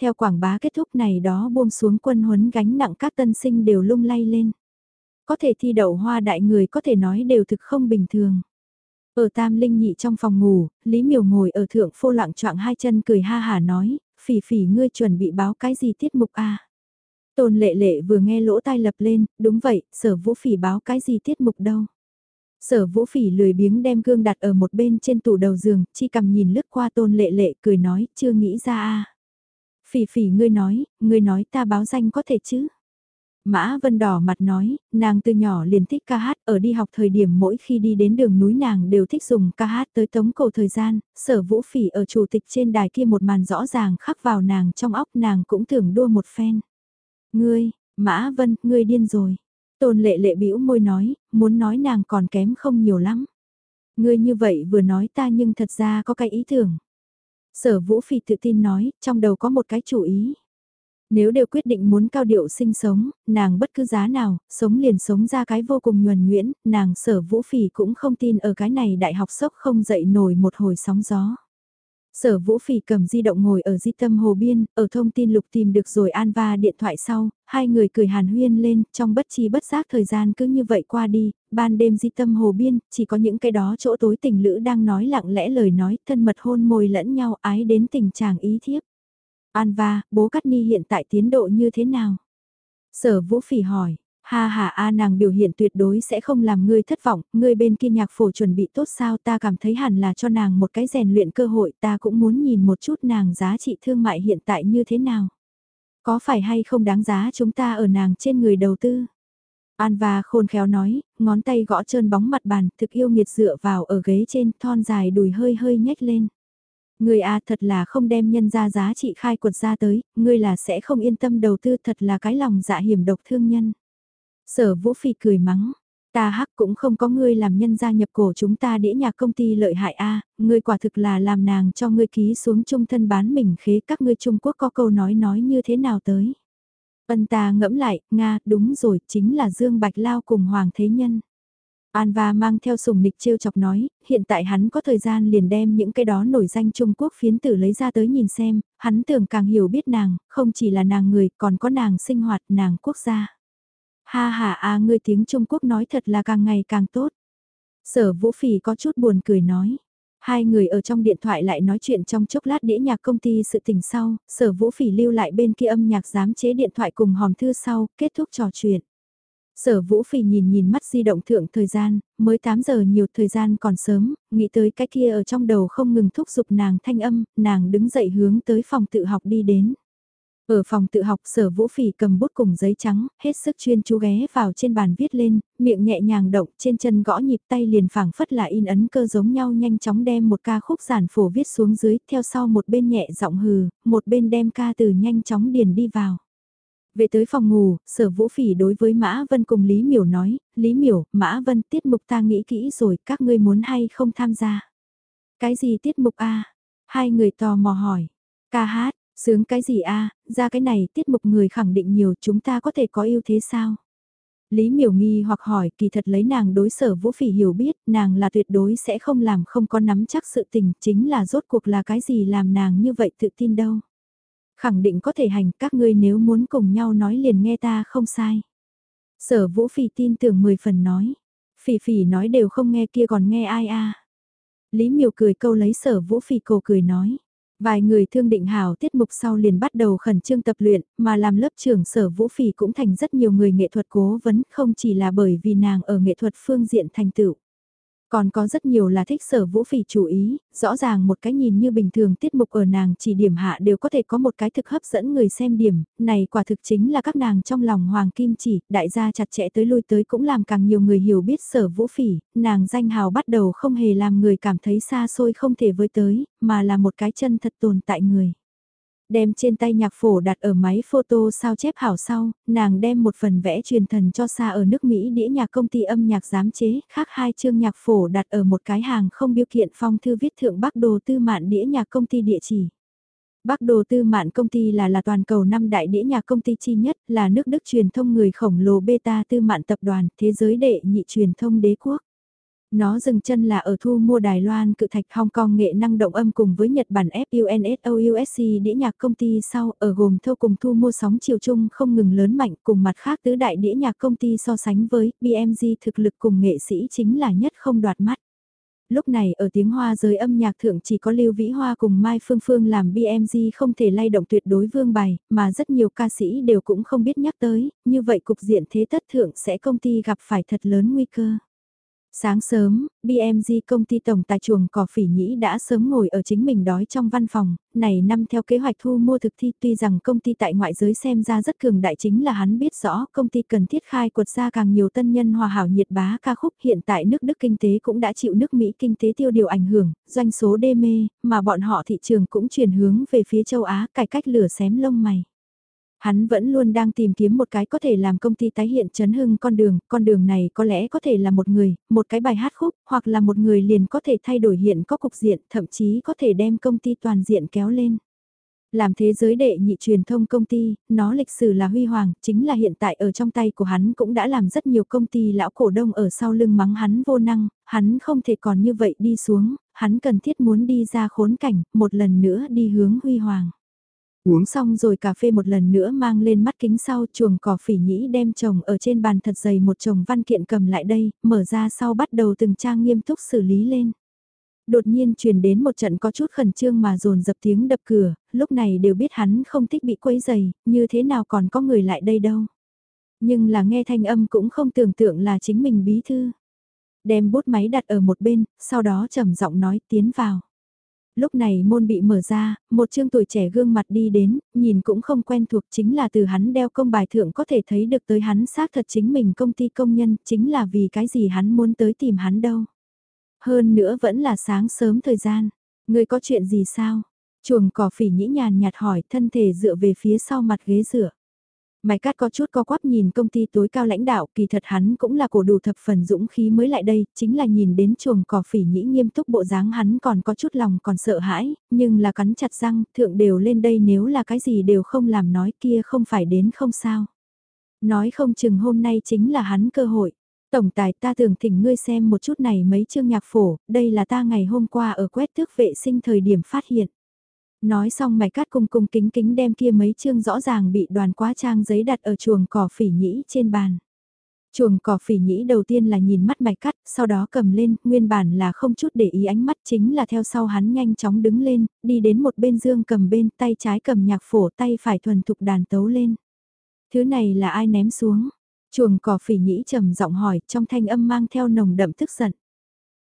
Theo quảng bá kết thúc này đó buông xuống quân huấn gánh nặng các tân sinh đều lung lay lên. Có thể thi đậu hoa đại người có thể nói đều thực không bình thường. Ở tam linh nhị trong phòng ngủ, Lý Miều ngồi ở thượng phô lặng choạng hai chân cười ha hà nói, phỉ phỉ ngươi chuẩn bị báo cái gì tiết mục a Tôn lệ lệ vừa nghe lỗ tai lập lên, đúng vậy, sở vũ phỉ báo cái gì tiết mục đâu. Sở vũ phỉ lười biếng đem gương đặt ở một bên trên tủ đầu giường, chi cầm nhìn lướt qua tôn lệ lệ cười nói, chưa nghĩ ra à? Phỉ phỉ ngươi nói, ngươi nói ta báo danh có thể chứ. Mã Vân đỏ mặt nói, nàng từ nhỏ liền thích ca hát, ở đi học thời điểm mỗi khi đi đến đường núi nàng đều thích dùng ca hát tới tống cầu thời gian, sở vũ phỉ ở chủ tịch trên đài kia một màn rõ ràng khắc vào nàng trong óc nàng cũng tưởng đua một phen. Ngươi, Mã Vân, ngươi điên rồi. Tôn lệ lệ bĩu môi nói, muốn nói nàng còn kém không nhiều lắm. Ngươi như vậy vừa nói ta nhưng thật ra có cái ý tưởng. Sở Vũ Phi tự tin nói, trong đầu có một cái chủ ý. Nếu đều quyết định muốn cao điệu sinh sống, nàng bất cứ giá nào, sống liền sống ra cái vô cùng nhuần nhuyễn, nàng sở Vũ Phỉ cũng không tin ở cái này đại học sốc không dậy nổi một hồi sóng gió. Sở Vũ Phỉ cầm di động ngồi ở di tâm hồ biên, ở thông tin lục tìm được rồi an va điện thoại sau, hai người cười hàn huyên lên, trong bất chi bất giác thời gian cứ như vậy qua đi, ban đêm di tâm hồ biên, chỉ có những cái đó chỗ tối tình lữ đang nói lặng lẽ lời nói, thân mật hôn môi lẫn nhau ái đến tình trạng ý thiếp. An va, bố Cát Ni hiện tại tiến độ như thế nào? Sở Vũ Phỉ hỏi, Ha ha a nàng biểu hiện tuyệt đối sẽ không làm ngươi thất vọng, ngươi bên kia nhạc phổ chuẩn bị tốt sao ta cảm thấy hẳn là cho nàng một cái rèn luyện cơ hội ta cũng muốn nhìn một chút nàng giá trị thương mại hiện tại như thế nào. Có phải hay không đáng giá chúng ta ở nàng trên người đầu tư? An và khôn khéo nói, ngón tay gõ trơn bóng mặt bàn, thực yêu nghiệt dựa vào ở ghế trên, thon dài đùi hơi hơi nhếch lên. Người à thật là không đem nhân ra giá trị khai quật ra tới, ngươi là sẽ không yên tâm đầu tư thật là cái lòng dạ hiểm độc thương nhân. Sở Vũ Phi cười mắng, ta hắc cũng không có ngươi làm nhân gia nhập cổ chúng ta đĩa nhạc công ty lợi hại a, ngươi quả thực là làm nàng cho ngươi ký xuống trung thân bán mình khế các ngươi Trung Quốc có câu nói nói như thế nào tới. Ân ta ngẫm lại, Nga, đúng rồi, chính là Dương Bạch Lao cùng Hoàng Thế Nhân. Anva mang theo sùng nịch trêu chọc nói, hiện tại hắn có thời gian liền đem những cái đó nổi danh Trung Quốc phiến tử lấy ra tới nhìn xem, hắn tưởng càng hiểu biết nàng, không chỉ là nàng người, còn có nàng sinh hoạt, nàng quốc gia. Ha ha a ngươi tiếng Trung Quốc nói thật là càng ngày càng tốt. Sở Vũ Phỉ có chút buồn cười nói. Hai người ở trong điện thoại lại nói chuyện trong chốc lát đĩa nhạc công ty sự tình sau, sở vũ phỉ lưu lại bên kia âm nhạc giám chế điện thoại cùng hòm thư sau, kết thúc trò chuyện. Sở Vũ Phỉ nhìn nhìn mắt di động thượng thời gian, mới 8 giờ nhiều thời gian còn sớm, nghĩ tới cái kia ở trong đầu không ngừng thúc giục nàng thanh âm, nàng đứng dậy hướng tới phòng tự học đi đến. Ở phòng tự học sở vũ phỉ cầm bút cùng giấy trắng, hết sức chuyên chú ghé vào trên bàn viết lên, miệng nhẹ nhàng động trên chân gõ nhịp tay liền phẳng phất là in ấn cơ giống nhau nhanh chóng đem một ca khúc giản phổ viết xuống dưới, theo sau một bên nhẹ giọng hừ, một bên đem ca từ nhanh chóng điền đi vào. Về tới phòng ngủ, sở vũ phỉ đối với Mã Vân cùng Lý Miểu nói, Lý Miểu, Mã Vân tiết mục ta nghĩ kỹ rồi, các ngươi muốn hay không tham gia. Cái gì tiết mục a Hai người tò mò hỏi. Ca hát, sướng cái gì a ra cái này tiết mục người khẳng định nhiều chúng ta có thể có ưu thế sao? Lý miểu nghi hoặc hỏi kỳ thật lấy nàng đối sở vũ phỉ hiểu biết nàng là tuyệt đối sẽ không làm không có nắm chắc sự tình chính là rốt cuộc là cái gì làm nàng như vậy tự tin đâu khẳng định có thể hành các ngươi nếu muốn cùng nhau nói liền nghe ta không sai. Sở vũ phỉ tin tưởng 10 phần nói, phỉ phỉ nói đều không nghe kia còn nghe ai a Lý miểu cười câu lấy sở vũ phỉ cổ cười nói. Vài người thương định hào tiết mục sau liền bắt đầu khẩn trương tập luyện, mà làm lớp trưởng sở vũ phỉ cũng thành rất nhiều người nghệ thuật cố vấn, không chỉ là bởi vì nàng ở nghệ thuật phương diện thành tựu. Còn có rất nhiều là thích sở vũ phỉ chú ý, rõ ràng một cái nhìn như bình thường tiết mục ở nàng chỉ điểm hạ đều có thể có một cái thực hấp dẫn người xem điểm, này quả thực chính là các nàng trong lòng hoàng kim chỉ, đại gia chặt chẽ tới lui tới cũng làm càng nhiều người hiểu biết sở vũ phỉ, nàng danh hào bắt đầu không hề làm người cảm thấy xa xôi không thể với tới, mà là một cái chân thật tồn tại người đem trên tay nhạc phổ đặt ở máy photo sao chép hảo sau, nàng đem một phần vẽ truyền thần cho xa ở nước Mỹ đĩa nhạc công ty âm nhạc giám chế, khác hai chương nhạc phổ đặt ở một cái hàng không biêu kiện phong thư viết thượng Bắc Đồ Tư Mạn đĩa nhạc công ty địa chỉ. Bắc Đồ Tư Mạn công ty là là toàn cầu năm đại đĩa nhạc công ty chi nhất, là nước Đức truyền thông người khổng lồ beta Tư Mạn tập đoàn, thế giới đệ nhị truyền thông đế quốc. Nó dừng chân là ở thu mua Đài Loan cự thạch Hong Kong nghệ năng động âm cùng với Nhật Bản FUNSOUSC đĩa nhạc công ty sau ở gồm thâu cùng thu mua sóng chiều chung không ngừng lớn mạnh cùng mặt khác tứ đại đĩa nhạc công ty so sánh với BMG thực lực cùng nghệ sĩ chính là nhất không đoạt mắt. Lúc này ở tiếng hoa giới âm nhạc thượng chỉ có Lưu Vĩ Hoa cùng Mai Phương Phương làm BMG không thể lay động tuyệt đối vương bài, mà rất nhiều ca sĩ đều cũng không biết nhắc tới, như vậy cục diện thế tất thượng sẽ công ty gặp phải thật lớn nguy cơ. Sáng sớm, BMG công ty tổng tài chuồng cỏ phỉ nhĩ đã sớm ngồi ở chính mình đói trong văn phòng, này năm theo kế hoạch thu mua thực thi tuy rằng công ty tại ngoại giới xem ra rất cường đại chính là hắn biết rõ công ty cần thiết khai quật ra càng nhiều tân nhân hòa hảo nhiệt bá ca khúc hiện tại nước Đức kinh tế cũng đã chịu nước Mỹ kinh tế tiêu điều ảnh hưởng, doanh số đê mê, mà bọn họ thị trường cũng chuyển hướng về phía châu Á cải cách lửa xém lông mày. Hắn vẫn luôn đang tìm kiếm một cái có thể làm công ty tái hiện chấn hưng con đường, con đường này có lẽ có thể là một người, một cái bài hát khúc, hoặc là một người liền có thể thay đổi hiện có cục diện, thậm chí có thể đem công ty toàn diện kéo lên. Làm thế giới đệ nhị truyền thông công ty, nó lịch sử là huy hoàng, chính là hiện tại ở trong tay của hắn cũng đã làm rất nhiều công ty lão cổ đông ở sau lưng mắng hắn vô năng, hắn không thể còn như vậy đi xuống, hắn cần thiết muốn đi ra khốn cảnh, một lần nữa đi hướng huy hoàng. Uống xong rồi cà phê một lần nữa mang lên mắt kính sau chuồng cỏ phỉ nhĩ đem chồng ở trên bàn thật dày một chồng văn kiện cầm lại đây, mở ra sau bắt đầu từng trang nghiêm túc xử lý lên. Đột nhiên truyền đến một trận có chút khẩn trương mà dồn dập tiếng đập cửa, lúc này đều biết hắn không thích bị quấy dày, như thế nào còn có người lại đây đâu. Nhưng là nghe thanh âm cũng không tưởng tượng là chính mình bí thư. Đem bút máy đặt ở một bên, sau đó trầm giọng nói tiến vào. Lúc này môn bị mở ra, một chương tuổi trẻ gương mặt đi đến, nhìn cũng không quen thuộc chính là từ hắn đeo công bài thượng có thể thấy được tới hắn xác thật chính mình công ty công nhân, chính là vì cái gì hắn muốn tới tìm hắn đâu. Hơn nữa vẫn là sáng sớm thời gian, người có chuyện gì sao? Chuồng cỏ phỉ nhĩ nhàn nhạt hỏi thân thể dựa về phía sau mặt ghế dựa. Mai cát có chút co quắp nhìn công ty tối cao lãnh đạo, kỳ thật hắn cũng là cổ đủ thập phần dũng khí mới lại đây, chính là nhìn đến chuồng cỏ phỉ nhĩ nghiêm túc bộ dáng hắn còn có chút lòng còn sợ hãi, nhưng là cắn chặt răng, thượng đều lên đây nếu là cái gì đều không làm nói kia không phải đến không sao. Nói không chừng hôm nay chính là hắn cơ hội. Tổng tài ta tưởng thỉnh ngươi xem một chút này mấy chương nhạc phổ, đây là ta ngày hôm qua ở quét thước vệ sinh thời điểm phát hiện. Nói xong mày cắt cung cung kính kính đem kia mấy chương rõ ràng bị đoàn quá trang giấy đặt ở chuồng cỏ phỉ nhĩ trên bàn. Chuồng cỏ phỉ nhĩ đầu tiên là nhìn mắt mạch cắt, sau đó cầm lên, nguyên bản là không chút để ý ánh mắt chính là theo sau hắn nhanh chóng đứng lên, đi đến một bên dương cầm bên tay trái cầm nhạc phổ tay phải thuần thục đàn tấu lên. Thứ này là ai ném xuống? Chuồng cỏ phỉ nhĩ trầm giọng hỏi trong thanh âm mang theo nồng đậm tức giận.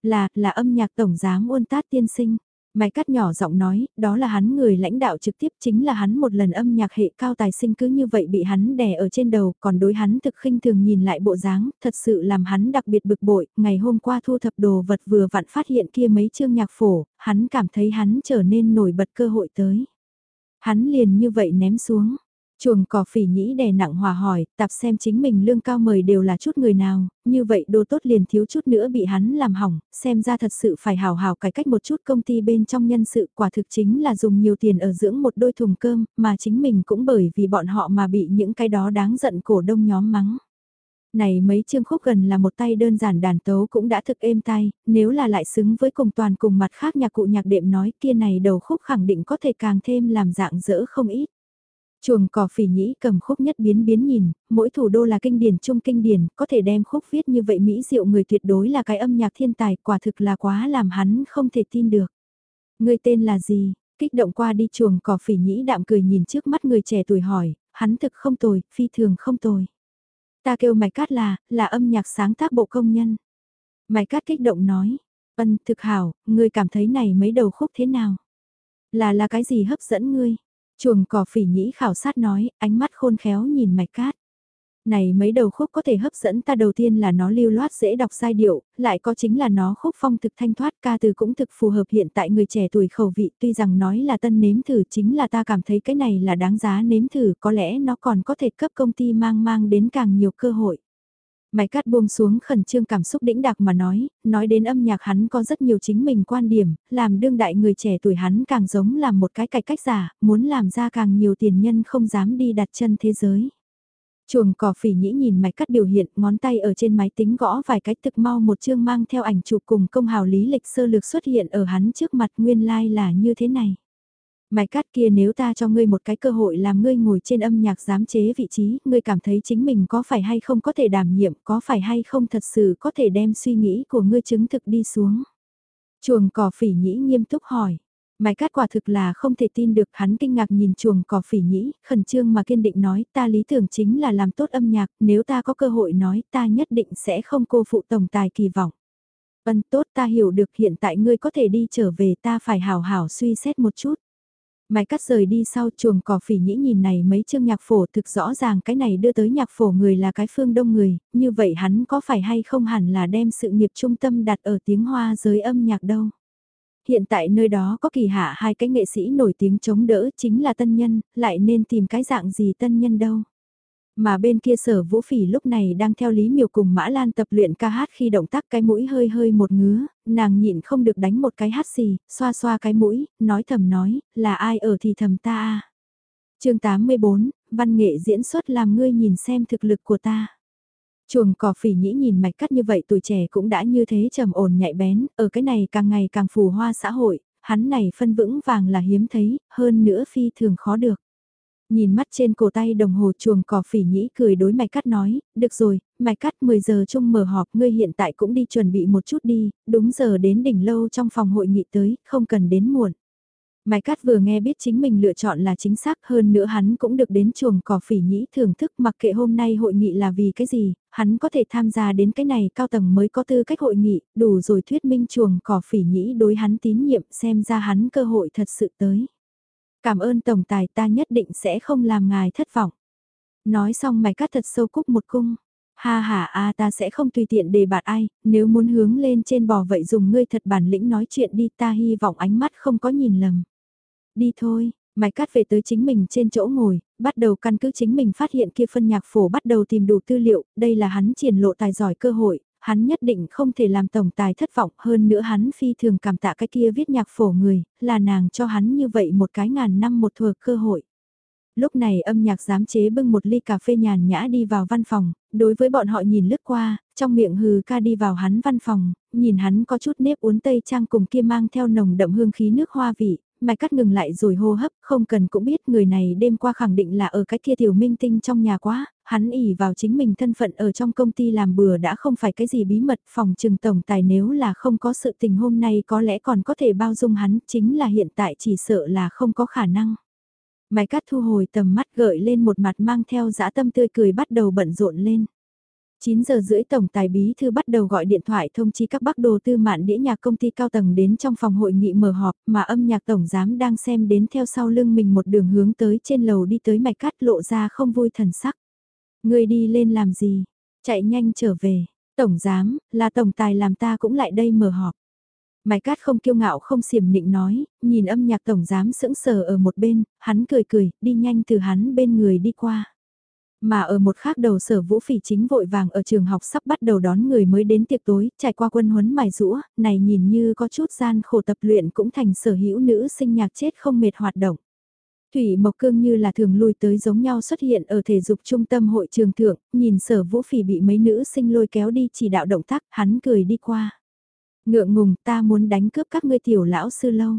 Là, là âm nhạc tổng giám ôn tát tiên sinh. Mai cắt nhỏ giọng nói, đó là hắn người lãnh đạo trực tiếp chính là hắn một lần âm nhạc hệ cao tài sinh cứ như vậy bị hắn đè ở trên đầu, còn đối hắn thực khinh thường nhìn lại bộ dáng, thật sự làm hắn đặc biệt bực bội, ngày hôm qua thu thập đồ vật vừa vặn phát hiện kia mấy chương nhạc phổ, hắn cảm thấy hắn trở nên nổi bật cơ hội tới. Hắn liền như vậy ném xuống, Chuồng cỏ phỉ nhĩ đè nặng hòa hỏi, tạp xem chính mình lương cao mời đều là chút người nào, như vậy đồ tốt liền thiếu chút nữa bị hắn làm hỏng, xem ra thật sự phải hào hào cải cách một chút công ty bên trong nhân sự quả thực chính là dùng nhiều tiền ở dưỡng một đôi thùng cơm, mà chính mình cũng bởi vì bọn họ mà bị những cái đó đáng giận cổ đông nhóm mắng. Này mấy chương khúc gần là một tay đơn giản đàn tấu cũng đã thực êm tay, nếu là lại xứng với cùng toàn cùng mặt khác nhạc cụ nhạc đệm nói kia này đầu khúc khẳng định có thể càng thêm làm dạng dỡ không ít. Chuồng cỏ phỉ nhĩ cầm khúc nhất biến biến nhìn, mỗi thủ đô là kinh điển chung kinh điển, có thể đem khúc viết như vậy Mỹ diệu người tuyệt đối là cái âm nhạc thiên tài, quả thực là quá làm hắn không thể tin được. Người tên là gì? Kích động qua đi chuồng cỏ phỉ nhĩ đạm cười nhìn trước mắt người trẻ tuổi hỏi, hắn thực không tồi, phi thường không tồi. Ta kêu mày cát là, là âm nhạc sáng tác bộ công nhân. Mày cát kích động nói, ân thực hảo, ngươi cảm thấy này mấy đầu khúc thế nào? Là là cái gì hấp dẫn ngươi? Chuồng cỏ phỉ nhĩ khảo sát nói, ánh mắt khôn khéo nhìn mạch cát. Này mấy đầu khúc có thể hấp dẫn ta đầu tiên là nó lưu loát dễ đọc giai điệu, lại có chính là nó khúc phong thực thanh thoát ca từ cũng thực phù hợp hiện tại người trẻ tuổi khẩu vị tuy rằng nói là tân nếm thử chính là ta cảm thấy cái này là đáng giá nếm thử có lẽ nó còn có thể cấp công ty mang mang đến càng nhiều cơ hội. Mày cắt buông xuống khẩn trương cảm xúc đĩnh đạc mà nói, nói đến âm nhạc hắn có rất nhiều chính mình quan điểm, làm đương đại người trẻ tuổi hắn càng giống làm một cái cải cách giả, muốn làm ra càng nhiều tiền nhân không dám đi đặt chân thế giới. Chuồng cỏ phỉ nhĩ nhìn mạch cắt biểu hiện, ngón tay ở trên máy tính gõ vài cách thực mau một chương mang theo ảnh chụp cùng công hào lý lịch sơ lược xuất hiện ở hắn trước mặt nguyên lai like là như thế này. Mày cát kia nếu ta cho ngươi một cái cơ hội làm ngươi ngồi trên âm nhạc giám chế vị trí, ngươi cảm thấy chính mình có phải hay không có thể đảm nhiệm, có phải hay không thật sự có thể đem suy nghĩ của ngươi chứng thực đi xuống. Chuồng cỏ phỉ nhĩ nghiêm túc hỏi. mài cát quả thực là không thể tin được hắn kinh ngạc nhìn chuồng cỏ phỉ nhĩ, khẩn trương mà kiên định nói ta lý tưởng chính là làm tốt âm nhạc, nếu ta có cơ hội nói ta nhất định sẽ không cô phụ tổng tài kỳ vọng. Vân tốt ta hiểu được hiện tại ngươi có thể đi trở về ta phải hào hảo suy xét một chút. Mai cắt rời đi sau chuồng cỏ phỉ nhĩ nhìn này mấy chương nhạc phổ thực rõ ràng cái này đưa tới nhạc phổ người là cái phương đông người, như vậy hắn có phải hay không hẳn là đem sự nghiệp trung tâm đặt ở tiếng hoa giới âm nhạc đâu. Hiện tại nơi đó có kỳ hạ hai cái nghệ sĩ nổi tiếng chống đỡ chính là tân nhân, lại nên tìm cái dạng gì tân nhân đâu. Mà bên kia sở vũ phỉ lúc này đang theo Lý Miều cùng Mã Lan tập luyện ca hát khi động tác cái mũi hơi hơi một ngứa, nàng nhịn không được đánh một cái hát xì, xoa xoa cái mũi, nói thầm nói, là ai ở thì thầm ta a chương 84, văn nghệ diễn xuất làm ngươi nhìn xem thực lực của ta. Chuồng cỏ phỉ nhĩ nhìn mạch cắt như vậy tuổi trẻ cũng đã như thế trầm ổn nhạy bén, ở cái này càng ngày càng phù hoa xã hội, hắn này phân vững vàng là hiếm thấy, hơn nữa phi thường khó được. Nhìn mắt trên cổ tay đồng hồ chuồng cỏ phỉ nhĩ cười đối mạch cắt nói, được rồi, mạch cắt 10 giờ chung mở họp ngươi hiện tại cũng đi chuẩn bị một chút đi, đúng giờ đến đỉnh lâu trong phòng hội nghị tới, không cần đến muộn. Mai Cát vừa nghe biết chính mình lựa chọn là chính xác hơn nữa hắn cũng được đến chuồng cỏ phỉ nhĩ thưởng thức mặc kệ hôm nay hội nghị là vì cái gì, hắn có thể tham gia đến cái này cao tầng mới có tư cách hội nghị, đủ rồi thuyết minh chuồng cỏ phỉ nhĩ đối hắn tín nhiệm xem ra hắn cơ hội thật sự tới. Cảm ơn Tổng Tài ta nhất định sẽ không làm ngài thất vọng. Nói xong mày cắt thật sâu cúc một cung. Ha ha a ta sẽ không tùy tiện đề bạt ai, nếu muốn hướng lên trên bò vậy dùng ngươi thật bản lĩnh nói chuyện đi ta hy vọng ánh mắt không có nhìn lầm. Đi thôi, Mạch cắt về tới chính mình trên chỗ ngồi, bắt đầu căn cứ chính mình phát hiện kia phân nhạc phổ bắt đầu tìm đủ tư liệu, đây là hắn triển lộ tài giỏi cơ hội, hắn nhất định không thể làm tổng tài thất vọng hơn nữa hắn phi thường cảm tạ cái kia viết nhạc phổ người, là nàng cho hắn như vậy một cái ngàn năm một thừa cơ hội. Lúc này âm nhạc giám chế bưng một ly cà phê nhàn nhã đi vào văn phòng, đối với bọn họ nhìn lướt qua, trong miệng hừ ca đi vào hắn văn phòng, nhìn hắn có chút nếp uốn tây trang cùng kia mang theo nồng đậm hương khí nước hoa vị, mạch cắt ngừng lại rồi hô hấp, không cần cũng biết người này đêm qua khẳng định là ở cái kia tiểu minh tinh trong nhà quá, hắn ỉ vào chính mình thân phận ở trong công ty làm bừa đã không phải cái gì bí mật phòng trừng tổng tài nếu là không có sự tình hôm nay có lẽ còn có thể bao dung hắn, chính là hiện tại chỉ sợ là không có khả năng. Mạch cắt thu hồi tầm mắt gợi lên một mặt mang theo dã tâm tươi cười bắt đầu bận rộn lên. 9 giờ rưỡi tổng tài bí thư bắt đầu gọi điện thoại thông chi các bác đồ tư mạn đĩa nhạc công ty cao tầng đến trong phòng hội nghị mở họp mà âm nhạc tổng giám đang xem đến theo sau lưng mình một đường hướng tới trên lầu đi tới mạch cắt lộ ra không vui thần sắc. Người đi lên làm gì? Chạy nhanh trở về. Tổng giám, là tổng tài làm ta cũng lại đây mở họp. Mạch cát không kiêu ngạo không xiểm nịnh nói, nhìn âm nhạc tổng giám sững sờ ở một bên, hắn cười cười, đi nhanh từ hắn bên người đi qua. Mà ở một khác đầu sở vũ phỉ chính vội vàng ở trường học sắp bắt đầu đón người mới đến tiệc tối, trải qua quân huấn mài rũa, này nhìn như có chút gian khổ tập luyện cũng thành sở hữu nữ sinh nhạc chết không mệt hoạt động. Thủy Mộc Cương như là thường lui tới giống nhau xuất hiện ở thể dục trung tâm hội trường thượng, nhìn sở vũ phỉ bị mấy nữ sinh lôi kéo đi chỉ đạo động tác, hắn cười đi qua. Ngượng ngùng ta muốn đánh cướp các ngươi tiểu lão sư lâu.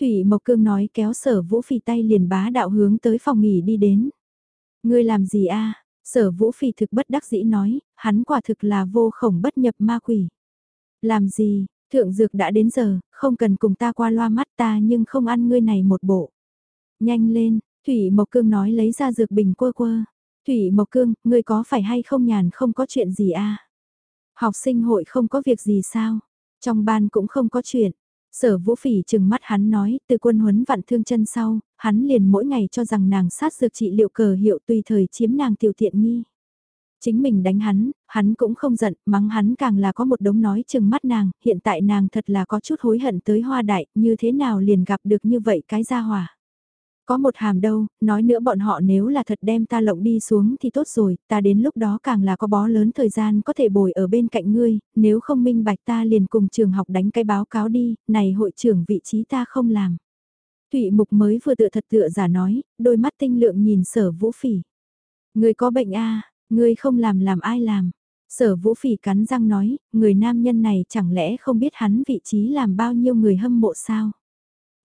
Thủy Mộc Cương nói kéo sở vũ phỉ tay liền bá đạo hướng tới phòng nghỉ đi đến. Ngươi làm gì a? Sở vũ phỉ thực bất đắc dĩ nói, hắn quả thực là vô khổng bất nhập ma quỷ. Làm gì, thượng dược đã đến giờ, không cần cùng ta qua loa mắt ta nhưng không ăn ngươi này một bộ. Nhanh lên, Thủy Mộc Cương nói lấy ra dược bình quơ quơ. Thủy Mộc Cương, ngươi có phải hay không nhàn không có chuyện gì a? Học sinh hội không có việc gì sao? Trong ban cũng không có chuyện. Sở vũ phỉ chừng mắt hắn nói, từ quân huấn vặn thương chân sau, hắn liền mỗi ngày cho rằng nàng sát dược trị liệu cờ hiệu tùy thời chiếm nàng tiểu tiện nghi. Chính mình đánh hắn, hắn cũng không giận, mắng hắn càng là có một đống nói chừng mắt nàng, hiện tại nàng thật là có chút hối hận tới hoa đại, như thế nào liền gặp được như vậy cái gia hỏa. Có một hàm đâu, nói nữa bọn họ nếu là thật đem ta lộng đi xuống thì tốt rồi, ta đến lúc đó càng là có bó lớn thời gian có thể bồi ở bên cạnh ngươi, nếu không minh bạch ta liền cùng trường học đánh cái báo cáo đi, này hội trưởng vị trí ta không làm. Thụy Mục mới vừa tựa thật tựa giả nói, đôi mắt tinh lượng nhìn sở vũ phỉ. Ngươi có bệnh a à, ngươi không làm làm ai làm. Sở vũ phỉ cắn răng nói, người nam nhân này chẳng lẽ không biết hắn vị trí làm bao nhiêu người hâm mộ sao?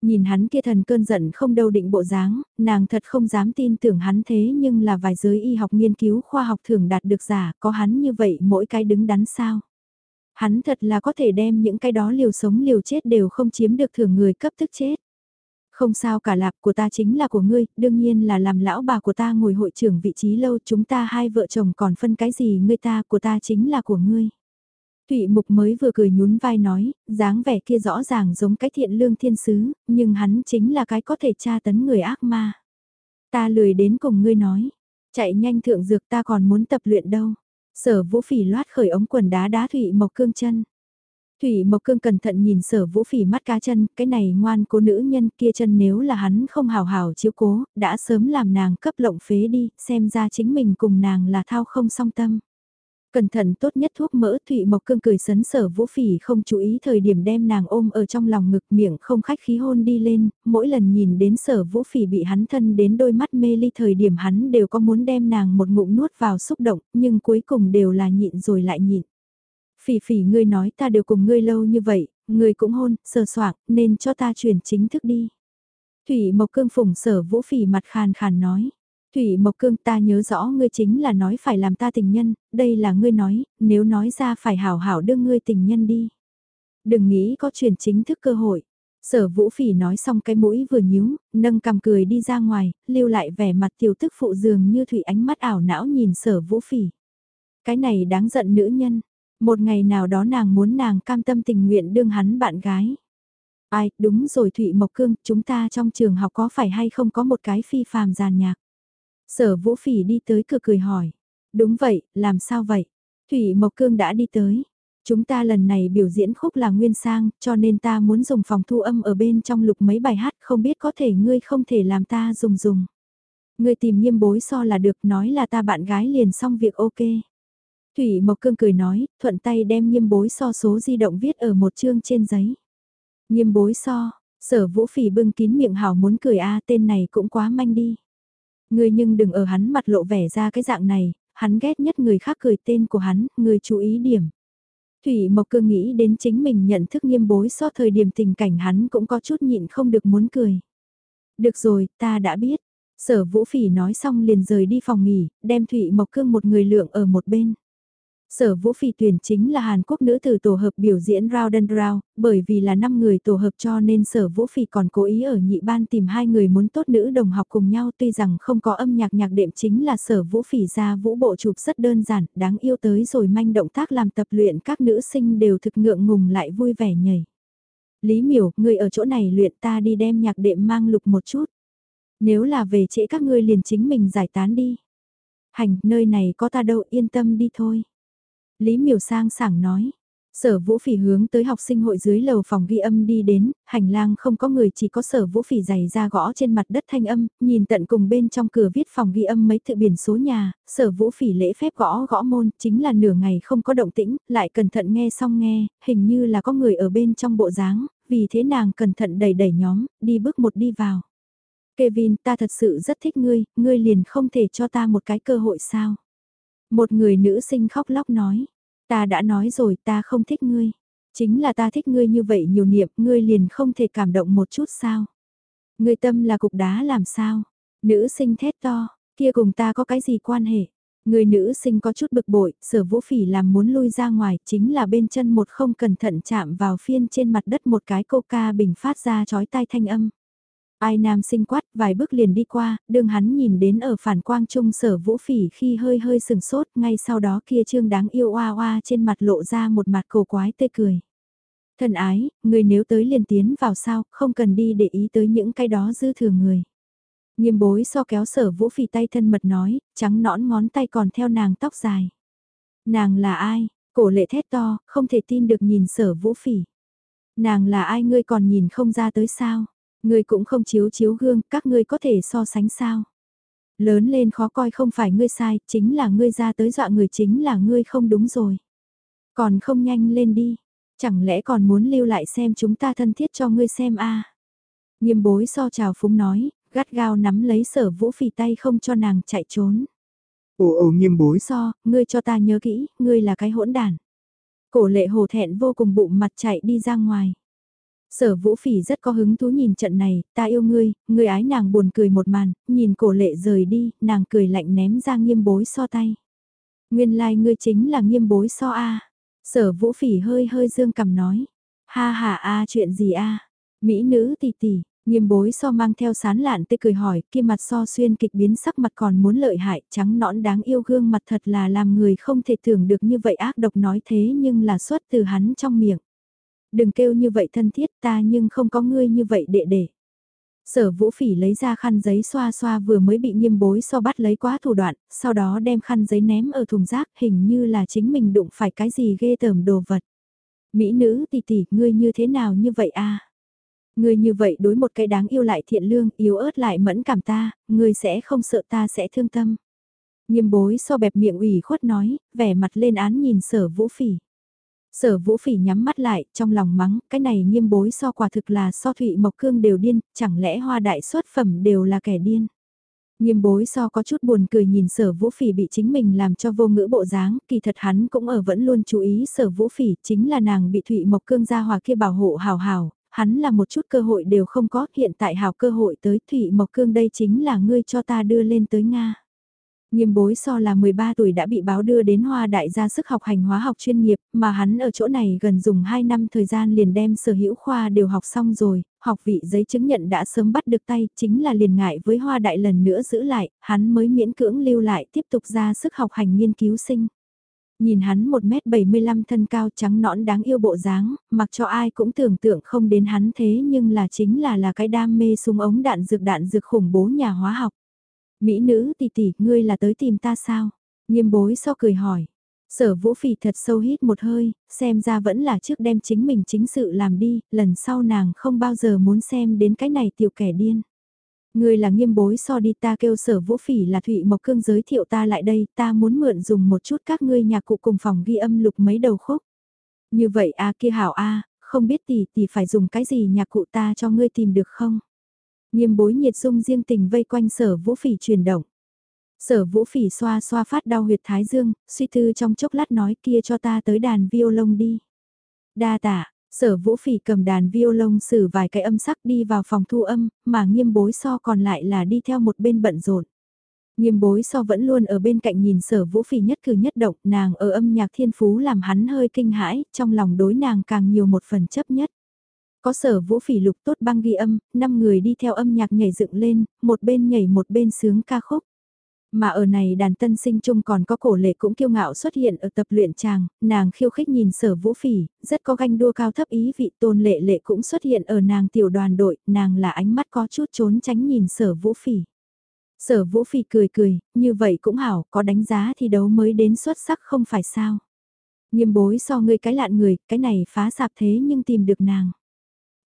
Nhìn hắn kia thần cơn giận không đâu định bộ dáng, nàng thật không dám tin tưởng hắn thế nhưng là vài giới y học nghiên cứu khoa học thường đạt được giả, có hắn như vậy mỗi cái đứng đắn sao. Hắn thật là có thể đem những cái đó liều sống liều chết đều không chiếm được thưởng người cấp tức chết. Không sao cả lạp của ta chính là của ngươi, đương nhiên là làm lão bà của ta ngồi hội trưởng vị trí lâu chúng ta hai vợ chồng còn phân cái gì ngươi ta của ta chính là của ngươi. Thụy Mục mới vừa cười nhún vai nói, dáng vẻ kia rõ ràng giống cái thiện lương thiên sứ, nhưng hắn chính là cái có thể tra tấn người ác ma. Ta lười đến cùng ngươi nói, chạy nhanh thượng dược ta còn muốn tập luyện đâu. Sở vũ phỉ loát khởi ống quần đá đá Thụy Mộc cương chân. Thủy Mộc Cương cẩn thận nhìn sở vũ phỉ mắt cá chân, cái này ngoan cố nữ nhân kia chân nếu là hắn không hào hào chiếu cố, đã sớm làm nàng cấp lộng phế đi, xem ra chính mình cùng nàng là thao không song tâm. Cẩn thận tốt nhất thuốc mỡ Thụy Mộc Cương cười sấn sở vũ phỉ không chú ý thời điểm đem nàng ôm ở trong lòng ngực miệng không khách khí hôn đi lên, mỗi lần nhìn đến sở vũ phỉ bị hắn thân đến đôi mắt mê ly thời điểm hắn đều có muốn đem nàng một ngụm nuốt vào xúc động, nhưng cuối cùng đều là nhịn rồi lại nhịn. Phỉ phỉ ngươi nói ta đều cùng ngươi lâu như vậy, ngươi cũng hôn, sờ soạng, nên cho ta chuyển chính thức đi. Thủy Mộc Cương phủng sở vũ phỉ mặt khàn khàn nói. Thủy Mộc Cương ta nhớ rõ ngươi chính là nói phải làm ta tình nhân, đây là ngươi nói, nếu nói ra phải hảo hảo đưa ngươi tình nhân đi. Đừng nghĩ có chuyện chính thức cơ hội. Sở Vũ Phỉ nói xong cái mũi vừa nhíu, nâng cằm cười đi ra ngoài, lưu lại vẻ mặt tiểu tức phụ dường như thủy ánh mắt ảo não nhìn Sở Vũ Phỉ. Cái này đáng giận nữ nhân, một ngày nào đó nàng muốn nàng cam tâm tình nguyện đương hắn bạn gái. Ai, đúng rồi Thụy Mộc Cương, chúng ta trong trường học có phải hay không có một cái phi phàm giàn nhạc? Sở Vũ Phỉ đi tới cửa cười hỏi. Đúng vậy, làm sao vậy? Thủy Mộc Cương đã đi tới. Chúng ta lần này biểu diễn khúc là nguyên sang, cho nên ta muốn dùng phòng thu âm ở bên trong lục mấy bài hát, không biết có thể ngươi không thể làm ta dùng dùng. Ngươi tìm nghiêm bối so là được nói là ta bạn gái liền xong việc ok. Thủy Mộc Cương cười nói, thuận tay đem nghiêm bối so số di động viết ở một chương trên giấy. Nghiêm bối so, sở vũ phỉ bưng kín miệng hảo muốn cười a tên này cũng quá manh đi. Ngươi nhưng đừng ở hắn mặt lộ vẻ ra cái dạng này, hắn ghét nhất người khác cười tên của hắn, người chú ý điểm. Thủy Mộc Cương nghĩ đến chính mình nhận thức nghiêm bối so thời điểm tình cảnh hắn cũng có chút nhịn không được muốn cười. Được rồi, ta đã biết. Sở Vũ Phỉ nói xong liền rời đi phòng nghỉ, đem Thụy Mộc Cương một người lượng ở một bên. Sở Vũ Phỉ tuyển chính là Hàn Quốc nữ tử tổ hợp biểu diễn Round and Round, bởi vì là 5 người tổ hợp cho nên Sở Vũ Phỉ còn cố ý ở nhị ban tìm hai người muốn tốt nữ đồng học cùng nhau tuy rằng không có âm nhạc nhạc đệm chính là Sở Vũ Phỉ ra vũ bộ chụp rất đơn giản, đáng yêu tới rồi manh động tác làm tập luyện các nữ sinh đều thực ngượng ngùng lại vui vẻ nhảy. Lý miểu, người ở chỗ này luyện ta đi đem nhạc đệm mang lục một chút. Nếu là về trễ các ngươi liền chính mình giải tán đi. Hành, nơi này có ta đâu yên tâm đi thôi. Lý miểu sang sảng nói. Sở vũ phỉ hướng tới học sinh hội dưới lầu phòng ghi âm đi đến, hành lang không có người chỉ có sở vũ phỉ giày ra gõ trên mặt đất thanh âm, nhìn tận cùng bên trong cửa viết phòng ghi âm mấy tự biển số nhà, sở vũ phỉ lễ phép gõ gõ môn, chính là nửa ngày không có động tĩnh, lại cẩn thận nghe xong nghe, hình như là có người ở bên trong bộ dáng, vì thế nàng cẩn thận đẩy đẩy nhóm, đi bước một đi vào. Kevin, ta thật sự rất thích ngươi, ngươi liền không thể cho ta một cái cơ hội sao? Một người nữ sinh khóc lóc nói, ta đã nói rồi ta không thích ngươi. Chính là ta thích ngươi như vậy nhiều niệm, ngươi liền không thể cảm động một chút sao? Ngươi tâm là cục đá làm sao? Nữ sinh thét to, kia cùng ta có cái gì quan hệ? Người nữ sinh có chút bực bội, sở vũ phỉ làm muốn lui ra ngoài, chính là bên chân một không cẩn thận chạm vào phiên trên mặt đất một cái coca bình phát ra chói tai thanh âm. Ai nam sinh quát vài bước liền đi qua, đường hắn nhìn đến ở phản quang trung sở vũ phỉ khi hơi hơi sừng sốt, ngay sau đó kia trương đáng yêu oa oa trên mặt lộ ra một mặt cổ quái tê cười. thần ái, người nếu tới liền tiến vào sao, không cần đi để ý tới những cái đó dư thừa người. Nghiêm bối so kéo sở vũ phỉ tay thân mật nói, trắng nõn ngón tay còn theo nàng tóc dài. Nàng là ai? Cổ lệ thét to, không thể tin được nhìn sở vũ phỉ. Nàng là ai ngươi còn nhìn không ra tới sao? Ngươi cũng không chiếu chiếu gương, các ngươi có thể so sánh sao? Lớn lên khó coi không phải ngươi sai, chính là ngươi ra tới dọa người chính là ngươi không đúng rồi. Còn không nhanh lên đi, chẳng lẽ còn muốn lưu lại xem chúng ta thân thiết cho ngươi xem a à? Nghiêm bối so chào phúng nói, gắt gao nắm lấy sở vũ phì tay không cho nàng chạy trốn. Ồ ồ nghiêm bối so, ngươi cho ta nhớ kỹ, ngươi là cái hỗn đàn. Cổ lệ hồ thẹn vô cùng bụng mặt chạy đi ra ngoài. Sở vũ phỉ rất có hứng thú nhìn trận này, ta yêu ngươi, ngươi ái nàng buồn cười một màn, nhìn cổ lệ rời đi, nàng cười lạnh ném ra nghiêm bối so tay. Nguyên lai like ngươi chính là nghiêm bối so a Sở vũ phỉ hơi hơi dương cầm nói. Ha ha a chuyện gì a Mỹ nữ tỷ tỷ, nghiêm bối so mang theo sán lạn tê cười hỏi, kia mặt so xuyên kịch biến sắc mặt còn muốn lợi hại, trắng nõn đáng yêu gương mặt thật là làm người không thể tưởng được như vậy ác độc nói thế nhưng là xuất từ hắn trong miệng đừng kêu như vậy thân thiết ta nhưng không có ngươi như vậy đệ đệ. Sở vũ phỉ lấy ra khăn giấy xoa xoa vừa mới bị nghiêm bối so bắt lấy quá thủ đoạn, sau đó đem khăn giấy ném ở thùng rác hình như là chính mình đụng phải cái gì ghê tởm đồ vật. Mỹ nữ tỷ tỷ, ngươi như thế nào như vậy a? Ngươi như vậy đối một cái đáng yêu lại thiện lương, yếu ớt lại mẫn cảm ta, ngươi sẽ không sợ ta sẽ thương tâm. Nghiêm bối so bẹp miệng ủy khuất nói, vẻ mặt lên án nhìn sở vũ phỉ. Sở vũ phỉ nhắm mắt lại, trong lòng mắng, cái này nghiêm bối so quả thực là so thụy mộc cương đều điên, chẳng lẽ hoa đại xuất phẩm đều là kẻ điên. Nghiêm bối so có chút buồn cười nhìn sở vũ phỉ bị chính mình làm cho vô ngữ bộ dáng, kỳ thật hắn cũng ở vẫn luôn chú ý sở vũ phỉ, chính là nàng bị thụy mộc cương gia hòa kia bảo hộ hào hào, hắn là một chút cơ hội đều không có, hiện tại hào cơ hội tới thụy mộc cương đây chính là ngươi cho ta đưa lên tới Nga. Nghiêm bối so là 13 tuổi đã bị báo đưa đến hoa đại gia sức học hành hóa học chuyên nghiệp, mà hắn ở chỗ này gần dùng 2 năm thời gian liền đem sở hữu khoa đều học xong rồi, học vị giấy chứng nhận đã sớm bắt được tay, chính là liền ngại với hoa đại lần nữa giữ lại, hắn mới miễn cưỡng lưu lại tiếp tục ra sức học hành nghiên cứu sinh. Nhìn hắn 1m75 thân cao trắng nõn đáng yêu bộ dáng, mặc cho ai cũng tưởng tượng không đến hắn thế nhưng là chính là là cái đam mê súng ống đạn dược đạn dược khủng bố nhà hóa học. Mỹ nữ tỷ tỷ, ngươi là tới tìm ta sao? Nghiêm bối so cười hỏi. Sở vũ phỉ thật sâu hít một hơi, xem ra vẫn là trước đem chính mình chính sự làm đi, lần sau nàng không bao giờ muốn xem đến cái này tiểu kẻ điên. Ngươi là nghiêm bối so đi ta kêu sở vũ phỉ là Thụy Mộc Cương giới thiệu ta lại đây, ta muốn mượn dùng một chút các ngươi nhạc cụ cùng phòng ghi âm lục mấy đầu khúc. Như vậy a kia hảo a không biết tỷ tỷ phải dùng cái gì nhạc cụ ta cho ngươi tìm được không? Nghiêm bối nhiệt dung riêng tình vây quanh sở vũ phỉ chuyển động. Sở vũ phỉ xoa xoa phát đau huyệt thái dương, suy tư trong chốc lát nói kia cho ta tới đàn violon đi. Đa tạ, sở vũ phỉ cầm đàn violon xử vài cái âm sắc đi vào phòng thu âm, mà nghiêm bối so còn lại là đi theo một bên bận rộn. Nghiêm bối so vẫn luôn ở bên cạnh nhìn sở vũ phỉ nhất cử nhất động, nàng ở âm nhạc thiên phú làm hắn hơi kinh hãi, trong lòng đối nàng càng nhiều một phần chấp nhất. Có sở vũ phỉ lục tốt băng ghi âm, 5 người đi theo âm nhạc nhảy dựng lên, một bên nhảy một bên sướng ca khúc. Mà ở này đàn tân sinh chung còn có cổ lệ cũng kiêu ngạo xuất hiện ở tập luyện tràng, nàng khiêu khích nhìn sở vũ phỉ, rất có ganh đua cao thấp ý vị tôn lệ lệ cũng xuất hiện ở nàng tiểu đoàn đội, nàng là ánh mắt có chút trốn tránh nhìn sở vũ phỉ. Sở vũ phỉ cười cười, như vậy cũng hảo, có đánh giá thì đấu mới đến xuất sắc không phải sao. Nghiêm bối so ngươi cái lạn người, cái này phá sạp thế nhưng tìm được nàng.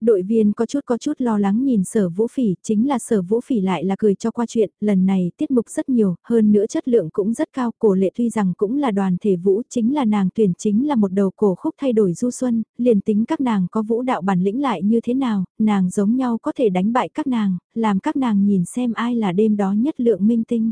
Đội viên có chút có chút lo lắng nhìn sở vũ phỉ, chính là sở vũ phỉ lại là cười cho qua chuyện, lần này tiết mục rất nhiều, hơn nữa chất lượng cũng rất cao, cổ lệ tuy rằng cũng là đoàn thể vũ, chính là nàng tuyển chính là một đầu cổ khúc thay đổi du xuân, liền tính các nàng có vũ đạo bản lĩnh lại như thế nào, nàng giống nhau có thể đánh bại các nàng, làm các nàng nhìn xem ai là đêm đó nhất lượng minh tinh.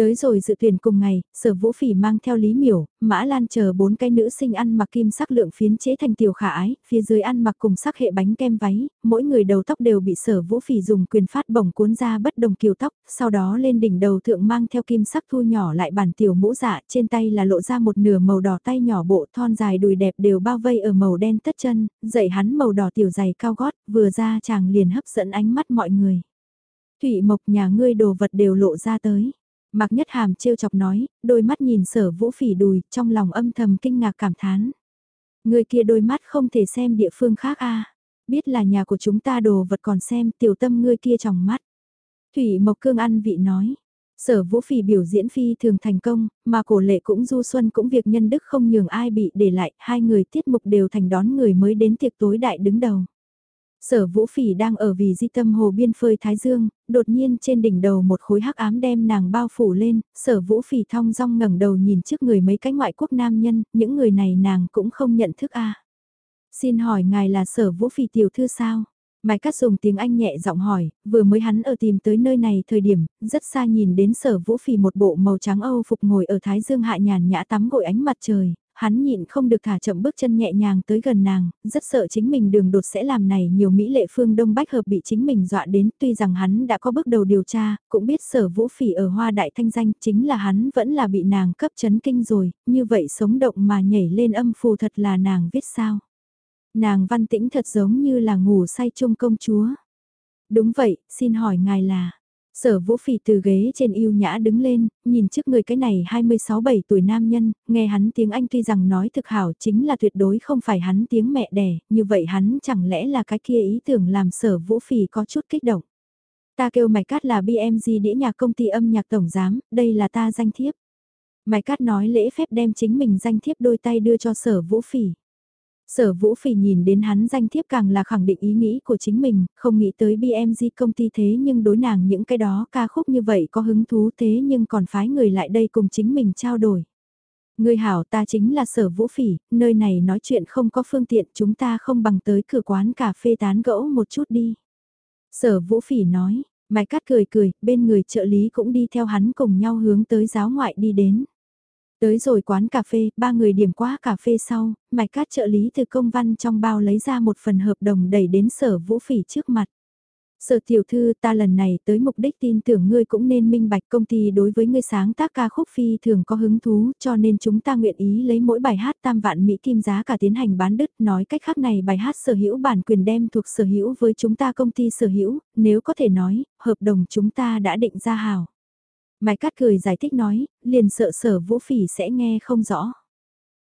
Tới rồi dự tuyển cùng ngày, sở vũ phỉ mang theo Lý Miểu, Mã Lan chờ bốn cái nữ sinh ăn mặc kim sắc lượng phiến chế thành tiểu khả ái, phía dưới ăn mặc cùng sắc hệ bánh kem váy, mỗi người đầu tóc đều bị sở vũ phỉ dùng quyền phát bổng cuốn ra bất đồng kiều tóc, sau đó lên đỉnh đầu thượng mang theo kim sắc thu nhỏ lại bản tiểu mũ dạ, trên tay là lộ ra một nửa màu đỏ tay nhỏ bộ thon dài đùi đẹp đều bao vây ở màu đen tất chân, dậy hắn màu đỏ tiểu dày cao gót, vừa ra chàng liền hấp dẫn ánh mắt mọi người. Thủy Mộc nhà ngươi đồ vật đều lộ ra tới. Mạc Nhất Hàm trêu chọc nói, đôi mắt nhìn sở vũ phỉ đùi, trong lòng âm thầm kinh ngạc cảm thán. Người kia đôi mắt không thể xem địa phương khác a Biết là nhà của chúng ta đồ vật còn xem tiểu tâm ngươi kia trong mắt. Thủy Mộc Cương ăn vị nói. Sở vũ phỉ biểu diễn phi thường thành công, mà cổ lệ cũng du xuân cũng việc nhân đức không nhường ai bị để lại, hai người tiết mục đều thành đón người mới đến tiệc tối đại đứng đầu. Sở vũ phỉ đang ở vì di tâm hồ biên phơi Thái Dương, đột nhiên trên đỉnh đầu một khối hắc ám đem nàng bao phủ lên, sở vũ phỉ thong dong ngẩng đầu nhìn trước người mấy cái ngoại quốc nam nhân, những người này nàng cũng không nhận thức a Xin hỏi ngài là sở vũ phỉ tiểu thư sao? Mai Cát dùng tiếng Anh nhẹ giọng hỏi, vừa mới hắn ở tìm tới nơi này thời điểm, rất xa nhìn đến sở vũ phỉ một bộ màu trắng Âu phục ngồi ở Thái Dương hạ nhàn nhã tắm gội ánh mặt trời, hắn nhịn không được thả chậm bước chân nhẹ nhàng tới gần nàng, rất sợ chính mình đường đột sẽ làm này nhiều Mỹ lệ phương Đông Bách Hợp bị chính mình dọa đến tuy rằng hắn đã có bước đầu điều tra, cũng biết sở vũ phỉ ở hoa đại thanh danh chính là hắn vẫn là bị nàng cấp chấn kinh rồi, như vậy sống động mà nhảy lên âm phù thật là nàng viết sao. Nàng văn tĩnh thật giống như là ngủ say chung công chúa. Đúng vậy, xin hỏi ngài là... Sở vũ phỉ từ ghế trên yêu nhã đứng lên, nhìn trước người cái này 26-7 tuổi nam nhân, nghe hắn tiếng Anh tuy rằng nói thực hảo chính là tuyệt đối không phải hắn tiếng mẹ đẻ, như vậy hắn chẳng lẽ là cái kia ý tưởng làm sở vũ phỉ có chút kích động. Ta kêu mày cát là BMG đĩa nhạc công ty âm nhạc tổng giám, đây là ta danh thiếp. Mày cát nói lễ phép đem chính mình danh thiếp đôi tay đưa cho sở vũ phỉ. Sở Vũ Phỉ nhìn đến hắn danh thiếp càng là khẳng định ý nghĩ của chính mình, không nghĩ tới BMG công ty thế nhưng đối nàng những cái đó ca khúc như vậy có hứng thú thế nhưng còn phái người lại đây cùng chính mình trao đổi. Người hảo ta chính là sở vũ phỉ, nơi này nói chuyện không có phương tiện chúng ta không bằng tới cửa quán cà phê tán gẫu một chút đi. Sở vũ phỉ nói, mạch cắt cười cười, bên người trợ lý cũng đi theo hắn cùng nhau hướng tới giáo ngoại đi đến. Tới rồi quán cà phê, ba người điểm quá cà phê sau, mạch cát trợ lý từ công văn trong bao lấy ra một phần hợp đồng đẩy đến sở vũ phỉ trước mặt. Sở tiểu thư ta lần này tới mục đích tin tưởng ngươi cũng nên minh bạch công ty đối với ngươi sáng tác ca khúc phi thường có hứng thú cho nên chúng ta nguyện ý lấy mỗi bài hát tam vạn Mỹ kim giá cả tiến hành bán đứt nói cách khác này bài hát sở hữu bản quyền đem thuộc sở hữu với chúng ta công ty sở hữu, nếu có thể nói, hợp đồng chúng ta đã định ra hào. Mai Cát cười giải thích nói, liền sợ sở vũ phỉ sẽ nghe không rõ.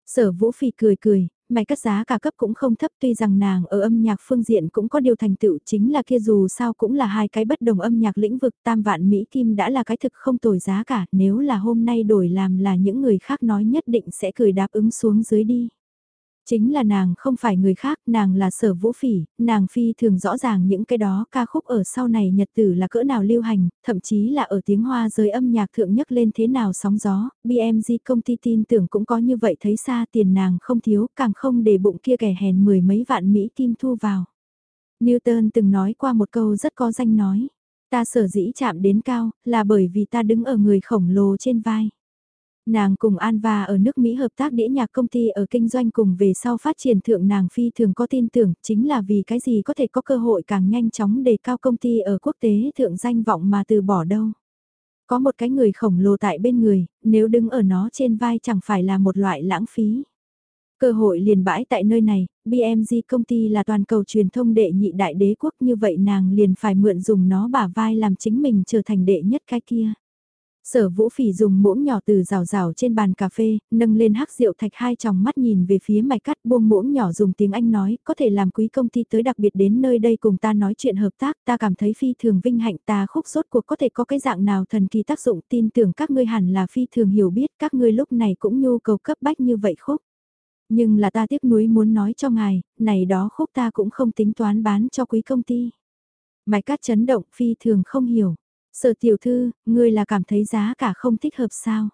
Sở vũ phỉ cười cười, Mai Cát giá cả cấp cũng không thấp tuy rằng nàng ở âm nhạc phương diện cũng có điều thành tựu chính là kia dù sao cũng là hai cái bất đồng âm nhạc lĩnh vực tam vạn Mỹ Kim đã là cái thực không tồi giá cả nếu là hôm nay đổi làm là những người khác nói nhất định sẽ cười đáp ứng xuống dưới đi. Chính là nàng không phải người khác, nàng là sở vũ phỉ, nàng phi thường rõ ràng những cái đó ca khúc ở sau này nhật tử là cỡ nào lưu hành, thậm chí là ở tiếng hoa giới âm nhạc thượng nhất lên thế nào sóng gió, BMG công ty tin tưởng cũng có như vậy thấy xa tiền nàng không thiếu, càng không để bụng kia kẻ hèn mười mấy vạn Mỹ kim thu vào. Newton từng nói qua một câu rất có danh nói. Ta sở dĩ chạm đến cao, là bởi vì ta đứng ở người khổng lồ trên vai. Nàng cùng Anva ở nước Mỹ hợp tác đĩa nhạc công ty ở kinh doanh cùng về sau phát triển thượng nàng phi thường có tin tưởng chính là vì cái gì có thể có cơ hội càng nhanh chóng đề cao công ty ở quốc tế thượng danh vọng mà từ bỏ đâu. Có một cái người khổng lồ tại bên người, nếu đứng ở nó trên vai chẳng phải là một loại lãng phí. Cơ hội liền bãi tại nơi này, BMG công ty là toàn cầu truyền thông đệ nhị đại đế quốc như vậy nàng liền phải mượn dùng nó bả vai làm chính mình trở thành đệ nhất cái kia. Sở vũ phỉ dùng muỗng nhỏ từ rào rào trên bàn cà phê, nâng lên hắc rượu thạch hai tròng mắt nhìn về phía mạch cắt buông muỗng nhỏ dùng tiếng Anh nói, có thể làm quý công ty tới đặc biệt đến nơi đây cùng ta nói chuyện hợp tác, ta cảm thấy phi thường vinh hạnh ta khúc rốt cuộc có thể có cái dạng nào thần kỳ tác dụng tin tưởng các ngươi hẳn là phi thường hiểu biết các ngươi lúc này cũng nhu cầu cấp bách như vậy khúc. Nhưng là ta tiếc nuối muốn nói cho ngài, này đó khúc ta cũng không tính toán bán cho quý công ty. Mạch cắt chấn động phi thường không hiểu Sở tiểu thư, ngươi là cảm thấy giá cả không thích hợp sao?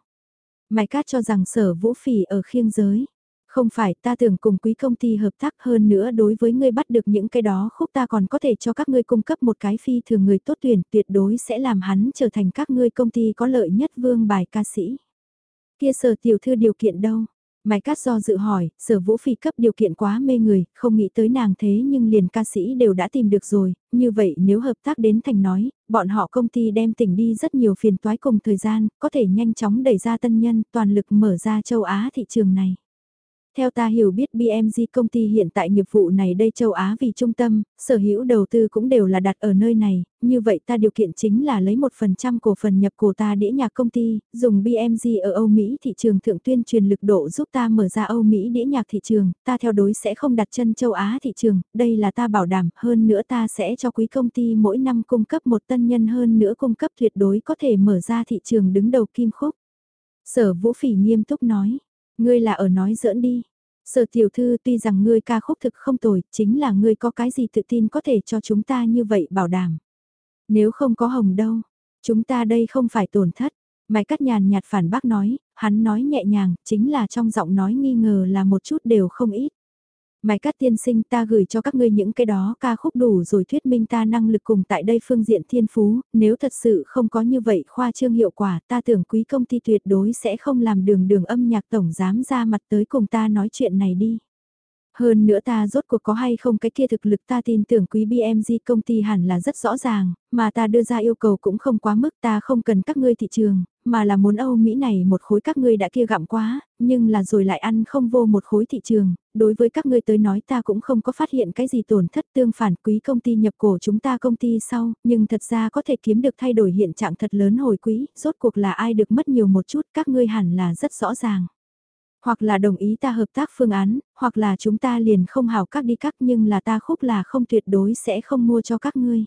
Mạch cát cho rằng sở vũ phỉ ở khiêng giới. Không phải ta tưởng cùng quý công ty hợp tác hơn nữa đối với ngươi bắt được những cái đó khúc ta còn có thể cho các ngươi cung cấp một cái phi thường người tốt tuyển tuyệt đối sẽ làm hắn trở thành các ngươi công ty có lợi nhất vương bài ca sĩ. Kia sở tiểu thư điều kiện đâu? Mai Cát do dự hỏi, sở vũ phi cấp điều kiện quá mê người, không nghĩ tới nàng thế nhưng liền ca sĩ đều đã tìm được rồi, như vậy nếu hợp tác đến thành nói, bọn họ công ty đem tỉnh đi rất nhiều phiền toái cùng thời gian, có thể nhanh chóng đẩy ra tân nhân, toàn lực mở ra châu Á thị trường này. Theo ta hiểu biết BMG công ty hiện tại nghiệp vụ này đây châu Á vì trung tâm, sở hữu đầu tư cũng đều là đặt ở nơi này, như vậy ta điều kiện chính là lấy 1% cổ phần nhập cổ ta đĩa nhạc công ty, dùng BMG ở Âu Mỹ thị trường thượng tuyên truyền lực độ giúp ta mở ra Âu Mỹ đĩa nhạc thị trường, ta theo đối sẽ không đặt chân châu Á thị trường, đây là ta bảo đảm, hơn nữa ta sẽ cho quý công ty mỗi năm cung cấp một tân nhân hơn nữa cung cấp tuyệt đối có thể mở ra thị trường đứng đầu kim khúc. Sở Vũ Phỉ nghiêm túc nói Ngươi là ở nói giỡn đi. Sở tiểu thư tuy rằng ngươi ca khúc thực không tồi, chính là ngươi có cái gì tự tin có thể cho chúng ta như vậy bảo đảm. Nếu không có hồng đâu, chúng ta đây không phải tổn thất. Mày cắt nhàn nhạt phản bác nói, hắn nói nhẹ nhàng, chính là trong giọng nói nghi ngờ là một chút đều không ít. Mai Cát tiên sinh ta gửi cho các ngươi những cái đó ca khúc đủ rồi thuyết minh ta năng lực cùng tại đây phương diện thiên phú, nếu thật sự không có như vậy khoa trương hiệu quả ta tưởng quý công ty tuyệt đối sẽ không làm đường đường âm nhạc tổng dám ra mặt tới cùng ta nói chuyện này đi. Hơn nữa ta rốt cuộc có hay không cái kia thực lực ta tin tưởng quý BMG công ty hẳn là rất rõ ràng, mà ta đưa ra yêu cầu cũng không quá mức ta không cần các ngươi thị trường, mà là muốn Âu Mỹ này một khối các ngươi đã kia gặm quá, nhưng là rồi lại ăn không vô một khối thị trường, đối với các ngươi tới nói ta cũng không có phát hiện cái gì tổn thất tương phản quý công ty nhập cổ chúng ta công ty sau, nhưng thật ra có thể kiếm được thay đổi hiện trạng thật lớn hồi quý, rốt cuộc là ai được mất nhiều một chút các ngươi hẳn là rất rõ ràng. Hoặc là đồng ý ta hợp tác phương án, hoặc là chúng ta liền không hào các đi các nhưng là ta khúc là không tuyệt đối sẽ không mua cho các ngươi.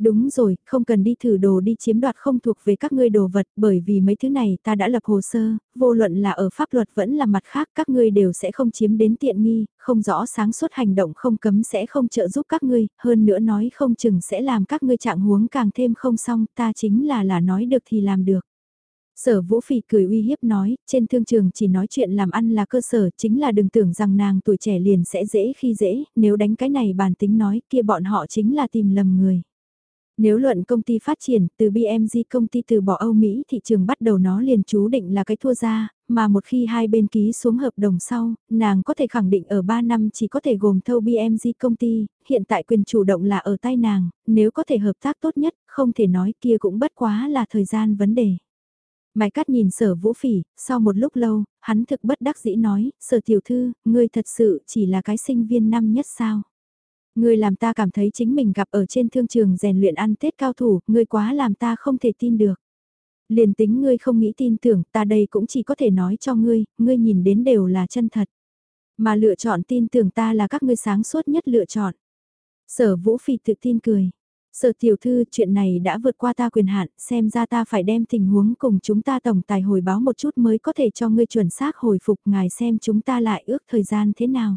Đúng rồi, không cần đi thử đồ đi chiếm đoạt không thuộc về các ngươi đồ vật bởi vì mấy thứ này ta đã lập hồ sơ, vô luận là ở pháp luật vẫn là mặt khác các ngươi đều sẽ không chiếm đến tiện nghi, không rõ sáng suốt hành động không cấm sẽ không trợ giúp các ngươi, hơn nữa nói không chừng sẽ làm các ngươi trạng huống càng thêm không xong, ta chính là là nói được thì làm được. Sở Vũ Phỉ cười uy hiếp nói, trên thương trường chỉ nói chuyện làm ăn là cơ sở, chính là đừng tưởng rằng nàng tuổi trẻ liền sẽ dễ khi dễ, nếu đánh cái này bàn tính nói kia bọn họ chính là tìm lầm người. Nếu luận công ty phát triển, từ BMG công ty từ bỏ Âu Mỹ thị trường bắt đầu nó liền chú định là cái thua ra, mà một khi hai bên ký xuống hợp đồng sau, nàng có thể khẳng định ở 3 năm chỉ có thể gồm thâu BMG công ty, hiện tại quyền chủ động là ở tay nàng, nếu có thể hợp tác tốt nhất, không thể nói kia cũng bất quá là thời gian vấn đề. Mai Cát nhìn sở vũ phỉ, sau một lúc lâu, hắn thực bất đắc dĩ nói, sở tiểu thư, ngươi thật sự chỉ là cái sinh viên năm nhất sao. Ngươi làm ta cảm thấy chính mình gặp ở trên thương trường rèn luyện ăn Tết cao thủ, ngươi quá làm ta không thể tin được. Liền tính ngươi không nghĩ tin tưởng, ta đây cũng chỉ có thể nói cho ngươi, ngươi nhìn đến đều là chân thật. Mà lựa chọn tin tưởng ta là các ngươi sáng suốt nhất lựa chọn. Sở vũ phỉ tự tin cười. Sở tiểu thư chuyện này đã vượt qua ta quyền hạn, xem ra ta phải đem tình huống cùng chúng ta tổng tài hồi báo một chút mới có thể cho ngươi chuẩn xác hồi phục ngài xem chúng ta lại ước thời gian thế nào.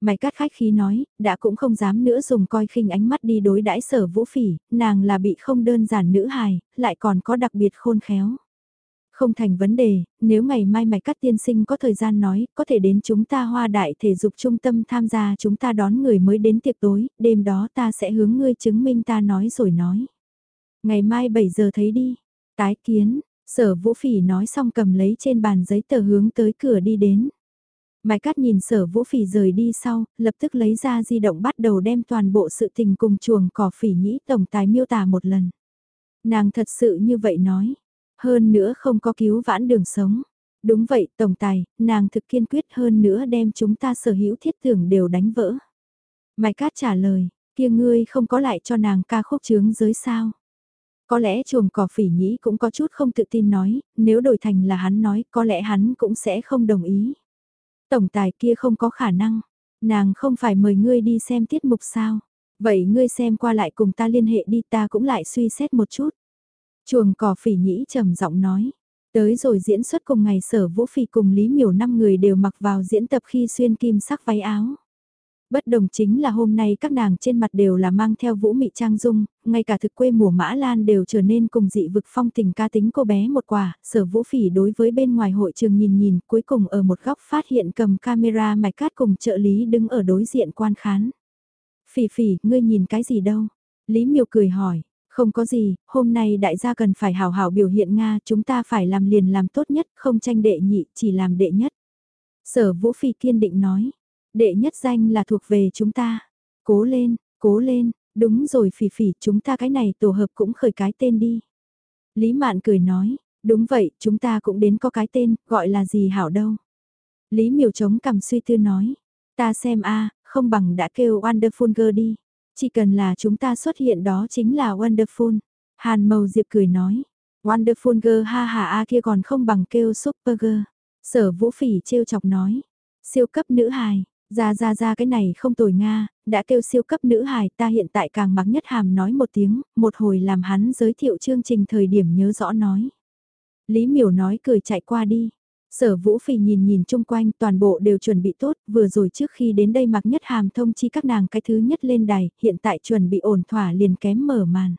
Mày cắt khách khí nói, đã cũng không dám nữa dùng coi khinh ánh mắt đi đối đãi sở vũ phỉ, nàng là bị không đơn giản nữ hài, lại còn có đặc biệt khôn khéo. Không thành vấn đề, nếu ngày mai mạch cắt tiên sinh có thời gian nói, có thể đến chúng ta hoa đại thể dục trung tâm tham gia chúng ta đón người mới đến tiệc tối, đêm đó ta sẽ hướng ngươi chứng minh ta nói rồi nói. Ngày mai 7 giờ thấy đi. Tái kiến, sở vũ phỉ nói xong cầm lấy trên bàn giấy tờ hướng tới cửa đi đến. mạch Cát nhìn sở vũ phỉ rời đi sau, lập tức lấy ra di động bắt đầu đem toàn bộ sự tình cùng chuồng cỏ phỉ nhĩ tổng tài miêu tả một lần. Nàng thật sự như vậy nói. Hơn nữa không có cứu vãn đường sống. Đúng vậy, tổng tài, nàng thực kiên quyết hơn nữa đem chúng ta sở hữu thiết tưởng đều đánh vỡ. Mai Cát trả lời, kia ngươi không có lại cho nàng ca khúc chướng giới sao. Có lẽ chuồng cỏ phỉ nhĩ cũng có chút không tự tin nói, nếu đổi thành là hắn nói có lẽ hắn cũng sẽ không đồng ý. Tổng tài kia không có khả năng, nàng không phải mời ngươi đi xem tiết mục sao. Vậy ngươi xem qua lại cùng ta liên hệ đi ta cũng lại suy xét một chút. Chuồng cỏ phỉ nhĩ trầm giọng nói. Tới rồi diễn xuất cùng ngày sở vũ phỉ cùng Lý Miểu năm người đều mặc vào diễn tập khi xuyên kim sắc váy áo. Bất đồng chính là hôm nay các nàng trên mặt đều là mang theo vũ mị trang dung, ngay cả thực quê mùa mã lan đều trở nên cùng dị vực phong tình ca tính cô bé một quả, sở vũ phỉ đối với bên ngoài hội trường nhìn nhìn, cuối cùng ở một góc phát hiện cầm camera mạch cát cùng trợ lý đứng ở đối diện quan khán. Phỉ phỉ, ngươi nhìn cái gì đâu? Lý miều cười hỏi, không có gì, hôm nay đại gia cần phải hào hào biểu hiện Nga, chúng ta phải làm liền làm tốt nhất, không tranh đệ nhị, chỉ làm đệ nhất. Sở Vũ Phi kiên định nói, đệ nhất danh là thuộc về chúng ta. Cố lên, cố lên, đúng rồi phỉ phỉ, chúng ta cái này tổ hợp cũng khởi cái tên đi. Lý Mạn cười nói, đúng vậy, chúng ta cũng đến có cái tên, gọi là gì hảo đâu. Lý miểu chống cầm suy tư nói, ta xem a không bằng đã kêu Wonderful Girl đi. Chỉ cần là chúng ta xuất hiện đó chính là Wonderful. Hàn Mầu Diệp cười nói. Wonderful Girl ha ha a kia còn không bằng kêu Super Girl. Sở Vũ Phỉ trêu chọc nói. Siêu cấp nữ hài. Ra ra ra cái này không tồi Nga, đã kêu siêu cấp nữ hài ta hiện tại càng mặc nhất hàm nói một tiếng, một hồi làm hắn giới thiệu chương trình thời điểm nhớ rõ nói. Lý miểu nói cười chạy qua đi, Sở Vũ Phỉ nhìn nhìn chung quanh toàn bộ đều chuẩn bị tốt, vừa rồi trước khi đến đây mặc nhất hàm thông chi các nàng cái thứ nhất lên đài, hiện tại chuẩn bị ổn thỏa liền kém mở màn.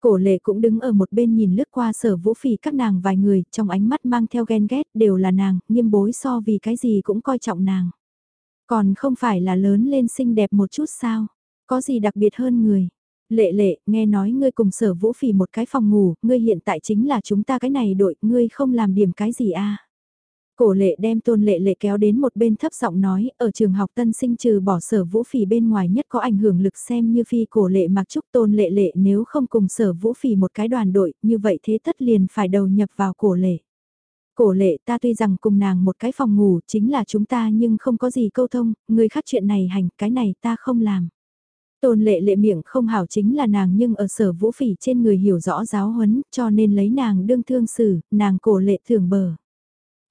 Cổ lệ cũng đứng ở một bên nhìn lướt qua sở vũ phỉ các nàng vài người, trong ánh mắt mang theo ghen ghét đều là nàng, nghiêm bối so vì cái gì cũng coi trọng nàng. Còn không phải là lớn lên xinh đẹp một chút sao, có gì đặc biệt hơn người. Lệ lệ, nghe nói ngươi cùng sở vũ phỉ một cái phòng ngủ, ngươi hiện tại chính là chúng ta cái này đội, ngươi không làm điểm cái gì à. Cổ lệ đem tôn lệ lệ kéo đến một bên thấp giọng nói, ở trường học tân sinh trừ bỏ sở vũ phỉ bên ngoài nhất có ảnh hưởng lực xem như phi cổ lệ mặc trúc tôn lệ lệ nếu không cùng sở vũ phỉ một cái đoàn đội, như vậy thế tất liền phải đầu nhập vào cổ lệ. Cổ lệ ta tuy rằng cùng nàng một cái phòng ngủ chính là chúng ta nhưng không có gì câu thông, người khác chuyện này hành, cái này ta không làm. Tôn lệ lệ miệng không hảo chính là nàng nhưng ở sở vũ phỉ trên người hiểu rõ giáo huấn cho nên lấy nàng đương thương xử, nàng cổ lệ thường bờ.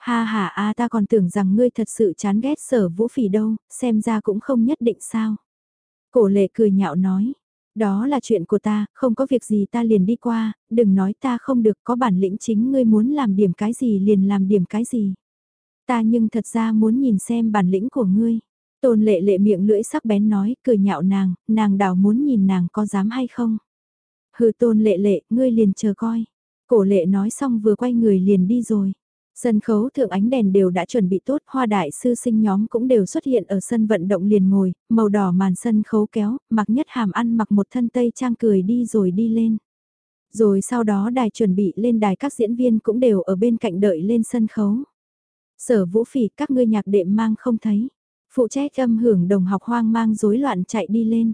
Ha ha a ta còn tưởng rằng ngươi thật sự chán ghét sở vũ phỉ đâu, xem ra cũng không nhất định sao. Cổ lệ cười nhạo nói, đó là chuyện của ta, không có việc gì ta liền đi qua, đừng nói ta không được có bản lĩnh chính ngươi muốn làm điểm cái gì liền làm điểm cái gì. Ta nhưng thật ra muốn nhìn xem bản lĩnh của ngươi. Tôn lệ lệ miệng lưỡi sắc bén nói, cười nhạo nàng, nàng đảo muốn nhìn nàng có dám hay không. Hừ tôn lệ lệ, ngươi liền chờ coi. Cổ lệ nói xong vừa quay người liền đi rồi. Sân khấu thượng ánh đèn đều đã chuẩn bị tốt, hoa đại sư sinh nhóm cũng đều xuất hiện ở sân vận động liền ngồi, màu đỏ màn sân khấu kéo, mặc nhất hàm ăn mặc một thân tây trang cười đi rồi đi lên. Rồi sau đó đài chuẩn bị lên đài các diễn viên cũng đều ở bên cạnh đợi lên sân khấu. Sở vũ phỉ các ngươi nhạc đệm mang không thấy. Phụ trách âm hưởng đồng học hoang mang rối loạn chạy đi lên.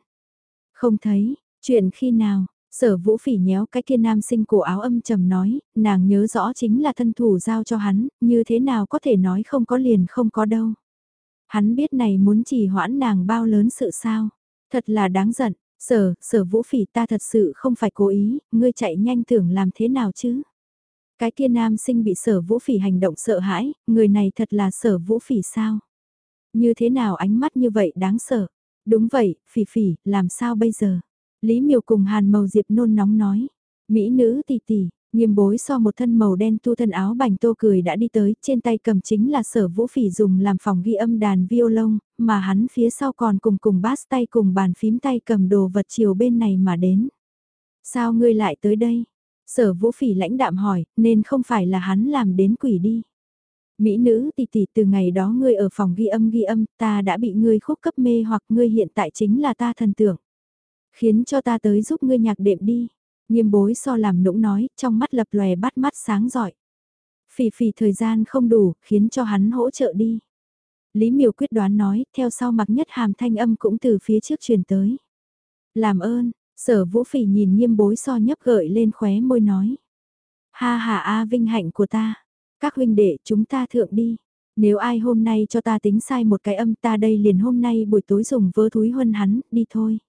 Không thấy, chuyện khi nào, Sở vũ phỉ nhéo cái kia nam sinh cổ áo âm trầm nói, nàng nhớ rõ chính là thân thủ giao cho hắn, như thế nào có thể nói không có liền không có đâu. Hắn biết này muốn chỉ hoãn nàng bao lớn sự sao. Thật là đáng giận, sở, sở vũ phỉ ta thật sự không phải cố ý, ngươi chạy nhanh tưởng làm thế nào chứ. Cái kia nam sinh bị sở vũ phỉ hành động sợ hãi, người này thật là sở vũ phỉ sao. Như thế nào ánh mắt như vậy đáng sợ. Đúng vậy, phỉ phỉ, làm sao bây giờ? Lý miều cùng hàn màu diệp nôn nóng nói. Mỹ nữ tỷ tỷ, nghiêm bối so một thân màu đen tu thân áo bành tô cười đã đi tới, trên tay cầm chính là sở vũ phỉ dùng làm phòng ghi âm đàn violon, mà hắn phía sau còn cùng cùng bass tay cùng bàn phím tay cầm đồ vật chiều bên này mà đến. Sao ngươi lại tới đây? Sở vũ phỉ lãnh đạm hỏi, nên không phải là hắn làm đến quỷ đi. Mỹ nữ tỷ tỷ từ ngày đó ngươi ở phòng ghi âm ghi âm, ta đã bị ngươi khúc cấp mê hoặc ngươi hiện tại chính là ta thần tưởng. Khiến cho ta tới giúp ngươi nhạc đệm đi. Nghiêm bối so làm nũng nói, trong mắt lập lòe bắt mắt sáng giỏi. Phỉ phỉ thời gian không đủ, khiến cho hắn hỗ trợ đi. Lý miều quyết đoán nói, theo sau mặc nhất hàm thanh âm cũng từ phía trước truyền tới. Làm ơn, sở vũ phỉ nhìn nghiêm bối so nhấp gợi lên khóe môi nói. Ha ha a vinh hạnh của ta, các huynh đệ chúng ta thượng đi. Nếu ai hôm nay cho ta tính sai một cái âm ta đây liền hôm nay buổi tối dùng vơ thúi huân hắn, đi thôi.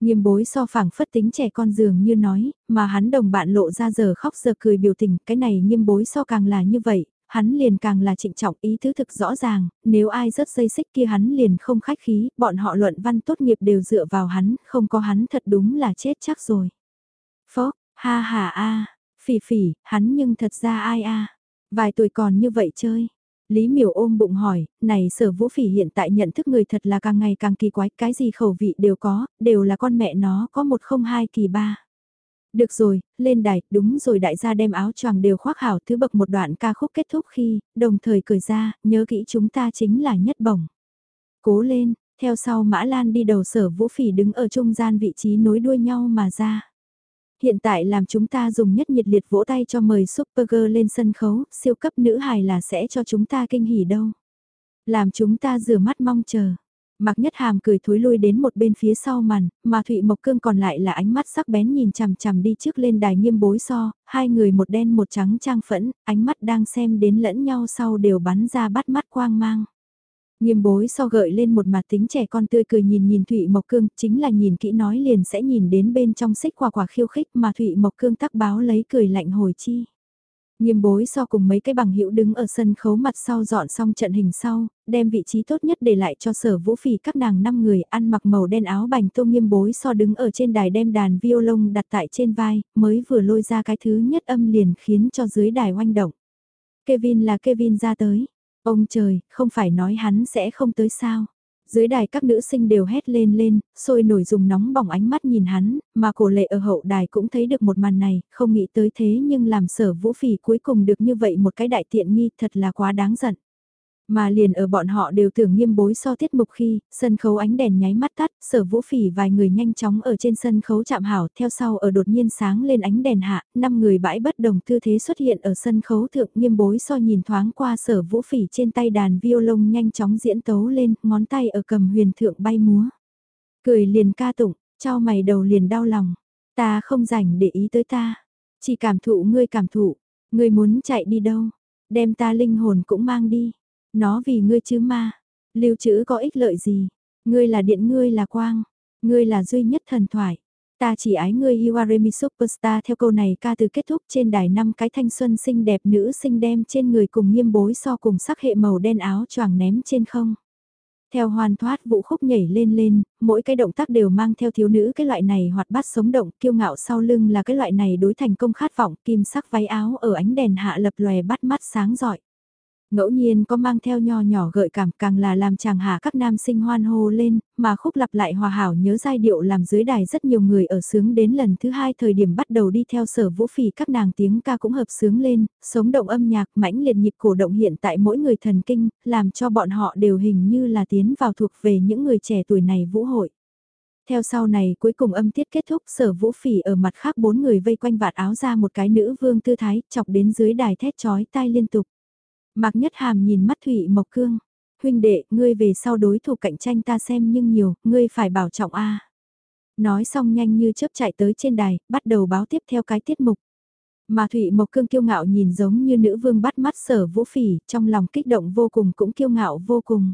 Nghiêm bối so phẳng phất tính trẻ con dường như nói, mà hắn đồng bạn lộ ra giờ khóc giờ cười biểu tình, cái này nghiêm bối so càng là như vậy, hắn liền càng là trịnh trọng ý thứ thực rõ ràng, nếu ai rớt dây xích kia hắn liền không khách khí, bọn họ luận văn tốt nghiệp đều dựa vào hắn, không có hắn thật đúng là chết chắc rồi. Phó, ha ha a, phỉ phỉ, hắn nhưng thật ra ai a, vài tuổi còn như vậy chơi. Lý miểu ôm bụng hỏi, này sở vũ phỉ hiện tại nhận thức người thật là càng ngày càng kỳ quái, cái gì khẩu vị đều có, đều là con mẹ nó có một không hai kỳ ba. Được rồi, lên đài, đúng rồi đại gia đem áo choàng đều khoác hảo thứ bậc một đoạn ca khúc kết thúc khi, đồng thời cười ra, nhớ kỹ chúng ta chính là nhất bổng. Cố lên, theo sau Mã Lan đi đầu sở vũ phỉ đứng ở trung gian vị trí nối đuôi nhau mà ra. Hiện tại làm chúng ta dùng nhất nhiệt liệt vỗ tay cho mời Supergirl lên sân khấu, siêu cấp nữ hài là sẽ cho chúng ta kinh hỉ đâu. Làm chúng ta rửa mắt mong chờ. Mạc Nhất Hàm cười thối lui đến một bên phía sau màn, mà Thụy Mộc Cương còn lại là ánh mắt sắc bén nhìn chằm chằm đi trước lên đài nghiêm bối so, hai người một đen một trắng trang phẫn, ánh mắt đang xem đến lẫn nhau sau đều bắn ra bắt mắt quang mang. Nghiêm bối so gợi lên một mặt tính trẻ con tươi cười nhìn nhìn Thụy Mộc Cương, chính là nhìn kỹ nói liền sẽ nhìn đến bên trong xích quả quả khiêu khích mà Thụy Mộc Cương tắc báo lấy cười lạnh hồi chi. Nghiêm bối so cùng mấy cái bằng hữu đứng ở sân khấu mặt sau dọn xong trận hình sau, đem vị trí tốt nhất để lại cho sở vũ phỉ các nàng 5 người ăn mặc màu đen áo bành tô nghiêm bối so đứng ở trên đài đem đàn violon đặt tại trên vai, mới vừa lôi ra cái thứ nhất âm liền khiến cho dưới đài oanh động. Kevin là Kevin ra tới. Ông trời, không phải nói hắn sẽ không tới sao. Dưới đài các nữ sinh đều hét lên lên, sôi nổi dùng nóng bỏng ánh mắt nhìn hắn, mà cổ lệ ở hậu đài cũng thấy được một màn này, không nghĩ tới thế nhưng làm sở vũ phỉ cuối cùng được như vậy một cái đại tiện nghi thật là quá đáng giận. Mà liền ở bọn họ đều tưởng nghiêm bối so tiết mục khi, sân khấu ánh đèn nháy mắt tắt, sở vũ phỉ vài người nhanh chóng ở trên sân khấu chạm hảo, theo sau ở đột nhiên sáng lên ánh đèn hạ, năm người bãi bất đồng tư thế xuất hiện ở sân khấu thượng nghiêm bối so nhìn thoáng qua sở vũ phỉ trên tay đàn violon nhanh chóng diễn tấu lên, ngón tay ở cầm huyền thượng bay múa. Cười liền ca tụng, cho mày đầu liền đau lòng, ta không rảnh để ý tới ta, chỉ cảm thụ ngươi cảm thụ, ngươi muốn chạy đi đâu, đem ta linh hồn cũng mang đi nó vì ngươi chứ ma, lưu trữ có ích lợi gì? Ngươi là điện ngươi là quang, ngươi là duy nhất thần thoại. Ta chỉ ái ngươi You superstar theo câu này ca từ kết thúc trên đài năm cái thanh xuân xinh đẹp nữ sinh đem trên người cùng nghiêm bối so cùng sắc hệ màu đen áo choàng ném trên không. Theo hoàn thoát vũ khúc nhảy lên lên, mỗi cái động tác đều mang theo thiếu nữ cái loại này hoạt bát sống động, kiêu ngạo sau lưng là cái loại này đối thành công khát vọng, kim sắc váy áo ở ánh đèn hạ lập lòe bắt mắt sáng giỏi. Ngẫu nhiên có mang theo nho nhỏ gợi cảm càng là làm chàng hạ các nam sinh hoan hô lên, mà khúc lặp lại hòa hảo nhớ giai điệu làm dưới đài rất nhiều người ở sướng đến lần thứ hai thời điểm bắt đầu đi theo sở vũ phỉ các nàng tiếng ca cũng hợp sướng lên, sống động âm nhạc mãnh liệt nhịp cổ động hiện tại mỗi người thần kinh, làm cho bọn họ đều hình như là tiến vào thuộc về những người trẻ tuổi này vũ hội. Theo sau này cuối cùng âm tiết kết thúc sở vũ phỉ ở mặt khác bốn người vây quanh vạt áo ra một cái nữ vương tư thái chọc đến dưới đài thét chói tai liên tục. Mạc Nhất Hàm nhìn mắt Thụy Mộc Cương. Huynh đệ, ngươi về sau đối thủ cạnh tranh ta xem nhưng nhiều, ngươi phải bảo trọng a. Nói xong nhanh như chớp chạy tới trên đài, bắt đầu báo tiếp theo cái tiết mục. Mà Thụy Mộc Cương kiêu ngạo nhìn giống như nữ vương bắt mắt sở vũ phỉ, trong lòng kích động vô cùng cũng kiêu ngạo vô cùng.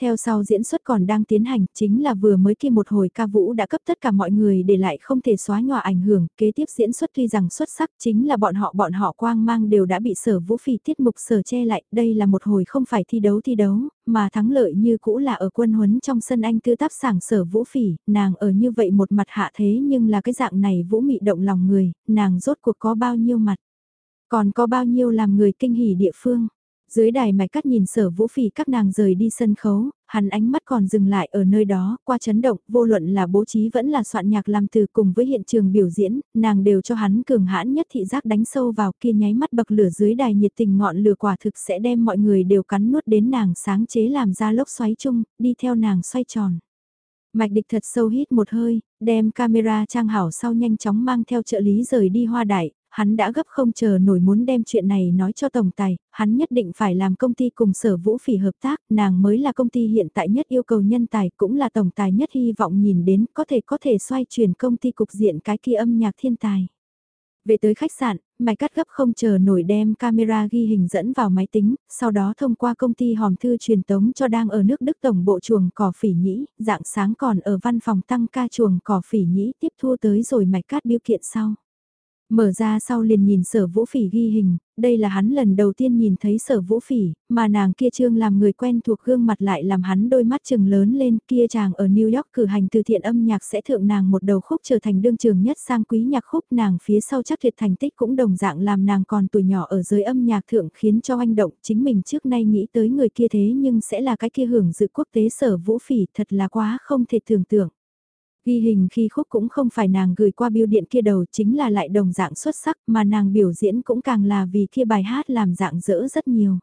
Theo sau diễn xuất còn đang tiến hành, chính là vừa mới kia một hồi ca vũ đã cấp tất cả mọi người để lại không thể xóa nhòa ảnh hưởng, kế tiếp diễn xuất tuy rằng xuất sắc chính là bọn họ bọn họ quang mang đều đã bị sở vũ phỉ tiết mục sở che lại, đây là một hồi không phải thi đấu thi đấu, mà thắng lợi như cũ là ở quân huấn trong sân anh tư táp sảng sở vũ phỉ, nàng ở như vậy một mặt hạ thế nhưng là cái dạng này vũ mị động lòng người, nàng rốt cuộc có bao nhiêu mặt, còn có bao nhiêu làm người kinh hỉ địa phương. Dưới đài mạch cắt nhìn sở vũ phỉ các nàng rời đi sân khấu, hắn ánh mắt còn dừng lại ở nơi đó, qua chấn động, vô luận là bố trí vẫn là soạn nhạc làm từ cùng với hiện trường biểu diễn, nàng đều cho hắn cường hãn nhất thị giác đánh sâu vào kia nháy mắt bậc lửa dưới đài nhiệt tình ngọn lửa quả thực sẽ đem mọi người đều cắn nuốt đến nàng sáng chế làm ra lốc xoáy chung, đi theo nàng xoay tròn. Mạch địch thật sâu hít một hơi, đem camera trang hảo sau nhanh chóng mang theo trợ lý rời đi hoa đại, hắn đã gấp không chờ nổi muốn đem chuyện này nói cho tổng tài, hắn nhất định phải làm công ty cùng sở vũ phỉ hợp tác, nàng mới là công ty hiện tại nhất yêu cầu nhân tài, cũng là tổng tài nhất hy vọng nhìn đến có thể có thể xoay chuyển công ty cục diện cái kia âm nhạc thiên tài. Về tới khách sạn, Mai cắt gấp không chờ nổi đem camera ghi hình dẫn vào máy tính, sau đó thông qua công ty hòm thư truyền tống cho đang ở nước Đức Tổng Bộ chuồng cỏ phỉ nhĩ, dạng sáng còn ở văn phòng tăng ca chuồng cỏ phỉ nhĩ tiếp thu tới rồi mạch cắt biêu kiện sau. Mở ra sau liền nhìn sở vũ phỉ ghi hình, đây là hắn lần đầu tiên nhìn thấy sở vũ phỉ, mà nàng kia trương làm người quen thuộc gương mặt lại làm hắn đôi mắt chừng lớn lên kia chàng ở New York cử hành từ thiện âm nhạc sẽ thượng nàng một đầu khúc trở thành đương trường nhất sang quý nhạc khúc nàng phía sau chắc thiệt thành tích cũng đồng dạng làm nàng còn tuổi nhỏ ở dưới âm nhạc thượng khiến cho anh động chính mình trước nay nghĩ tới người kia thế nhưng sẽ là cái kia hưởng dự quốc tế sở vũ phỉ thật là quá không thể tưởng tượng. Ghi hình khi khúc cũng không phải nàng gửi qua biêu điện kia đầu chính là lại đồng dạng xuất sắc mà nàng biểu diễn cũng càng là vì kia bài hát làm dạng dỡ rất nhiều.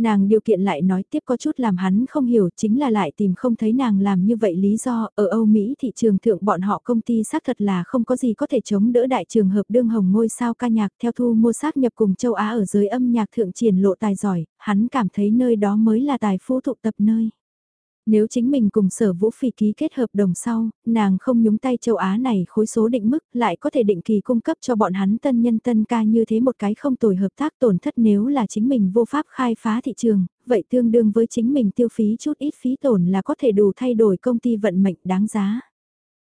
Nàng điều kiện lại nói tiếp có chút làm hắn không hiểu chính là lại tìm không thấy nàng làm như vậy lý do ở Âu Mỹ thị trường thượng bọn họ công ty xác thật là không có gì có thể chống đỡ đại trường hợp đương hồng ngôi sao ca nhạc theo thu mua xác nhập cùng châu Á ở giới âm nhạc thượng triển lộ tài giỏi, hắn cảm thấy nơi đó mới là tài phú tụ tập nơi. Nếu chính mình cùng sở vũ phỉ ký kết hợp đồng sau, nàng không nhúng tay châu Á này khối số định mức lại có thể định kỳ cung cấp cho bọn hắn tân nhân tân ca như thế một cái không tồi hợp tác tổn thất nếu là chính mình vô pháp khai phá thị trường, vậy tương đương với chính mình tiêu phí chút ít phí tổn là có thể đủ thay đổi công ty vận mệnh đáng giá.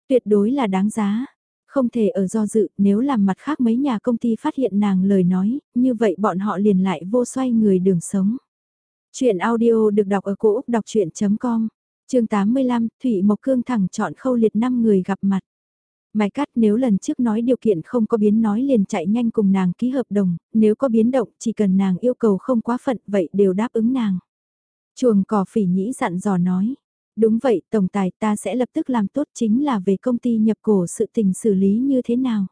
Tuyệt đối là đáng giá. Không thể ở do dự, nếu làm mặt khác mấy nhà công ty phát hiện nàng lời nói, như vậy bọn họ liền lại vô xoay người đường sống. Chuyện audio được đọc ở cổ Úc đọc chuyện.com, chương 85, Thủy Mộc Cương thẳng chọn khâu liệt 5 người gặp mặt. Mai cát nếu lần trước nói điều kiện không có biến nói liền chạy nhanh cùng nàng ký hợp đồng, nếu có biến động chỉ cần nàng yêu cầu không quá phận vậy đều đáp ứng nàng. Chuồng cỏ phỉ nhĩ dặn dò nói, đúng vậy tổng tài ta sẽ lập tức làm tốt chính là về công ty nhập cổ sự tình xử lý như thế nào.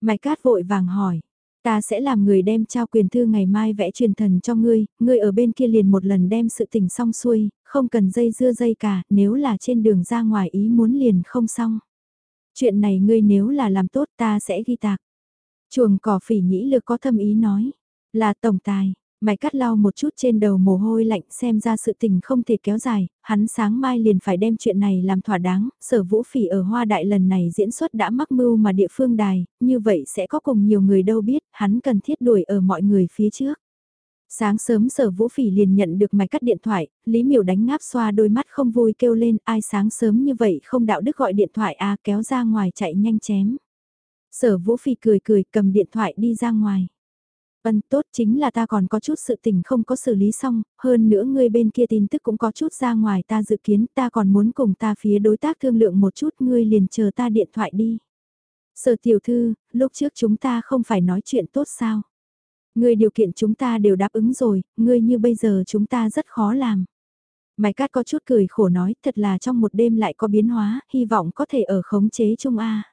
Mai cát vội vàng hỏi, Ta sẽ làm người đem trao quyền thư ngày mai vẽ truyền thần cho ngươi, ngươi ở bên kia liền một lần đem sự tình xong xuôi, không cần dây dưa dây cả, nếu là trên đường ra ngoài ý muốn liền không xong. Chuyện này ngươi nếu là làm tốt ta sẽ ghi tạc. Chuồng cỏ phỉ nhĩ lực có thâm ý nói, là tổng tài, Mày cắt lau một chút trên đầu mồ hôi lạnh xem ra sự tình không thể kéo dài, hắn sáng mai liền phải đem chuyện này làm thỏa đáng, sở vũ phỉ ở hoa đại lần này diễn xuất đã mắc mưu mà địa phương đài, như vậy sẽ có cùng nhiều người đâu biết, hắn cần thiết đuổi ở mọi người phía trước. Sáng sớm sở vũ phỉ liền nhận được mày cắt điện thoại, Lý Miểu đánh ngáp xoa đôi mắt không vui kêu lên ai sáng sớm như vậy không đạo đức gọi điện thoại a kéo ra ngoài chạy nhanh chém. Sở vũ phỉ cười cười cầm điện thoại đi ra ngoài. Vân tốt chính là ta còn có chút sự tình không có xử lý xong, hơn nữa ngươi bên kia tin tức cũng có chút ra ngoài ta dự kiến ta còn muốn cùng ta phía đối tác thương lượng một chút ngươi liền chờ ta điện thoại đi. Sở tiểu thư, lúc trước chúng ta không phải nói chuyện tốt sao? Ngươi điều kiện chúng ta đều đáp ứng rồi, ngươi như bây giờ chúng ta rất khó làm. Mày cát có chút cười khổ nói, thật là trong một đêm lại có biến hóa, hy vọng có thể ở khống chế chung A.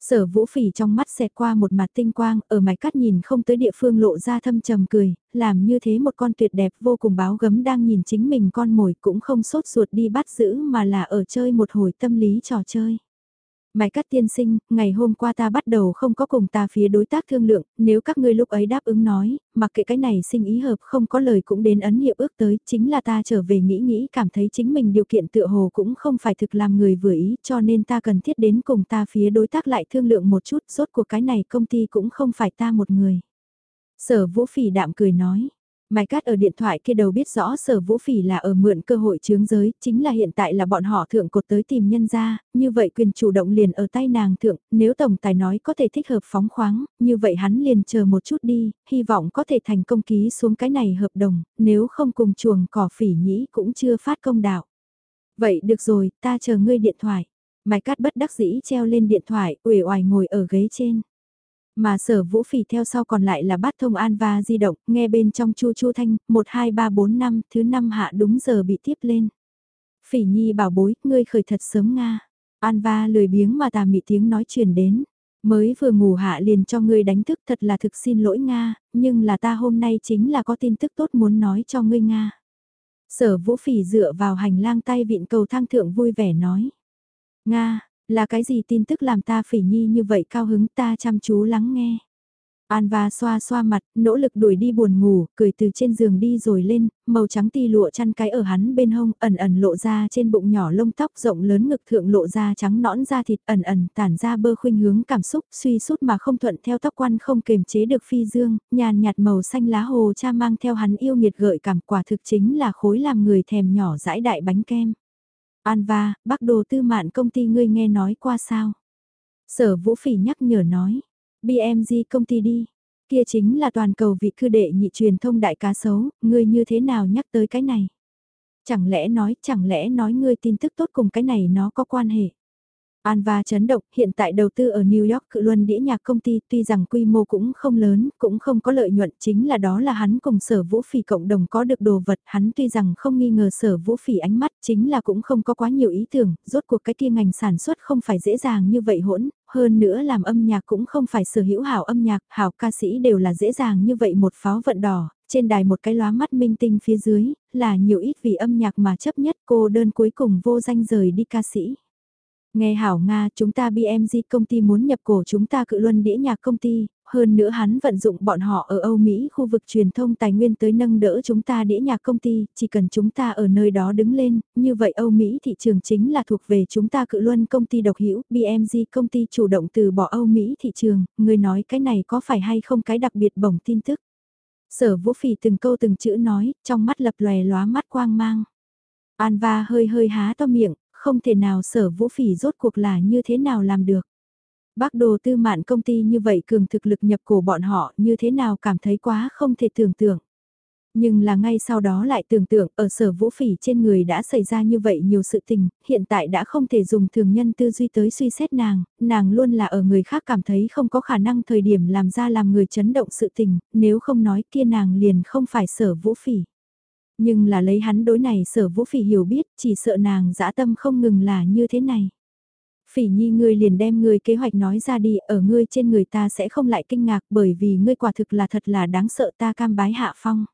Sở vũ phỉ trong mắt xẹt qua một mặt tinh quang, ở mạch cắt nhìn không tới địa phương lộ ra thâm trầm cười, làm như thế một con tuyệt đẹp vô cùng báo gấm đang nhìn chính mình con mồi cũng không sốt ruột đi bắt giữ mà là ở chơi một hồi tâm lý trò chơi. Mai Cát tiên sinh, ngày hôm qua ta bắt đầu không có cùng ta phía đối tác thương lượng, nếu các ngươi lúc ấy đáp ứng nói, mặc kệ cái này sinh ý hợp không có lời cũng đến ấn hiệp ước tới, chính là ta trở về nghĩ nghĩ cảm thấy chính mình điều kiện tựa hồ cũng không phải thực làm người vừa ý, cho nên ta cần thiết đến cùng ta phía đối tác lại thương lượng một chút, rốt cuộc cái này công ty cũng không phải ta một người. Sở vũ phỉ đạm cười nói, Mai Cát ở điện thoại kia đầu biết rõ sở vũ phỉ là ở mượn cơ hội chướng giới, chính là hiện tại là bọn họ thượng cột tới tìm nhân ra, như vậy quyền chủ động liền ở tay nàng thượng, nếu tổng tài nói có thể thích hợp phóng khoáng, như vậy hắn liền chờ một chút đi, hy vọng có thể thành công ký xuống cái này hợp đồng, nếu không cùng chuồng cỏ phỉ nhĩ cũng chưa phát công đạo. Vậy được rồi, ta chờ ngươi điện thoại. Mai Cát bất đắc dĩ treo lên điện thoại, uể oải ngồi ở ghế trên. Mà sở vũ phỉ theo sau còn lại là bát thông an và di động, nghe bên trong chu chu thanh, 1 2 3 4 5, thứ năm hạ đúng giờ bị tiếp lên. Phỉ nhi bảo bối, ngươi khởi thật sớm Nga. An va lười biếng mà tà mị tiếng nói truyền đến. Mới vừa ngủ hạ liền cho ngươi đánh thức thật là thực xin lỗi Nga, nhưng là ta hôm nay chính là có tin tức tốt muốn nói cho ngươi Nga. Sở vũ phỉ dựa vào hành lang tay vịn cầu thang thượng vui vẻ nói. Nga, là cái gì tin tức làm ta phỉ nhi như vậy cao hứng ta chăm chú lắng nghe. An và xoa xoa mặt, nỗ lực đuổi đi buồn ngủ, cười từ trên giường đi rồi lên, màu trắng ti lụa chăn cái ở hắn bên hông, ẩn ẩn lộ ra trên bụng nhỏ lông tóc rộng lớn ngực thượng lộ ra trắng nõn da thịt ẩn ẩn tản ra bơ khuynh hướng cảm xúc, suy sút mà không thuận theo tóc quan không kềm chế được phi dương, nhàn nhạt màu xanh lá hồ cha mang theo hắn yêu nghiệt gợi cảm quả thực chính là khối làm người thèm nhỏ dãi đại bánh kem. Anva, bác đồ tư mạn công ty ngươi nghe nói qua sao? Sở vũ phỉ nhắc nhở nói BMG công ty đi. Kia chính là toàn cầu vị cư đệ nhị truyền thông đại cá sấu, ngươi như thế nào nhắc tới cái này? Chẳng lẽ nói, chẳng lẽ nói ngươi tin tức tốt cùng cái này nó có quan hệ? Anva chấn động, hiện tại đầu tư ở New York cự luân đĩa nhạc công ty tuy rằng quy mô cũng không lớn, cũng không có lợi nhuận chính là đó là hắn cùng sở vũ phỉ cộng đồng có được đồ vật, hắn tuy rằng không nghi ngờ sở vũ phỉ ánh mắt chính là cũng không có quá nhiều ý tưởng, rốt cuộc cái kia ngành sản xuất không phải dễ dàng như vậy hỗn, hơn nữa làm âm nhạc cũng không phải sở hữu hảo âm nhạc, hảo ca sĩ đều là dễ dàng như vậy một pháo vận đỏ, trên đài một cái lóa mắt minh tinh phía dưới, là nhiều ít vì âm nhạc mà chấp nhất cô đơn cuối cùng vô danh rời đi ca sĩ. Nghe hảo Nga, chúng ta BMG công ty muốn nhập cổ chúng ta cự luân đĩa nhạc công ty, hơn nữa hắn vận dụng bọn họ ở Âu Mỹ khu vực truyền thông tài nguyên tới nâng đỡ chúng ta đĩa nhạc công ty, chỉ cần chúng ta ở nơi đó đứng lên, như vậy Âu Mỹ thị trường chính là thuộc về chúng ta cự luân công ty độc hữu BMG công ty chủ động từ bỏ Âu Mỹ thị trường, người nói cái này có phải hay không cái đặc biệt bổng tin tức. Sở vũ phỉ từng câu từng chữ nói, trong mắt lập lòe lóa mắt quang mang. An va hơi hơi há to miệng, không thể nào sở vũ phỉ rốt cuộc là như thế nào làm được. Bác đồ tư mạn công ty như vậy cường thực lực nhập cổ bọn họ như thế nào cảm thấy quá không thể tưởng tượng. Nhưng là ngay sau đó lại tưởng tượng ở sở vũ phỉ trên người đã xảy ra như vậy nhiều sự tình, hiện tại đã không thể dùng thường nhân tư duy tới suy xét nàng, nàng luôn là ở người khác cảm thấy không có khả năng thời điểm làm ra làm người chấn động sự tình, nếu không nói kia nàng liền không phải sở vũ phỉ. Nhưng là lấy hắn đối này sở vũ phỉ hiểu biết, chỉ sợ nàng dã tâm không ngừng là như thế này. Phỉ nhi ngươi liền đem ngươi kế hoạch nói ra đi, ở ngươi trên người ta sẽ không lại kinh ngạc bởi vì ngươi quả thực là thật là đáng sợ ta cam bái hạ phong.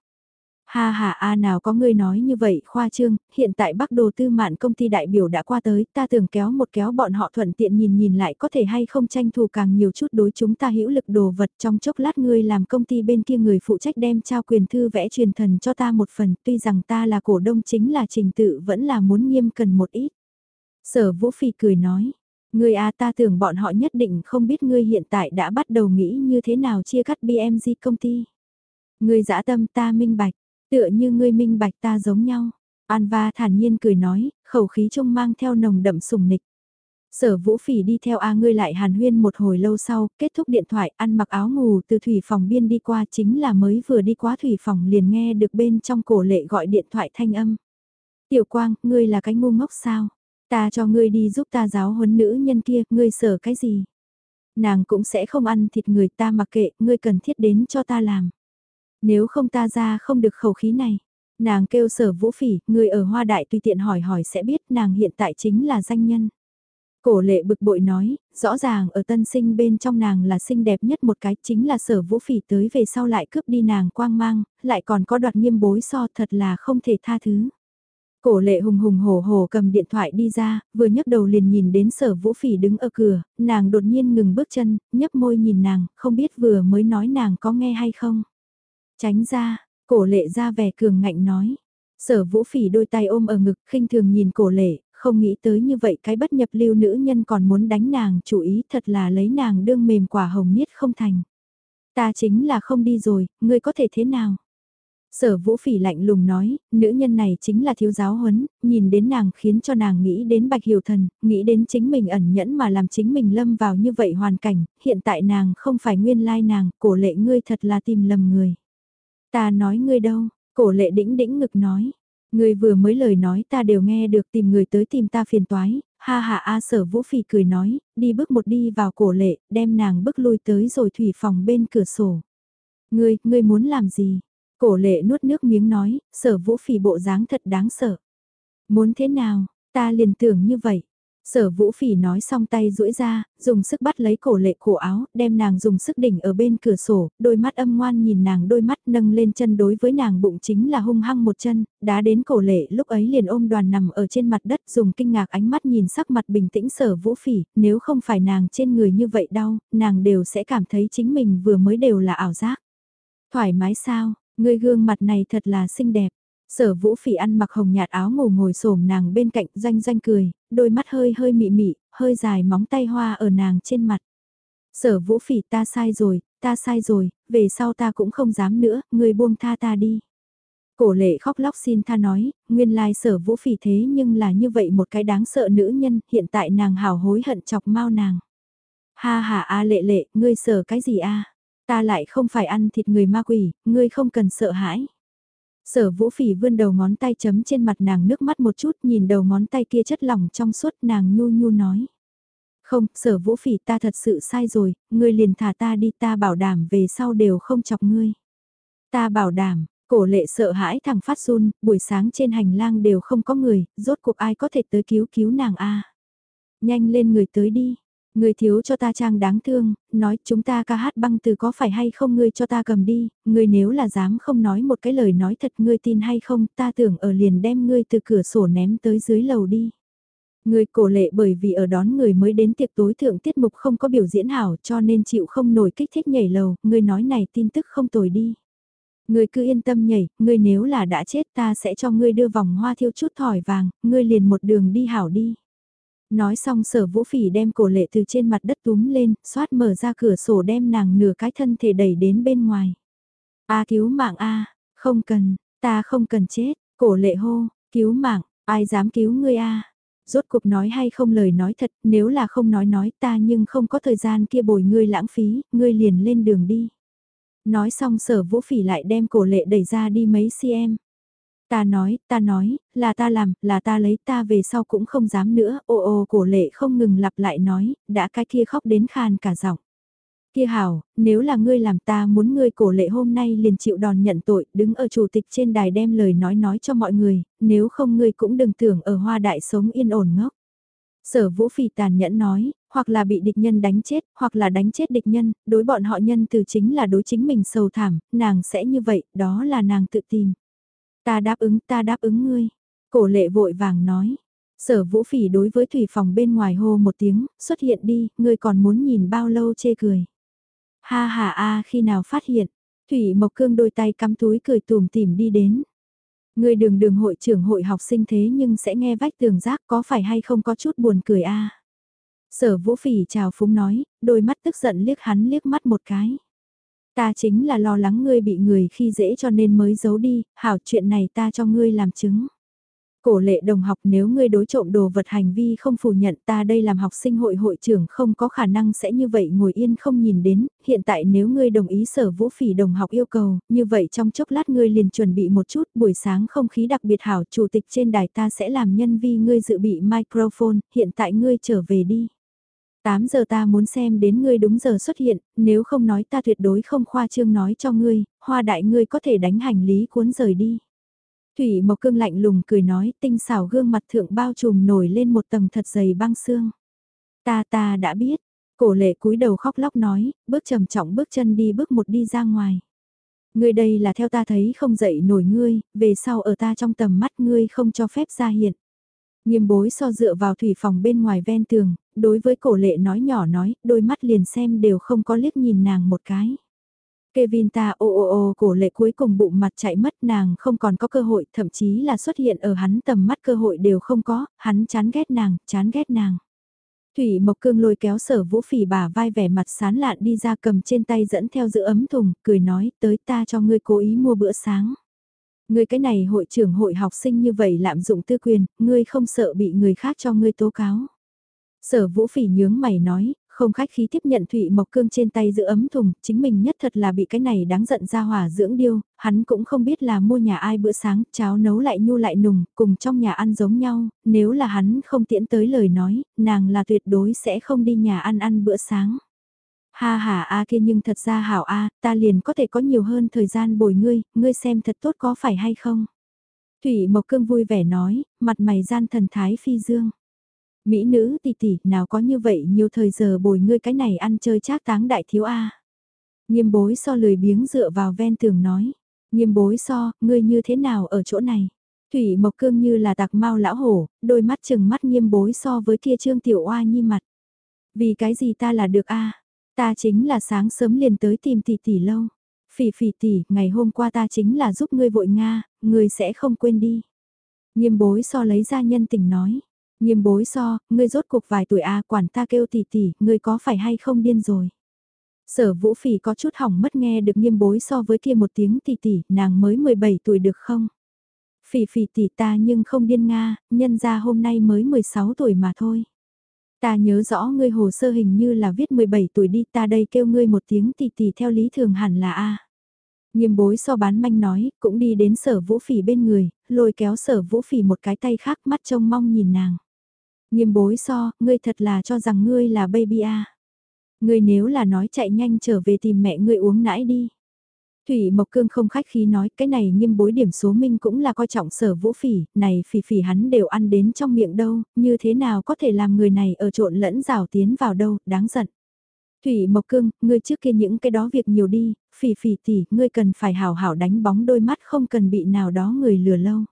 Ha ha a nào có ngươi nói như vậy khoa trương, hiện tại bắc đồ tư mạn công ty đại biểu đã qua tới, ta tưởng kéo một kéo bọn họ thuận tiện nhìn nhìn lại có thể hay không tranh thủ càng nhiều chút đối chúng ta hữu lực đồ vật trong chốc lát ngươi làm công ty bên kia người phụ trách đem trao quyền thư vẽ truyền thần cho ta một phần, tuy rằng ta là cổ đông chính là trình tự vẫn là muốn nghiêm cần một ít. Sở Vũ Phi cười nói, ngươi a ta tưởng bọn họ nhất định không biết ngươi hiện tại đã bắt đầu nghĩ như thế nào chia cắt BMG công ty. Ngươi dã tâm ta minh bạch Tựa như ngươi minh bạch ta giống nhau. Anva thản nhiên cười nói, khẩu khí trông mang theo nồng đậm sùng nịch. Sở vũ phỉ đi theo A ngươi lại hàn huyên một hồi lâu sau, kết thúc điện thoại ăn mặc áo ngủ từ thủy phòng biên đi qua chính là mới vừa đi qua thủy phòng liền nghe được bên trong cổ lệ gọi điện thoại thanh âm. Tiểu quang, ngươi là cái ngu ngốc sao? Ta cho ngươi đi giúp ta giáo huấn nữ nhân kia, ngươi sở cái gì? Nàng cũng sẽ không ăn thịt người ta mặc kệ, ngươi cần thiết đến cho ta làm. Nếu không ta ra không được khẩu khí này. Nàng kêu sở vũ phỉ, người ở hoa đại tùy tiện hỏi hỏi sẽ biết nàng hiện tại chính là danh nhân. Cổ lệ bực bội nói, rõ ràng ở tân sinh bên trong nàng là xinh đẹp nhất một cái chính là sở vũ phỉ tới về sau lại cướp đi nàng quang mang, lại còn có đoạt nghiêm bối so thật là không thể tha thứ. Cổ lệ hùng hùng hổ hổ cầm điện thoại đi ra, vừa nhấc đầu liền nhìn đến sở vũ phỉ đứng ở cửa, nàng đột nhiên ngừng bước chân, nhấp môi nhìn nàng, không biết vừa mới nói nàng có nghe hay không. Tránh ra, cổ lệ ra vẻ cường ngạnh nói. Sở vũ phỉ đôi tay ôm ở ngực khinh thường nhìn cổ lệ, không nghĩ tới như vậy cái bất nhập lưu nữ nhân còn muốn đánh nàng chủ ý thật là lấy nàng đương mềm quả hồng niết không thành. Ta chính là không đi rồi, ngươi có thể thế nào? Sở vũ phỉ lạnh lùng nói, nữ nhân này chính là thiếu giáo huấn, nhìn đến nàng khiến cho nàng nghĩ đến bạch hiểu thần, nghĩ đến chính mình ẩn nhẫn mà làm chính mình lâm vào như vậy hoàn cảnh, hiện tại nàng không phải nguyên lai nàng, cổ lệ ngươi thật là tìm lầm người. Ta nói ngươi đâu, cổ lệ đĩnh đĩnh ngực nói. Ngươi vừa mới lời nói ta đều nghe được tìm người tới tìm ta phiền toái, Ha ha a sở vũ phì cười nói, đi bước một đi vào cổ lệ, đem nàng bước lui tới rồi thủy phòng bên cửa sổ. Ngươi, ngươi muốn làm gì? Cổ lệ nuốt nước miếng nói, sở vũ phì bộ dáng thật đáng sợ. Muốn thế nào, ta liền tưởng như vậy. Sở vũ phỉ nói xong tay duỗi ra, dùng sức bắt lấy cổ lệ cổ áo, đem nàng dùng sức đỉnh ở bên cửa sổ, đôi mắt âm ngoan nhìn nàng đôi mắt nâng lên chân đối với nàng bụng chính là hung hăng một chân, đá đến cổ lệ lúc ấy liền ôm đoàn nằm ở trên mặt đất dùng kinh ngạc ánh mắt nhìn sắc mặt bình tĩnh sở vũ phỉ, nếu không phải nàng trên người như vậy đau, nàng đều sẽ cảm thấy chính mình vừa mới đều là ảo giác. Thoải mái sao, người gương mặt này thật là xinh đẹp. Sở vũ phỉ ăn mặc hồng nhạt áo ngủ ngồi xổm nàng bên cạnh doanh doanh cười, đôi mắt hơi hơi mị mị, hơi dài móng tay hoa ở nàng trên mặt. Sở vũ phỉ ta sai rồi, ta sai rồi, về sau ta cũng không dám nữa, người buông tha ta đi. Cổ lệ khóc lóc xin tha nói, nguyên lai sở vũ phỉ thế nhưng là như vậy một cái đáng sợ nữ nhân, hiện tại nàng hào hối hận chọc mau nàng. Ha ha a lệ lệ, ngươi sợ cái gì a? Ta lại không phải ăn thịt người ma quỷ, ngươi không cần sợ hãi. Sở vũ phỉ vươn đầu ngón tay chấm trên mặt nàng nước mắt một chút nhìn đầu ngón tay kia chất lỏng trong suốt nàng nhu nhu nói. Không, sở vũ phỉ ta thật sự sai rồi, ngươi liền thả ta đi ta bảo đảm về sau đều không chọc ngươi. Ta bảo đảm, cổ lệ sợ hãi thằng phát run, buổi sáng trên hành lang đều không có người, rốt cuộc ai có thể tới cứu cứu nàng a Nhanh lên người tới đi, Người thiếu cho ta trang đáng thương, nói chúng ta ca hát băng từ có phải hay không ngươi cho ta cầm đi, ngươi nếu là dám không nói một cái lời nói thật ngươi tin hay không, ta tưởng ở liền đem ngươi từ cửa sổ ném tới dưới lầu đi. Người cổ lệ bởi vì ở đón người mới đến tiệc tối thượng tiết mục không có biểu diễn hảo cho nên chịu không nổi kích thích nhảy lầu, ngươi nói này tin tức không tồi đi. Ngươi cứ yên tâm nhảy, ngươi nếu là đã chết ta sẽ cho ngươi đưa vòng hoa thiêu chút thỏi vàng, ngươi liền một đường đi hảo đi. Nói xong sở vũ phỉ đem cổ lệ từ trên mặt đất túm lên, xoát mở ra cửa sổ đem nàng nửa cái thân thể đẩy đến bên ngoài. A cứu mạng A, không cần, ta không cần chết, cổ lệ hô, cứu mạng, ai dám cứu ngươi A. Rốt cuộc nói hay không lời nói thật, nếu là không nói nói ta nhưng không có thời gian kia bồi ngươi lãng phí, ngươi liền lên đường đi. Nói xong sở vũ phỉ lại đem cổ lệ đẩy ra đi mấy cm. Ta nói, ta nói, là ta làm, là ta lấy ta về sau cũng không dám nữa, ô ô cổ lệ không ngừng lặp lại nói, đã cái kia khóc đến khan cả giọng. Kia hảo, nếu là ngươi làm ta muốn ngươi cổ lệ hôm nay liền chịu đòn nhận tội, đứng ở chủ tịch trên đài đem lời nói nói cho mọi người, nếu không ngươi cũng đừng tưởng ở hoa đại sống yên ổn ngốc. Sở vũ phỉ tàn nhẫn nói, hoặc là bị địch nhân đánh chết, hoặc là đánh chết địch nhân, đối bọn họ nhân từ chính là đối chính mình sầu thảm, nàng sẽ như vậy, đó là nàng tự tìm. Ta đáp ứng, ta đáp ứng ngươi. Cổ lệ vội vàng nói. Sở vũ phỉ đối với thủy phòng bên ngoài hô một tiếng, xuất hiện đi, ngươi còn muốn nhìn bao lâu chê cười. Ha ha a khi nào phát hiện, Thủy Mộc Cương đôi tay cắm túi cười tùm tìm đi đến. ngươi đường đường hội trưởng hội học sinh thế nhưng sẽ nghe vách tường giác có phải hay không có chút buồn cười a Sở vũ phỉ chào phúng nói, đôi mắt tức giận liếc hắn liếc mắt một cái. Ta chính là lo lắng ngươi bị người khi dễ cho nên mới giấu đi, hảo chuyện này ta cho ngươi làm chứng. Cổ lệ đồng học nếu ngươi đối trộm đồ vật hành vi không phủ nhận ta đây làm học sinh hội hội trưởng không có khả năng sẽ như vậy ngồi yên không nhìn đến, hiện tại nếu ngươi đồng ý sở vũ phỉ đồng học yêu cầu, như vậy trong chốc lát ngươi liền chuẩn bị một chút, buổi sáng không khí đặc biệt hảo, chủ tịch trên đài ta sẽ làm nhân vi ngươi dự bị microphone, hiện tại ngươi trở về đi. 8 giờ ta muốn xem đến ngươi đúng giờ xuất hiện, nếu không nói ta tuyệt đối không khoa trương nói cho ngươi, hoa đại ngươi có thể đánh hành lý cuốn rời đi. Thủy Mộc Cương lạnh lùng cười nói tinh xảo gương mặt thượng bao trùm nổi lên một tầng thật dày băng xương. Ta ta đã biết, cổ lệ cúi đầu khóc lóc nói, bước trầm trọng bước chân đi bước một đi ra ngoài. Ngươi đây là theo ta thấy không dậy nổi ngươi, về sau ở ta trong tầm mắt ngươi không cho phép ra hiện. Nghiêm bối so dựa vào thủy phòng bên ngoài ven tường, đối với cổ lệ nói nhỏ nói, đôi mắt liền xem đều không có liếc nhìn nàng một cái. Kevin ta ô ô ô cổ lệ cuối cùng bụng mặt chạy mất nàng không còn có cơ hội, thậm chí là xuất hiện ở hắn tầm mắt cơ hội đều không có, hắn chán ghét nàng, chán ghét nàng. Thủy Mộc Cương lôi kéo sở vũ phỉ bà vai vẻ mặt sán lạn đi ra cầm trên tay dẫn theo giữ ấm thùng, cười nói tới ta cho ngươi cố ý mua bữa sáng. Ngươi cái này hội trưởng hội học sinh như vậy lạm dụng tư quyền, ngươi không sợ bị người khác cho ngươi tố cáo. Sở vũ phỉ nhướng mày nói, Không khách khí tiếp nhận Thụy Mộc Cương trên tay giữ ấm thùng, chính mình nhất thật là bị cái này đáng giận ra hỏa dưỡng điêu, hắn cũng không biết là mua nhà ai bữa sáng, cháo nấu lại nhu lại nùng, cùng trong nhà ăn giống nhau, nếu là hắn không tiễn tới lời nói, nàng là tuyệt đối sẽ không đi nhà ăn ăn bữa sáng. Ha ha a kia nhưng thật ra hảo a, ta liền có thể có nhiều hơn thời gian bồi ngươi, ngươi xem thật tốt có phải hay không? Thủy Mộc Cương vui vẻ nói, mặt mày gian thần thái phi dương. Mỹ nữ tỷ tỷ, nào có như vậy nhiều thời giờ bồi ngươi cái này ăn chơi trác táng đại thiếu A. Nghiêm bối so lười biếng dựa vào ven tường nói. Nghiêm bối so, ngươi như thế nào ở chỗ này? Thủy Mộc Cương như là tạc mau lão hổ, đôi mắt chừng mắt nghiêm bối so với kia trương tiểu oa nhi mặt. Vì cái gì ta là được a Ta chính là sáng sớm liền tới tìm tỷ tỷ lâu. Phỉ phỉ tỷ, ngày hôm qua ta chính là giúp ngươi vội Nga, ngươi sẽ không quên đi. Nghiêm bối so lấy ra nhân tình nói. Nghiêm bối so, ngươi rốt cuộc vài tuổi a quản ta kêu tỷ tỷ, ngươi có phải hay không điên rồi. Sở vũ phỉ có chút hỏng mất nghe được nghiêm bối so với kia một tiếng tỷ tỷ, nàng mới 17 tuổi được không? Phỉ phỉ tỷ ta nhưng không điên Nga, nhân ra hôm nay mới 16 tuổi mà thôi. Ta nhớ rõ ngươi hồ sơ hình như là viết 17 tuổi đi ta đây kêu ngươi một tiếng tỷ tỷ theo lý thường hẳn là A. Nghiêm bối so bán manh nói, cũng đi đến sở vũ phỉ bên người, lôi kéo sở vũ phỉ một cái tay khác mắt trông mong nhìn nàng. Nghiêm bối so, ngươi thật là cho rằng ngươi là baby A. Ngươi nếu là nói chạy nhanh trở về tìm mẹ ngươi uống nãi đi. Thủy Mộc Cương không khách khí nói cái này nghiêm bối điểm số minh cũng là coi trọng sở vũ phỉ, này phỉ phỉ hắn đều ăn đến trong miệng đâu, như thế nào có thể làm người này ở trộn lẫn rào tiến vào đâu, đáng giận. Thủy Mộc Cương, ngươi trước kia những cái đó việc nhiều đi, phỉ phỉ tỉ, ngươi cần phải hảo hảo đánh bóng đôi mắt không cần bị nào đó người lừa lâu.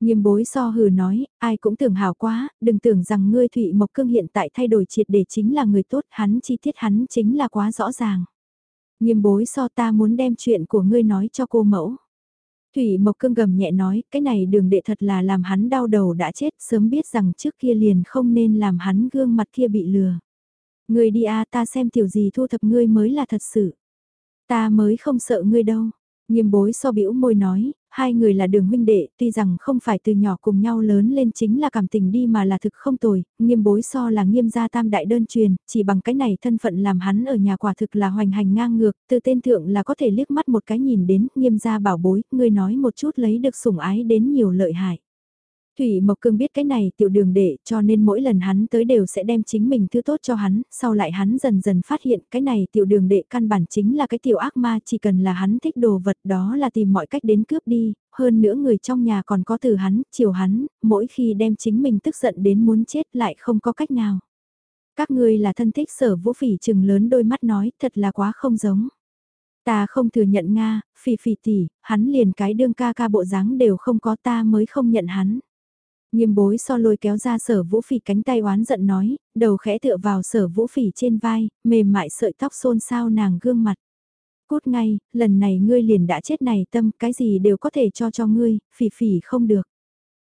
Nghiêm bối so hừ nói, ai cũng tưởng hảo quá, đừng tưởng rằng ngươi Thụy Mộc Cương hiện tại thay đổi triệt để chính là người tốt, hắn chi tiết hắn chính là quá rõ ràng. Nghiêm bối so ta muốn đem chuyện của ngươi nói cho cô mẫu. Thủy Mộc Cương gầm nhẹ nói, cái này đường đệ thật là làm hắn đau đầu đã chết, sớm biết rằng trước kia liền không nên làm hắn gương mặt kia bị lừa. Ngươi đi a ta xem tiểu gì thu thập ngươi mới là thật sự. Ta mới không sợ ngươi đâu. Nghiêm bối so bĩu môi nói, hai người là đường huynh đệ, tuy rằng không phải từ nhỏ cùng nhau lớn lên chính là cảm tình đi mà là thực không tồi, nghiêm bối so là nghiêm gia tam đại đơn truyền, chỉ bằng cái này thân phận làm hắn ở nhà quả thực là hoành hành ngang ngược, từ tên thượng là có thể liếc mắt một cái nhìn đến, nghiêm gia bảo bối, người nói một chút lấy được sủng ái đến nhiều lợi hại. Thủy Mộc Cương biết cái này tiểu đường đệ cho nên mỗi lần hắn tới đều sẽ đem chính mình thứ tốt cho hắn, sau lại hắn dần dần phát hiện cái này tiểu đường đệ căn bản chính là cái tiểu ác ma chỉ cần là hắn thích đồ vật đó là tìm mọi cách đến cướp đi, hơn nữa người trong nhà còn có từ hắn, chiều hắn, mỗi khi đem chính mình tức giận đến muốn chết lại không có cách nào. Các ngươi là thân thích sở vũ phỉ trừng lớn đôi mắt nói thật là quá không giống. Ta không thừa nhận Nga, phỉ phỉ tỷ, hắn liền cái đương ca ca bộ dáng đều không có ta mới không nhận hắn. Nghiêm bối so lôi kéo ra sở vũ phỉ cánh tay oán giận nói, đầu khẽ tựa vào sở vũ phỉ trên vai, mềm mại sợi tóc xôn xao nàng gương mặt. Cút ngay, lần này ngươi liền đã chết này tâm, cái gì đều có thể cho cho ngươi, phỉ phỉ không được.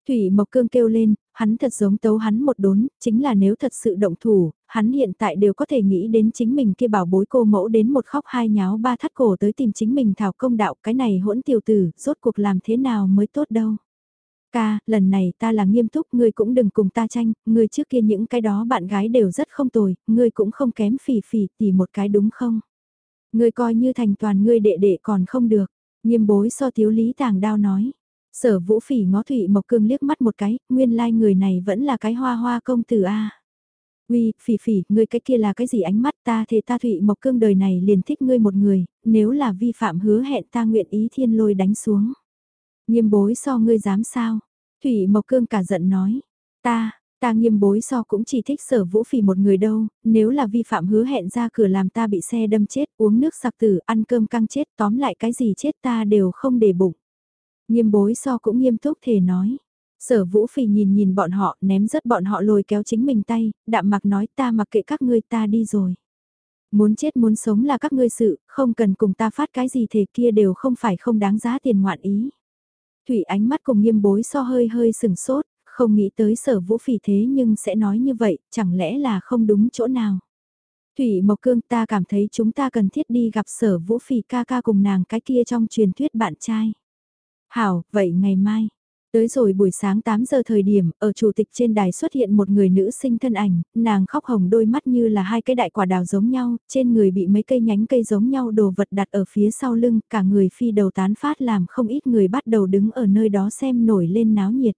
Thủy Mộc Cương kêu lên, hắn thật giống tấu hắn một đốn, chính là nếu thật sự động thủ, hắn hiện tại đều có thể nghĩ đến chính mình kia bảo bối cô mẫu đến một khóc hai nháo ba thắt cổ tới tìm chính mình thảo công đạo cái này hỗn tiểu tử, rốt cuộc làm thế nào mới tốt đâu. Ca, lần này ta là nghiêm túc, ngươi cũng đừng cùng ta tranh, ngươi trước kia những cái đó bạn gái đều rất không tồi, ngươi cũng không kém phỉ phỉ tỉ một cái đúng không? Ngươi coi như thành toàn ngươi đệ đệ còn không được, nghiêm bối so thiếu lý tàng đao nói. Sở vũ phỉ ngó Thụy Mộc Cương liếc mắt một cái, nguyên lai like người này vẫn là cái hoa hoa công tử a. Uy, phỉ phỉ, ngươi cái kia là cái gì ánh mắt ta thế ta Thụy Mộc Cương đời này liền thích ngươi một người, nếu là vi phạm hứa hẹn ta nguyện ý thiên lôi đánh xuống. Nghiêm bối so ngươi dám sao? Thủy Mộc Cương cả giận nói. Ta, ta nghiêm bối so cũng chỉ thích sở vũ phỉ một người đâu, nếu là vi phạm hứa hẹn ra cửa làm ta bị xe đâm chết, uống nước sặc tử, ăn cơm căng chết, tóm lại cái gì chết ta đều không để bụng. Nghiêm bối so cũng nghiêm túc thể nói. Sở vũ phỉ nhìn nhìn bọn họ, ném rất bọn họ lôi kéo chính mình tay, đạm mặc nói ta mặc kệ các ngươi ta đi rồi. Muốn chết muốn sống là các ngươi sự, không cần cùng ta phát cái gì thể kia đều không phải không đáng giá tiền ngoạn ý. Thủy ánh mắt cùng nghiêm bối so hơi hơi sừng sốt, không nghĩ tới sở vũ phỉ thế nhưng sẽ nói như vậy, chẳng lẽ là không đúng chỗ nào. Thủy Mộc Cương ta cảm thấy chúng ta cần thiết đi gặp sở vũ phỉ ca ca cùng nàng cái kia trong truyền thuyết bạn trai. Hảo, vậy ngày mai. Tới rồi buổi sáng 8 giờ thời điểm, ở chủ tịch trên đài xuất hiện một người nữ sinh thân ảnh, nàng khóc hồng đôi mắt như là hai cái đại quả đào giống nhau, trên người bị mấy cây nhánh cây giống nhau đồ vật đặt ở phía sau lưng, cả người phi đầu tán phát làm không ít người bắt đầu đứng ở nơi đó xem nổi lên náo nhiệt.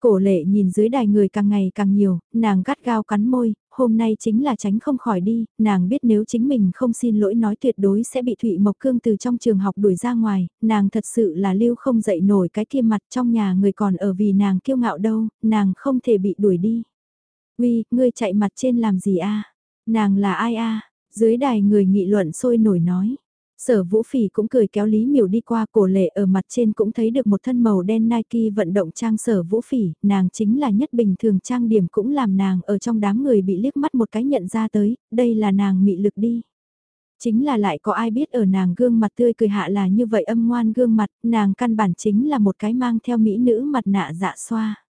Cổ lệ nhìn dưới đài người càng ngày càng nhiều, nàng gắt gao cắn môi, hôm nay chính là tránh không khỏi đi, nàng biết nếu chính mình không xin lỗi nói tuyệt đối sẽ bị Thụy Mộc Cương từ trong trường học đuổi ra ngoài, nàng thật sự là lưu không dậy nổi cái kia mặt trong nhà người còn ở vì nàng kiêu ngạo đâu, nàng không thể bị đuổi đi. Uy, ngươi chạy mặt trên làm gì a? Nàng là ai a? Dưới đài người nghị luận sôi nổi nói. Sở Vũ Phỉ cũng cười kéo Lý Miểu đi qua cổ lệ ở mặt trên cũng thấy được một thân màu đen Nike vận động trang Sở Vũ Phỉ, nàng chính là nhất bình thường trang điểm cũng làm nàng ở trong đám người bị liếc mắt một cái nhận ra tới, đây là nàng mị lực đi. Chính là lại có ai biết ở nàng gương mặt tươi cười hạ là như vậy âm ngoan gương mặt, nàng căn bản chính là một cái mang theo mỹ nữ mặt nạ dạ xoa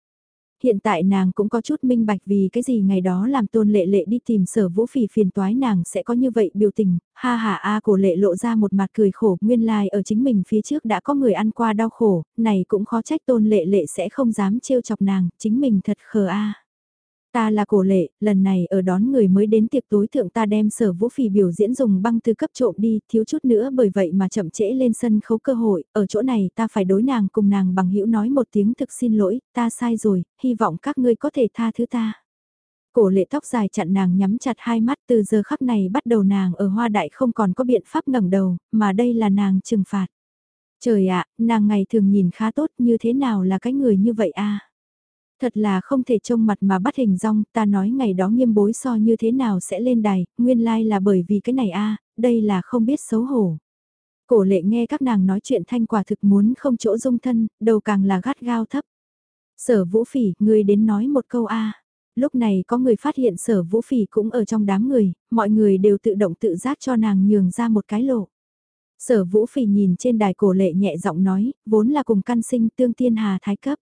hiện tại nàng cũng có chút minh bạch vì cái gì ngày đó làm tôn lệ lệ đi tìm sở vũ phỉ phiền toái nàng sẽ có như vậy biểu tình, ha ha a cổ lệ lộ ra một mặt cười khổ, nguyên lai like ở chính mình phía trước đã có người ăn qua đau khổ, này cũng khó trách tôn lệ lệ sẽ không dám trêu chọc nàng, chính mình thật khờ a. Ta là cổ lệ, lần này ở đón người mới đến tiệc tối thượng ta đem sở vũ phỉ biểu diễn dùng băng từ cấp trộm đi, thiếu chút nữa bởi vậy mà chậm trễ lên sân khấu cơ hội, ở chỗ này ta phải đối nàng cùng nàng bằng hữu nói một tiếng thực xin lỗi, ta sai rồi, hy vọng các ngươi có thể tha thứ ta. Cổ lệ tóc dài chặn nàng nhắm chặt hai mắt từ giờ khắc này bắt đầu nàng ở hoa đại không còn có biện pháp ngẩng đầu, mà đây là nàng trừng phạt. Trời ạ, nàng ngày thường nhìn khá tốt như thế nào là cái người như vậy a Thật là không thể trông mặt mà bắt hình rong, ta nói ngày đó nghiêm bối so như thế nào sẽ lên đài, nguyên lai like là bởi vì cái này a đây là không biết xấu hổ. Cổ lệ nghe các nàng nói chuyện thanh quả thực muốn không chỗ dung thân, đầu càng là gắt gao thấp. Sở vũ phỉ, người đến nói một câu a Lúc này có người phát hiện sở vũ phỉ cũng ở trong đám người, mọi người đều tự động tự giác cho nàng nhường ra một cái lộ. Sở vũ phỉ nhìn trên đài cổ lệ nhẹ giọng nói, vốn là cùng căn sinh tương tiên hà thái cấp.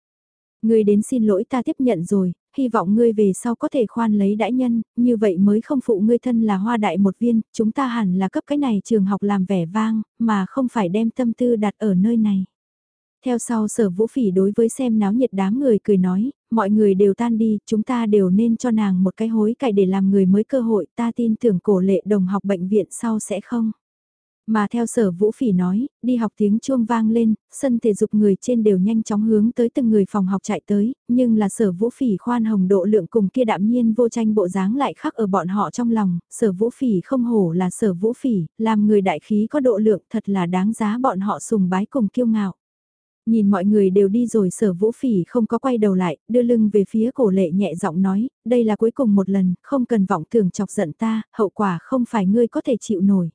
Ngươi đến xin lỗi ta tiếp nhận rồi, hy vọng ngươi về sau có thể khoan lấy đãi nhân, như vậy mới không phụ ngươi thân là hoa đại một viên, chúng ta hẳn là cấp cái này trường học làm vẻ vang, mà không phải đem tâm tư đặt ở nơi này. Theo sau sở vũ phỉ đối với xem náo nhiệt đám người cười nói, mọi người đều tan đi, chúng ta đều nên cho nàng một cái hối cải để làm người mới cơ hội, ta tin tưởng cổ lệ đồng học bệnh viện sau sẽ không. Mà theo sở vũ phỉ nói, đi học tiếng chuông vang lên, sân thể dục người trên đều nhanh chóng hướng tới từng người phòng học chạy tới, nhưng là sở vũ phỉ khoan hồng độ lượng cùng kia đạm nhiên vô tranh bộ dáng lại khắc ở bọn họ trong lòng, sở vũ phỉ không hổ là sở vũ phỉ, làm người đại khí có độ lượng thật là đáng giá bọn họ sùng bái cùng kiêu ngạo. Nhìn mọi người đều đi rồi sở vũ phỉ không có quay đầu lại, đưa lưng về phía cổ lệ nhẹ giọng nói, đây là cuối cùng một lần, không cần vọng tưởng chọc giận ta, hậu quả không phải ngươi có thể chịu nổi.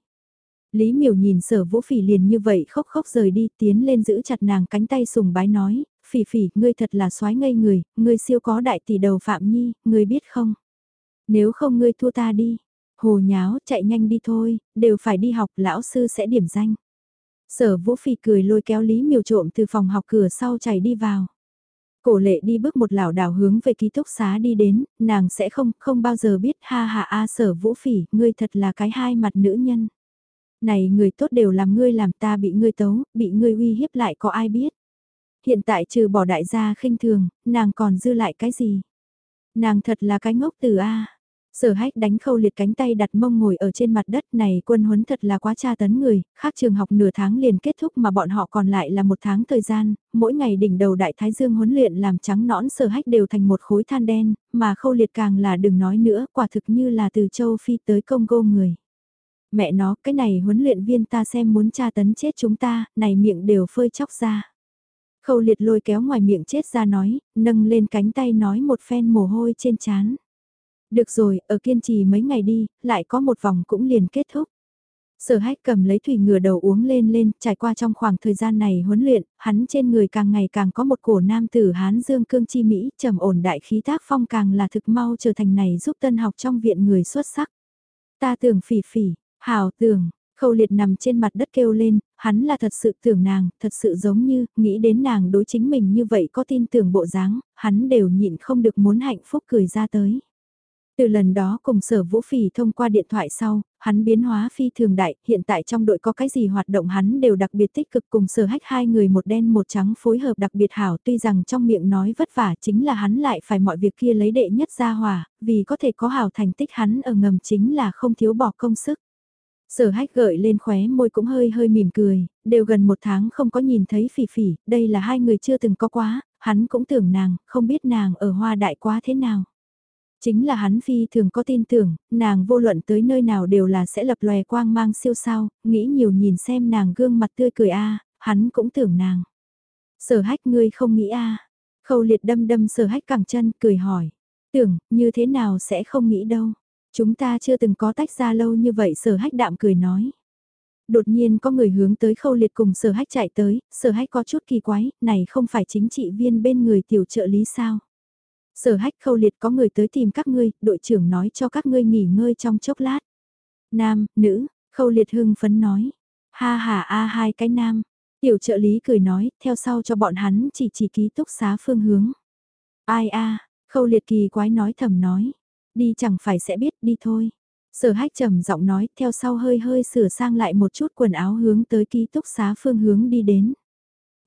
Lý miểu nhìn sở vũ phỉ liền như vậy khóc khóc rời đi tiến lên giữ chặt nàng cánh tay sùng bái nói, phỉ phỉ, ngươi thật là soái ngây người, ngươi siêu có đại tỷ đầu Phạm Nhi, ngươi biết không? Nếu không ngươi thua ta đi, hồ nháo, chạy nhanh đi thôi, đều phải đi học, lão sư sẽ điểm danh. Sở vũ phỉ cười lôi kéo Lý miểu trộm từ phòng học cửa sau chạy đi vào. Cổ lệ đi bước một lảo đảo hướng về ký túc xá đi đến, nàng sẽ không, không bao giờ biết ha ha a sở vũ phỉ, ngươi thật là cái hai mặt nữ nhân. Này người tốt đều làm ngươi làm ta bị ngươi tấu, bị ngươi uy hiếp lại có ai biết. Hiện tại trừ bỏ đại gia khinh thường, nàng còn dư lại cái gì? Nàng thật là cái ngốc từ A. Sở hách đánh khâu liệt cánh tay đặt mông ngồi ở trên mặt đất này quân huấn thật là quá tra tấn người, khác trường học nửa tháng liền kết thúc mà bọn họ còn lại là một tháng thời gian, mỗi ngày đỉnh đầu đại thái dương huấn luyện làm trắng nõn sở hách đều thành một khối than đen, mà khâu liệt càng là đừng nói nữa, quả thực như là từ châu Phi tới Congo người mẹ nó, cái này huấn luyện viên ta xem muốn tra tấn chết chúng ta, này miệng đều phơi chóc ra. Khâu liệt lôi kéo ngoài miệng chết ra nói, nâng lên cánh tay nói một phen mồ hôi trên chán. Được rồi, ở kiên trì mấy ngày đi, lại có một vòng cũng liền kết thúc. Sở hách cầm lấy thủy ngừa đầu uống lên lên, trải qua trong khoảng thời gian này huấn luyện, hắn trên người càng ngày càng có một cổ nam tử Hán Dương Cương Chi Mỹ, trầm ổn đại khí tác phong càng là thực mau trở thành này giúp tân học trong viện người xuất sắc. Ta tưởng phỉ phỉ, Hào tưởng, khâu liệt nằm trên mặt đất kêu lên, hắn là thật sự tưởng nàng, thật sự giống như, nghĩ đến nàng đối chính mình như vậy có tin tưởng bộ dáng, hắn đều nhịn không được muốn hạnh phúc cười ra tới. Từ lần đó cùng sở vũ phỉ thông qua điện thoại sau, hắn biến hóa phi thường đại, hiện tại trong đội có cái gì hoạt động hắn đều đặc biệt tích cực cùng sở hách hai người một đen một trắng phối hợp đặc biệt hảo tuy rằng trong miệng nói vất vả chính là hắn lại phải mọi việc kia lấy đệ nhất ra hòa, vì có thể có hảo thành tích hắn ở ngầm chính là không thiếu bỏ công sức. Sở hách gợi lên khóe môi cũng hơi hơi mỉm cười, đều gần một tháng không có nhìn thấy phỉ phỉ, đây là hai người chưa từng có quá, hắn cũng tưởng nàng, không biết nàng ở hoa đại quá thế nào. Chính là hắn phi thường có tin tưởng, nàng vô luận tới nơi nào đều là sẽ lập lòe quang mang siêu sao, nghĩ nhiều nhìn xem nàng gương mặt tươi cười a hắn cũng tưởng nàng. Sở hách ngươi không nghĩ a Khâu liệt đâm đâm sở hách cẳng chân cười hỏi. Tưởng, như thế nào sẽ không nghĩ đâu. Chúng ta chưa từng có tách ra lâu như vậy sở hách đạm cười nói. Đột nhiên có người hướng tới khâu liệt cùng sở hách chạy tới, sở hách có chút kỳ quái, này không phải chính trị viên bên người tiểu trợ lý sao. Sở hách khâu liệt có người tới tìm các ngươi, đội trưởng nói cho các ngươi nghỉ ngơi trong chốc lát. Nam, nữ, khâu liệt hưng phấn nói. Ha ha a hai cái nam. Tiểu trợ lý cười nói, theo sau cho bọn hắn chỉ chỉ ký túc xá phương hướng. Ai a khâu liệt kỳ quái nói thầm nói. Đi chẳng phải sẽ biết đi thôi. Sở hách trầm giọng nói, theo sau hơi hơi sửa sang lại một chút quần áo hướng tới ký túc xá phương hướng đi đến.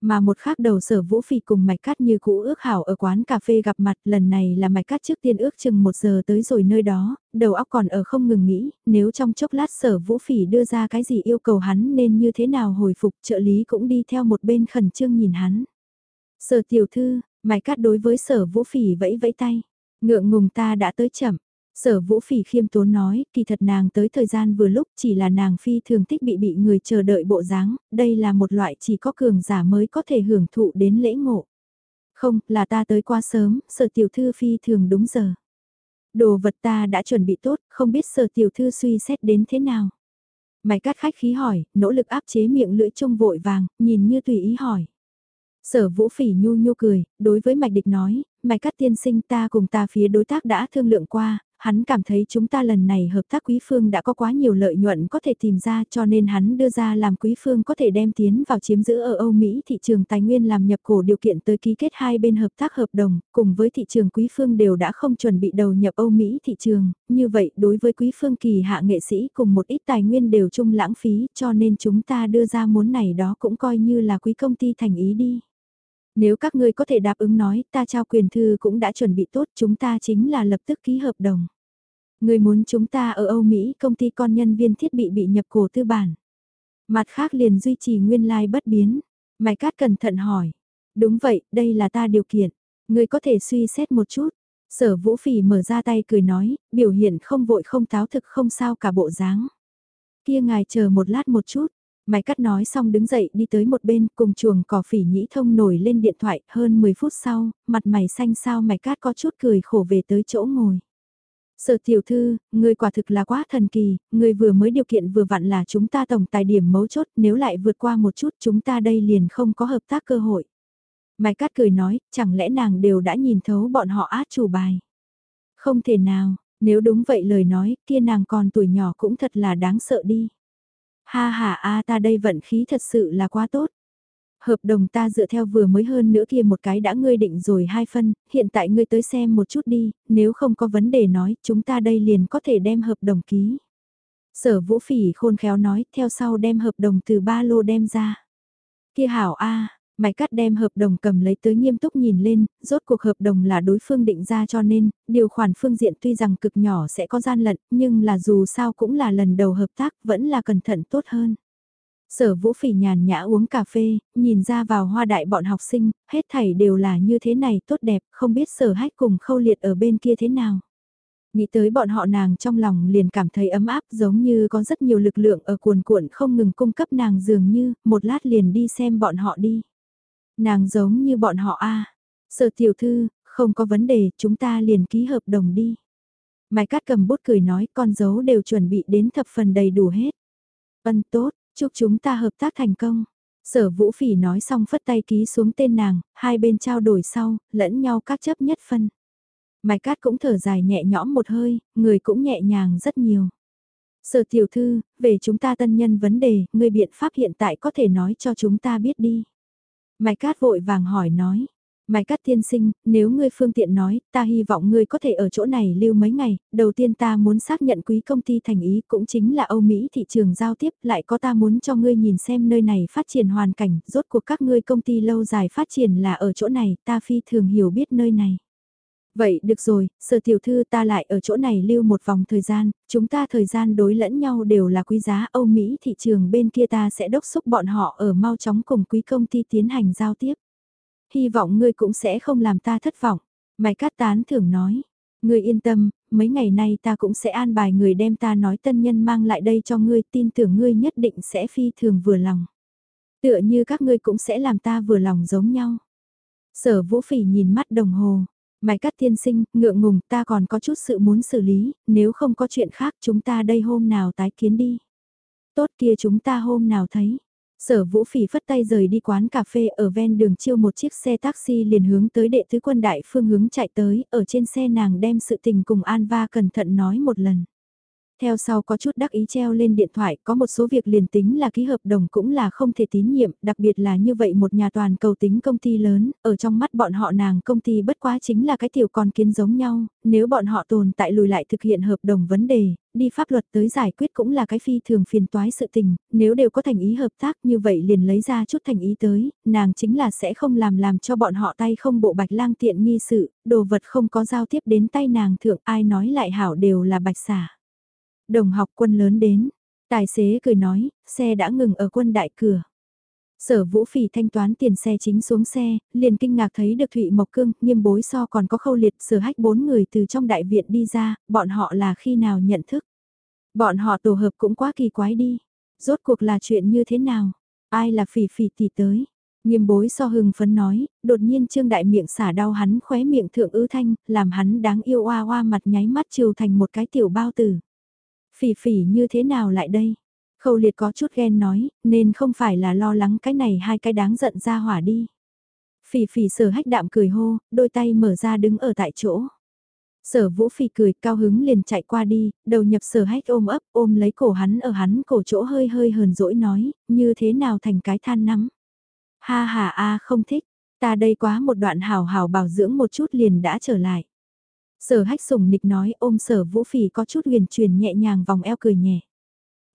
Mà một khác đầu sở vũ phỉ cùng mạch Cát như cũ ước hảo ở quán cà phê gặp mặt lần này là mạch Cát trước tiên ước chừng một giờ tới rồi nơi đó, đầu óc còn ở không ngừng nghĩ, nếu trong chốc lát sở vũ phỉ đưa ra cái gì yêu cầu hắn nên như thế nào hồi phục trợ lý cũng đi theo một bên khẩn trương nhìn hắn. Sở tiểu thư, mạch Cát đối với sở vũ phỉ vẫy vẫy tay, ngượng ngùng ta đã tới chậm. Sở vũ phỉ khiêm tốn nói, kỳ thật nàng tới thời gian vừa lúc chỉ là nàng phi thường thích bị bị người chờ đợi bộ dáng, đây là một loại chỉ có cường giả mới có thể hưởng thụ đến lễ ngộ. Không, là ta tới quá sớm, sở tiểu thư phi thường đúng giờ. Đồ vật ta đã chuẩn bị tốt, không biết sở tiểu thư suy xét đến thế nào. Mày cắt khách khí hỏi, nỗ lực áp chế miệng lưỡi trông vội vàng, nhìn như tùy ý hỏi. Sở vũ phỉ nhu nhu cười, đối với mạch địch nói, mạch cắt tiên sinh ta cùng ta phía đối tác đã thương lượng qua, hắn cảm thấy chúng ta lần này hợp tác quý phương đã có quá nhiều lợi nhuận có thể tìm ra cho nên hắn đưa ra làm quý phương có thể đem tiến vào chiếm giữ ở Âu Mỹ thị trường tài nguyên làm nhập cổ điều kiện tới ký kết hai bên hợp tác hợp đồng, cùng với thị trường quý phương đều đã không chuẩn bị đầu nhập Âu Mỹ thị trường, như vậy đối với quý phương kỳ hạ nghệ sĩ cùng một ít tài nguyên đều chung lãng phí cho nên chúng ta đưa ra muốn này đó cũng coi như là quý công ty thành ý đi. Nếu các ngươi có thể đáp ứng nói, ta trao quyền thư cũng đã chuẩn bị tốt, chúng ta chính là lập tức ký hợp đồng. Người muốn chúng ta ở Âu Mỹ công ty con nhân viên thiết bị bị nhập cổ tư bản. Mặt khác liền duy trì nguyên lai like bất biến. Mày cát cẩn thận hỏi. Đúng vậy, đây là ta điều kiện. Người có thể suy xét một chút. Sở vũ phỉ mở ra tay cười nói, biểu hiện không vội không táo thực không sao cả bộ dáng. Kia ngài chờ một lát một chút, Mai cắt nói xong đứng dậy đi tới một bên cùng chuồng cỏ phỉ nhĩ thông nổi lên điện thoại hơn 10 phút sau, mặt mày xanh sao Mai cát có chút cười khổ về tới chỗ ngồi. Sở tiểu thư, người quả thực là quá thần kỳ, người vừa mới điều kiện vừa vặn là chúng ta tổng tài điểm mấu chốt nếu lại vượt qua một chút chúng ta đây liền không có hợp tác cơ hội. Mai cát cười nói, chẳng lẽ nàng đều đã nhìn thấu bọn họ át chủ bài. Không thể nào, nếu đúng vậy lời nói, kia nàng còn tuổi nhỏ cũng thật là đáng sợ đi. Ha ha a ta đây vận khí thật sự là quá tốt. Hợp đồng ta dựa theo vừa mới hơn nữa kia một cái đã ngươi định rồi hai phân, hiện tại ngươi tới xem một chút đi, nếu không có vấn đề nói, chúng ta đây liền có thể đem hợp đồng ký. Sở vũ phỉ khôn khéo nói, theo sau đem hợp đồng từ ba lô đem ra. Kia hảo a mạch cắt đem hợp đồng cầm lấy tới nghiêm túc nhìn lên, rốt cuộc hợp đồng là đối phương định ra cho nên, điều khoản phương diện tuy rằng cực nhỏ sẽ có gian lận, nhưng là dù sao cũng là lần đầu hợp tác, vẫn là cẩn thận tốt hơn. Sở vũ phỉ nhàn nhã uống cà phê, nhìn ra vào hoa đại bọn học sinh, hết thảy đều là như thế này tốt đẹp, không biết sở hách cùng khâu liệt ở bên kia thế nào. Nghĩ tới bọn họ nàng trong lòng liền cảm thấy ấm áp giống như có rất nhiều lực lượng ở cuồn cuộn không ngừng cung cấp nàng dường như, một lát liền đi xem bọn họ đi. Nàng giống như bọn họ a Sở tiểu thư, không có vấn đề, chúng ta liền ký hợp đồng đi. Mai Cát cầm bút cười nói con dấu đều chuẩn bị đến thập phần đầy đủ hết. Ân tốt, chúc chúng ta hợp tác thành công. Sở Vũ Phỉ nói xong phất tay ký xuống tên nàng, hai bên trao đổi sau, lẫn nhau các chấp nhất phân. Mai Cát cũng thở dài nhẹ nhõm một hơi, người cũng nhẹ nhàng rất nhiều. Sở tiểu thư, về chúng ta tân nhân vấn đề, người biện pháp hiện tại có thể nói cho chúng ta biết đi mai Cát vội vàng hỏi nói, mai cát tiên sinh, nếu ngươi phương tiện nói, ta hy vọng ngươi có thể ở chỗ này lưu mấy ngày, đầu tiên ta muốn xác nhận quý công ty thành ý cũng chính là Âu Mỹ thị trường giao tiếp, lại có ta muốn cho ngươi nhìn xem nơi này phát triển hoàn cảnh, rốt cuộc các ngươi công ty lâu dài phát triển là ở chỗ này, ta phi thường hiểu biết nơi này. Vậy được rồi, sở tiểu thư ta lại ở chỗ này lưu một vòng thời gian, chúng ta thời gian đối lẫn nhau đều là quý giá Âu Mỹ thị trường bên kia ta sẽ đốc xúc bọn họ ở mau chóng cùng quý công ty tiến hành giao tiếp. Hy vọng ngươi cũng sẽ không làm ta thất vọng. Mày cát tán thưởng nói, ngươi yên tâm, mấy ngày nay ta cũng sẽ an bài người đem ta nói tân nhân mang lại đây cho ngươi tin tưởng ngươi nhất định sẽ phi thường vừa lòng. Tựa như các ngươi cũng sẽ làm ta vừa lòng giống nhau. Sở vũ phỉ nhìn mắt đồng hồ, Mai cắt thiên sinh, ngượng ngùng, ta còn có chút sự muốn xử lý, nếu không có chuyện khác chúng ta đây hôm nào tái kiến đi. Tốt kia chúng ta hôm nào thấy. Sở vũ phỉ phất tay rời đi quán cà phê ở ven đường chiêu một chiếc xe taxi liền hướng tới đệ tứ quân đại phương hướng chạy tới, ở trên xe nàng đem sự tình cùng An Va cẩn thận nói một lần. Theo sau có chút đắc ý treo lên điện thoại, có một số việc liền tính là ký hợp đồng cũng là không thể tín nhiệm, đặc biệt là như vậy một nhà toàn cầu tính công ty lớn, ở trong mắt bọn họ nàng công ty bất quá chính là cái tiểu con kiến giống nhau, nếu bọn họ tồn tại lùi lại thực hiện hợp đồng vấn đề, đi pháp luật tới giải quyết cũng là cái phi thường phiền toái sự tình, nếu đều có thành ý hợp tác như vậy liền lấy ra chút thành ý tới, nàng chính là sẽ không làm làm cho bọn họ tay không bộ bạch lang tiện nghi sự, đồ vật không có giao tiếp đến tay nàng thượng ai nói lại hảo đều là bạch xả. Đồng học quân lớn đến, tài xế cười nói, xe đã ngừng ở quân đại cửa. Sở vũ phỉ thanh toán tiền xe chính xuống xe, liền kinh ngạc thấy được Thụy Mộc Cương, nghiêm bối so còn có khâu liệt sở hách bốn người từ trong đại viện đi ra, bọn họ là khi nào nhận thức. Bọn họ tổ hợp cũng quá kỳ quái đi. Rốt cuộc là chuyện như thế nào? Ai là phỉ phỉ tỷ tới? Nghiêm bối so hừng phấn nói, đột nhiên trương đại miệng xả đau hắn khóe miệng thượng ư thanh, làm hắn đáng yêu oa oa mặt nháy mắt chiều thành một cái tiểu bao tử. Phỉ phỉ như thế nào lại đây? Khâu liệt có chút ghen nói, nên không phải là lo lắng cái này hai cái đáng giận ra hỏa đi. Phỉ phỉ sở hách đạm cười hô, đôi tay mở ra đứng ở tại chỗ. Sở vũ phỉ cười cao hứng liền chạy qua đi, đầu nhập sở hách ôm ấp ôm lấy cổ hắn ở hắn cổ chỗ hơi hơi hờn dỗi nói, như thế nào thành cái than nắm. Ha ha a không thích, ta đây quá một đoạn hào hào bảo dưỡng một chút liền đã trở lại. Sở hách sùng nịch nói ôm sở vũ phỉ có chút huyền truyền nhẹ nhàng vòng eo cười nhẹ.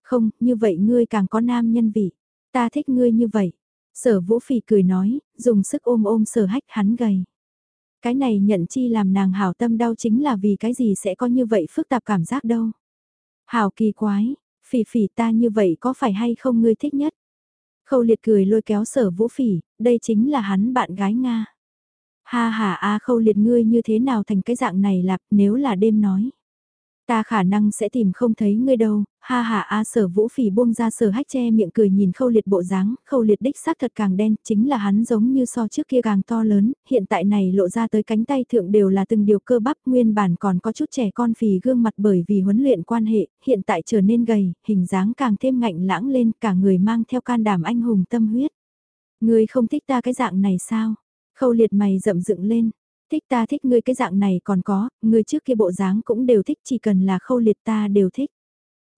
Không, như vậy ngươi càng có nam nhân vị. Ta thích ngươi như vậy. Sở vũ phỉ cười nói, dùng sức ôm ôm sở hách hắn gầy. Cái này nhận chi làm nàng hảo tâm đau chính là vì cái gì sẽ có như vậy phức tạp cảm giác đâu. Hảo kỳ quái, phỉ phỉ ta như vậy có phải hay không ngươi thích nhất? Khâu liệt cười lôi kéo sở vũ phỉ, đây chính là hắn bạn gái Nga. Ha ha a khâu liệt ngươi như thế nào thành cái dạng này Lạp nếu là đêm nói. Ta khả năng sẽ tìm không thấy ngươi đâu, ha ha a sở vũ phỉ buông ra sở hách che miệng cười nhìn khâu liệt bộ dáng, khâu liệt đích xác thật càng đen, chính là hắn giống như so trước kia càng to lớn, hiện tại này lộ ra tới cánh tay thượng đều là từng điều cơ bắp nguyên bản còn có chút trẻ con phì gương mặt bởi vì huấn luyện quan hệ, hiện tại trở nên gầy, hình dáng càng thêm ngạnh lãng lên, cả người mang theo can đảm anh hùng tâm huyết. Ngươi không thích ta cái dạng này sao? Khâu liệt mày rậm dựng lên, thích ta thích ngươi cái dạng này còn có, ngươi trước kia bộ dáng cũng đều thích chỉ cần là khâu liệt ta đều thích.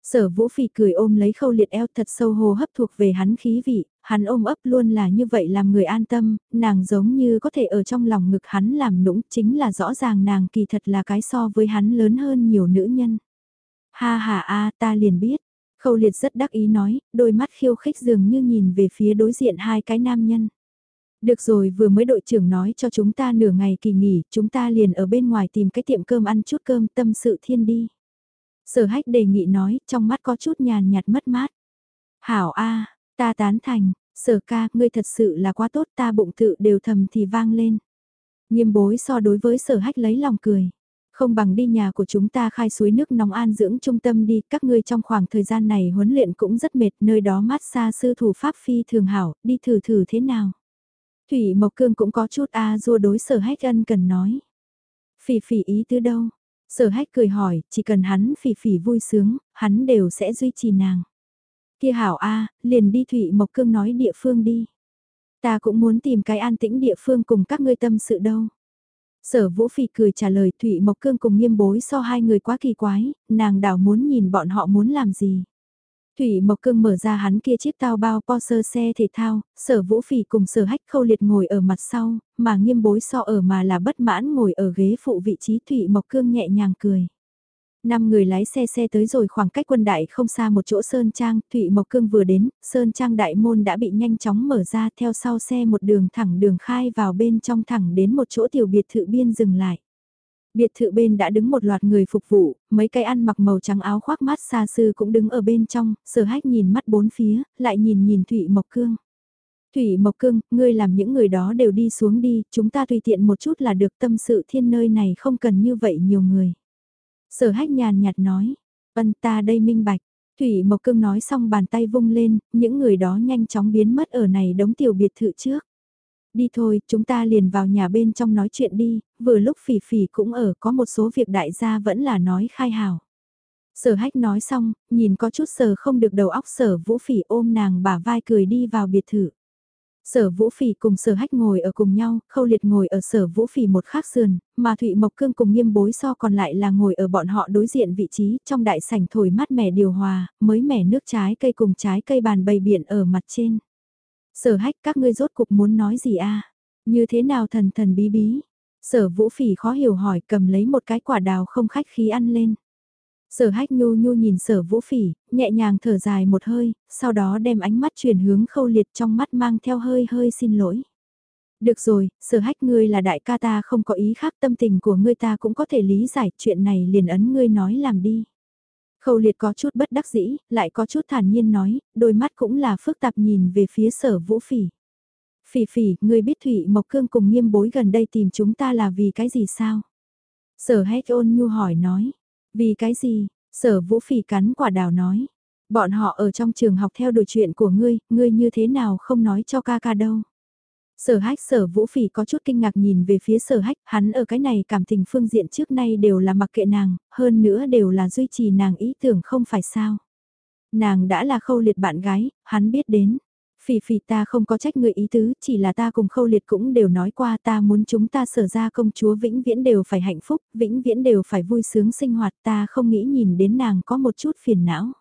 Sở vũ phỉ cười ôm lấy khâu liệt eo thật sâu hồ hấp thuộc về hắn khí vị, hắn ôm ấp luôn là như vậy làm người an tâm, nàng giống như có thể ở trong lòng ngực hắn làm nũng chính là rõ ràng nàng kỳ thật là cái so với hắn lớn hơn nhiều nữ nhân. Ha ha a ta liền biết, khâu liệt rất đắc ý nói, đôi mắt khiêu khích dường như nhìn về phía đối diện hai cái nam nhân. Được rồi vừa mới đội trưởng nói cho chúng ta nửa ngày kỳ nghỉ, chúng ta liền ở bên ngoài tìm cái tiệm cơm ăn chút cơm tâm sự thiên đi. Sở hách đề nghị nói, trong mắt có chút nhàn nhạt mất mát. Hảo A, ta tán thành, sở ca, ngươi thật sự là quá tốt ta bụng tự đều thầm thì vang lên. Nghiêm bối so đối với sở hách lấy lòng cười. Không bằng đi nhà của chúng ta khai suối nước nóng an dưỡng trung tâm đi, các ngươi trong khoảng thời gian này huấn luyện cũng rất mệt, nơi đó mát xa sư thủ pháp phi thường hảo, đi thử thử thế nào. Thủy Mộc Cương cũng có chút a à dua đối sở hách ân cần nói. Phỉ phỉ ý tứ đâu? Sở hách cười hỏi, chỉ cần hắn phỉ phỉ vui sướng, hắn đều sẽ duy trì nàng. Kia hảo a liền đi Thủy Mộc Cương nói địa phương đi. Ta cũng muốn tìm cái an tĩnh địa phương cùng các ngươi tâm sự đâu. Sở Vũ Phỉ cười trả lời Thụy Mộc Cương cùng nghiêm bối so hai người quá kỳ quái, nàng đảo muốn nhìn bọn họ muốn làm gì. Thủy Mộc Cương mở ra hắn kia chiếc tao bao Porsche xe thể thao, sở vũ phỉ cùng sở hách khâu liệt ngồi ở mặt sau, mà nghiêm bối so ở mà là bất mãn ngồi ở ghế phụ vị trí Thủy Mộc Cương nhẹ nhàng cười. Năm người lái xe xe tới rồi khoảng cách quân đại không xa một chỗ Sơn Trang, Thụy Mộc Cương vừa đến, Sơn Trang đại môn đã bị nhanh chóng mở ra theo sau xe một đường thẳng đường khai vào bên trong thẳng đến một chỗ tiểu biệt thự biên dừng lại. Biệt thự bên đã đứng một loạt người phục vụ, mấy cái ăn mặc màu trắng áo khoác mát xa sư cũng đứng ở bên trong, sở hách nhìn mắt bốn phía, lại nhìn nhìn Thụy Mộc Cương. Thủy Mộc Cương, ngươi làm những người đó đều đi xuống đi, chúng ta tùy tiện một chút là được tâm sự thiên nơi này không cần như vậy nhiều người. Sở hách nhàn nhạt nói, ân ta đây minh bạch. Thủy Mộc Cương nói xong bàn tay vung lên, những người đó nhanh chóng biến mất ở này đống tiểu biệt thự trước. Đi thôi, chúng ta liền vào nhà bên trong nói chuyện đi, vừa lúc phỉ phỉ cũng ở có một số việc đại gia vẫn là nói khai hào. Sở hách nói xong, nhìn có chút sở không được đầu óc sở vũ phỉ ôm nàng bả vai cười đi vào biệt thự. Sở Vũ Phỉ cùng Sở Hách ngồi ở cùng nhau, Khâu Liệt ngồi ở Sở Vũ Phỉ một khác sườn, mà Thụy Mộc Cương cùng Nghiêm Bối So còn lại là ngồi ở bọn họ đối diện vị trí trong đại sảnh thổi mát mẻ điều hòa, mới mẻ nước trái cây cùng trái cây bàn bày biện ở mặt trên. Sở Hách các ngươi rốt cục muốn nói gì a? Như thế nào thần thần bí bí? Sở Vũ Phỉ khó hiểu hỏi cầm lấy một cái quả đào không khách khí ăn lên. Sở hách nhu nhu nhìn sở vũ phỉ, nhẹ nhàng thở dài một hơi, sau đó đem ánh mắt chuyển hướng khâu liệt trong mắt mang theo hơi hơi xin lỗi. Được rồi, sở hách ngươi là đại ca ta không có ý khác tâm tình của ngươi ta cũng có thể lý giải chuyện này liền ấn ngươi nói làm đi. Khâu liệt có chút bất đắc dĩ, lại có chút thản nhiên nói, đôi mắt cũng là phức tạp nhìn về phía sở vũ phỉ. Phỉ phỉ, ngươi biết Thụy Mộc Cương cùng nghiêm bối gần đây tìm chúng ta là vì cái gì sao? Sở hách ôn nhu hỏi nói, vì cái gì? Sở vũ phỉ cắn quả đào nói. Bọn họ ở trong trường học theo đuổi chuyện của ngươi, ngươi như thế nào không nói cho ca ca đâu. Sở hách sở vũ phỉ có chút kinh ngạc nhìn về phía sở hách, hắn ở cái này cảm tình phương diện trước nay đều là mặc kệ nàng, hơn nữa đều là duy trì nàng ý tưởng không phải sao. Nàng đã là khâu liệt bạn gái, hắn biết đến. Phỉ phỉ ta không có trách người ý tứ, chỉ là ta cùng khâu liệt cũng đều nói qua ta muốn chúng ta sở ra công chúa vĩnh viễn đều phải hạnh phúc, vĩnh viễn đều phải vui sướng sinh hoạt ta không nghĩ nhìn đến nàng có một chút phiền não.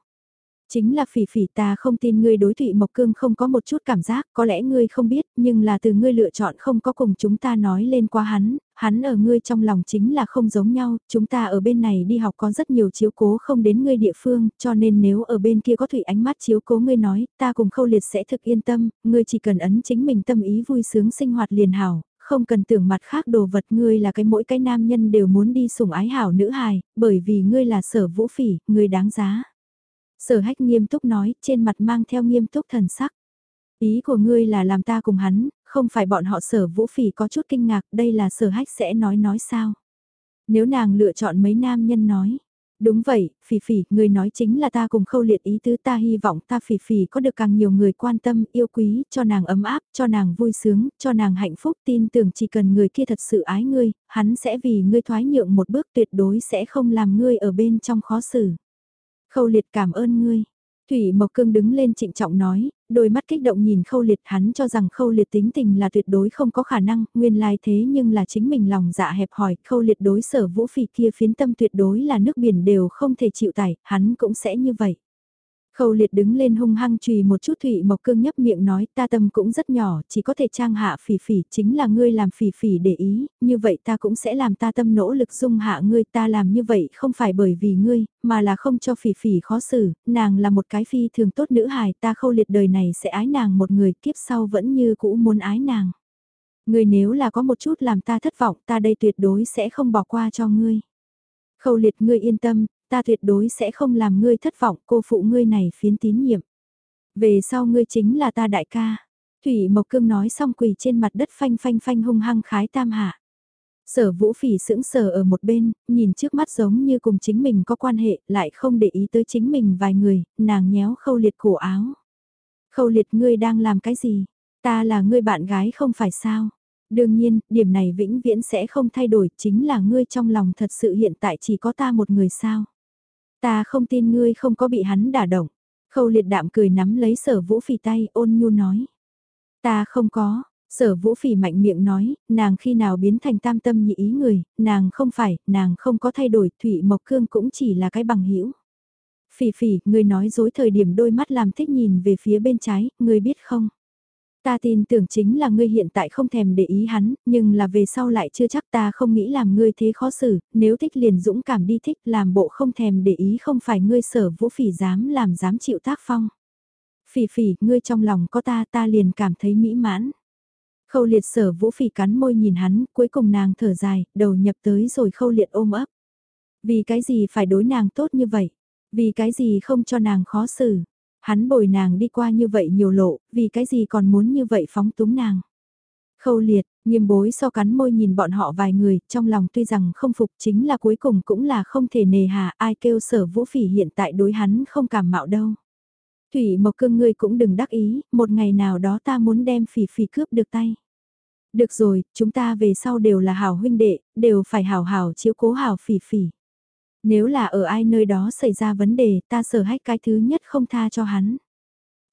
Chính là phỉ phỉ ta không tin ngươi đối Thụy Mộc Cương không có một chút cảm giác, có lẽ ngươi không biết, nhưng là từ ngươi lựa chọn không có cùng chúng ta nói lên qua hắn, hắn ở ngươi trong lòng chính là không giống nhau, chúng ta ở bên này đi học có rất nhiều chiếu cố không đến ngươi địa phương, cho nên nếu ở bên kia có Thụy ánh mắt chiếu cố ngươi nói, ta cùng khâu liệt sẽ thực yên tâm, ngươi chỉ cần ấn chính mình tâm ý vui sướng sinh hoạt liền hảo, không cần tưởng mặt khác đồ vật ngươi là cái mỗi cái nam nhân đều muốn đi sủng ái hảo nữ hài, bởi vì ngươi là sở vũ phỉ, ngươi đáng giá. Sở hách nghiêm túc nói, trên mặt mang theo nghiêm túc thần sắc. Ý của ngươi là làm ta cùng hắn, không phải bọn họ sở vũ phỉ có chút kinh ngạc, đây là sở hách sẽ nói nói sao. Nếu nàng lựa chọn mấy nam nhân nói, Đúng vậy, Phỉ Phỉ, người nói chính là ta cùng khâu liệt ý tứ ta hy vọng ta Phỉ Phỉ có được càng nhiều người quan tâm, yêu quý, cho nàng ấm áp, cho nàng vui sướng, cho nàng hạnh phúc, tin tưởng chỉ cần người kia thật sự ái ngươi, hắn sẽ vì ngươi thoái nhượng một bước tuyệt đối sẽ không làm ngươi ở bên trong khó xử. Khâu liệt cảm ơn ngươi. Thủy Mộc Cương đứng lên trịnh trọng nói, đôi mắt kích động nhìn khâu liệt hắn cho rằng khâu liệt tính tình là tuyệt đối không có khả năng, nguyên lai thế nhưng là chính mình lòng dạ hẹp hòi, khâu liệt đối sở vũ phỉ kia phiến tâm tuyệt đối là nước biển đều không thể chịu tải, hắn cũng sẽ như vậy. Khâu liệt đứng lên hung hăng chùy một chút Thụy Mộc Cương nhấp miệng nói ta tâm cũng rất nhỏ, chỉ có thể trang hạ phỉ phỉ, chính là ngươi làm phỉ phỉ để ý, như vậy ta cũng sẽ làm ta tâm nỗ lực dung hạ ngươi ta làm như vậy không phải bởi vì ngươi, mà là không cho phỉ phỉ khó xử, nàng là một cái phi thường tốt nữ hài ta khâu liệt đời này sẽ ái nàng một người kiếp sau vẫn như cũ muốn ái nàng. Ngươi nếu là có một chút làm ta thất vọng ta đây tuyệt đối sẽ không bỏ qua cho ngươi. Khâu liệt ngươi yên tâm, ta tuyệt đối sẽ không làm ngươi thất vọng cô phụ ngươi này phiến tín nhiệm. Về sau ngươi chính là ta đại ca. Thủy Mộc Cương nói xong quỳ trên mặt đất phanh phanh phanh hung hăng khái tam hạ. Sở vũ phỉ sững sờ ở một bên, nhìn trước mắt giống như cùng chính mình có quan hệ, lại không để ý tới chính mình vài người, nàng nhéo khâu liệt cổ áo. Khâu liệt ngươi đang làm cái gì? Ta là ngươi bạn gái không phải sao? Đương nhiên, điểm này vĩnh viễn sẽ không thay đổi, chính là ngươi trong lòng thật sự hiện tại chỉ có ta một người sao? Ta không tin ngươi không có bị hắn đả động. Khâu liệt đạm cười nắm lấy sở vũ phỉ tay ôn nhu nói. Ta không có, sở vũ phỉ mạnh miệng nói, nàng khi nào biến thành tam tâm nhị ý người, nàng không phải, nàng không có thay đổi, Thụy Mộc Cương cũng chỉ là cái bằng hữu Phỉ phỉ, người nói dối thời điểm đôi mắt làm thích nhìn về phía bên trái, người biết không? Ta tin tưởng chính là ngươi hiện tại không thèm để ý hắn, nhưng là về sau lại chưa chắc ta không nghĩ làm ngươi thế khó xử, nếu thích liền dũng cảm đi thích làm bộ không thèm để ý không phải ngươi sở vũ phỉ dám làm dám chịu tác phong. Phỉ phỉ, ngươi trong lòng có ta ta liền cảm thấy mỹ mãn. Khâu liệt sở vũ phỉ cắn môi nhìn hắn, cuối cùng nàng thở dài, đầu nhập tới rồi khâu liệt ôm ấp. Vì cái gì phải đối nàng tốt như vậy? Vì cái gì không cho nàng khó xử? Hắn bồi nàng đi qua như vậy nhiều lộ, vì cái gì còn muốn như vậy phóng túng nàng? Khâu liệt, nghiêm bối so cắn môi nhìn bọn họ vài người, trong lòng tuy rằng không phục chính là cuối cùng cũng là không thể nề hà ai kêu sở vũ phỉ hiện tại đối hắn không cảm mạo đâu. Thủy Mộc Cương ngươi cũng đừng đắc ý, một ngày nào đó ta muốn đem phỉ phỉ cướp được tay. Được rồi, chúng ta về sau đều là hảo huynh đệ, đều phải hảo hảo chiếu cố hảo phỉ phỉ. Nếu là ở ai nơi đó xảy ra vấn đề, ta sở hách cái thứ nhất không tha cho hắn.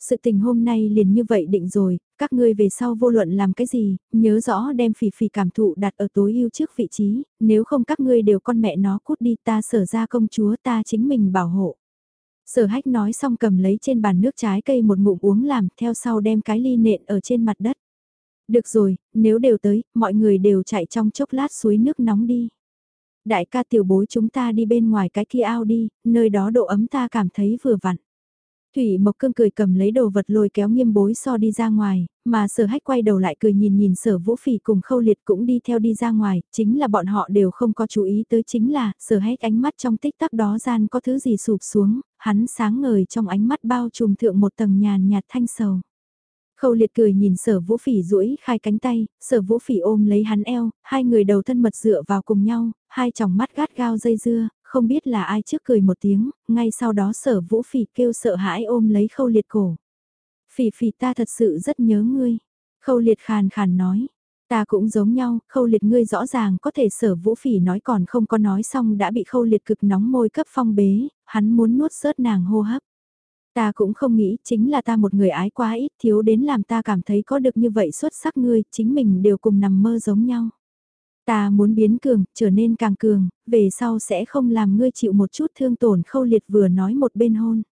Sự tình hôm nay liền như vậy định rồi, các ngươi về sau vô luận làm cái gì, nhớ rõ đem phỉ phỉ cảm thụ đặt ở tối ưu trước vị trí, nếu không các ngươi đều con mẹ nó cút đi ta sở ra công chúa ta chính mình bảo hộ. Sở hách nói xong cầm lấy trên bàn nước trái cây một ngụm uống làm theo sau đem cái ly nện ở trên mặt đất. Được rồi, nếu đều tới, mọi người đều chạy trong chốc lát suối nước nóng đi. Đại ca tiểu bối chúng ta đi bên ngoài cái kia ao đi, nơi đó độ ấm ta cảm thấy vừa vặn. Thủy Mộc Cương cười cầm lấy đồ vật lôi kéo nghiêm bối so đi ra ngoài, mà sở hách quay đầu lại cười nhìn nhìn sở vũ phỉ cùng khâu liệt cũng đi theo đi ra ngoài, chính là bọn họ đều không có chú ý tới chính là sở hách ánh mắt trong tích tắc đó gian có thứ gì sụp xuống, hắn sáng ngời trong ánh mắt bao trùm thượng một tầng nhàn nhạt thanh sầu. Khâu liệt cười nhìn sở vũ phỉ duỗi khai cánh tay, sở vũ phỉ ôm lấy hắn eo, hai người đầu thân mật dựa vào cùng nhau, hai tròng mắt gắt gao dây dưa, không biết là ai trước cười một tiếng, ngay sau đó sở vũ phỉ kêu sợ hãi ôm lấy khâu liệt cổ. Phỉ phỉ ta thật sự rất nhớ ngươi. Khâu liệt khàn khàn nói. Ta cũng giống nhau, khâu liệt ngươi rõ ràng có thể sở vũ phỉ nói còn không có nói xong đã bị khâu liệt cực nóng môi cấp phong bế, hắn muốn nuốt sớt nàng hô hấp. Ta cũng không nghĩ chính là ta một người ái quá ít thiếu đến làm ta cảm thấy có được như vậy xuất sắc ngươi, chính mình đều cùng nằm mơ giống nhau. Ta muốn biến cường, trở nên càng cường, về sau sẽ không làm ngươi chịu một chút thương tổn khâu liệt vừa nói một bên hôn.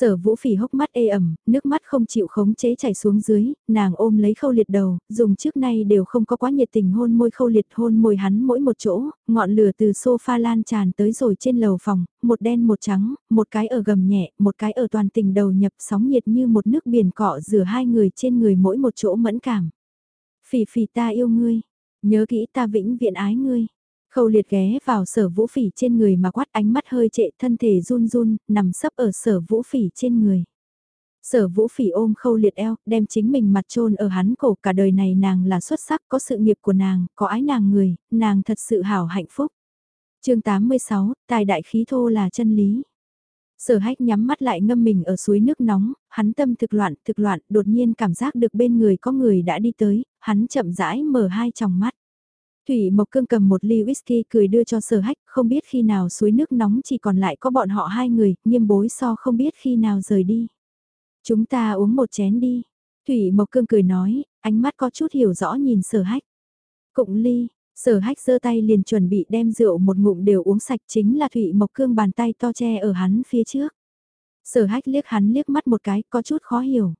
Sở vũ phỉ hốc mắt ê ẩm, nước mắt không chịu khống chế chảy xuống dưới, nàng ôm lấy khâu liệt đầu, dùng trước nay đều không có quá nhiệt tình hôn môi khâu liệt hôn môi hắn mỗi một chỗ, ngọn lửa từ sofa lan tràn tới rồi trên lầu phòng, một đen một trắng, một cái ở gầm nhẹ, một cái ở toàn tình đầu nhập sóng nhiệt như một nước biển cọ rửa hai người trên người mỗi một chỗ mẫn cảm. Phỉ phỉ ta yêu ngươi, nhớ kỹ ta vĩnh viễn ái ngươi. Khâu liệt ghé vào sở vũ phỉ trên người mà quát ánh mắt hơi trệ thân thể run run, nằm sấp ở sở vũ phỉ trên người. Sở vũ phỉ ôm khâu liệt eo, đem chính mình mặt trôn ở hắn cổ cả đời này nàng là xuất sắc, có sự nghiệp của nàng, có ái nàng người, nàng thật sự hảo hạnh phúc. chương 86, tài đại khí thô là chân lý. Sở hách nhắm mắt lại ngâm mình ở suối nước nóng, hắn tâm thực loạn, thực loạn, đột nhiên cảm giác được bên người có người đã đi tới, hắn chậm rãi mở hai tròng mắt. Thủy Mộc Cương cầm một ly whisky cười đưa cho sở hách, không biết khi nào suối nước nóng chỉ còn lại có bọn họ hai người, nghiêm bối so không biết khi nào rời đi. Chúng ta uống một chén đi. Thủy Mộc Cương cười nói, ánh mắt có chút hiểu rõ nhìn sở hách. Cụng ly, sở hách giơ tay liền chuẩn bị đem rượu một ngụm đều uống sạch chính là Thủy Mộc Cương bàn tay to che ở hắn phía trước. Sở hách liếc hắn liếc mắt một cái có chút khó hiểu.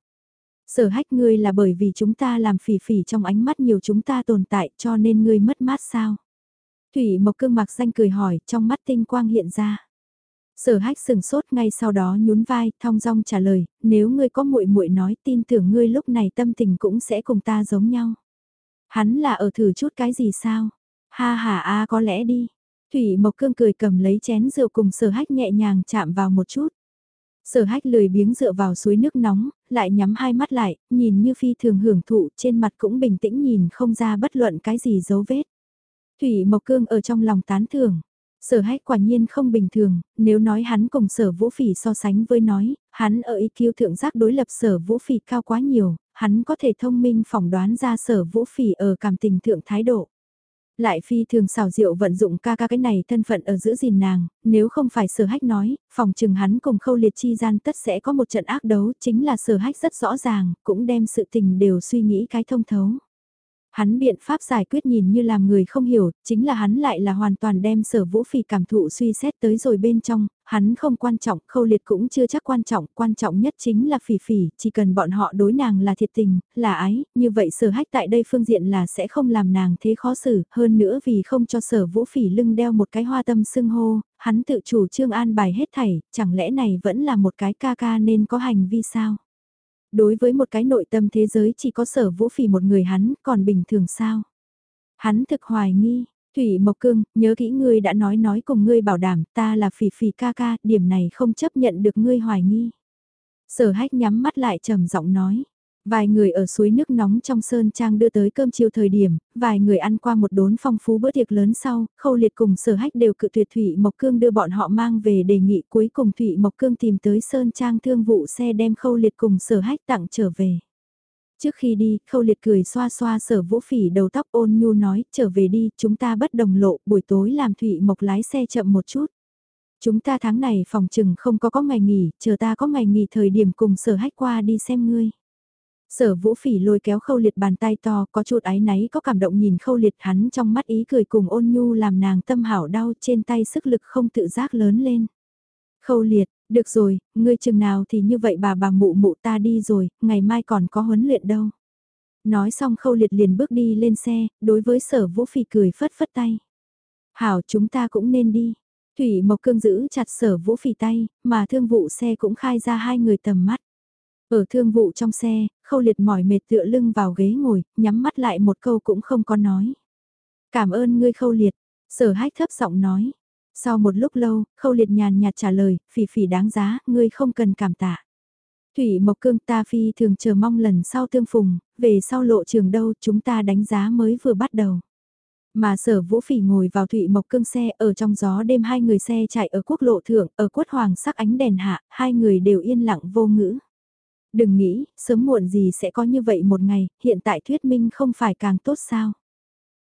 Sở hách ngươi là bởi vì chúng ta làm phỉ phỉ trong ánh mắt nhiều chúng ta tồn tại cho nên ngươi mất mát sao? Thủy Mộc Cương mặc xanh cười hỏi trong mắt tinh quang hiện ra. Sở hách sừng sốt ngay sau đó nhún vai, thong dong trả lời, nếu ngươi có muội muội nói tin tưởng ngươi lúc này tâm tình cũng sẽ cùng ta giống nhau. Hắn là ở thử chút cái gì sao? Ha ha a có lẽ đi. Thủy Mộc Cương cười cầm lấy chén rượu cùng sở hách nhẹ nhàng chạm vào một chút. Sở hách lười biếng dựa vào suối nước nóng, lại nhắm hai mắt lại, nhìn như phi thường hưởng thụ, trên mặt cũng bình tĩnh nhìn không ra bất luận cái gì dấu vết. Thủy Mộc Cương ở trong lòng tán thưởng. Sở hách quả nhiên không bình thường, nếu nói hắn cùng sở vũ phỉ so sánh với nói, hắn ở IQ thượng giác đối lập sở vũ phỉ cao quá nhiều, hắn có thể thông minh phỏng đoán ra sở vũ phỉ ở cảm tình thượng thái độ. Lại phi thường xào rượu vận dụng ca ca cái này thân phận ở giữa gìn nàng, nếu không phải sở hách nói, phòng trừng hắn cùng khâu liệt chi gian tất sẽ có một trận ác đấu, chính là sở hách rất rõ ràng, cũng đem sự tình đều suy nghĩ cái thông thấu. Hắn biện pháp giải quyết nhìn như làm người không hiểu, chính là hắn lại là hoàn toàn đem sở vũ phỉ cảm thụ suy xét tới rồi bên trong, hắn không quan trọng, khâu liệt cũng chưa chắc quan trọng, quan trọng nhất chính là phỉ phỉ, chỉ cần bọn họ đối nàng là thiệt tình, là ái, như vậy sở hách tại đây phương diện là sẽ không làm nàng thế khó xử, hơn nữa vì không cho sở vũ phỉ lưng đeo một cái hoa tâm sưng hô, hắn tự chủ trương an bài hết thảy, chẳng lẽ này vẫn là một cái ca ca nên có hành vi sao? Đối với một cái nội tâm thế giới chỉ có sở vũ phỉ một người hắn, còn bình thường sao? Hắn thực hoài nghi, Thủy Mộc Cương, nhớ kỹ ngươi đã nói nói cùng ngươi bảo đảm ta là phỉ phỉ ca ca, điểm này không chấp nhận được ngươi hoài nghi. Sở hách nhắm mắt lại trầm giọng nói, Vài người ở suối nước nóng trong sơn trang đưa tới cơm chiều thời điểm, vài người ăn qua một đốn phong phú bữa tiệc lớn sau, khâu liệt cùng sở hách đều cự tuyệt Thủy Mộc Cương đưa bọn họ mang về đề nghị cuối cùng Thủy Mộc Cương tìm tới sơn trang thương vụ xe đem khâu liệt cùng sở hách tặng trở về. Trước khi đi, khâu liệt cười xoa xoa sở vũ phỉ đầu tóc ôn nhu nói, trở về đi, chúng ta bất đồng lộ, buổi tối làm Thủy Mộc lái xe chậm một chút. Chúng ta tháng này phòng trừng không có có ngày nghỉ, chờ ta có ngày nghỉ thời điểm cùng sở hách qua đi xem ngươi. Sở vũ phỉ lôi kéo khâu liệt bàn tay to có chút ái náy có cảm động nhìn khâu liệt hắn trong mắt ý cười cùng ôn nhu làm nàng tâm hảo đau trên tay sức lực không tự giác lớn lên. Khâu liệt, được rồi, ngươi chừng nào thì như vậy bà bà mụ mụ ta đi rồi, ngày mai còn có huấn luyện đâu. Nói xong khâu liệt liền bước đi lên xe, đối với sở vũ phỉ cười phất phất tay. Hảo chúng ta cũng nên đi. Thủy Mộc Cương giữ chặt sở vũ phỉ tay, mà thương vụ xe cũng khai ra hai người tầm mắt. Ở thương vụ trong xe, khâu liệt mỏi mệt tựa lưng vào ghế ngồi, nhắm mắt lại một câu cũng không có nói. Cảm ơn ngươi khâu liệt, sở hách thấp giọng nói. Sau một lúc lâu, khâu liệt nhàn nhạt trả lời, phỉ phỉ đáng giá, ngươi không cần cảm tạ. Thủy Mộc Cương ta phi thường chờ mong lần sau tương phùng, về sau lộ trường đâu chúng ta đánh giá mới vừa bắt đầu. Mà sở vũ phỉ ngồi vào Thủy Mộc Cương xe ở trong gió đêm hai người xe chạy ở quốc lộ thượng, ở quất hoàng sắc ánh đèn hạ, hai người đều yên lặng vô ngữ. Đừng nghĩ, sớm muộn gì sẽ có như vậy một ngày, hiện tại thuyết minh không phải càng tốt sao.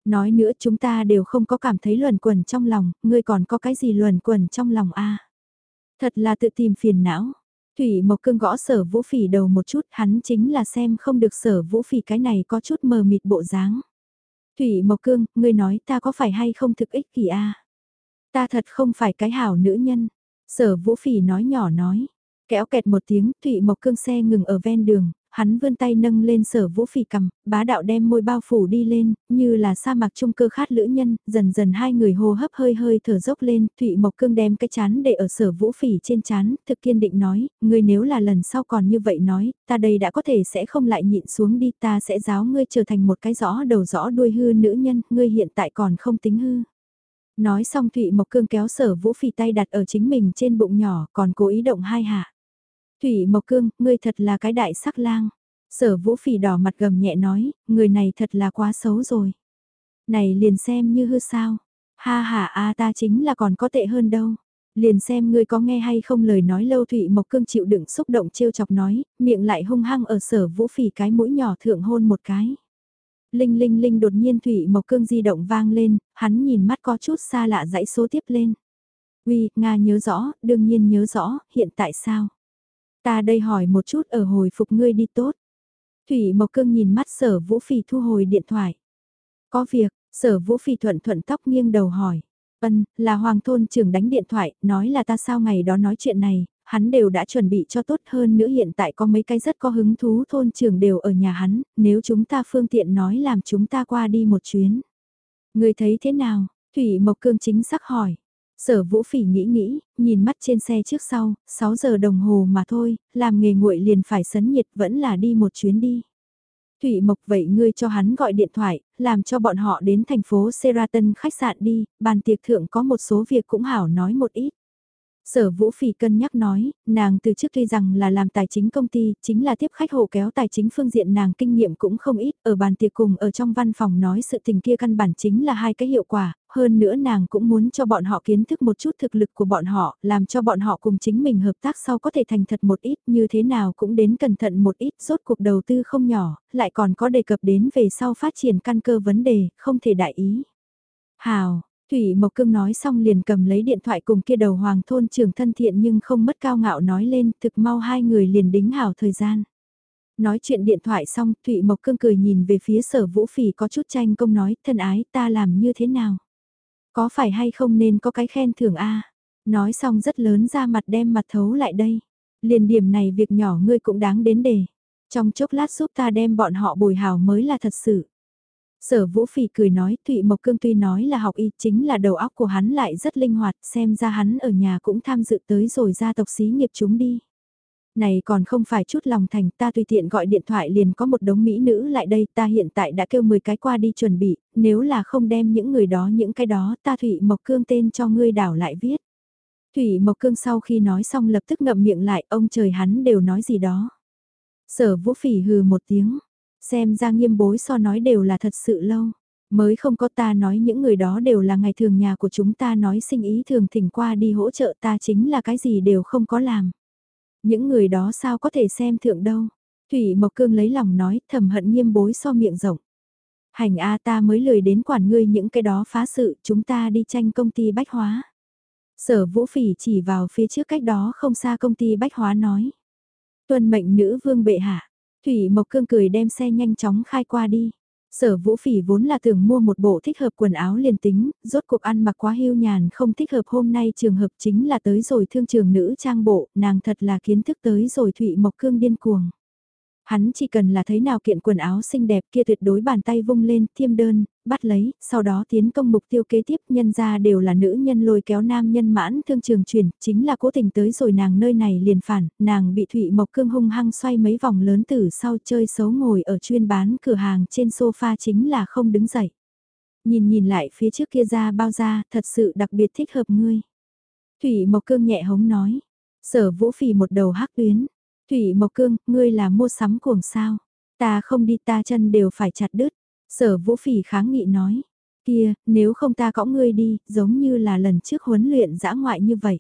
Nói nữa chúng ta đều không có cảm thấy luẩn quẩn trong lòng, ngươi còn có cái gì luẩn quẩn trong lòng a Thật là tự tìm phiền não. Thủy Mộc Cương gõ sở vũ phỉ đầu một chút, hắn chính là xem không được sở vũ phỉ cái này có chút mờ mịt bộ dáng. Thủy Mộc Cương, ngươi nói ta có phải hay không thực ích kỳ a Ta thật không phải cái hảo nữ nhân. Sở vũ phỉ nói nhỏ nói. Kéo kẹt một tiếng, Thụy Mộc Cương xe ngừng ở ven đường, hắn vươn tay nâng lên sở vũ phỉ cầm, bá đạo đem môi bao phủ đi lên, như là sa mạc trung cơ khát lữ nhân, dần dần hai người hô hấp hơi hơi thở dốc lên, Thụy Mộc Cương đem cái chán để ở sở vũ phỉ trên chán, thực kiên định nói, ngươi nếu là lần sau còn như vậy nói, ta đây đã có thể sẽ không lại nhịn xuống đi, ta sẽ giáo ngươi trở thành một cái rõ đầu rõ đuôi hư nữ nhân, ngươi hiện tại còn không tính hư. Nói xong Thụy Mộc Cương kéo sở vũ phỉ tay đặt ở chính mình trên bụng nhỏ, còn cố ý động hai hạ. Thủy Mộc Cương, ngươi thật là cái đại sắc lang. Sở vũ phỉ đỏ mặt gầm nhẹ nói, người này thật là quá xấu rồi. Này liền xem như hư sao. Ha ha a ta chính là còn có tệ hơn đâu. Liền xem ngươi có nghe hay không lời nói lâu Thụy Mộc Cương chịu đựng xúc động trêu chọc nói, miệng lại hung hăng ở sở vũ phỉ cái mũi nhỏ thượng hôn một cái. Linh linh linh đột nhiên Thụy Mộc Cương di động vang lên, hắn nhìn mắt có chút xa lạ dãy số tiếp lên. Uy, Nga nhớ rõ, đương nhiên nhớ rõ, hiện tại sao? Ta đây hỏi một chút ở hồi phục ngươi đi tốt. Thủy Mộc Cương nhìn mắt sở vũ phỉ thu hồi điện thoại. Có việc, sở vũ phỉ thuận thuận tóc nghiêng đầu hỏi. Ân, là hoàng thôn trưởng đánh điện thoại, nói là ta sao ngày đó nói chuyện này, hắn đều đã chuẩn bị cho tốt hơn nữa hiện tại có mấy cái rất có hứng thú thôn trưởng đều ở nhà hắn, nếu chúng ta phương tiện nói làm chúng ta qua đi một chuyến. Người thấy thế nào? Thủy Mộc Cương chính xác hỏi. Sở vũ phỉ nghĩ nghĩ, nhìn mắt trên xe trước sau, 6 giờ đồng hồ mà thôi, làm nghề nguội liền phải sấn nhiệt vẫn là đi một chuyến đi. Thủy Mộc vậy ngươi cho hắn gọi điện thoại, làm cho bọn họ đến thành phố Seraton khách sạn đi, bàn tiệc thượng có một số việc cũng hảo nói một ít. Sở Vũ Phỉ cân nhắc nói, nàng từ trước tuy rằng là làm tài chính công ty, chính là tiếp khách hộ kéo tài chính phương diện nàng kinh nghiệm cũng không ít, ở bàn tiệc cùng ở trong văn phòng nói sự tình kia căn bản chính là hai cái hiệu quả, hơn nữa nàng cũng muốn cho bọn họ kiến thức một chút thực lực của bọn họ, làm cho bọn họ cùng chính mình hợp tác sau có thể thành thật một ít, như thế nào cũng đến cẩn thận một ít, rốt cuộc đầu tư không nhỏ, lại còn có đề cập đến về sau phát triển căn cơ vấn đề, không thể đại ý. Hào, Thủy Mộc Cương nói xong liền cầm lấy điện thoại cùng kia đầu hoàng thôn trưởng thân thiện nhưng không mất cao ngạo nói lên thực mau hai người liền đính hảo thời gian. Nói chuyện điện thoại xong, Thụy Mộc Cương cười nhìn về phía sở vũ phỉ có chút tranh công nói, thân ái, ta làm như thế nào? Có phải hay không nên có cái khen thưởng a Nói xong rất lớn ra mặt đem mặt thấu lại đây. Liền điểm này việc nhỏ ngươi cũng đáng đến đề. Trong chốc lát giúp ta đem bọn họ bồi hào mới là thật sự. Sở Vũ Phỉ cười nói, Thụy Mộc Cương tuy nói là học y chính là đầu óc của hắn lại rất linh hoạt, xem ra hắn ở nhà cũng tham dự tới rồi gia tộc xí nghiệp chúng đi. Này còn không phải chút lòng thành, ta tùy tiện gọi điện thoại liền có một đống mỹ nữ lại đây, ta hiện tại đã kêu 10 cái qua đi chuẩn bị, nếu là không đem những người đó những cái đó, ta Thụy Mộc Cương tên cho ngươi đảo lại viết. Thủy Mộc Cương sau khi nói xong lập tức ngậm miệng lại, ông trời hắn đều nói gì đó. Sở vũ phỉ hừ một tiếng, xem ra nghiêm bối so nói đều là thật sự lâu. Mới không có ta nói những người đó đều là ngày thường nhà của chúng ta nói sinh ý thường thỉnh qua đi hỗ trợ ta chính là cái gì đều không có làm. Những người đó sao có thể xem thượng đâu. Thủy Mộc Cương lấy lòng nói thầm hận nghiêm bối so miệng rộng. Hành A ta mới lười đến quản ngươi những cái đó phá sự chúng ta đi tranh công ty bách hóa. Sở vũ phỉ chỉ vào phía trước cách đó không xa công ty bách hóa nói. Tuân mệnh nữ vương bệ hạ, Thủy Mộc Cương cười đem xe nhanh chóng khai qua đi. Sở vũ phỉ vốn là tưởng mua một bộ thích hợp quần áo liền tính, rốt cuộc ăn mặc quá hưu nhàn không thích hợp hôm nay trường hợp chính là tới rồi thương trường nữ trang bộ, nàng thật là kiến thức tới rồi Thụy Mộc Cương điên cuồng. Hắn chỉ cần là thấy nào kiện quần áo xinh đẹp kia tuyệt đối bàn tay vung lên, thiêm đơn, bắt lấy, sau đó tiến công mục tiêu kế tiếp nhân ra đều là nữ nhân lôi kéo nam nhân mãn thương trường chuyển, chính là cố tình tới rồi nàng nơi này liền phản, nàng bị Thụy Mộc Cương hung hăng xoay mấy vòng lớn từ sau chơi xấu ngồi ở chuyên bán cửa hàng trên sofa chính là không đứng dậy. Nhìn nhìn lại phía trước kia ra bao ra, thật sự đặc biệt thích hợp ngươi. Thủy Mộc Cương nhẹ hống nói, sở vũ phì một đầu hắc tuyến Thủy Mộc Cương, ngươi là mua sắm cuồng sao? Ta không đi ta chân đều phải chặt đứt. Sở Vũ Phỉ kháng nghị nói. Kia, nếu không ta cõng ngươi đi, giống như là lần trước huấn luyện dã ngoại như vậy.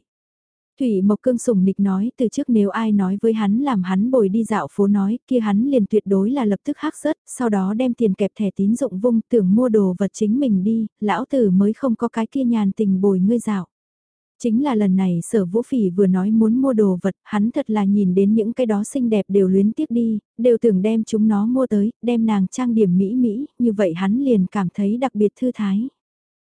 Thủy Mộc Cương sùng nịch nói từ trước nếu ai nói với hắn làm hắn bồi đi dạo phố nói kia hắn liền tuyệt đối là lập tức hắc rớt, sau đó đem tiền kẹp thẻ tín dụng vung tưởng mua đồ vật chính mình đi, lão tử mới không có cái kia nhàn tình bồi ngươi dạo. Chính là lần này sở vũ phỉ vừa nói muốn mua đồ vật, hắn thật là nhìn đến những cái đó xinh đẹp đều luyến tiếc đi, đều tưởng đem chúng nó mua tới, đem nàng trang điểm mỹ mỹ, như vậy hắn liền cảm thấy đặc biệt thư thái.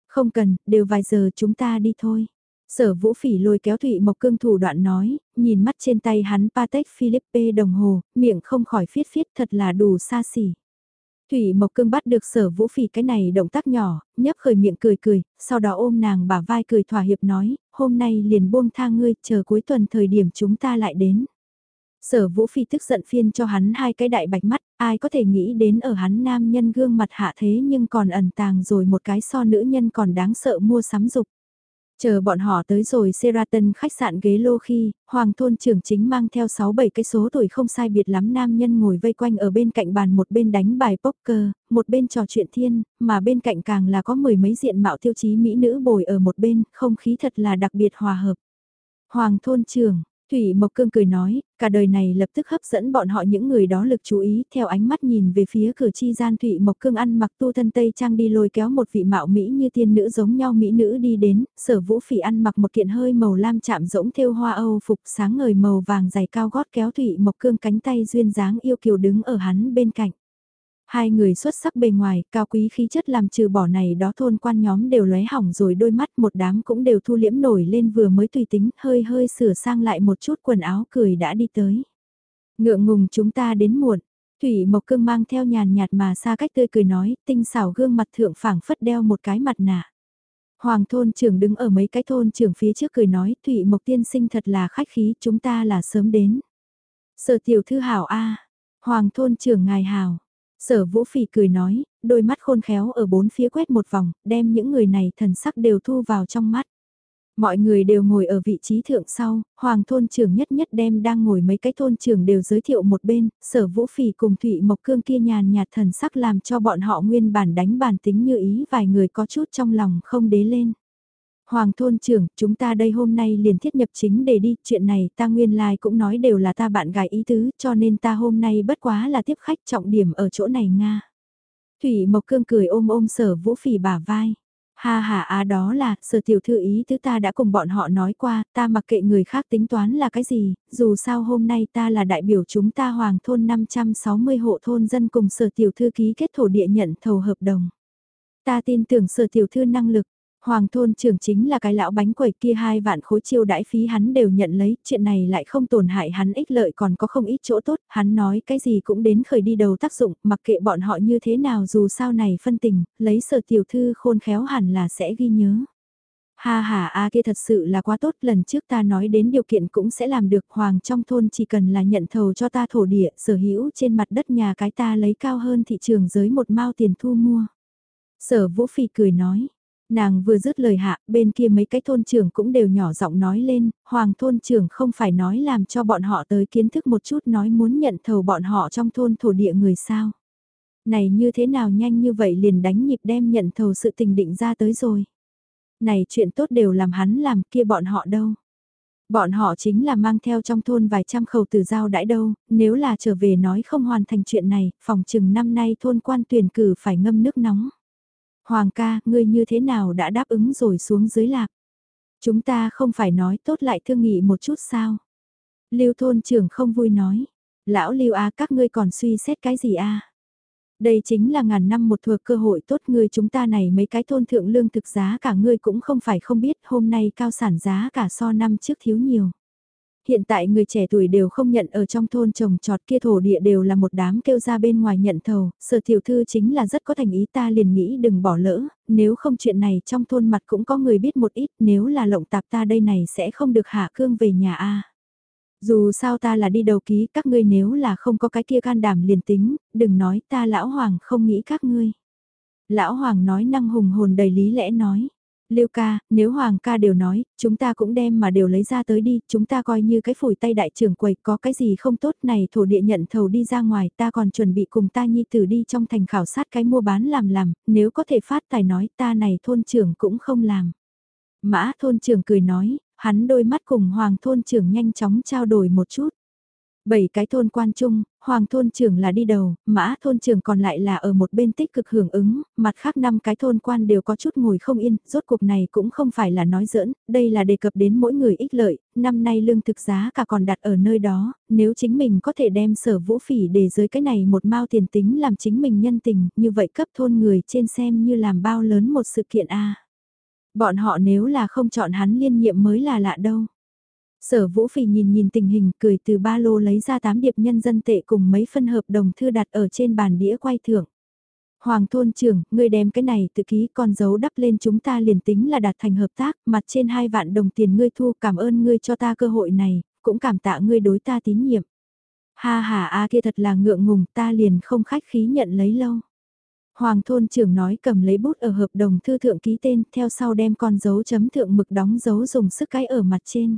Không cần, đều vài giờ chúng ta đi thôi. Sở vũ phỉ lôi kéo Thụy Mộc Cương thủ đoạn nói, nhìn mắt trên tay hắn Patek Philippe đồng hồ, miệng không khỏi phiết phiết thật là đủ xa xỉ. Thủy Mộc Cương bắt được sở vũ phỉ cái này động tác nhỏ, nhấp khởi miệng cười cười, sau đó ôm nàng bả vai cười thỏa hiệp nói, hôm nay liền buông tha ngươi, chờ cuối tuần thời điểm chúng ta lại đến. Sở vũ phi tức giận phiên cho hắn hai cái đại bạch mắt, ai có thể nghĩ đến ở hắn nam nhân gương mặt hạ thế nhưng còn ẩn tàng rồi một cái so nữ nhân còn đáng sợ mua sắm dục. Chờ bọn họ tới rồi Seraton khách sạn ghế lô khi, Hoàng thôn trưởng chính mang theo 6-7 cái số tuổi không sai biệt lắm nam nhân ngồi vây quanh ở bên cạnh bàn một bên đánh bài poker, một bên trò chuyện thiên, mà bên cạnh càng là có mười mấy diện mạo tiêu chí mỹ nữ bồi ở một bên, không khí thật là đặc biệt hòa hợp. Hoàng thôn trưởng, Thủy Mộc Cương cười nói, cả đời này lập tức hấp dẫn bọn họ những người đó lực chú ý, theo ánh mắt nhìn về phía cửa chi gian Thủy Mộc Cương ăn mặc tu thân tây trang đi lôi kéo một vị mạo mỹ như tiên nữ giống nhau mỹ nữ đi đến, sở vũ phỉ ăn mặc một kiện hơi màu lam chạm rỗng thêu hoa Âu phục sáng ngời màu vàng dày cao gót kéo Thủy Mộc Cương cánh tay duyên dáng yêu kiều đứng ở hắn bên cạnh. Hai người xuất sắc bề ngoài, cao quý khí chất làm trừ bỏ này đó thôn quan nhóm đều lóe hỏng rồi đôi mắt một đám cũng đều thu liễm nổi lên vừa mới tùy tính hơi hơi sửa sang lại một chút quần áo cười đã đi tới. Ngượng ngùng chúng ta đến muộn, Thủy Mộc Cương mang theo nhàn nhạt mà xa cách tươi cười nói, tinh xảo gương mặt thượng phảng phất đeo một cái mặt nạ. Hoàng thôn trưởng đứng ở mấy cái thôn trưởng phía trước cười nói, Thủy Mộc tiên sinh thật là khách khí, chúng ta là sớm đến. Sở tiểu thư hảo A, Hoàng thôn trưởng ngài hảo, Sở Vũ Phỉ cười nói, đôi mắt khôn khéo ở bốn phía quét một vòng, đem những người này thần sắc đều thu vào trong mắt. Mọi người đều ngồi ở vị trí thượng sau, hoàng thôn trưởng nhất nhất đem đang ngồi mấy cái thôn trưởng đều giới thiệu một bên, sở vũ phỉ cùng Thụy Mộc Cương kia nhàn nhạt thần sắc làm cho bọn họ nguyên bản đánh bản tính như ý vài người có chút trong lòng không đế lên. Hoàng thôn trưởng, chúng ta đây hôm nay liền thiết nhập chính để đi, chuyện này ta nguyên lai like cũng nói đều là ta bạn gái ý tứ, cho nên ta hôm nay bất quá là tiếp khách trọng điểm ở chỗ này Nga. Thủy Mộc Cương cười ôm ôm sở vũ phỉ bả vai. Ha ha á đó là, sở tiểu thư ý tứ ta đã cùng bọn họ nói qua, ta mặc kệ người khác tính toán là cái gì, dù sao hôm nay ta là đại biểu chúng ta hoàng thôn 560 hộ thôn dân cùng sở tiểu thư ký kết thổ địa nhận thầu hợp đồng. Ta tin tưởng sở tiểu thư năng lực, Hoàng thôn trưởng chính là cái lão bánh quẩy kia hai vạn khối chiêu đãi phí hắn đều nhận lấy, chuyện này lại không tổn hại hắn ích lợi còn có không ít chỗ tốt, hắn nói cái gì cũng đến khởi đi đầu tác dụng, mặc kệ bọn họ như thế nào dù sao này phân tình, lấy sở tiểu thư khôn khéo hẳn là sẽ ghi nhớ. Ha ha a kia thật sự là quá tốt, lần trước ta nói đến điều kiện cũng sẽ làm được, hoàng trong thôn chỉ cần là nhận thầu cho ta thổ địa, sở hữu trên mặt đất nhà cái ta lấy cao hơn thị trường giới một mao tiền thu mua. Sở Vũ Phi cười nói, Nàng vừa dứt lời hạ, bên kia mấy cái thôn trưởng cũng đều nhỏ giọng nói lên, hoàng thôn trưởng không phải nói làm cho bọn họ tới kiến thức một chút nói muốn nhận thầu bọn họ trong thôn thổ địa người sao. Này như thế nào nhanh như vậy liền đánh nhịp đem nhận thầu sự tình định ra tới rồi. Này chuyện tốt đều làm hắn làm kia bọn họ đâu. Bọn họ chính là mang theo trong thôn vài trăm khẩu từ giao đãi đâu, nếu là trở về nói không hoàn thành chuyện này, phòng chừng năm nay thôn quan tuyển cử phải ngâm nước nóng. Hoàng ca, ngươi như thế nào đã đáp ứng rồi xuống dưới lạc. Chúng ta không phải nói tốt lại thương nghị một chút sao. Lưu thôn trưởng không vui nói. Lão Lưu A các ngươi còn suy xét cái gì A. Đây chính là ngàn năm một thừa cơ hội tốt ngươi chúng ta này mấy cái thôn thượng lương thực giá cả ngươi cũng không phải không biết hôm nay cao sản giá cả so năm trước thiếu nhiều. Hiện tại người trẻ tuổi đều không nhận ở trong thôn trồng trọt kia thổ địa đều là một đám kêu ra bên ngoài nhận thầu, sở tiểu thư chính là rất có thành ý ta liền nghĩ đừng bỏ lỡ, nếu không chuyện này trong thôn mặt cũng có người biết một ít, nếu là lộng tạp ta đây này sẽ không được hạ cương về nhà a. Dù sao ta là đi đầu ký các ngươi nếu là không có cái kia can đảm liền tính, đừng nói ta lão hoàng không nghĩ các ngươi. Lão hoàng nói năng hùng hồn đầy lý lẽ nói. Lưu ca, nếu Hoàng ca đều nói, chúng ta cũng đem mà đều lấy ra tới đi, chúng ta coi như cái phủi tay đại trưởng quầy có cái gì không tốt này thổ địa nhận thầu đi ra ngoài ta còn chuẩn bị cùng ta nhi tử đi trong thành khảo sát cái mua bán làm làm, nếu có thể phát tài nói ta này thôn trưởng cũng không làm. Mã thôn trưởng cười nói, hắn đôi mắt cùng Hoàng thôn trưởng nhanh chóng trao đổi một chút. Bảy cái thôn quan trung, hoàng thôn trưởng là đi đầu, mã thôn trưởng còn lại là ở một bên tích cực hưởng ứng, mặt khác năm cái thôn quan đều có chút ngồi không yên, rốt cuộc này cũng không phải là nói giỡn, đây là đề cập đến mỗi người ích lợi, năm nay lương thực giá cả còn đặt ở nơi đó, nếu chính mình có thể đem sở vũ phỉ để dưới cái này một mao tiền tính làm chính mình nhân tình, như vậy cấp thôn người trên xem như làm bao lớn một sự kiện a Bọn họ nếu là không chọn hắn liên nhiệm mới là lạ đâu. Sở Vũ Phỉ nhìn nhìn tình hình cười từ ba lô lấy ra tám điệp nhân dân tệ cùng mấy phân hợp đồng thư đặt ở trên bàn đĩa quay thưởng. Hoàng thôn trưởng, ngươi đem cái này tự ký con dấu đắp lên chúng ta liền tính là đạt thành hợp tác, mặt trên hai vạn đồng tiền ngươi thu cảm ơn ngươi cho ta cơ hội này, cũng cảm tạ ngươi đối ta tín nhiệm. Ha ha a kia thật là ngượng ngùng ta liền không khách khí nhận lấy lâu. Hoàng thôn trưởng nói cầm lấy bút ở hợp đồng thư thượng ký tên theo sau đem con dấu chấm thượng mực đóng dấu dùng sức cái ở mặt trên.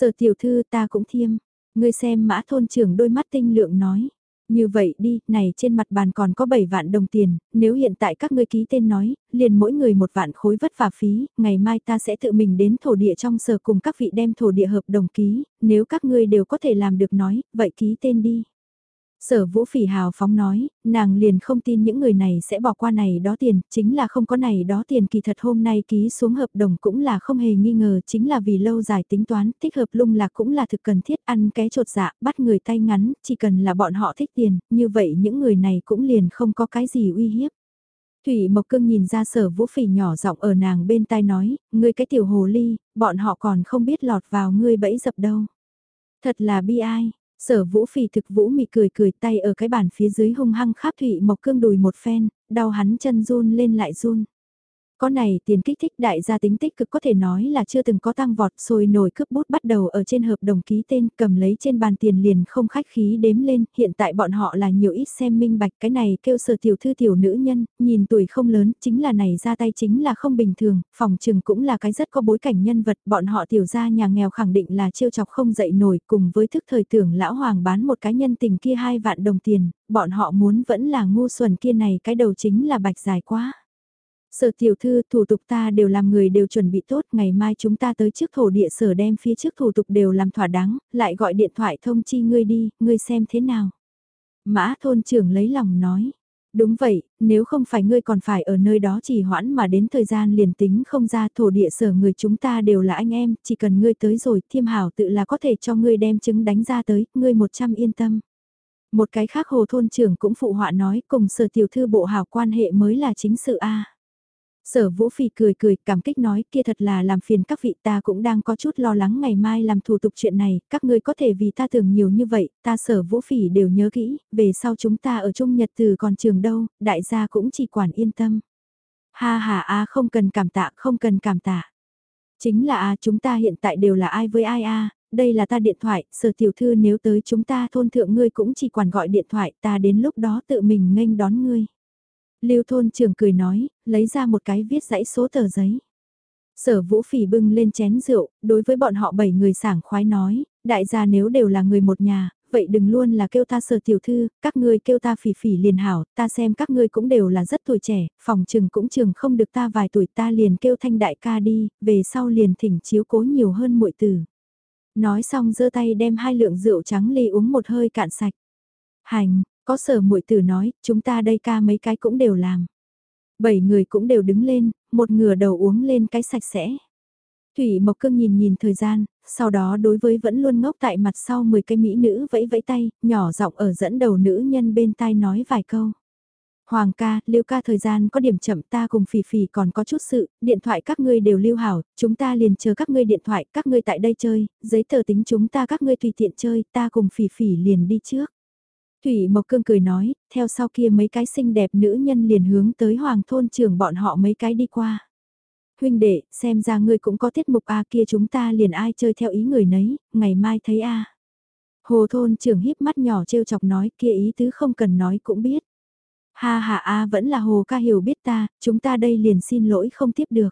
Sở tiểu thư ta cũng thiêm, ngươi xem mã thôn trưởng đôi mắt tinh lượng nói. Như vậy đi, này trên mặt bàn còn có 7 vạn đồng tiền, nếu hiện tại các ngươi ký tên nói, liền mỗi người một vạn khối vất vả phí, ngày mai ta sẽ tự mình đến thổ địa trong sở cùng các vị đem thổ địa hợp đồng ký, nếu các ngươi đều có thể làm được nói, vậy ký tên đi. Sở Vũ Phỉ hào phóng nói, nàng liền không tin những người này sẽ bỏ qua này đó tiền, chính là không có này đó tiền kỳ thật hôm nay ký xuống hợp đồng cũng là không hề nghi ngờ, chính là vì lâu dài tính toán, thích hợp lung lạc cũng là thực cần thiết ăn ké trột dạ, bắt người tay ngắn, chỉ cần là bọn họ thích tiền, như vậy những người này cũng liền không có cái gì uy hiếp. Thủy Mộc Cương nhìn ra sở vũ phỉ nhỏ giọng ở nàng bên tai nói, ngươi cái tiểu hồ ly, bọn họ còn không biết lọt vào ngươi bẫy dập đâu. Thật là bi ai, Sở vũ phì thực vũ mị cười cười tay ở cái bàn phía dưới hung hăng khắp thụy mộc cương đùi một phen, đau hắn chân run lên lại run. Có này tiền kích thích đại gia tính tích cực có thể nói là chưa từng có tăng vọt sôi nổi cướp bút bắt đầu ở trên hợp đồng ký tên cầm lấy trên bàn tiền liền không khách khí đếm lên, hiện tại bọn họ là nhiều ít xem minh bạch cái này kêu sở tiểu thư tiểu nữ nhân, nhìn tuổi không lớn, chính là này ra tay chính là không bình thường, phòng trừng cũng là cái rất có bối cảnh nhân vật, bọn họ tiểu gia nhà nghèo khẳng định là trêu chọc không dậy nổi cùng với thức thời tưởng lão hoàng bán một cái nhân tình kia hai vạn đồng tiền, bọn họ muốn vẫn là ngu xuẩn kia này cái đầu chính là bạch dài quá. Sở tiểu thư, thủ tục ta đều làm người đều chuẩn bị tốt, ngày mai chúng ta tới trước thổ địa sở đem phía trước thủ tục đều làm thỏa đáng, lại gọi điện thoại thông chi ngươi đi, ngươi xem thế nào. Mã thôn trưởng lấy lòng nói, Đúng vậy, nếu không phải ngươi còn phải ở nơi đó chỉ hoãn mà đến thời gian liền tính không ra thổ địa sở người chúng ta đều là anh em, chỉ cần ngươi tới rồi, thiêm hảo tự là có thể cho ngươi đem chứng đánh ra tới, ngươi một trăm yên tâm. Một cái khác hồ thôn trưởng cũng phụ họa nói cùng sở tiểu thư bộ hảo quan hệ mới là chính sự A. Sở Vũ Phỉ cười cười, cảm kích nói kia thật là làm phiền các vị ta cũng đang có chút lo lắng ngày mai làm thủ tục chuyện này, các ngươi có thể vì ta tưởng nhiều như vậy, ta sở Vũ Phỉ đều nhớ kỹ, về sau chúng ta ở chung nhật từ còn trường đâu, đại gia cũng chỉ quản yên tâm. Ha ha a không cần cảm tạ, không cần cảm tạ. Chính là a chúng ta hiện tại đều là ai với ai a đây là ta điện thoại, sở tiểu thư nếu tới chúng ta thôn thượng ngươi cũng chỉ quản gọi điện thoại, ta đến lúc đó tự mình nghênh đón ngươi. Lưu thôn trưởng cười nói, lấy ra một cái viết dãy số tờ giấy. Sở vũ phỉ bưng lên chén rượu, đối với bọn họ bảy người sảng khoái nói, đại gia nếu đều là người một nhà, vậy đừng luôn là kêu ta sở tiểu thư, các ngươi kêu ta phỉ phỉ liền hảo, ta xem các ngươi cũng đều là rất tuổi trẻ, phòng trừng cũng trường không được ta vài tuổi ta liền kêu thanh đại ca đi, về sau liền thỉnh chiếu cố nhiều hơn muội tử. Nói xong giơ tay đem hai lượng rượu trắng ly uống một hơi cạn sạch. Hành, có sở muội tử nói, chúng ta đây ca mấy cái cũng đều làm. Bảy người cũng đều đứng lên, một ngửa đầu uống lên cái sạch sẽ. Thủy Mộc Cương nhìn nhìn thời gian, sau đó đối với vẫn luôn ngốc tại mặt sau 10 cái mỹ nữ vẫy vẫy tay, nhỏ giọng ở dẫn đầu nữ nhân bên tai nói vài câu. Hoàng ca, lưu ca thời gian có điểm chậm ta cùng phỉ phỉ còn có chút sự, điện thoại các ngươi đều lưu hảo, chúng ta liền chờ các ngươi điện thoại, các ngươi tại đây chơi, giấy tờ tính chúng ta các ngươi tùy tiện chơi, ta cùng phỉ phỉ liền đi trước. Thủy Mộc Cương cười nói, theo sau kia mấy cái xinh đẹp nữ nhân liền hướng tới hoàng thôn trưởng bọn họ mấy cái đi qua. Huynh đệ, xem ra ngươi cũng có tiết mục A kia chúng ta liền ai chơi theo ý người nấy, ngày mai thấy A. Hồ thôn trưởng híp mắt nhỏ trêu chọc nói kia ý tứ không cần nói cũng biết. Ha ha A vẫn là hồ ca hiểu biết ta, chúng ta đây liền xin lỗi không tiếp được.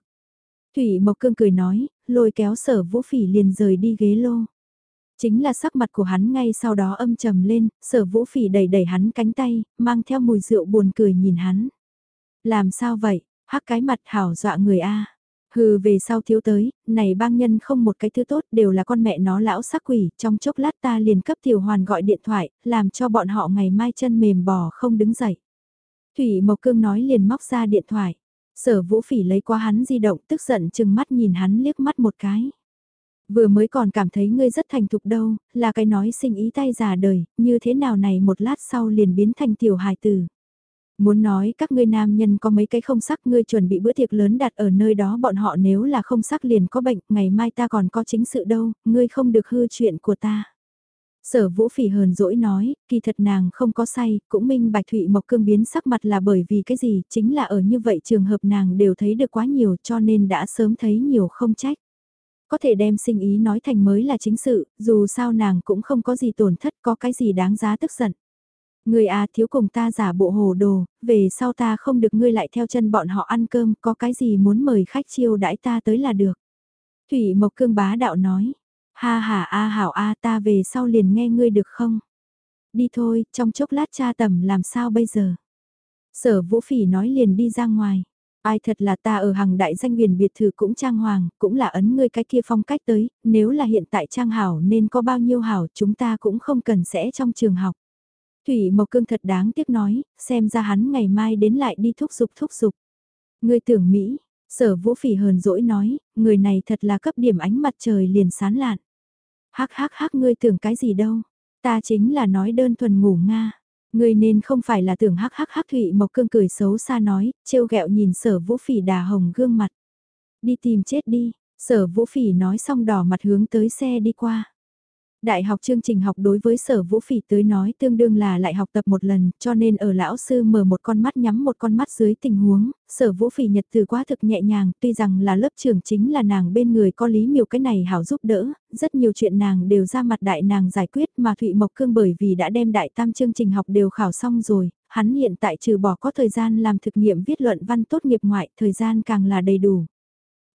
Thủy Mộc Cương cười nói, lôi kéo sở vũ phỉ liền rời đi ghế lô. Chính là sắc mặt của hắn ngay sau đó âm trầm lên, sở vũ phỉ đẩy đẩy hắn cánh tay, mang theo mùi rượu buồn cười nhìn hắn. Làm sao vậy, hắc cái mặt hảo dọa người A. Hừ về sau thiếu tới, này bang nhân không một cái thứ tốt đều là con mẹ nó lão sắc quỷ, trong chốc lát ta liền cấp tiểu hoàn gọi điện thoại, làm cho bọn họ ngày mai chân mềm bò không đứng dậy. Thủy Mộc Cương nói liền móc ra điện thoại. Sở vũ phỉ lấy qua hắn di động tức giận chừng mắt nhìn hắn liếc mắt một cái. Vừa mới còn cảm thấy ngươi rất thành thục đâu, là cái nói sinh ý tay già đời, như thế nào này một lát sau liền biến thành tiểu hài tử. Muốn nói các ngươi nam nhân có mấy cái không sắc ngươi chuẩn bị bữa tiệc lớn đặt ở nơi đó bọn họ nếu là không sắc liền có bệnh, ngày mai ta còn có chính sự đâu, ngươi không được hư chuyện của ta. Sở vũ phỉ hờn dỗi nói, kỳ thật nàng không có say, cũng minh bạch thụy mộc cương biến sắc mặt là bởi vì cái gì, chính là ở như vậy trường hợp nàng đều thấy được quá nhiều cho nên đã sớm thấy nhiều không trách. Có thể đem sinh ý nói thành mới là chính sự, dù sao nàng cũng không có gì tổn thất có cái gì đáng giá tức giận. Người à thiếu cùng ta giả bộ hồ đồ, về sau ta không được ngươi lại theo chân bọn họ ăn cơm, có cái gì muốn mời khách chiêu đãi ta tới là được. Thủy Mộc Cương bá đạo nói, ha ha a hảo a ta về sau liền nghe ngươi được không? Đi thôi, trong chốc lát cha tầm làm sao bây giờ? Sở vũ phỉ nói liền đi ra ngoài. Ai thật là ta ở hàng đại danh huyền biệt thự cũng trang hoàng, cũng là ấn ngươi cái kia phong cách tới, nếu là hiện tại trang hảo nên có bao nhiêu hảo chúng ta cũng không cần sẽ trong trường học. Thủy Mộc Cương thật đáng tiếc nói, xem ra hắn ngày mai đến lại đi thúc giục thúc giục. Ngươi tưởng Mỹ, sở vũ phỉ hờn dỗi nói, người này thật là cấp điểm ánh mặt trời liền sán lạn. Hắc hắc hắc ngươi tưởng cái gì đâu, ta chính là nói đơn thuần ngủ Nga. Ngươi nên không phải là tưởng hắc hắc hắc Thụy Mộc Cương cười xấu xa nói, trêu ghẹo nhìn sở vũ phỉ đà hồng gương mặt. Đi tìm chết đi, sở vũ phỉ nói xong đỏ mặt hướng tới xe đi qua. Đại học chương trình học đối với sở vũ phỉ tới nói tương đương là lại học tập một lần, cho nên ở lão sư mở một con mắt nhắm một con mắt dưới tình huống, sở vũ phỉ nhật từ quá thực nhẹ nhàng, tuy rằng là lớp trưởng chính là nàng bên người có lý miều cái này hảo giúp đỡ, rất nhiều chuyện nàng đều ra mặt đại nàng giải quyết mà Thụy Mộc Cương bởi vì đã đem đại tam chương trình học đều khảo xong rồi, hắn hiện tại trừ bỏ có thời gian làm thực nghiệm viết luận văn tốt nghiệp ngoại, thời gian càng là đầy đủ.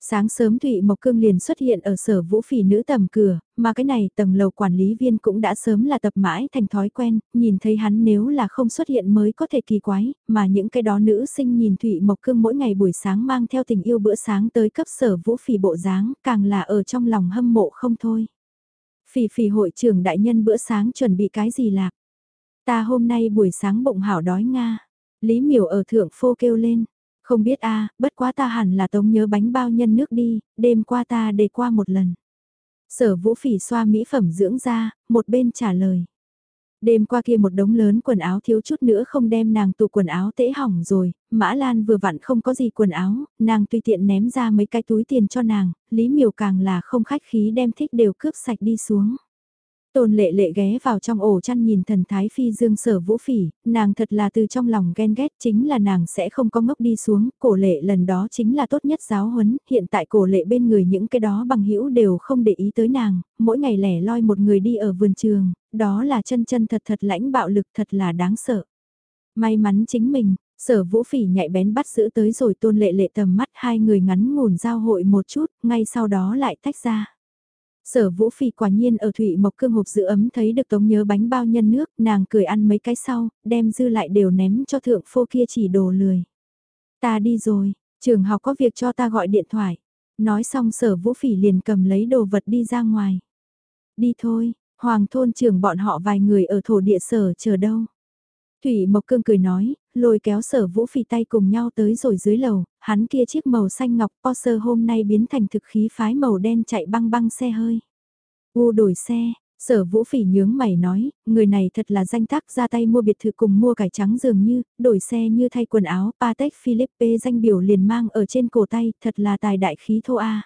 Sáng sớm Thụy Mộc Cương liền xuất hiện ở sở vũ phỉ nữ tầm cửa, mà cái này tầng lầu quản lý viên cũng đã sớm là tập mãi thành thói quen, nhìn thấy hắn nếu là không xuất hiện mới có thể kỳ quái, mà những cái đó nữ sinh nhìn Thụy Mộc Cương mỗi ngày buổi sáng mang theo tình yêu bữa sáng tới cấp sở vũ phỉ bộ dáng, càng là ở trong lòng hâm mộ không thôi. Phỉ phỉ hội trưởng đại nhân bữa sáng chuẩn bị cái gì lạc? Ta hôm nay buổi sáng bụng hảo đói Nga. Lý miểu ở thượng phô kêu lên, không biết a bất quá ta hẳn là tống nhớ bánh bao nhân nước đi, đêm qua ta để qua một lần. Sở vũ phỉ xoa mỹ phẩm dưỡng da, một bên trả lời. Đêm qua kia một đống lớn quần áo thiếu chút nữa không đem nàng tụ quần áo tễ hỏng rồi, Mã Lan vừa vặn không có gì quần áo, nàng tùy tiện ném ra mấy cái túi tiền cho nàng, Lý Miều càng là không khách khí đem thích đều cướp sạch đi xuống. Tôn lệ lệ ghé vào trong ổ chăn nhìn thần thái phi dương sở vũ phỉ, nàng thật là từ trong lòng ghen ghét chính là nàng sẽ không có ngốc đi xuống, cổ lệ lần đó chính là tốt nhất giáo huấn, hiện tại cổ lệ bên người những cái đó bằng hữu đều không để ý tới nàng, mỗi ngày lẻ loi một người đi ở vườn trường, đó là chân chân thật thật lãnh bạo lực thật là đáng sợ. May mắn chính mình, sở vũ phỉ nhạy bén bắt giữ tới rồi tôn lệ lệ tầm mắt hai người ngắn ngủn giao hội một chút, ngay sau đó lại tách ra. Sở vũ phỉ quả nhiên ở Thụy Mộc Cương hộp giữ ấm thấy được tống nhớ bánh bao nhân nước, nàng cười ăn mấy cái sau, đem dư lại đều ném cho thượng phô kia chỉ đồ lười. Ta đi rồi, trường học có việc cho ta gọi điện thoại. Nói xong sở vũ phỉ liền cầm lấy đồ vật đi ra ngoài. Đi thôi, hoàng thôn trưởng bọn họ vài người ở thổ địa sở chờ đâu. Thủy Mộc Cương cười nói, lôi kéo sở vũ phỉ tay cùng nhau tới rồi dưới lầu, hắn kia chiếc màu xanh ngọc Porsche hôm nay biến thành thực khí phái màu đen chạy băng băng xe hơi. U đổi xe, sở vũ phỉ nhướng mày nói, người này thật là danh tác ra tay mua biệt thự cùng mua cải trắng dường như, đổi xe như thay quần áo, Patek Philippe danh biểu liền mang ở trên cổ tay, thật là tài đại khí thô a.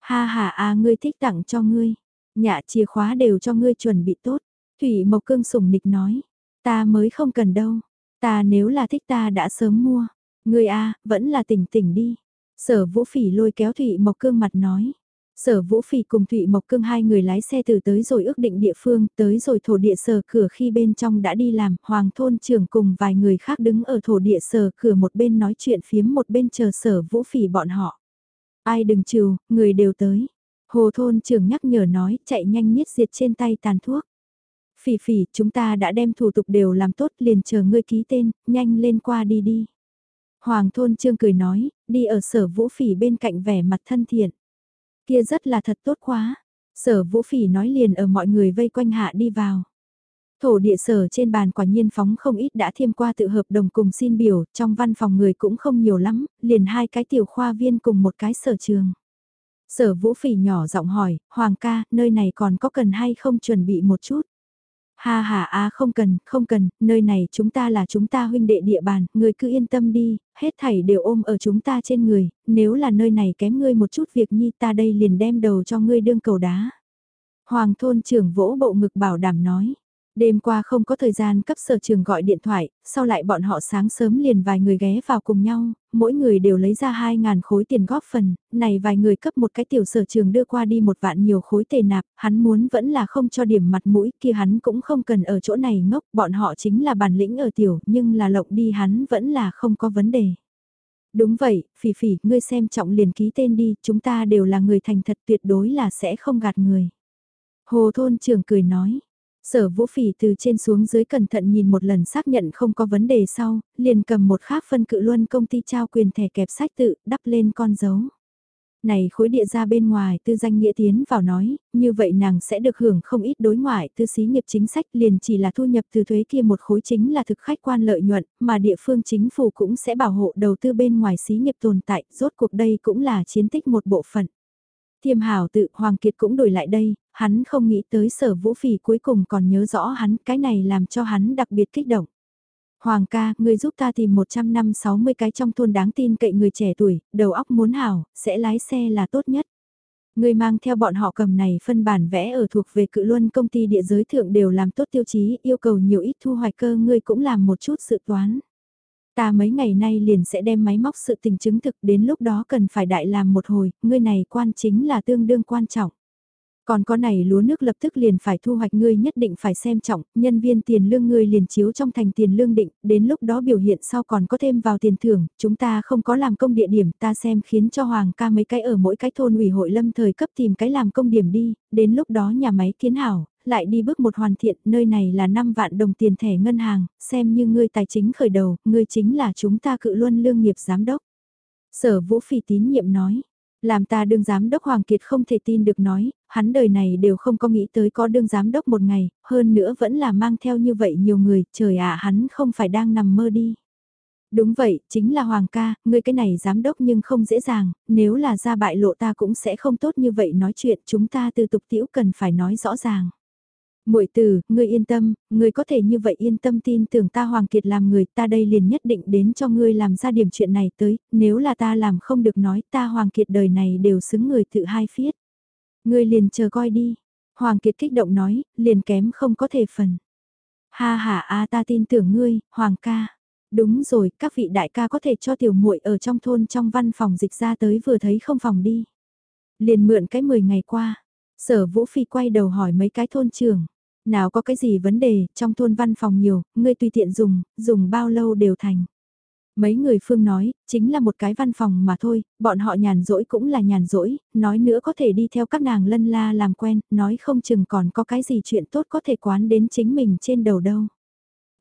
Ha ha a ngươi thích tặng cho ngươi, nhà chìa khóa đều cho ngươi chuẩn bị tốt, Thủy Mộc Cương sủng nịch nói, ta mới không cần đâu, ta nếu là thích ta đã sớm mua, người a vẫn là tỉnh tỉnh đi. Sở Vũ Phỉ lôi kéo thụy Mộc Cương mặt nói. Sở Vũ Phỉ cùng Thụy Mộc Cương hai người lái xe từ tới rồi ước định địa phương, tới rồi thổ địa sở cửa khi bên trong đã đi làm, Hoàng thôn trưởng cùng vài người khác đứng ở thổ địa sở cửa một bên nói chuyện phiếm một bên chờ Sở Vũ Phỉ bọn họ. Ai đừng trừ, người đều tới. Hồ thôn trưởng nhắc nhở nói, chạy nhanh miết diệt trên tay tàn thuốc. Phỉ phỉ, chúng ta đã đem thủ tục đều làm tốt liền chờ ngươi ký tên, nhanh lên qua đi đi. Hoàng thôn trương cười nói, đi ở sở vũ phỉ bên cạnh vẻ mặt thân thiện. Kia rất là thật tốt quá. Sở vũ phỉ nói liền ở mọi người vây quanh hạ đi vào. Thổ địa sở trên bàn quả nhiên phóng không ít đã thiêm qua tự hợp đồng cùng xin biểu, trong văn phòng người cũng không nhiều lắm, liền hai cái tiểu khoa viên cùng một cái sở trường. Sở vũ phỉ nhỏ giọng hỏi, Hoàng ca, nơi này còn có cần hay không chuẩn bị một chút? Ha ha a không cần, không cần, nơi này chúng ta là chúng ta huynh đệ địa bàn, người cứ yên tâm đi, hết thảy đều ôm ở chúng ta trên người, nếu là nơi này kém ngươi một chút việc nhi ta đây liền đem đầu cho ngươi đương cầu đá. Hoàng thôn trưởng vỗ bộ ngực bảo đảm nói. Đêm qua không có thời gian cấp sở trường gọi điện thoại, sau lại bọn họ sáng sớm liền vài người ghé vào cùng nhau, mỗi người đều lấy ra 2.000 khối tiền góp phần, này vài người cấp một cái tiểu sở trường đưa qua đi một vạn nhiều khối tề nạp, hắn muốn vẫn là không cho điểm mặt mũi kia hắn cũng không cần ở chỗ này ngốc, bọn họ chính là bản lĩnh ở tiểu, nhưng là lộng đi hắn vẫn là không có vấn đề. Đúng vậy, phỉ phỉ, ngươi xem trọng liền ký tên đi, chúng ta đều là người thành thật tuyệt đối là sẽ không gạt người. Hồ thôn trưởng cười nói, Sở vũ phỉ từ trên xuống dưới cẩn thận nhìn một lần xác nhận không có vấn đề sau, liền cầm một khác phân cự luân công ty trao quyền thẻ kẹp sách tự, đắp lên con dấu. Này khối địa ra bên ngoài tư danh nghĩa tiến vào nói, như vậy nàng sẽ được hưởng không ít đối ngoại tư xí nghiệp chính sách liền chỉ là thu nhập từ thuế kia một khối chính là thực khách quan lợi nhuận, mà địa phương chính phủ cũng sẽ bảo hộ đầu tư bên ngoài xí nghiệp tồn tại, rốt cuộc đây cũng là chiến tích một bộ phận. Thiêm hảo tự Hoàng Kiệt cũng đổi lại đây, hắn không nghĩ tới sở vũ phỉ cuối cùng còn nhớ rõ hắn, cái này làm cho hắn đặc biệt kích động. Hoàng ca, người giúp ta tìm 100 năm 60 cái trong thôn đáng tin cậy người trẻ tuổi, đầu óc muốn hảo, sẽ lái xe là tốt nhất. Người mang theo bọn họ cầm này phân bản vẽ ở thuộc về cự luân công ty địa giới thượng đều làm tốt tiêu chí, yêu cầu nhiều ít thu hoạch cơ ngươi cũng làm một chút sự toán. Ta mấy ngày nay liền sẽ đem máy móc sự tình chứng thực đến lúc đó cần phải đại làm một hồi, ngươi này quan chính là tương đương quan trọng. Còn có này lúa nước lập tức liền phải thu hoạch ngươi nhất định phải xem trọng, nhân viên tiền lương ngươi liền chiếu trong thành tiền lương định, đến lúc đó biểu hiện sau còn có thêm vào tiền thưởng, chúng ta không có làm công địa điểm, ta xem khiến cho Hoàng ca mấy cái ở mỗi cái thôn ủy hội lâm thời cấp tìm cái làm công điểm đi, đến lúc đó nhà máy kiến hảo, lại đi bước một hoàn thiện, nơi này là 5 vạn đồng tiền thẻ ngân hàng, xem như ngươi tài chính khởi đầu, ngươi chính là chúng ta cự luân lương nghiệp giám đốc. Sở vũ phỉ tín nhiệm nói, làm ta đương giám đốc Hoàng Kiệt không thể tin được nói, hắn đời này đều không có nghĩ tới có đương giám đốc một ngày, hơn nữa vẫn là mang theo như vậy nhiều người, trời ạ hắn không phải đang nằm mơ đi. Đúng vậy, chính là Hoàng ca, ngươi cái này giám đốc nhưng không dễ dàng, nếu là ra bại lộ ta cũng sẽ không tốt như vậy nói chuyện, chúng ta từ tục tiểu cần phải nói rõ ràng. Muội tử, ngươi yên tâm, ngươi có thể như vậy yên tâm tin tưởng ta Hoàng Kiệt làm người, ta đây liền nhất định đến cho ngươi làm ra điểm chuyện này tới, nếu là ta làm không được nói, ta Hoàng Kiệt đời này đều xứng người tự hai phiết. Ngươi liền chờ coi đi. Hoàng Kiệt kích động nói, liền kém không có thể phần. Ha ha a ta tin tưởng ngươi, Hoàng ca. Đúng rồi, các vị đại ca có thể cho tiểu muội ở trong thôn trong văn phòng dịch ra tới vừa thấy không phòng đi. Liền mượn cái 10 ngày qua, sở vũ phi quay đầu hỏi mấy cái thôn trưởng. Nào có cái gì vấn đề, trong thôn văn phòng nhiều, ngươi tùy tiện dùng, dùng bao lâu đều thành. Mấy người phương nói, chính là một cái văn phòng mà thôi, bọn họ nhàn rỗi cũng là nhàn rỗi, nói nữa có thể đi theo các nàng lân la làm quen, nói không chừng còn có cái gì chuyện tốt có thể quán đến chính mình trên đầu đâu.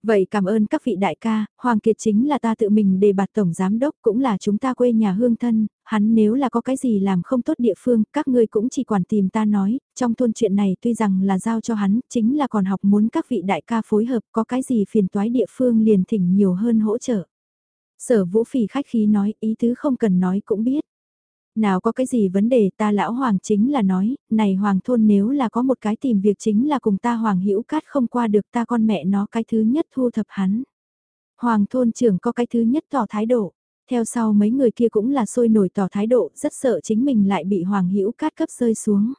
Vậy cảm ơn các vị đại ca, Hoàng Kiệt chính là ta tự mình đề bạt tổng giám đốc cũng là chúng ta quê nhà hương thân, hắn nếu là có cái gì làm không tốt địa phương, các ngươi cũng chỉ quản tìm ta nói, trong thôn chuyện này tuy rằng là giao cho hắn, chính là còn học muốn các vị đại ca phối hợp có cái gì phiền toái địa phương liền thỉnh nhiều hơn hỗ trợ. Sở vũ phỉ khách khí nói ý tứ không cần nói cũng biết. Nào có cái gì vấn đề ta lão hoàng chính là nói, này hoàng thôn nếu là có một cái tìm việc chính là cùng ta hoàng hữu cát không qua được ta con mẹ nó cái thứ nhất thu thập hắn. Hoàng thôn trưởng có cái thứ nhất tỏ thái độ, theo sau mấy người kia cũng là sôi nổi tỏ thái độ, rất sợ chính mình lại bị hoàng hữu cát cấp rơi xuống.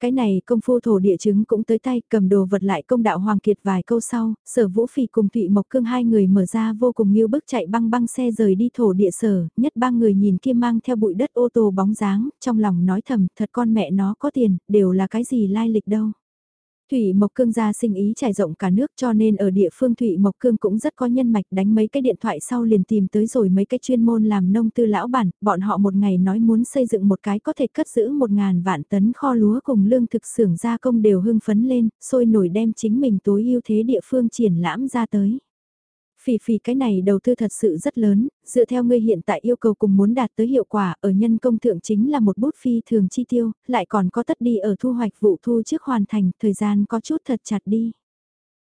Cái này công phu thổ địa chứng cũng tới tay cầm đồ vật lại công đạo Hoàng Kiệt vài câu sau, sở vũ phỉ cùng Thụy Mộc Cương hai người mở ra vô cùng nghiêu bức chạy băng băng xe rời đi thổ địa sở, nhất ba người nhìn kia mang theo bụi đất ô tô bóng dáng, trong lòng nói thầm thật con mẹ nó có tiền, đều là cái gì lai lịch đâu. Thủy Mộc Cương gia sinh ý trải rộng cả nước cho nên ở địa phương Thủy Mộc Cương cũng rất có nhân mạch đánh mấy cái điện thoại sau liền tìm tới rồi mấy cái chuyên môn làm nông tư lão bản, bọn họ một ngày nói muốn xây dựng một cái có thể cất giữ một ngàn vạn tấn kho lúa cùng lương thực xưởng gia công đều hưng phấn lên, sôi nổi đem chính mình tối ưu thế địa phương triển lãm ra tới. Phỉ phỉ cái này đầu tư thật sự rất lớn, dựa theo ngươi hiện tại yêu cầu cùng muốn đạt tới hiệu quả ở nhân công thượng chính là một bút phi thường chi tiêu, lại còn có tất đi ở thu hoạch vụ thu trước hoàn thành, thời gian có chút thật chặt đi.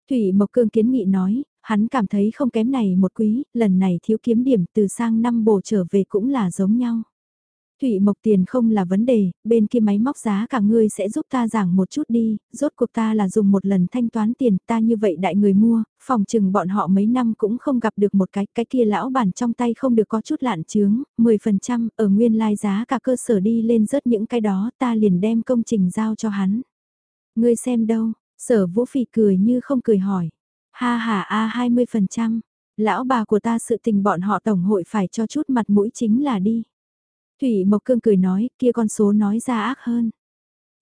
Thủy Mộc Cương kiến nghị nói, hắn cảm thấy không kém này một quý, lần này thiếu kiếm điểm từ sang năm bổ trở về cũng là giống nhau. Thụy Mộc tiền không là vấn đề, bên kia máy móc giá cả ngươi sẽ giúp ta giảng một chút đi, rốt cuộc ta là dùng một lần thanh toán tiền ta như vậy đại người mua, phòng chừng bọn họ mấy năm cũng không gặp được một cái, cái kia lão bản trong tay không được có chút lạn chướng, 10% ở nguyên lai giá cả cơ sở đi lên rớt những cái đó ta liền đem công trình giao cho hắn. Ngươi xem đâu, sở vũ phì cười như không cười hỏi, ha ha a 20%, lão bà của ta sự tình bọn họ tổng hội phải cho chút mặt mũi chính là đi. Thủy Mộc Cương cười nói, kia con số nói ra ác hơn.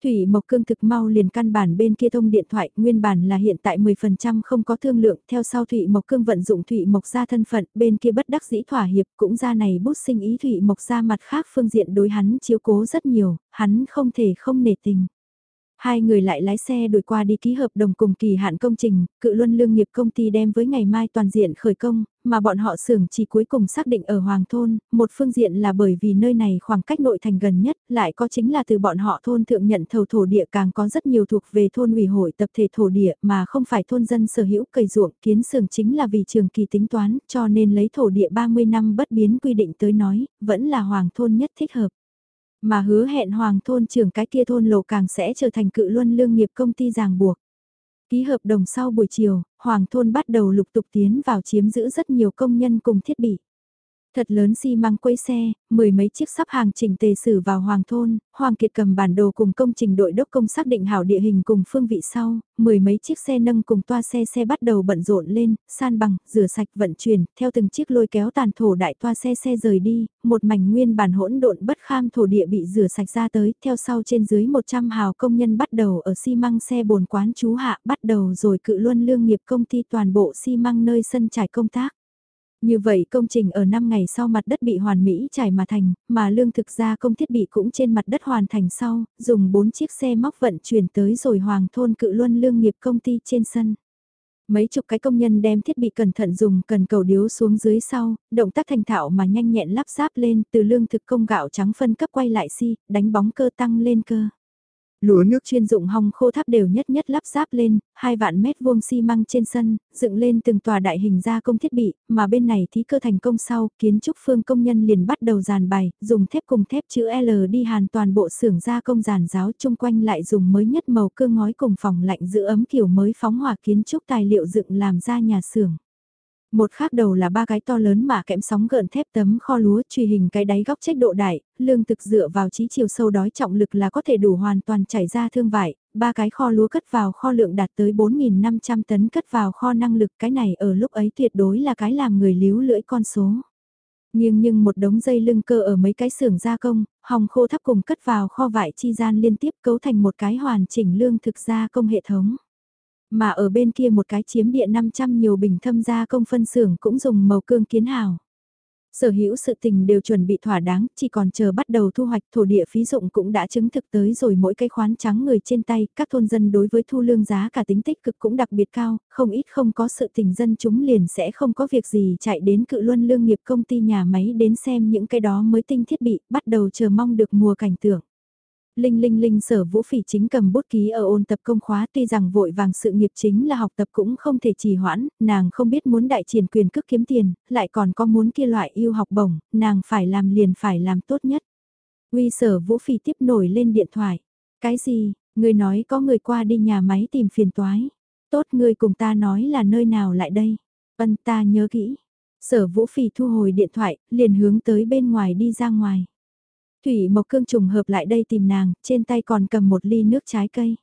Thủy Mộc Cương thực mau liền căn bản bên kia thông điện thoại, nguyên bản là hiện tại 10% không có thương lượng, theo sau Thủy Mộc Cương vận dụng Thủy Mộc ra thân phận, bên kia bất đắc dĩ thỏa hiệp cũng ra này bút sinh ý Thủy Mộc ra mặt khác phương diện đối hắn chiếu cố rất nhiều, hắn không thể không nể tình. Hai người lại lái xe đuổi qua đi ký hợp đồng cùng kỳ hạn công trình, cự luân lương nghiệp công ty đem với ngày mai toàn diện khởi công, mà bọn họ xưởng chỉ cuối cùng xác định ở Hoàng Thôn, một phương diện là bởi vì nơi này khoảng cách nội thành gần nhất, lại có chính là từ bọn họ thôn thượng nhận thầu thổ địa càng có rất nhiều thuộc về thôn ủy hội tập thể thổ địa mà không phải thôn dân sở hữu cày ruộng, kiến xưởng chính là vì trường kỳ tính toán, cho nên lấy thổ địa 30 năm bất biến quy định tới nói, vẫn là Hoàng Thôn nhất thích hợp. Mà hứa hẹn hoàng thôn trưởng cái kia thôn lộ càng sẽ trở thành cự luân lương nghiệp công ty ràng buộc. Ký hợp đồng sau buổi chiều, hoàng thôn bắt đầu lục tục tiến vào chiếm giữ rất nhiều công nhân cùng thiết bị. Thật lớn xi măng quấy xe, mười mấy chiếc sắp hàng trình tề sử vào Hoàng Thôn, Hoàng Kiệt cầm bản đồ cùng công trình đội đốc công xác định hảo địa hình cùng phương vị sau, mười mấy chiếc xe nâng cùng toa xe xe bắt đầu bận rộn lên, san bằng, rửa sạch vận chuyển, theo từng chiếc lôi kéo tàn thổ đại toa xe xe rời đi, một mảnh nguyên bản hỗn độn bất kham thổ địa bị rửa sạch ra tới, theo sau trên dưới 100 hào công nhân bắt đầu ở xi măng xe bồn quán chú hạ bắt đầu rồi cự luân lương nghiệp công ty toàn bộ xi măng nơi sân trải công tác. Như vậy công trình ở 5 ngày sau mặt đất bị hoàn mỹ trải mà thành, mà lương thực gia công thiết bị cũng trên mặt đất hoàn thành sau, dùng 4 chiếc xe móc vận chuyển tới rồi hoàng thôn cự luân lương nghiệp công ty trên sân. Mấy chục cái công nhân đem thiết bị cẩn thận dùng cần cầu điếu xuống dưới sau, động tác thành thạo mà nhanh nhẹn lắp ráp lên từ lương thực công gạo trắng phân cấp quay lại si, đánh bóng cơ tăng lên cơ. Lúa nước chuyên dụng hong khô tháp đều nhất nhất lắp ráp lên, hai vạn mét vuông xi măng trên sân, dựng lên từng tòa đại hình gia công thiết bị, mà bên này thí cơ thành công sau, kiến trúc phương công nhân liền bắt đầu dàn bài, dùng thép cùng thép chữ L đi hàn toàn bộ xưởng gia công giàn giáo chung quanh lại dùng mới nhất màu cương ngói cùng phòng lạnh giữ ấm kiểu mới phóng hỏa kiến trúc tài liệu dựng làm ra nhà xưởng. Một khác đầu là ba cái to lớn mà kẽm sóng gợn thép tấm kho lúa truy hình cái đáy góc trách độ đại, lương thực dựa vào trí chiều sâu đói trọng lực là có thể đủ hoàn toàn chảy ra thương vải, ba cái kho lúa cất vào kho lượng đạt tới 4.500 tấn cất vào kho năng lực cái này ở lúc ấy tuyệt đối là cái làm người líu lưỡi con số. Nhưng nhưng một đống dây lưng cơ ở mấy cái xưởng gia công, hòng khô thắp cùng cất vào kho vải chi gian liên tiếp cấu thành một cái hoàn chỉnh lương thực gia công hệ thống. Mà ở bên kia một cái chiếm địa 500 nhiều bình thâm gia công phân xưởng cũng dùng màu cương kiến hào. Sở hữu sự tình đều chuẩn bị thỏa đáng, chỉ còn chờ bắt đầu thu hoạch thổ địa phí dụng cũng đã chứng thực tới rồi mỗi cái khoán trắng người trên tay, các thôn dân đối với thu lương giá cả tính tích cực cũng đặc biệt cao, không ít không có sự tình dân chúng liền sẽ không có việc gì chạy đến cự luân lương nghiệp công ty nhà máy đến xem những cái đó mới tinh thiết bị, bắt đầu chờ mong được mùa cảnh tượng. Linh Linh Linh sở vũ phỉ chính cầm bút ký ở ôn tập công khóa tuy rằng vội vàng sự nghiệp chính là học tập cũng không thể trì hoãn, nàng không biết muốn đại triển quyền cước kiếm tiền, lại còn có muốn kia loại yêu học bổng, nàng phải làm liền phải làm tốt nhất. Uy sở vũ phỉ tiếp nổi lên điện thoại. Cái gì, người nói có người qua đi nhà máy tìm phiền toái. Tốt người cùng ta nói là nơi nào lại đây. vân ta nhớ kỹ. Sở vũ phỉ thu hồi điện thoại, liền hướng tới bên ngoài đi ra ngoài. Thủy Mộc Cương trùng hợp lại đây tìm nàng, trên tay còn cầm một ly nước trái cây.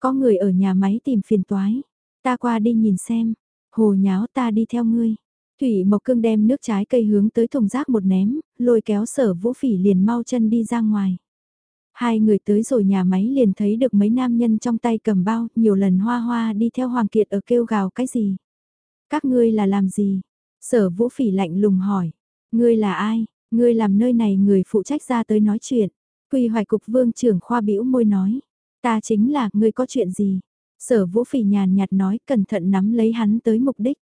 Có người ở nhà máy tìm phiền toái. Ta qua đi nhìn xem. Hồ nháo ta đi theo ngươi. Thủy Mộc Cương đem nước trái cây hướng tới thùng rác một ném, lôi kéo sở vũ phỉ liền mau chân đi ra ngoài. Hai người tới rồi nhà máy liền thấy được mấy nam nhân trong tay cầm bao, nhiều lần hoa hoa đi theo Hoàng Kiệt ở kêu gào cái gì. Các ngươi là làm gì? Sở vũ phỉ lạnh lùng hỏi. Ngươi là ai? Ngươi làm nơi này người phụ trách ra tới nói chuyện. Quy hoài cục vương trưởng khoa bĩu môi nói. Ta chính là, ngươi có chuyện gì? Sở vũ phỉ nhàn nhạt nói cẩn thận nắm lấy hắn tới mục đích.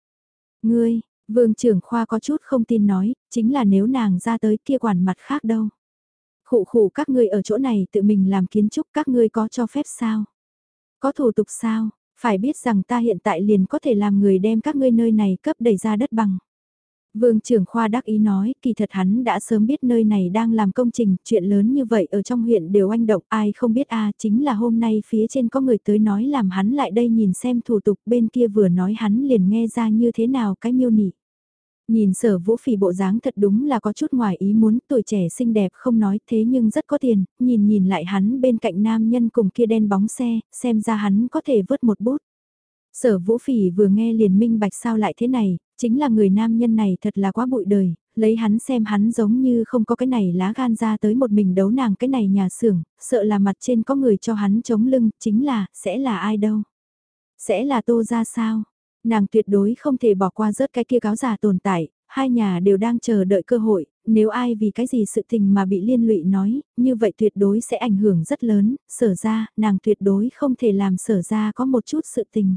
Ngươi, vương trưởng khoa có chút không tin nói, chính là nếu nàng ra tới kia quản mặt khác đâu. Khụ khụ các ngươi ở chỗ này tự mình làm kiến trúc các ngươi có cho phép sao? Có thủ tục sao? Phải biết rằng ta hiện tại liền có thể làm người đem các ngươi nơi này cấp đẩy ra đất bằng. Vương trưởng khoa đắc ý nói, kỳ thật hắn đã sớm biết nơi này đang làm công trình, chuyện lớn như vậy ở trong huyện đều anh động, ai không biết a chính là hôm nay phía trên có người tới nói làm hắn lại đây nhìn xem thủ tục bên kia vừa nói hắn liền nghe ra như thế nào cái miêu nị Nhìn sở vũ phỉ bộ dáng thật đúng là có chút ngoài ý muốn tuổi trẻ xinh đẹp không nói thế nhưng rất có tiền, nhìn nhìn lại hắn bên cạnh nam nhân cùng kia đen bóng xe, xem ra hắn có thể vớt một bút. Sở vũ phỉ vừa nghe liền minh bạch sao lại thế này, chính là người nam nhân này thật là quá bụi đời, lấy hắn xem hắn giống như không có cái này lá gan ra tới một mình đấu nàng cái này nhà xưởng, sợ là mặt trên có người cho hắn chống lưng, chính là, sẽ là ai đâu. Sẽ là tô ra sao? Nàng tuyệt đối không thể bỏ qua rớt cái kia cáo giả tồn tại, hai nhà đều đang chờ đợi cơ hội, nếu ai vì cái gì sự tình mà bị liên lụy nói, như vậy tuyệt đối sẽ ảnh hưởng rất lớn, sở ra, nàng tuyệt đối không thể làm sở ra có một chút sự tình.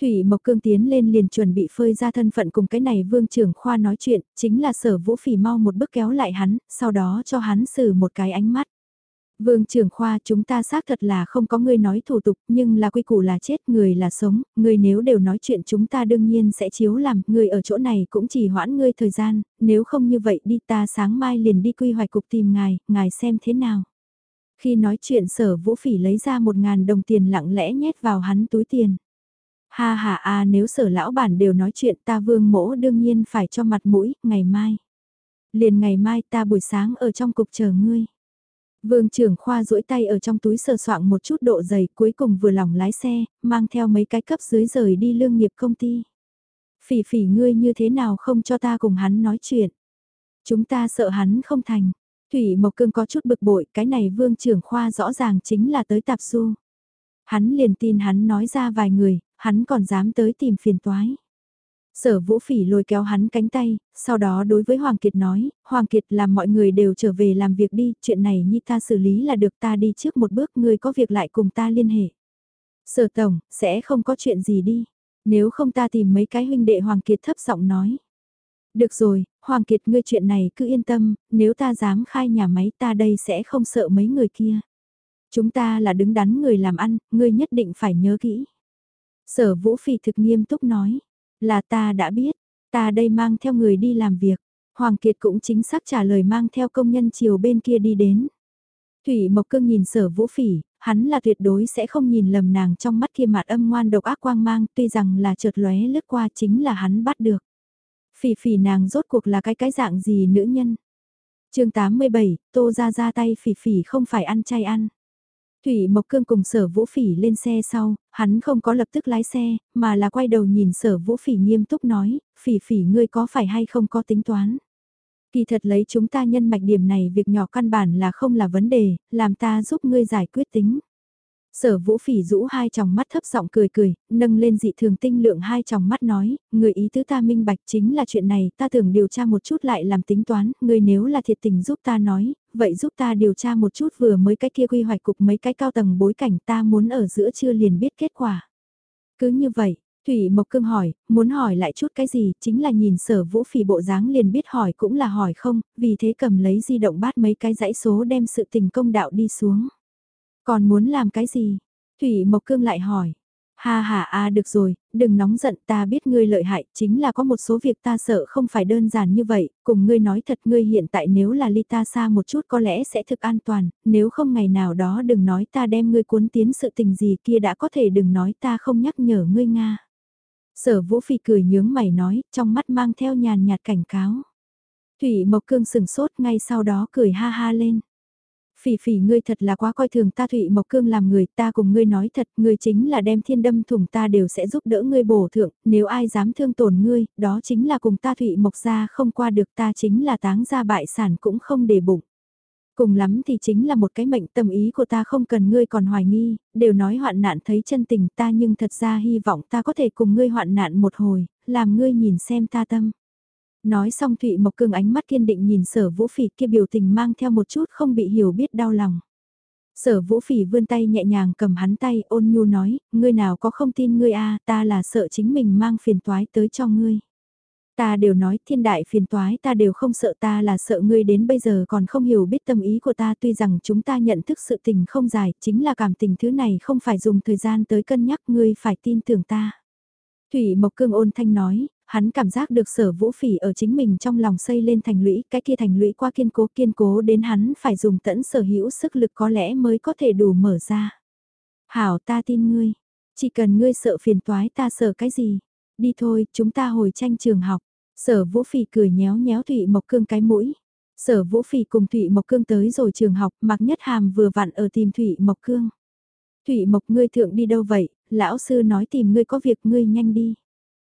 Thủy Mộc Cương tiến lên liền chuẩn bị phơi ra thân phận cùng cái này vương trưởng khoa nói chuyện, chính là sở vũ phỉ mau một bước kéo lại hắn, sau đó cho hắn xử một cái ánh mắt. Vương trưởng khoa chúng ta xác thật là không có người nói thủ tục nhưng là quy củ là chết người là sống, người nếu đều nói chuyện chúng ta đương nhiên sẽ chiếu làm, người ở chỗ này cũng chỉ hoãn ngươi thời gian, nếu không như vậy đi ta sáng mai liền đi quy hoạch cục tìm ngài, ngài xem thế nào. Khi nói chuyện sở vũ phỉ lấy ra một ngàn đồng tiền lặng lẽ nhét vào hắn túi tiền. Ha ha a nếu sở lão bản đều nói chuyện ta vương mỗ đương nhiên phải cho mặt mũi, ngày mai. Liền ngày mai ta buổi sáng ở trong cục chờ ngươi. Vương trưởng khoa duỗi tay ở trong túi sờ soạng một chút độ dày cuối cùng vừa lòng lái xe, mang theo mấy cái cấp dưới rời đi lương nghiệp công ty. Phỉ phỉ ngươi như thế nào không cho ta cùng hắn nói chuyện. Chúng ta sợ hắn không thành. Thủy Mộc Cương có chút bực bội, cái này vương trưởng khoa rõ ràng chính là tới tạp su Hắn liền tin hắn nói ra vài người, hắn còn dám tới tìm phiền toái. Sở vũ phỉ lôi kéo hắn cánh tay, sau đó đối với Hoàng Kiệt nói, Hoàng Kiệt làm mọi người đều trở về làm việc đi, chuyện này như ta xử lý là được ta đi trước một bước, người có việc lại cùng ta liên hệ. Sở Tổng, sẽ không có chuyện gì đi, nếu không ta tìm mấy cái huynh đệ Hoàng Kiệt thấp giọng nói. Được rồi, Hoàng Kiệt ngươi chuyện này cứ yên tâm, nếu ta dám khai nhà máy ta đây sẽ không sợ mấy người kia. Chúng ta là đứng đắn người làm ăn, ngươi nhất định phải nhớ kỹ. Sở Vũ Phỉ thực nghiêm túc nói, là ta đã biết, ta đây mang theo người đi làm việc. Hoàng Kiệt cũng chính xác trả lời mang theo công nhân chiều bên kia đi đến. Thủy Mộc Cương nhìn sở vũ phỉ, hắn là tuyệt đối sẽ không nhìn lầm nàng trong mắt kia mặt âm ngoan độc ác quang mang tuy rằng là chợt lóe lướt qua chính là hắn bắt được. Phỉ phỉ nàng rốt cuộc là cái cái dạng gì nữ nhân. chương 87, tô ra ra tay phỉ phỉ không phải ăn chay ăn. Thủy Mộc Cương cùng sở vũ phỉ lên xe sau, hắn không có lập tức lái xe, mà là quay đầu nhìn sở vũ phỉ nghiêm túc nói, phỉ phỉ ngươi có phải hay không có tính toán. Kỳ thật lấy chúng ta nhân mạch điểm này việc nhỏ căn bản là không là vấn đề, làm ta giúp ngươi giải quyết tính. Sở vũ phỉ rũ hai tròng mắt thấp giọng cười cười, nâng lên dị thường tinh lượng hai tròng mắt nói, người ý tứ ta minh bạch chính là chuyện này, ta tưởng điều tra một chút lại làm tính toán, người nếu là thiệt tình giúp ta nói, vậy giúp ta điều tra một chút vừa mới cái kia quy hoạch cục mấy cái cao tầng bối cảnh ta muốn ở giữa chưa liền biết kết quả. Cứ như vậy, Thủy Mộc Cương hỏi, muốn hỏi lại chút cái gì, chính là nhìn sở vũ phỉ bộ dáng liền biết hỏi cũng là hỏi không, vì thế cầm lấy di động bát mấy cái dãy số đem sự tình công đạo đi xuống. Còn muốn làm cái gì? Thủy Mộc Cương lại hỏi. Ha ha a được rồi, đừng nóng giận ta biết ngươi lợi hại, chính là có một số việc ta sợ không phải đơn giản như vậy, cùng ngươi nói thật ngươi hiện tại nếu là ly ta xa một chút có lẽ sẽ thực an toàn, nếu không ngày nào đó đừng nói ta đem ngươi cuốn tiến sự tình gì kia đã có thể đừng nói ta không nhắc nhở ngươi Nga. Sở Vũ Phi cười nhướng mày nói, trong mắt mang theo nhàn nhạt cảnh cáo. Thủy Mộc Cương sừng sốt ngay sau đó cười ha ha lên. Phỉ phỉ ngươi thật là quá coi thường ta Thụy Mộc Cương làm người ta cùng ngươi nói thật, ngươi chính là đem thiên đâm thủng ta đều sẽ giúp đỡ ngươi bổ thượng, nếu ai dám thương tổn ngươi, đó chính là cùng ta Thụy Mộc ra không qua được ta chính là táng ra bại sản cũng không để bụng. Cùng lắm thì chính là một cái mệnh tâm ý của ta không cần ngươi còn hoài nghi, đều nói hoạn nạn thấy chân tình ta nhưng thật ra hy vọng ta có thể cùng ngươi hoạn nạn một hồi, làm ngươi nhìn xem ta tâm. Nói xong Thụy Mộc Cương ánh mắt kiên định nhìn sở vũ phỉ kia biểu tình mang theo một chút không bị hiểu biết đau lòng. Sở vũ phỉ vươn tay nhẹ nhàng cầm hắn tay ôn nhu nói, ngươi nào có không tin ngươi a ta là sợ chính mình mang phiền toái tới cho ngươi. Ta đều nói thiên đại phiền toái ta đều không sợ ta là sợ ngươi đến bây giờ còn không hiểu biết tâm ý của ta tuy rằng chúng ta nhận thức sự tình không dài, chính là cảm tình thứ này không phải dùng thời gian tới cân nhắc ngươi phải tin tưởng ta. Thủy Mộc Cương ôn thanh nói, hắn cảm giác được sở vũ phỉ ở chính mình trong lòng xây lên thành lũy, cái kia thành lũy qua kiên cố kiên cố đến hắn phải dùng tẫn sở hữu sức lực có lẽ mới có thể đủ mở ra. Hảo ta tin ngươi, chỉ cần ngươi sợ phiền toái ta sợ cái gì, đi thôi chúng ta hồi tranh trường học, sở vũ phỉ cười nhéo nhéo Thụy Mộc Cương cái mũi. Sở Vũ Phỉ cùng Thụy Mộc Cương tới rồi trường học, Mạc Nhất Hàm vừa vặn ở tìm Thụy Mộc Cương. Thụy Mộc ngươi thượng đi đâu vậy, lão sư nói tìm ngươi có việc ngươi nhanh đi.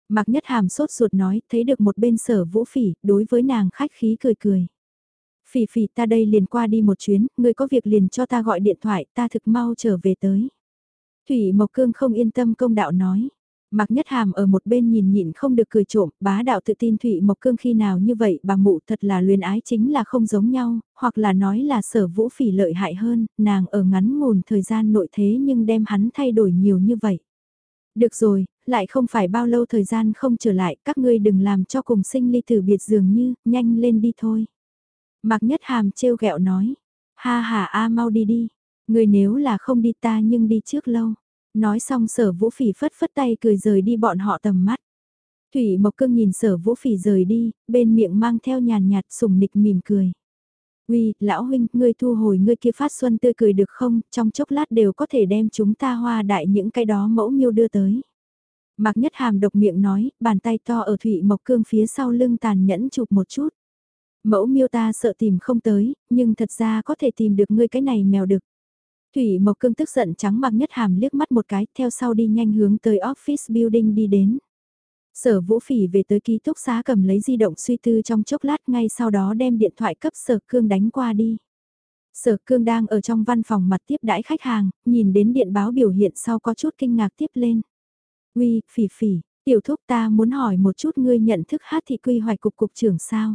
Mạc Nhất Hàm sốt ruột nói, thấy được một bên sở vũ phỉ, đối với nàng khách khí cười cười. Phỉ phỉ ta đây liền qua đi một chuyến, người có việc liền cho ta gọi điện thoại, ta thực mau trở về tới. Thủy Mộc Cương không yên tâm công đạo nói. Mạc Nhất Hàm ở một bên nhìn nhịn không được cười trộm, bá đạo tự tin Thủy Mộc Cương khi nào như vậy bà mụ thật là luyến ái chính là không giống nhau, hoặc là nói là sở vũ phỉ lợi hại hơn, nàng ở ngắn ngủn thời gian nội thế nhưng đem hắn thay đổi nhiều như vậy. Được rồi, lại không phải bao lâu thời gian không trở lại, các ngươi đừng làm cho cùng sinh ly tử biệt dường như, nhanh lên đi thôi. Mạc Nhất Hàm trêu ghẹo nói, ha ha a mau đi đi, người nếu là không đi ta nhưng đi trước lâu. Nói xong sở vũ phỉ phất phất tay cười rời đi bọn họ tầm mắt. Thủy Mộc Cương nhìn sở vũ phỉ rời đi, bên miệng mang theo nhàn nhạt sùng nịch mỉm cười. Uy, lão huynh, ngươi thu hồi ngươi kia phát xuân tươi cười được không, trong chốc lát đều có thể đem chúng ta hoa đại những cái đó mẫu miêu đưa tới. Mạc Nhất Hàm độc miệng nói, bàn tay to ở Thụy Mộc Cương phía sau lưng tàn nhẫn chụp một chút. Mẫu miêu ta sợ tìm không tới, nhưng thật ra có thể tìm được ngươi cái này mèo đực. Thủy Mộc Cương tức giận trắng Mạc Nhất Hàm liếc mắt một cái, theo sau đi nhanh hướng tới office building đi đến. Sở Vũ Phỉ về tới ký túc xá cầm lấy di động suy tư trong chốc lát ngay sau đó đem điện thoại cấp Sở Cương đánh qua đi. Sở Cương đang ở trong văn phòng mặt tiếp đãi khách hàng, nhìn đến điện báo biểu hiện sau có chút kinh ngạc tiếp lên. Uy, phỉ phỉ, tiểu thúc ta muốn hỏi một chút ngươi nhận thức hát thị quy hoạch cục cục trưởng sao?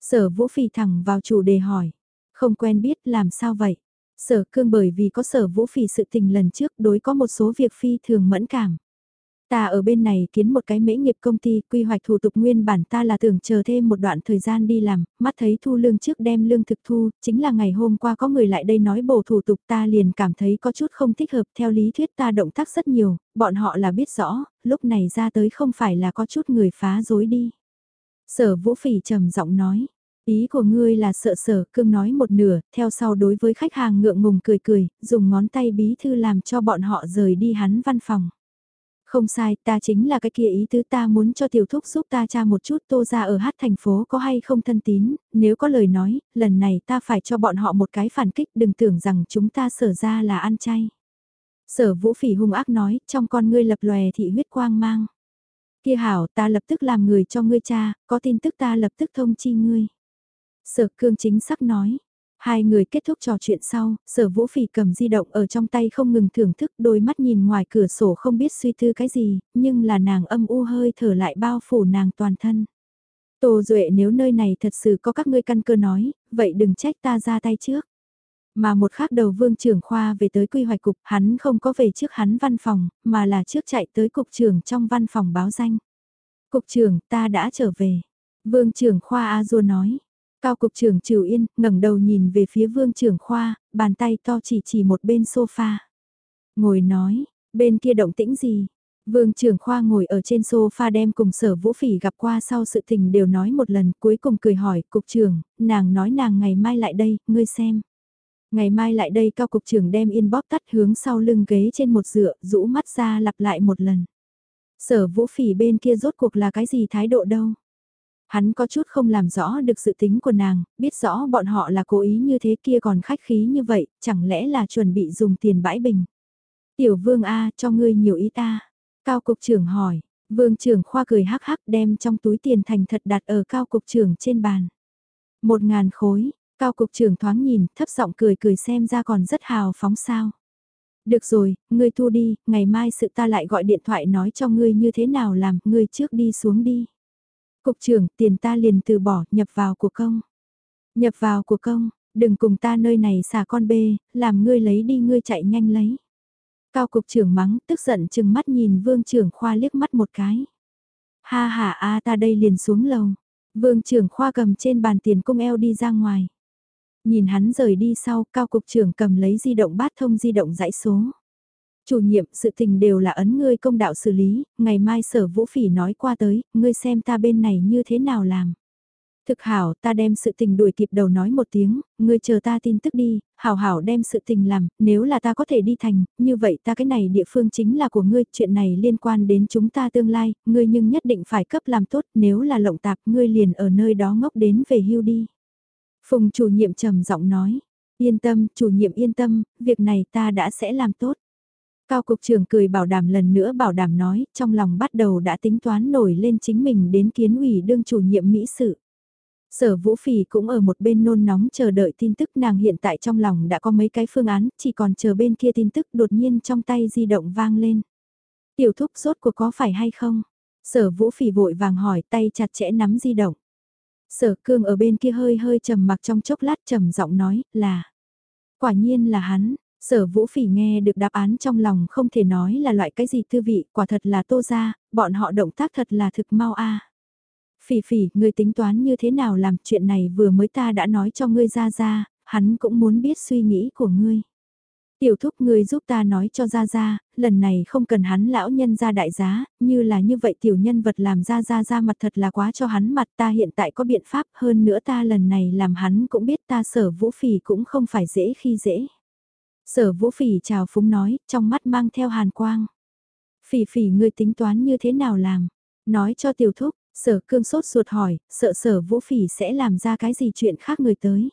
Sở vũ phỉ thẳng vào chủ đề hỏi. Không quen biết làm sao vậy? Sở cương bởi vì có sở vũ phỉ sự tình lần trước đối có một số việc phi thường mẫn cảm. Ta ở bên này kiến một cái mễ nghiệp công ty, quy hoạch thủ tục nguyên bản ta là tưởng chờ thêm một đoạn thời gian đi làm, mắt thấy thu lương trước đem lương thực thu, chính là ngày hôm qua có người lại đây nói bổ thủ tục ta liền cảm thấy có chút không thích hợp, theo lý thuyết ta động tác rất nhiều, bọn họ là biết rõ, lúc này ra tới không phải là có chút người phá dối đi. Sở vũ phỉ trầm giọng nói, Ý của ngươi là sợ sở cương nói một nửa, theo sau đối với khách hàng ngượng ngùng cười cười, dùng ngón tay bí thư làm cho bọn họ rời đi hắn văn phòng. Không sai, ta chính là cái kia ý tứ ta muốn cho tiểu thúc giúp ta tra một chút tô ra ở hát thành phố có hay không thân tín, nếu có lời nói, lần này ta phải cho bọn họ một cái phản kích đừng tưởng rằng chúng ta sở ra là ăn chay. Sở vũ phỉ hung ác nói, trong con ngươi lập lòe thị huyết quang mang. Kia hảo, ta lập tức làm người cho ngươi cha, có tin tức ta lập tức thông chi ngươi. Sở cương chính xác nói. Hai người kết thúc trò chuyện sau, sở vũ phỉ cầm di động ở trong tay không ngừng thưởng thức đôi mắt nhìn ngoài cửa sổ không biết suy tư cái gì, nhưng là nàng âm u hơi thở lại bao phủ nàng toàn thân. Tô Duệ nếu nơi này thật sự có các ngươi căn cơ nói, vậy đừng trách ta ra tay trước. Mà một khác đầu vương trưởng khoa về tới quy hoạch cục, hắn không có về trước hắn văn phòng, mà là trước chạy tới cục trưởng trong văn phòng báo danh. Cục trưởng, ta đã trở về. Vương trưởng khoa A Du nói, Cao cục trưởng Trừ Yên ngẩng đầu nhìn về phía vương trưởng khoa, bàn tay to chỉ chỉ một bên sofa. Ngồi nói, bên kia động tĩnh gì? Vương trưởng khoa ngồi ở trên sofa đem cùng sở vũ phỉ gặp qua sau sự tình đều nói một lần cuối cùng cười hỏi cục trưởng, nàng nói nàng ngày mai lại đây, ngươi xem. Ngày mai lại đây cao cục trưởng đem yên bóp tắt hướng sau lưng ghế trên một dựa, rũ mắt ra lặp lại một lần. Sở vũ phỉ bên kia rốt cuộc là cái gì thái độ đâu? Hắn có chút không làm rõ được sự tính của nàng, biết rõ bọn họ là cố ý như thế kia còn khách khí như vậy, chẳng lẽ là chuẩn bị dùng tiền bãi bình. Tiểu vương A cho ngươi nhiều ý ta. Cao cục trưởng hỏi, vương trưởng khoa cười hắc hắc đem trong túi tiền thành thật đặt ở cao cục trưởng trên bàn. Một ngàn khối, cao cục trưởng thoáng nhìn, thấp giọng cười cười xem ra còn rất hào phóng sao. Được rồi, ngươi thu đi, ngày mai sự ta lại gọi điện thoại nói cho ngươi như thế nào làm, ngươi trước đi xuống đi. Cục trưởng, tiền ta liền từ bỏ, nhập vào của công. Nhập vào của công, đừng cùng ta nơi này xả con bê, làm ngươi lấy đi ngươi chạy nhanh lấy. Cao cục trưởng mắng, tức giận chừng mắt nhìn vương trưởng khoa liếc mắt một cái. Ha ha a ta đây liền xuống lầu. Vương trưởng khoa cầm trên bàn tiền cung eo đi ra ngoài. Nhìn hắn rời đi sau, cao cục trưởng cầm lấy di động bát thông di động dãy số. Chủ nhiệm, sự tình đều là ấn ngươi công đạo xử lý, ngày mai sở vũ phỉ nói qua tới, ngươi xem ta bên này như thế nào làm. Thực hảo, ta đem sự tình đuổi kịp đầu nói một tiếng, ngươi chờ ta tin tức đi, hảo hảo đem sự tình làm, nếu là ta có thể đi thành, như vậy ta cái này địa phương chính là của ngươi, chuyện này liên quan đến chúng ta tương lai, ngươi nhưng nhất định phải cấp làm tốt, nếu là lộng tạp, ngươi liền ở nơi đó ngốc đến về hưu đi. Phùng chủ nhiệm trầm giọng nói, yên tâm, chủ nhiệm yên tâm, việc này ta đã sẽ làm tốt. Cao cục trưởng cười bảo đảm lần nữa bảo đảm nói, trong lòng bắt đầu đã tính toán nổi lên chính mình đến kiến ủy đương chủ nhiệm Mỹ sự. Sở Vũ Phỉ cũng ở một bên nôn nóng chờ đợi tin tức nàng hiện tại trong lòng đã có mấy cái phương án, chỉ còn chờ bên kia tin tức đột nhiên trong tay di động vang lên. Tiểu thúc rốt cuộc có phải hay không? Sở Vũ Phỉ vội vàng hỏi tay chặt chẽ nắm di động. Sở Cương ở bên kia hơi hơi trầm mặc trong chốc lát trầm giọng nói là. Quả nhiên là hắn, Sở Vũ Phỉ nghe được đáp án trong lòng không thể nói là loại cái gì tư vị, quả thật là tô ra, bọn họ động tác thật là thực mau a. Phỉ phỉ, ngươi tính toán như thế nào làm chuyện này vừa mới ta đã nói cho ngươi ra ra, hắn cũng muốn biết suy nghĩ của ngươi. Tiểu thúc ngươi giúp ta nói cho ra ra, lần này không cần hắn lão nhân ra đại giá, như là như vậy tiểu nhân vật làm ra ra ra mặt thật là quá cho hắn mặt ta hiện tại có biện pháp hơn nữa ta lần này làm hắn cũng biết ta sở vũ phỉ cũng không phải dễ khi dễ. Sở vũ phỉ chào phúng nói, trong mắt mang theo hàn quang. Phỉ phỉ ngươi tính toán như thế nào làm? Nói cho tiểu thúc, sở cương sốt ruột hỏi, sợ sở vũ phỉ sẽ làm ra cái gì chuyện khác người tới.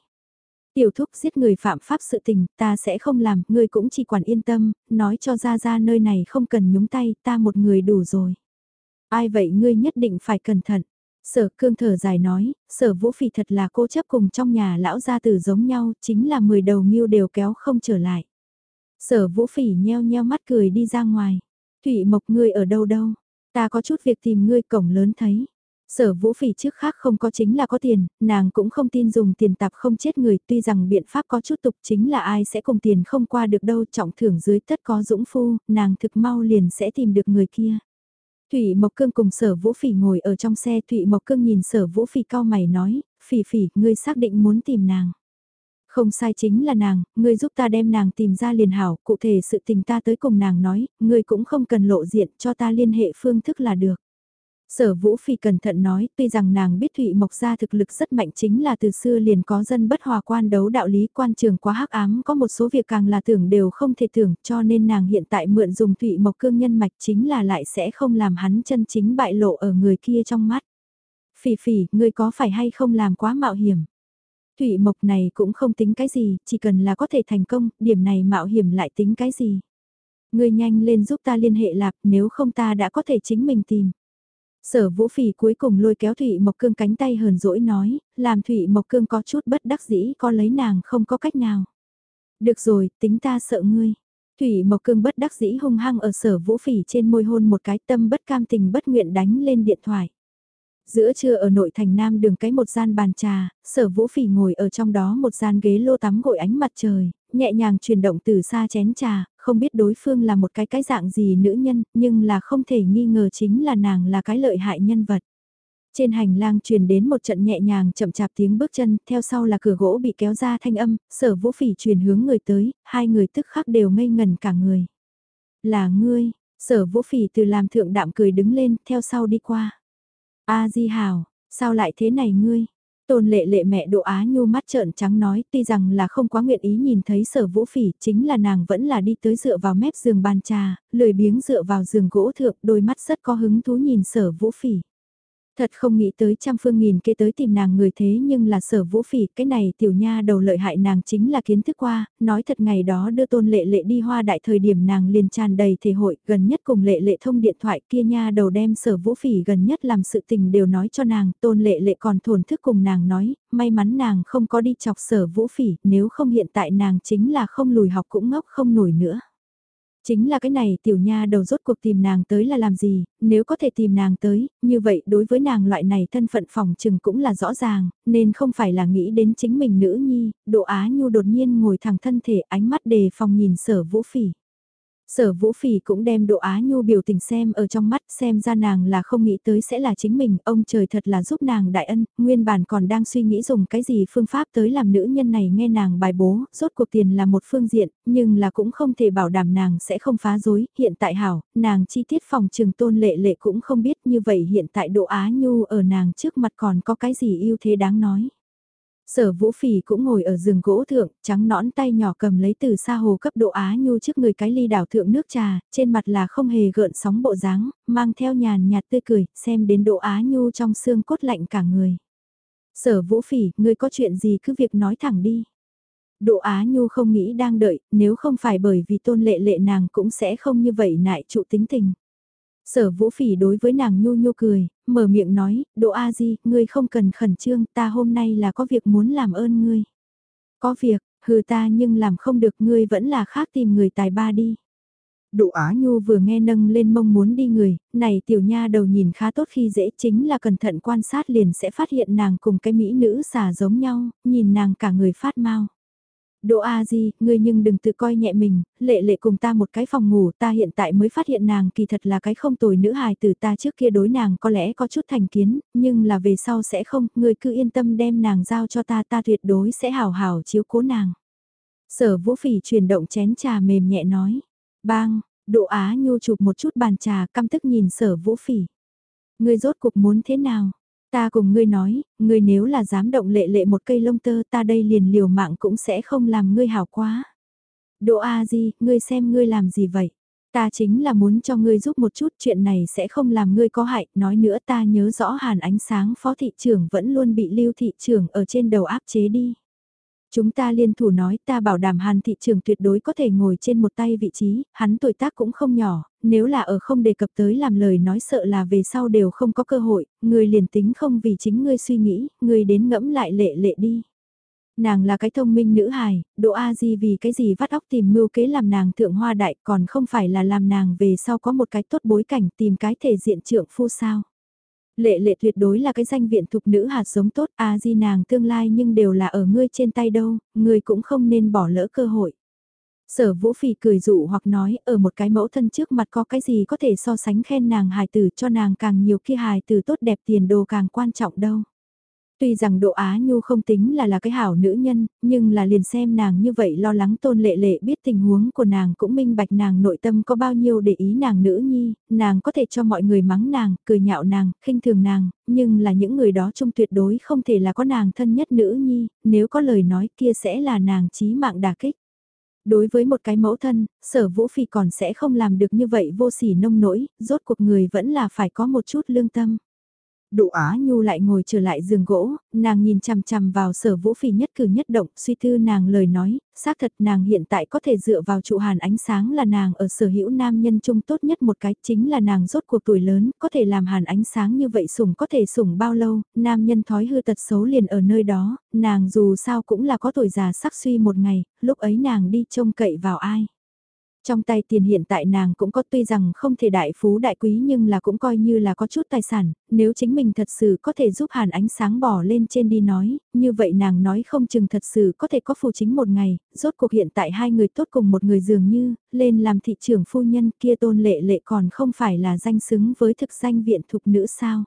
Tiểu thúc giết người phạm pháp sự tình, ta sẽ không làm, ngươi cũng chỉ quản yên tâm, nói cho ra ra nơi này không cần nhúng tay, ta một người đủ rồi. Ai vậy ngươi nhất định phải cẩn thận. Sở cương thở dài nói, sở vũ phỉ thật là cô chấp cùng trong nhà lão gia tử giống nhau, chính là 10 đầu nghiêu đều kéo không trở lại. Sở vũ phỉ nheo nheo mắt cười đi ra ngoài. Thủy mộc ngươi ở đâu đâu, ta có chút việc tìm ngươi cổng lớn thấy. Sở vũ phỉ trước khác không có chính là có tiền, nàng cũng không tin dùng tiền tạp không chết người tuy rằng biện pháp có chút tục chính là ai sẽ cùng tiền không qua được đâu trọng thưởng dưới tất có dũng phu, nàng thực mau liền sẽ tìm được người kia. Thủy Mộc Cương cùng sở vũ phỉ ngồi ở trong xe Thủy Mộc Cương nhìn sở vũ phỉ cao mày nói, phỉ phỉ, ngươi xác định muốn tìm nàng. Không sai chính là nàng, ngươi giúp ta đem nàng tìm ra liền hảo, cụ thể sự tình ta tới cùng nàng nói, ngươi cũng không cần lộ diện cho ta liên hệ phương thức là được. Sở Vũ Phi cẩn thận nói, tuy rằng nàng biết Thụy Mộc gia thực lực rất mạnh chính là từ xưa liền có dân bất hòa quan đấu đạo lý quan trường quá hắc ám có một số việc càng là tưởng đều không thể tưởng cho nên nàng hiện tại mượn dùng Thụy Mộc cương nhân mạch chính là lại sẽ không làm hắn chân chính bại lộ ở người kia trong mắt. Phỉ phỉ, ngươi có phải hay không làm quá mạo hiểm? Thụy Mộc này cũng không tính cái gì, chỉ cần là có thể thành công, điểm này mạo hiểm lại tính cái gì? Ngươi nhanh lên giúp ta liên hệ lạp nếu không ta đã có thể chính mình tìm. Sở Vũ Phỉ cuối cùng lôi kéo Thụy Mộc Cương cánh tay hờn dỗi nói, làm Thụy Mộc Cương có chút bất đắc dĩ có lấy nàng không có cách nào. Được rồi, tính ta sợ ngươi. Thủy Mộc Cương bất đắc dĩ hung hăng ở sở Vũ Phỉ trên môi hôn một cái tâm bất cam tình bất nguyện đánh lên điện thoại. Giữa trưa ở nội thành Nam đường cái một gian bàn trà, sở Vũ Phỉ ngồi ở trong đó một gian ghế lô tắm gội ánh mặt trời, nhẹ nhàng chuyển động từ xa chén trà, không biết đối phương là một cái cái dạng gì nữ nhân, nhưng là không thể nghi ngờ chính là nàng là cái lợi hại nhân vật. Trên hành lang truyền đến một trận nhẹ nhàng chậm chạp tiếng bước chân, theo sau là cửa gỗ bị kéo ra thanh âm, sở vũ phỉ truyền hướng người tới, hai người tức khắc đều ngây ngần cả người. Là ngươi, sở vũ phỉ từ làm thượng đạm cười đứng lên, theo sau đi qua. A Di Hào, sao lại thế này ngươi? Tôn lệ lệ mẹ độ Á Nhu mắt trợn trắng nói tuy rằng là không quá nguyện ý nhìn thấy sở vũ phỉ chính là nàng vẫn là đi tới dựa vào mép giường bàn trà, lười biếng dựa vào giường gỗ thượng đôi mắt rất có hứng thú nhìn sở vũ phỉ. Thật không nghĩ tới trăm phương nghìn kế tới tìm nàng người thế nhưng là sở vũ phỉ, cái này tiểu nha đầu lợi hại nàng chính là kiến thức qua, nói thật ngày đó đưa tôn lệ lệ đi hoa đại thời điểm nàng liền tràn đầy thể hội, gần nhất cùng lệ lệ thông điện thoại kia nha đầu đem sở vũ phỉ gần nhất làm sự tình đều nói cho nàng, tôn lệ lệ còn thổn thức cùng nàng nói, may mắn nàng không có đi chọc sở vũ phỉ, nếu không hiện tại nàng chính là không lùi học cũng ngốc không nổi nữa. Chính là cái này tiểu nha đầu rốt cuộc tìm nàng tới là làm gì, nếu có thể tìm nàng tới, như vậy đối với nàng loại này thân phận phòng trừng cũng là rõ ràng, nên không phải là nghĩ đến chính mình nữ nhi, độ á nhu đột nhiên ngồi thẳng thân thể ánh mắt đề phòng nhìn sở vũ phỉ. Sở Vũ Phỉ cũng đem Độ Á Nhu biểu tình xem ở trong mắt xem ra nàng là không nghĩ tới sẽ là chính mình, ông trời thật là giúp nàng đại ân, nguyên bản còn đang suy nghĩ dùng cái gì phương pháp tới làm nữ nhân này nghe nàng bài bố, rốt cuộc tiền là một phương diện, nhưng là cũng không thể bảo đảm nàng sẽ không phá dối, hiện tại hảo, nàng chi tiết phòng trường tôn lệ lệ cũng không biết như vậy hiện tại Độ Á Nhu ở nàng trước mặt còn có cái gì ưu thế đáng nói. Sở Vũ Phỉ cũng ngồi ở giường gỗ thượng, trắng nõn tay nhỏ cầm lấy từ xa hồ cấp độ Á Nhu trước người cái ly đảo thượng nước trà, trên mặt là không hề gợn sóng bộ dáng, mang theo nhàn nhạt tươi cười, xem đến độ Á Nhu trong xương cốt lạnh cả người. Sở Vũ Phỉ, ngươi có chuyện gì cứ việc nói thẳng đi. Độ Á Nhu không nghĩ đang đợi, nếu không phải bởi vì tôn lệ lệ nàng cũng sẽ không như vậy nại trụ tính tình. Sở vũ phỉ đối với nàng nhu nhu cười, mở miệng nói, Đỗ A Di, ngươi không cần khẩn trương, ta hôm nay là có việc muốn làm ơn ngươi. Có việc, hừ ta nhưng làm không được ngươi vẫn là khác tìm người tài ba đi. Đỗ Á Nhu vừa nghe nâng lên mong muốn đi người, này tiểu nha đầu nhìn khá tốt khi dễ chính là cẩn thận quan sát liền sẽ phát hiện nàng cùng cái mỹ nữ xà giống nhau, nhìn nàng cả người phát mau. Đỗ A Di, ngươi nhưng đừng tự coi nhẹ mình, lệ lệ cùng ta một cái phòng ngủ, ta hiện tại mới phát hiện nàng kỳ thật là cái không tồi nữ hài từ ta trước kia đối nàng có lẽ có chút thành kiến, nhưng là về sau sẽ không, ngươi cứ yên tâm đem nàng giao cho ta, ta tuyệt đối sẽ hào hào chiếu cố nàng. Sở Vũ Phỉ chuyển động chén trà mềm nhẹ nói, bang, Đỗ Á Nhu chụp một chút bàn trà căm tức nhìn Sở Vũ Phỉ. Ngươi rốt cuộc muốn thế nào? Ta cùng ngươi nói, ngươi nếu là dám động lệ lệ một cây lông tơ ta đây liền liều mạng cũng sẽ không làm ngươi hảo quá. Đỗ A Di, ngươi xem ngươi làm gì vậy? Ta chính là muốn cho ngươi giúp một chút chuyện này sẽ không làm ngươi có hại, nói nữa ta nhớ rõ hàn ánh sáng phó thị trưởng vẫn luôn bị lưu thị trưởng ở trên đầu áp chế đi. Chúng ta liên thủ nói ta bảo đảm hàn thị trường tuyệt đối có thể ngồi trên một tay vị trí, hắn tuổi tác cũng không nhỏ, nếu là ở không đề cập tới làm lời nói sợ là về sau đều không có cơ hội, người liền tính không vì chính ngươi suy nghĩ, người đến ngẫm lại lệ lệ đi. Nàng là cái thông minh nữ hài, Đỗ A Di vì cái gì vắt óc tìm mưu kế làm nàng thượng hoa đại còn không phải là làm nàng về sau có một cái tốt bối cảnh tìm cái thể diện trượng phu sao. Lệ lệ tuyệt đối là cái danh viện thục nữ hạt giống tốt A Di nàng tương lai nhưng đều là ở ngươi trên tay đâu, ngươi cũng không nên bỏ lỡ cơ hội. Sở vũ phỉ cười dụ hoặc nói ở một cái mẫu thân trước mặt có cái gì có thể so sánh khen nàng hài tử cho nàng càng nhiều khi hài tử tốt đẹp tiền đồ càng quan trọng đâu. Tuy rằng Độ Á Nhu không tính là là cái hảo nữ nhân, nhưng là liền xem nàng như vậy lo lắng tôn lệ lệ biết tình huống của nàng cũng minh bạch nàng nội tâm có bao nhiêu để ý nàng nữ nhi, nàng có thể cho mọi người mắng nàng, cười nhạo nàng, khinh thường nàng, nhưng là những người đó chung tuyệt đối không thể là có nàng thân nhất nữ nhi, nếu có lời nói kia sẽ là nàng chí mạng đả kích. Đối với một cái mẫu thân, sở vũ phi còn sẽ không làm được như vậy vô sỉ nông nỗi, rốt cuộc người vẫn là phải có một chút lương tâm. Đỗ Á Nhu lại ngồi trở lại giường gỗ, nàng nhìn chằm chằm vào sở vũ phỉ nhất cử nhất động, suy thư nàng lời nói, xác thật nàng hiện tại có thể dựa vào trụ hàn ánh sáng là nàng ở sở hữu nam nhân trung tốt nhất một cái, chính là nàng rốt cuộc tuổi lớn, có thể làm hàn ánh sáng như vậy sủng có thể sủng bao lâu, nam nhân thói hư tật xấu liền ở nơi đó, nàng dù sao cũng là có tuổi già sắc suy một ngày, lúc ấy nàng đi trông cậy vào ai. Trong tay tiền hiện tại nàng cũng có tuy rằng không thể đại phú đại quý nhưng là cũng coi như là có chút tài sản, nếu chính mình thật sự có thể giúp hàn ánh sáng bỏ lên trên đi nói, như vậy nàng nói không chừng thật sự có thể có phù chính một ngày, rốt cuộc hiện tại hai người tốt cùng một người dường như, lên làm thị trưởng phu nhân kia tôn lệ lệ còn không phải là danh xứng với thực danh viện thục nữ sao.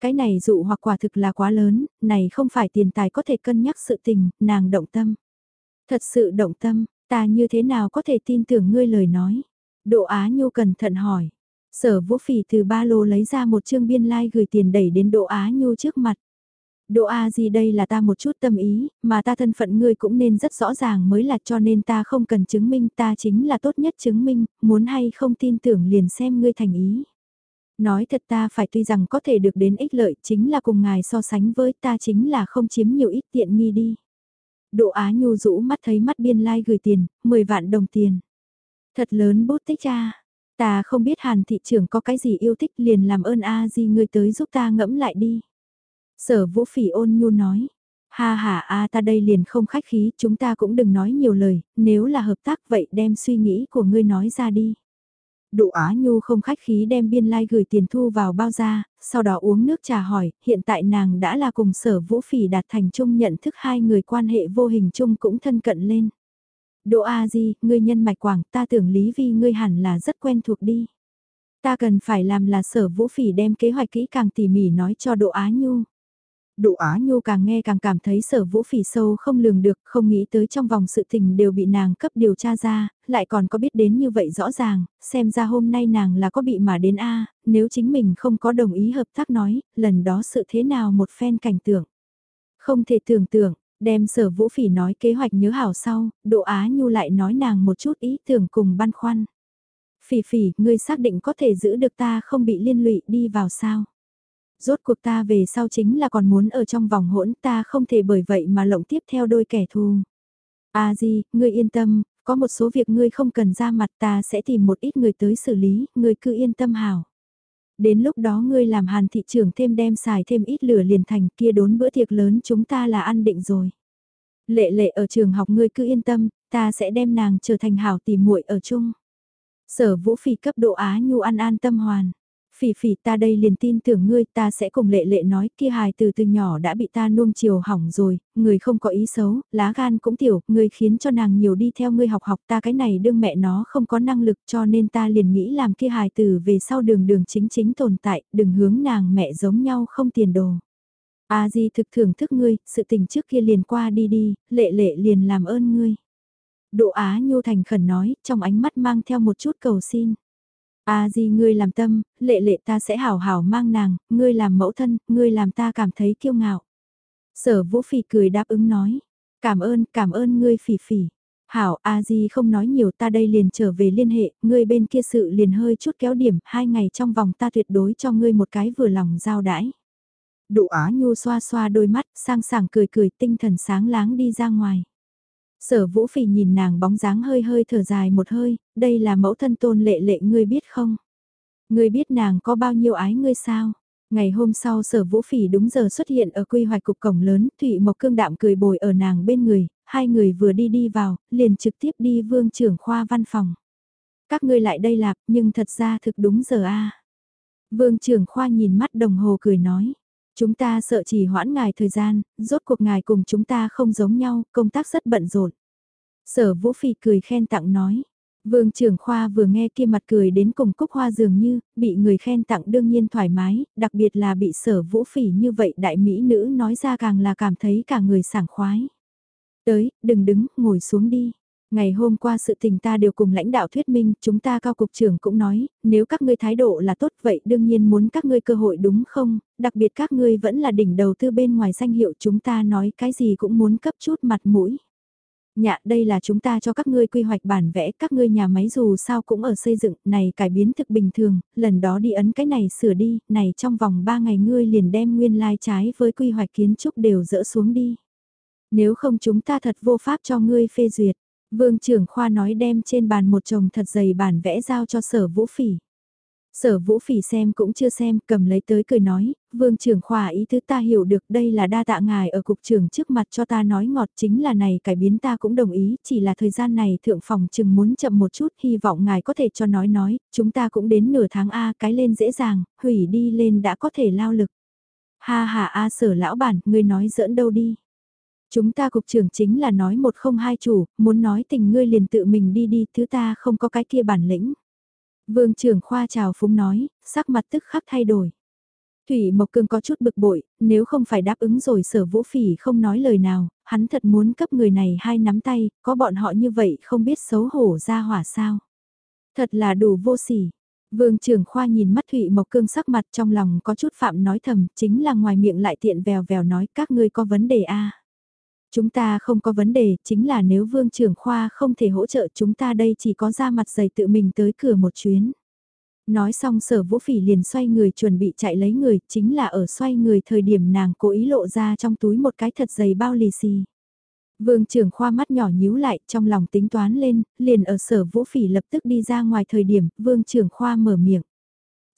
Cái này dụ hoặc quả thực là quá lớn, này không phải tiền tài có thể cân nhắc sự tình, nàng động tâm. Thật sự động tâm, Ta như thế nào có thể tin tưởng ngươi lời nói? Độ Á Nhu cẩn thận hỏi. Sở vũ phỉ từ ba lô lấy ra một chương biên lai like gửi tiền đẩy đến Độ Á Nhu trước mặt. Độ A gì đây là ta một chút tâm ý, mà ta thân phận ngươi cũng nên rất rõ ràng mới là cho nên ta không cần chứng minh ta chính là tốt nhất chứng minh, muốn hay không tin tưởng liền xem ngươi thành ý. Nói thật ta phải tuy rằng có thể được đến ích lợi chính là cùng ngài so sánh với ta chính là không chiếm nhiều ít tiện nghi đi. Độ Á Nhu rũ mắt thấy mắt biên lai like gửi tiền, 10 vạn đồng tiền. Thật lớn bút tích cha. Ta không biết hàn thị trưởng có cái gì yêu thích liền làm ơn a gì ngươi tới giúp ta ngẫm lại đi. Sở vũ phỉ ôn nhu nói. Ha ha a ta đây liền không khách khí, chúng ta cũng đừng nói nhiều lời, nếu là hợp tác vậy đem suy nghĩ của ngươi nói ra đi. Đỗ Á Nhu không khách khí đem biên lai like gửi tiền thu vào bao ra, sau đó uống nước trà hỏi, hiện tại nàng đã là cùng sở vũ phỉ đạt thành chung nhận thức hai người quan hệ vô hình chung cũng thân cận lên. Đỗ A Di, ngươi nhân mạch quảng, ta tưởng Lý Vi ngươi hẳn là rất quen thuộc đi. Ta cần phải làm là sở vũ phỉ đem kế hoạch kỹ càng tỉ mỉ nói cho Đỗ Á Nhu. Đỗ Á Nhu càng nghe càng cảm thấy sở vũ phỉ sâu không lường được, không nghĩ tới trong vòng sự tình đều bị nàng cấp điều tra ra, lại còn có biết đến như vậy rõ ràng, xem ra hôm nay nàng là có bị mà đến A, nếu chính mình không có đồng ý hợp tác nói, lần đó sự thế nào một phen cảnh tượng. Không thể tưởng tượng, đem sở vũ phỉ nói kế hoạch nhớ hảo sau, Đỗ Á Nhu lại nói nàng một chút ý tưởng cùng băn khoăn. Phỉ phỉ, ngươi xác định có thể giữ được ta không bị liên lụy đi vào sao? Rốt cuộc ta về sau chính là còn muốn ở trong vòng hỗn ta không thể bởi vậy mà lộng tiếp theo đôi kẻ thù. À di, ngươi yên tâm, có một số việc ngươi không cần ra mặt ta sẽ tìm một ít người tới xử lý, ngươi cứ yên tâm hảo. Đến lúc đó ngươi làm hàn thị trưởng thêm đem xài thêm ít lửa liền thành kia đốn bữa tiệc lớn chúng ta là ăn định rồi. Lệ lệ ở trường học ngươi cứ yên tâm, ta sẽ đem nàng trở thành hảo tìm muội ở chung. Sở vũ phỉ cấp độ Á Nhu ăn an tâm hoàn. Phỉ phỉ ta đây liền tin tưởng ngươi ta sẽ cùng lệ lệ nói kia hài từ từ nhỏ đã bị ta nuông chiều hỏng rồi, người không có ý xấu, lá gan cũng tiểu, ngươi khiến cho nàng nhiều đi theo ngươi học học ta cái này đương mẹ nó không có năng lực cho nên ta liền nghĩ làm kia hài từ về sau đường đường chính chính tồn tại, đừng hướng nàng mẹ giống nhau không tiền đồ. A Di thực thưởng thức ngươi, sự tình trước kia liền qua đi đi, lệ lệ liền làm ơn ngươi. Độ Á Nhu Thành khẩn nói, trong ánh mắt mang theo một chút cầu xin. A Di ngươi làm tâm, lệ lệ ta sẽ hảo hảo mang nàng, ngươi làm mẫu thân, ngươi làm ta cảm thấy kiêu ngạo. Sở Vũ Phỉ cười đáp ứng nói, cảm ơn, cảm ơn ngươi Phỉ Phỉ. Hảo A Di không nói nhiều ta đây liền trở về liên hệ, ngươi bên kia sự liền hơi chút kéo điểm, hai ngày trong vòng ta tuyệt đối cho ngươi một cái vừa lòng giao đãi. Độ Á Nhu xoa xoa đôi mắt, sang sảng cười cười tinh thần sáng láng đi ra ngoài. Sở vũ phỉ nhìn nàng bóng dáng hơi hơi thở dài một hơi, đây là mẫu thân tôn lệ lệ ngươi biết không? Ngươi biết nàng có bao nhiêu ái ngươi sao? Ngày hôm sau sở vũ phỉ đúng giờ xuất hiện ở quy hoạch cục cổng lớn, Thụy Mộc Cương đạm cười bồi ở nàng bên người, hai người vừa đi đi vào, liền trực tiếp đi vương trưởng khoa văn phòng. Các ngươi lại đây lạp, nhưng thật ra thực đúng giờ a Vương trưởng khoa nhìn mắt đồng hồ cười nói. Chúng ta sợ chỉ hoãn ngài thời gian, rốt cuộc ngài cùng chúng ta không giống nhau, công tác rất bận rộn. Sở Vũ Phỉ cười khen tặng nói. Vương trưởng khoa vừa nghe kia mặt cười đến cùng cúc hoa dường như, bị người khen tặng đương nhiên thoải mái, đặc biệt là bị sở vũ phỉ như vậy đại mỹ nữ nói ra càng là cảm thấy cả người sảng khoái. Tới, đừng đứng, ngồi xuống đi. Ngày hôm qua sự tình ta đều cùng lãnh đạo thuyết minh, chúng ta cao cục trưởng cũng nói, nếu các ngươi thái độ là tốt vậy đương nhiên muốn các ngươi cơ hội đúng không, đặc biệt các ngươi vẫn là đỉnh đầu tư bên ngoài danh hiệu chúng ta nói cái gì cũng muốn cấp chút mặt mũi. Nhạ đây là chúng ta cho các ngươi quy hoạch bản vẽ, các ngươi nhà máy dù sao cũng ở xây dựng, này cải biến thực bình thường, lần đó đi ấn cái này sửa đi, này trong vòng 3 ngày ngươi liền đem nguyên lai like trái với quy hoạch kiến trúc đều dỡ xuống đi. Nếu không chúng ta thật vô pháp cho ngươi phê duyệt. Vương trưởng khoa nói đem trên bàn một chồng thật dày bản vẽ giao cho sở vũ phỉ. Sở vũ phỉ xem cũng chưa xem, cầm lấy tới cười nói, vương trưởng khoa ý thứ ta hiểu được đây là đa tạ ngài ở cục trưởng trước mặt cho ta nói ngọt chính là này cải biến ta cũng đồng ý, chỉ là thời gian này thượng phòng chừng muốn chậm một chút, hy vọng ngài có thể cho nói nói, chúng ta cũng đến nửa tháng A cái lên dễ dàng, hủy đi lên đã có thể lao lực. Ha ha A sở lão bản, ngươi nói giỡn đâu đi. Chúng ta cục trưởng chính là nói một không hai chủ, muốn nói tình ngươi liền tự mình đi đi, thứ ta không có cái kia bản lĩnh. Vương trưởng khoa chào phúng nói, sắc mặt tức khắc thay đổi. Thủy Mộc Cương có chút bực bội, nếu không phải đáp ứng rồi sở vũ phỉ không nói lời nào, hắn thật muốn cấp người này hai nắm tay, có bọn họ như vậy không biết xấu hổ ra hỏa sao. Thật là đủ vô sỉ. Vương trưởng khoa nhìn mắt Thụy Mộc Cương sắc mặt trong lòng có chút phạm nói thầm, chính là ngoài miệng lại tiện vèo vèo nói các ngươi có vấn đề a Chúng ta không có vấn đề, chính là nếu vương trưởng khoa không thể hỗ trợ chúng ta đây chỉ có ra mặt dày tự mình tới cửa một chuyến. Nói xong sở vũ phỉ liền xoay người chuẩn bị chạy lấy người, chính là ở xoay người thời điểm nàng cố ý lộ ra trong túi một cái thật dày bao lì xì. Vương trưởng khoa mắt nhỏ nhíu lại trong lòng tính toán lên, liền ở sở vũ phỉ lập tức đi ra ngoài thời điểm, vương trưởng khoa mở miệng.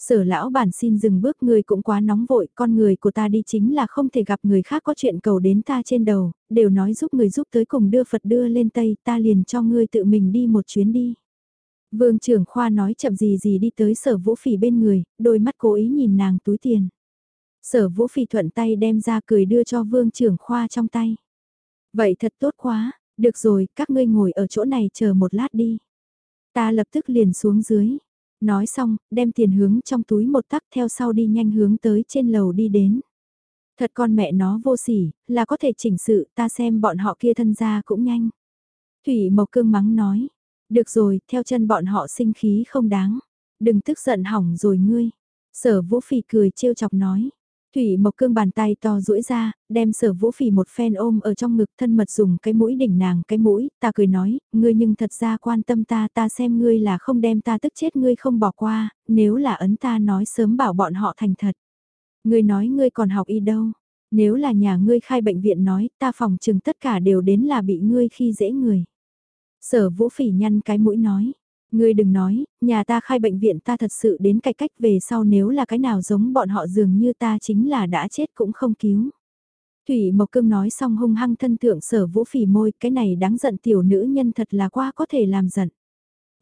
Sở lão bản xin dừng bước người cũng quá nóng vội, con người của ta đi chính là không thể gặp người khác có chuyện cầu đến ta trên đầu, đều nói giúp người giúp tới cùng đưa Phật đưa lên Tây, ta liền cho ngươi tự mình đi một chuyến đi. Vương trưởng khoa nói chậm gì gì đi tới sở vũ phỉ bên người, đôi mắt cố ý nhìn nàng túi tiền. Sở vũ phỉ thuận tay đem ra cười đưa cho vương trưởng khoa trong tay. Vậy thật tốt quá, được rồi, các ngươi ngồi ở chỗ này chờ một lát đi. Ta lập tức liền xuống dưới, Nói xong, đem tiền hướng trong túi một tắc theo sau đi nhanh hướng tới trên lầu đi đến. Thật con mẹ nó vô sỉ, là có thể chỉnh sự, ta xem bọn họ kia thân ra cũng nhanh. Thủy Mộc Cương mắng nói, được rồi, theo chân bọn họ sinh khí không đáng. Đừng tức giận hỏng rồi ngươi. Sở Vũ Phì cười trêu chọc nói, Thủy Mộc Cương bàn tay to duỗi ra, đem sở vũ phỉ một phen ôm ở trong ngực thân mật dùng cái mũi đỉnh nàng cái mũi, ta cười nói, ngươi nhưng thật ra quan tâm ta ta xem ngươi là không đem ta tức chết ngươi không bỏ qua, nếu là ấn ta nói sớm bảo bọn họ thành thật. Ngươi nói ngươi còn học y đâu, nếu là nhà ngươi khai bệnh viện nói ta phòng chừng tất cả đều đến là bị ngươi khi dễ người. Sở vũ phỉ nhăn cái mũi nói, Ngươi đừng nói, nhà ta khai bệnh viện ta thật sự đến cải cách về sau nếu là cái nào giống bọn họ dường như ta chính là đã chết cũng không cứu. Thủy Mộc Cương nói xong hung hăng thân thượng sở vũ phỉ môi, cái này đáng giận tiểu nữ nhân thật là quá có thể làm giận.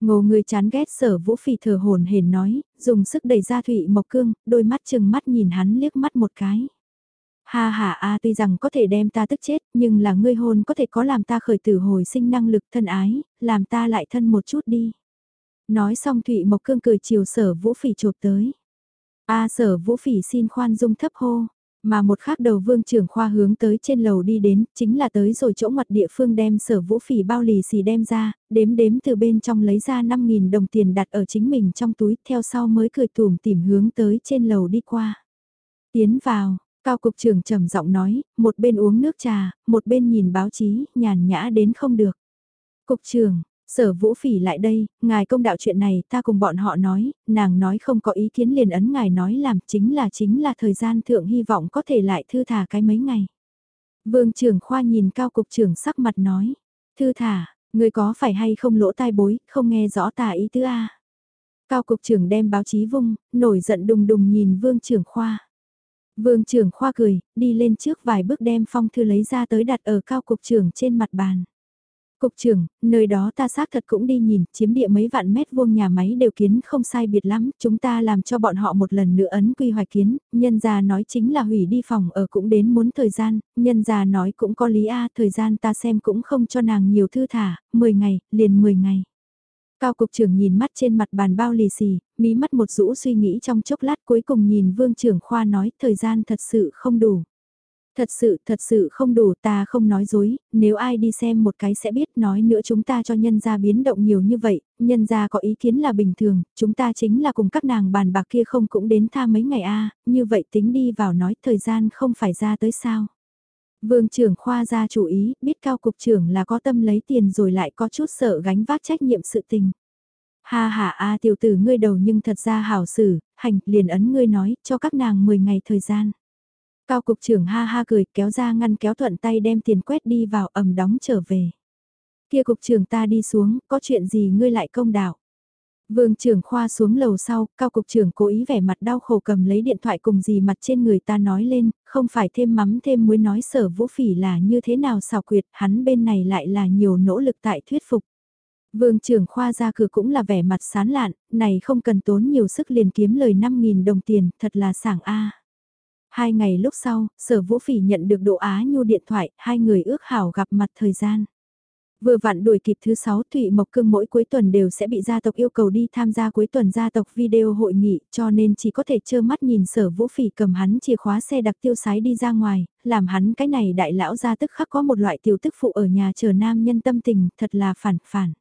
Ngô người chán ghét sở vũ phỉ thở hồn hển nói, dùng sức đẩy ra Thủy Mộc Cương, đôi mắt chừng mắt nhìn hắn liếc mắt một cái. Ha ha a tuy rằng có thể đem ta tức chết, nhưng là ngươi hôn có thể có làm ta khởi tử hồi sinh năng lực thân ái, làm ta lại thân một chút đi. Nói xong Thụy Mộc Cương cười chiều sở vũ phỉ chụp tới. A sở vũ phỉ xin khoan dung thấp hô. Mà một khác đầu vương trưởng khoa hướng tới trên lầu đi đến, chính là tới rồi chỗ mặt địa phương đem sở vũ phỉ bao lì xì đem ra, đếm đếm từ bên trong lấy ra 5.000 đồng tiền đặt ở chính mình trong túi, theo sau mới cười tùm tìm hướng tới trên lầu đi qua. Tiến vào, cao cục trưởng trầm giọng nói, một bên uống nước trà, một bên nhìn báo chí, nhàn nhã đến không được. Cục trưởng, Sở vũ phỉ lại đây, ngài công đạo chuyện này ta cùng bọn họ nói, nàng nói không có ý kiến liền ấn ngài nói làm chính là chính là thời gian thượng hy vọng có thể lại thư thả cái mấy ngày. Vương trưởng khoa nhìn cao cục trưởng sắc mặt nói, thư thả, người có phải hay không lỗ tai bối, không nghe rõ tà ý tứ a Cao cục trưởng đem báo chí vung, nổi giận đùng đùng nhìn vương trưởng khoa. Vương trưởng khoa cười, đi lên trước vài bước đem phong thư lấy ra tới đặt ở cao cục trưởng trên mặt bàn. Cục trưởng, nơi đó ta xác thật cũng đi nhìn, chiếm địa mấy vạn mét vuông nhà máy đều kiến không sai biệt lắm, chúng ta làm cho bọn họ một lần nữa ấn quy hoạch kiến, nhân gia nói chính là hủy đi phòng ở cũng đến muốn thời gian, nhân gia nói cũng có lý a thời gian ta xem cũng không cho nàng nhiều thư thả, 10 ngày, liền 10 ngày. Cao cục trưởng nhìn mắt trên mặt bàn bao lì xì, mí mắt một rũ suy nghĩ trong chốc lát cuối cùng nhìn vương trưởng khoa nói thời gian thật sự không đủ. Thật sự, thật sự không đủ ta không nói dối, nếu ai đi xem một cái sẽ biết nói nữa chúng ta cho nhân gia biến động nhiều như vậy, nhân gia có ý kiến là bình thường, chúng ta chính là cùng các nàng bàn bạc kia không cũng đến tha mấy ngày a như vậy tính đi vào nói thời gian không phải ra tới sao. Vương trưởng khoa ra chủ ý, biết cao cục trưởng là có tâm lấy tiền rồi lại có chút sợ gánh vác trách nhiệm sự tình. Ha ha a tiểu tử ngươi đầu nhưng thật ra hảo xử, hành, liền ấn ngươi nói, cho các nàng 10 ngày thời gian. Cao cục trưởng ha ha cười kéo ra ngăn kéo thuận tay đem tiền quét đi vào ầm đóng trở về. Kia cục trưởng ta đi xuống, có chuyện gì ngươi lại công đạo. Vương trưởng khoa xuống lầu sau, cao cục trưởng cố ý vẻ mặt đau khổ cầm lấy điện thoại cùng gì mặt trên người ta nói lên, không phải thêm mắm thêm muối nói sở vũ phỉ là như thế nào xào quyệt, hắn bên này lại là nhiều nỗ lực tại thuyết phục. Vương trưởng khoa ra cửa cũng là vẻ mặt sán lạn, này không cần tốn nhiều sức liền kiếm lời 5.000 đồng tiền, thật là sảng A. Hai ngày lúc sau, sở vũ phỉ nhận được độ Á Nhu điện thoại, hai người ước hảo gặp mặt thời gian. Vừa vặn đuổi kịp thứ sáu Thụy Mộc Cương mỗi cuối tuần đều sẽ bị gia tộc yêu cầu đi tham gia cuối tuần gia tộc video hội nghị cho nên chỉ có thể trơ mắt nhìn sở vũ phỉ cầm hắn chìa khóa xe đặc tiêu sái đi ra ngoài, làm hắn cái này đại lão ra tức khắc có một loại tiểu tức phụ ở nhà chờ nam nhân tâm tình thật là phản phản.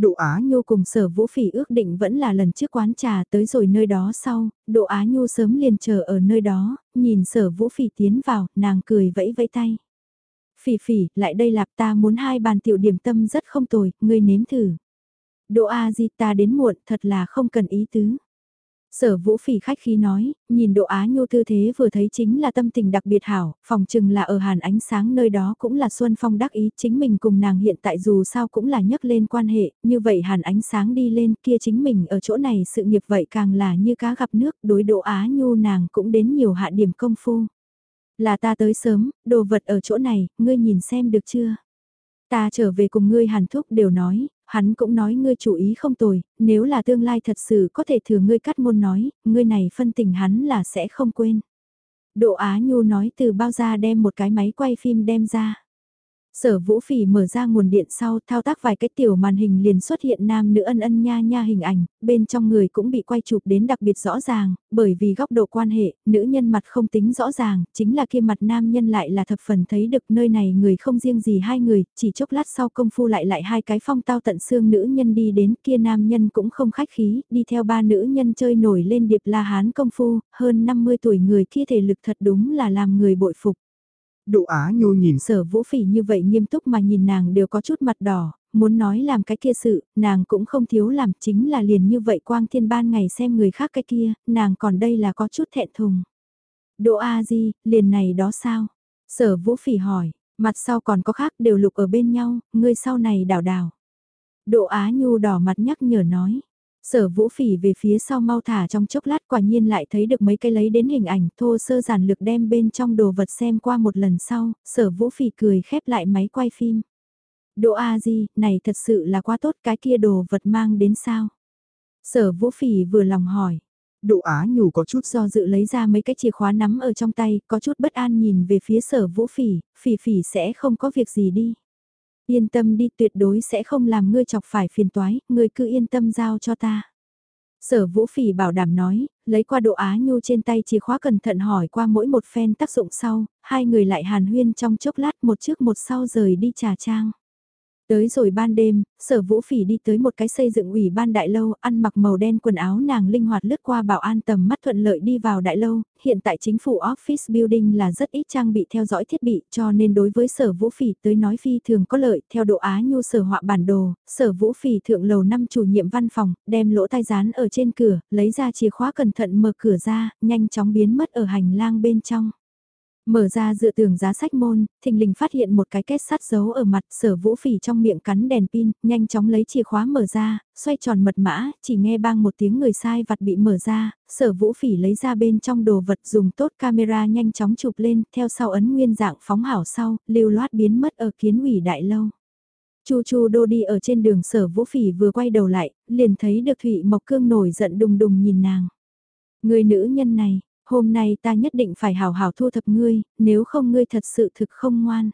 Độ Á Nhu cùng sở vũ phỉ ước định vẫn là lần trước quán trà tới rồi nơi đó sau, Độ Á Nhu sớm liền chờ ở nơi đó, nhìn sở vũ phỉ tiến vào, nàng cười vẫy vẫy tay. Phỉ phỉ, lại đây lạp ta muốn hai bàn tiểu điểm tâm rất không tồi, ngươi nếm thử. Độ A Di ta đến muộn, thật là không cần ý tứ. Sở vũ phỉ khách khí nói, nhìn độ á nhu tư thế vừa thấy chính là tâm tình đặc biệt hảo, phòng chừng là ở hàn ánh sáng nơi đó cũng là Xuân Phong đắc ý, chính mình cùng nàng hiện tại dù sao cũng là nhấc lên quan hệ, như vậy hàn ánh sáng đi lên kia chính mình ở chỗ này sự nghiệp vậy càng là như cá gặp nước, đối độ á nhu nàng cũng đến nhiều hạ điểm công phu. Là ta tới sớm, đồ vật ở chỗ này, ngươi nhìn xem được chưa? Ta trở về cùng ngươi hàn thúc đều nói, hắn cũng nói ngươi chủ ý không tồi, nếu là tương lai thật sự có thể thừa ngươi cắt môn nói, ngươi này phân tình hắn là sẽ không quên. Độ Á Nhu nói từ bao ra đem một cái máy quay phim đem ra. Sở Vũ Phỉ mở ra nguồn điện sau thao tác vài cái tiểu màn hình liền xuất hiện nam nữ ân ân nha nha hình ảnh, bên trong người cũng bị quay chụp đến đặc biệt rõ ràng, bởi vì góc độ quan hệ, nữ nhân mặt không tính rõ ràng, chính là kia mặt nam nhân lại là thập phần thấy được nơi này người không riêng gì hai người, chỉ chốc lát sau công phu lại lại hai cái phong tao tận xương nữ nhân đi đến kia nam nhân cũng không khách khí, đi theo ba nữ nhân chơi nổi lên điệp la hán công phu, hơn 50 tuổi người kia thể lực thật đúng là làm người bội phục. Đỗ Á Nhu nhìn sở vũ phỉ như vậy nghiêm túc mà nhìn nàng đều có chút mặt đỏ, muốn nói làm cái kia sự, nàng cũng không thiếu làm chính là liền như vậy quang thiên ban ngày xem người khác cái kia, nàng còn đây là có chút thẹn thùng. Đỗ A Di, liền này đó sao? Sở vũ phỉ hỏi, mặt sau còn có khác đều lục ở bên nhau, ngươi sau này đảo đảo. Đỗ Á Nhu đỏ mặt nhắc nhở nói. Sở vũ phỉ về phía sau mau thả trong chốc lát quả nhiên lại thấy được mấy cái lấy đến hình ảnh thô sơ giản lược đem bên trong đồ vật xem qua một lần sau, sở vũ phỉ cười khép lại máy quay phim. Độ A Di, này thật sự là quá tốt cái kia đồ vật mang đến sao? Sở vũ phỉ vừa lòng hỏi. Độ Á nhủ có chút do dự lấy ra mấy cái chìa khóa nắm ở trong tay, có chút bất an nhìn về phía sở vũ phỉ, phỉ phỉ sẽ không có việc gì đi. Yên tâm đi tuyệt đối sẽ không làm ngươi chọc phải phiền toái, ngươi cứ yên tâm giao cho ta. Sở Vũ Phỉ bảo đảm nói, lấy qua độ Á Nhu trên tay chìa khóa cẩn thận hỏi qua mỗi một phen tác dụng sau, hai người lại hàn huyên trong chốc lát một trước một sau rời đi trà trang. Tới rồi ban đêm, sở vũ phỉ đi tới một cái xây dựng ủy ban đại lâu, ăn mặc màu đen quần áo nàng linh hoạt lướt qua bảo an tầm mắt thuận lợi đi vào đại lâu, hiện tại chính phủ office building là rất ít trang bị theo dõi thiết bị cho nên đối với sở vũ phỉ tới nói phi thường có lợi, theo độ á nhu sở họa bản đồ, sở vũ phỉ thượng lầu năm chủ nhiệm văn phòng, đem lỗ tai dán ở trên cửa, lấy ra chìa khóa cẩn thận mở cửa ra, nhanh chóng biến mất ở hành lang bên trong. Mở ra dựa tường giá sách môn, thình lình phát hiện một cái kết sắt giấu ở mặt sở vũ phỉ trong miệng cắn đèn pin, nhanh chóng lấy chìa khóa mở ra, xoay tròn mật mã, chỉ nghe bang một tiếng người sai vặt bị mở ra, sở vũ phỉ lấy ra bên trong đồ vật dùng tốt camera nhanh chóng chụp lên, theo sau ấn nguyên dạng phóng hảo sau, lưu loát biến mất ở kiến ủy đại lâu. Chu Chu Đô đi ở trên đường sở vũ phỉ vừa quay đầu lại, liền thấy được Thụy Mộc Cương nổi giận đùng đùng nhìn nàng. Người nữ nhân này, hôm nay ta nhất định phải hào hào thu thập ngươi, nếu không ngươi thật sự thực không ngoan.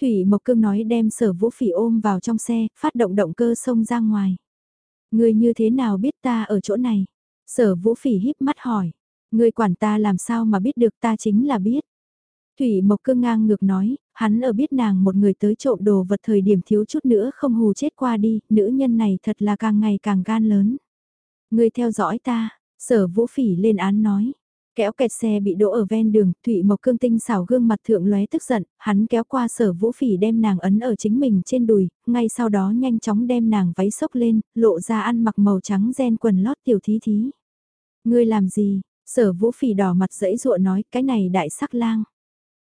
Thủy Mộc Cương nói đem sở vũ phỉ ôm vào trong xe, phát động động cơ xông ra ngoài. Ngươi như thế nào biết ta ở chỗ này? Sở vũ phỉ híp mắt hỏi. Ngươi quản ta làm sao mà biết được ta chính là biết. Thủy Mộc Cương ngang ngược nói, hắn ở biết nàng một người tới trộm đồ vật thời điểm thiếu chút nữa không hù chết qua đi, nữ nhân này thật là càng ngày càng gan lớn. Ngươi theo dõi ta, sở vũ phỉ lên án nói. Kéo kẹt xe bị đỗ ở ven đường, Thụy Mộc Cương tinh xảo gương mặt thượng lóe tức giận, hắn kéo qua sở vũ phỉ đem nàng ấn ở chính mình trên đùi, ngay sau đó nhanh chóng đem nàng váy sốc lên, lộ ra ăn mặc màu trắng gen quần lót tiểu thí thí. Ngươi làm gì? Sở vũ phỉ đỏ mặt dẫy dụa nói, cái này đại sắc lang.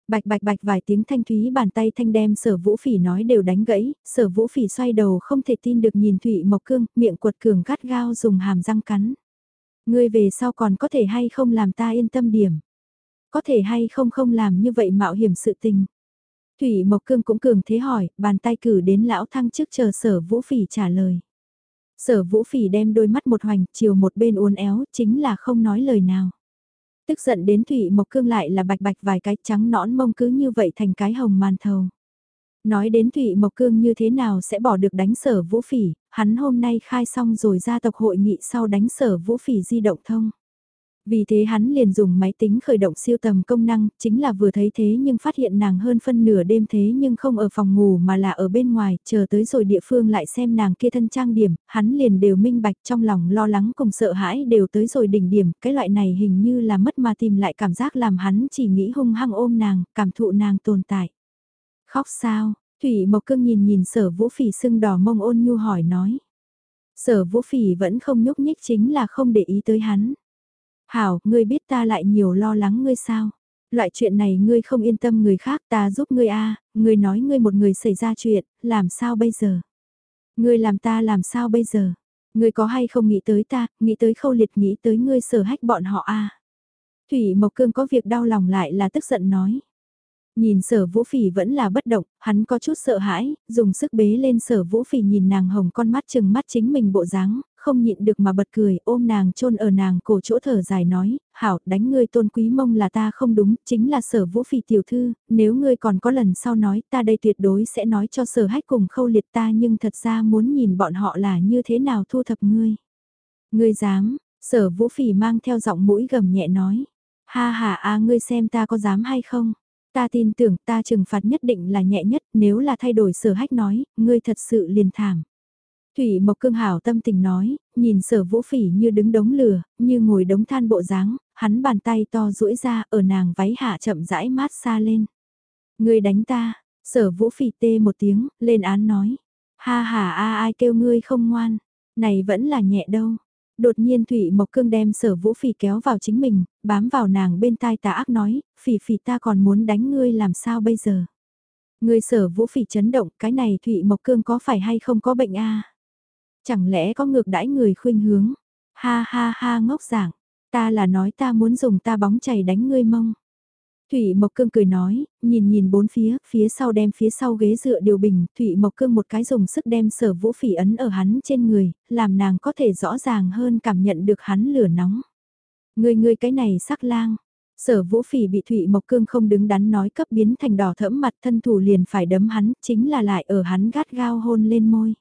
Bạch bạch bạch vài tiếng thanh thúy bàn tay thanh đem sở vũ phỉ nói đều đánh gãy, sở vũ phỉ xoay đầu không thể tin được nhìn Thụy Mộc Cương, miệng quật cường gắt gao dùng hàm răng cắn. Ngươi về sau còn có thể hay không làm ta yên tâm điểm. Có thể hay không không làm như vậy mạo hiểm sự tình. Thủy Mộc Cương cũng cường thế hỏi, bàn tay cử đến lão thăng trước chờ sở vũ phỉ trả lời. Sở vũ phỉ đem đôi mắt một hoành, chiều một bên uốn éo, chính là không nói lời nào. Tức giận đến Thủy Mộc Cương lại là bạch bạch vài cái trắng nõn mông cứ như vậy thành cái hồng màn thầu. Nói đến Thụy Mộc Cương như thế nào sẽ bỏ được đánh sở vũ phỉ, hắn hôm nay khai xong rồi ra tộc hội nghị sau đánh sở vũ phỉ di động thông. Vì thế hắn liền dùng máy tính khởi động siêu tầm công năng, chính là vừa thấy thế nhưng phát hiện nàng hơn phân nửa đêm thế nhưng không ở phòng ngủ mà là ở bên ngoài, chờ tới rồi địa phương lại xem nàng kia thân trang điểm, hắn liền đều minh bạch trong lòng lo lắng cùng sợ hãi đều tới rồi đỉnh điểm, cái loại này hình như là mất mà tìm lại cảm giác làm hắn chỉ nghĩ hung hăng ôm nàng, cảm thụ nàng tồn tại. Khóc sao? Thủy Mộc Cương nhìn nhìn sở vũ phỉ sưng đỏ mông ôn nhu hỏi nói. Sở vũ phỉ vẫn không nhúc nhích chính là không để ý tới hắn. Hảo, ngươi biết ta lại nhiều lo lắng ngươi sao? Loại chuyện này ngươi không yên tâm người khác ta giúp ngươi a ngươi nói ngươi một người xảy ra chuyện, làm sao bây giờ? Ngươi làm ta làm sao bây giờ? Ngươi có hay không nghĩ tới ta, nghĩ tới khâu liệt nghĩ tới ngươi sở hách bọn họ a Thủy Mộc Cương có việc đau lòng lại là tức giận nói. Nhìn sở vũ phỉ vẫn là bất động, hắn có chút sợ hãi, dùng sức bế lên sở vũ phỉ nhìn nàng hồng con mắt chừng mắt chính mình bộ dáng, không nhịn được mà bật cười, ôm nàng chôn ở nàng cổ chỗ thở dài nói, hảo, đánh ngươi tôn quý mông là ta không đúng, chính là sở vũ phỉ tiểu thư, nếu ngươi còn có lần sau nói, ta đây tuyệt đối sẽ nói cho sở hách cùng khâu liệt ta nhưng thật ra muốn nhìn bọn họ là như thế nào thu thập ngươi. Ngươi dám, sở vũ phỉ mang theo giọng mũi gầm nhẹ nói, ha ha a ngươi xem ta có dám hay không? Ta tin tưởng ta trừng phạt nhất định là nhẹ nhất nếu là thay đổi sở hách nói, ngươi thật sự liền thảm. Thủy Mộc Cương Hảo tâm tình nói, nhìn sở vũ phỉ như đứng đống lửa, như ngồi đống than bộ dáng, hắn bàn tay to duỗi ra ở nàng váy hạ chậm rãi mát xa lên. Ngươi đánh ta, sở vũ phỉ tê một tiếng, lên án nói. Ha ha a ai kêu ngươi không ngoan, này vẫn là nhẹ đâu. Đột nhiên Thủy Mộc Cương đem sở vũ phỉ kéo vào chính mình, bám vào nàng bên tai tà ác nói, phỉ phỉ ta còn muốn đánh ngươi làm sao bây giờ. Ngươi sở vũ phỉ chấn động, cái này Thụy Mộc Cương có phải hay không có bệnh a Chẳng lẽ có ngược đãi người khuynh hướng? Ha ha ha ngốc giảng, ta là nói ta muốn dùng ta bóng chày đánh ngươi mông. Thủy Mộc Cương cười nói, nhìn nhìn bốn phía, phía sau đem phía sau ghế dựa điều bình, Thủy Mộc Cương một cái dùng sức đem sở vũ phỉ ấn ở hắn trên người, làm nàng có thể rõ ràng hơn cảm nhận được hắn lửa nóng. Người người cái này sắc lang, sở vũ phỉ bị thụy Mộc Cương không đứng đắn nói cấp biến thành đỏ thẫm mặt thân thủ liền phải đấm hắn, chính là lại ở hắn gắt gao hôn lên môi.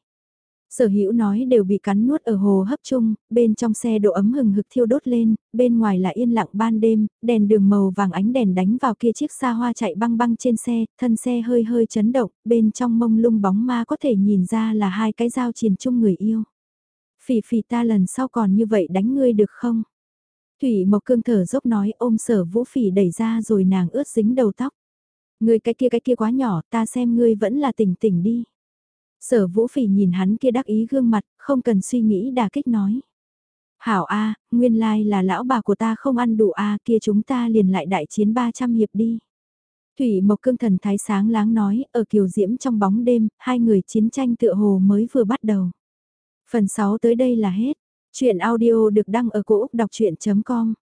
Sở hữu nói đều bị cắn nuốt ở hồ hấp chung, bên trong xe độ ấm hừng hực thiêu đốt lên, bên ngoài là yên lặng ban đêm, đèn đường màu vàng ánh đèn đánh vào kia chiếc xa hoa chạy băng băng trên xe, thân xe hơi hơi chấn động, bên trong mông lung bóng ma có thể nhìn ra là hai cái dao triền chung người yêu. Phỉ phỉ ta lần sau còn như vậy đánh ngươi được không? Thủy Mộc Cương thở dốc nói ôm sở vũ phỉ đẩy ra rồi nàng ướt dính đầu tóc. Ngươi cái kia cái kia quá nhỏ, ta xem ngươi vẫn là tỉnh tỉnh đi. Sở vũ phỉ nhìn hắn kia đắc ý gương mặt, không cần suy nghĩ đà kích nói. Hảo A, nguyên lai là lão bà của ta không ăn đủ A kia chúng ta liền lại đại chiến 300 hiệp đi. Thủy Mộc Cương thần thái sáng láng nói, ở kiều diễm trong bóng đêm, hai người chiến tranh tựa hồ mới vừa bắt đầu. Phần 6 tới đây là hết. Chuyện audio được đăng ở cổ Úc đọc chuyện.com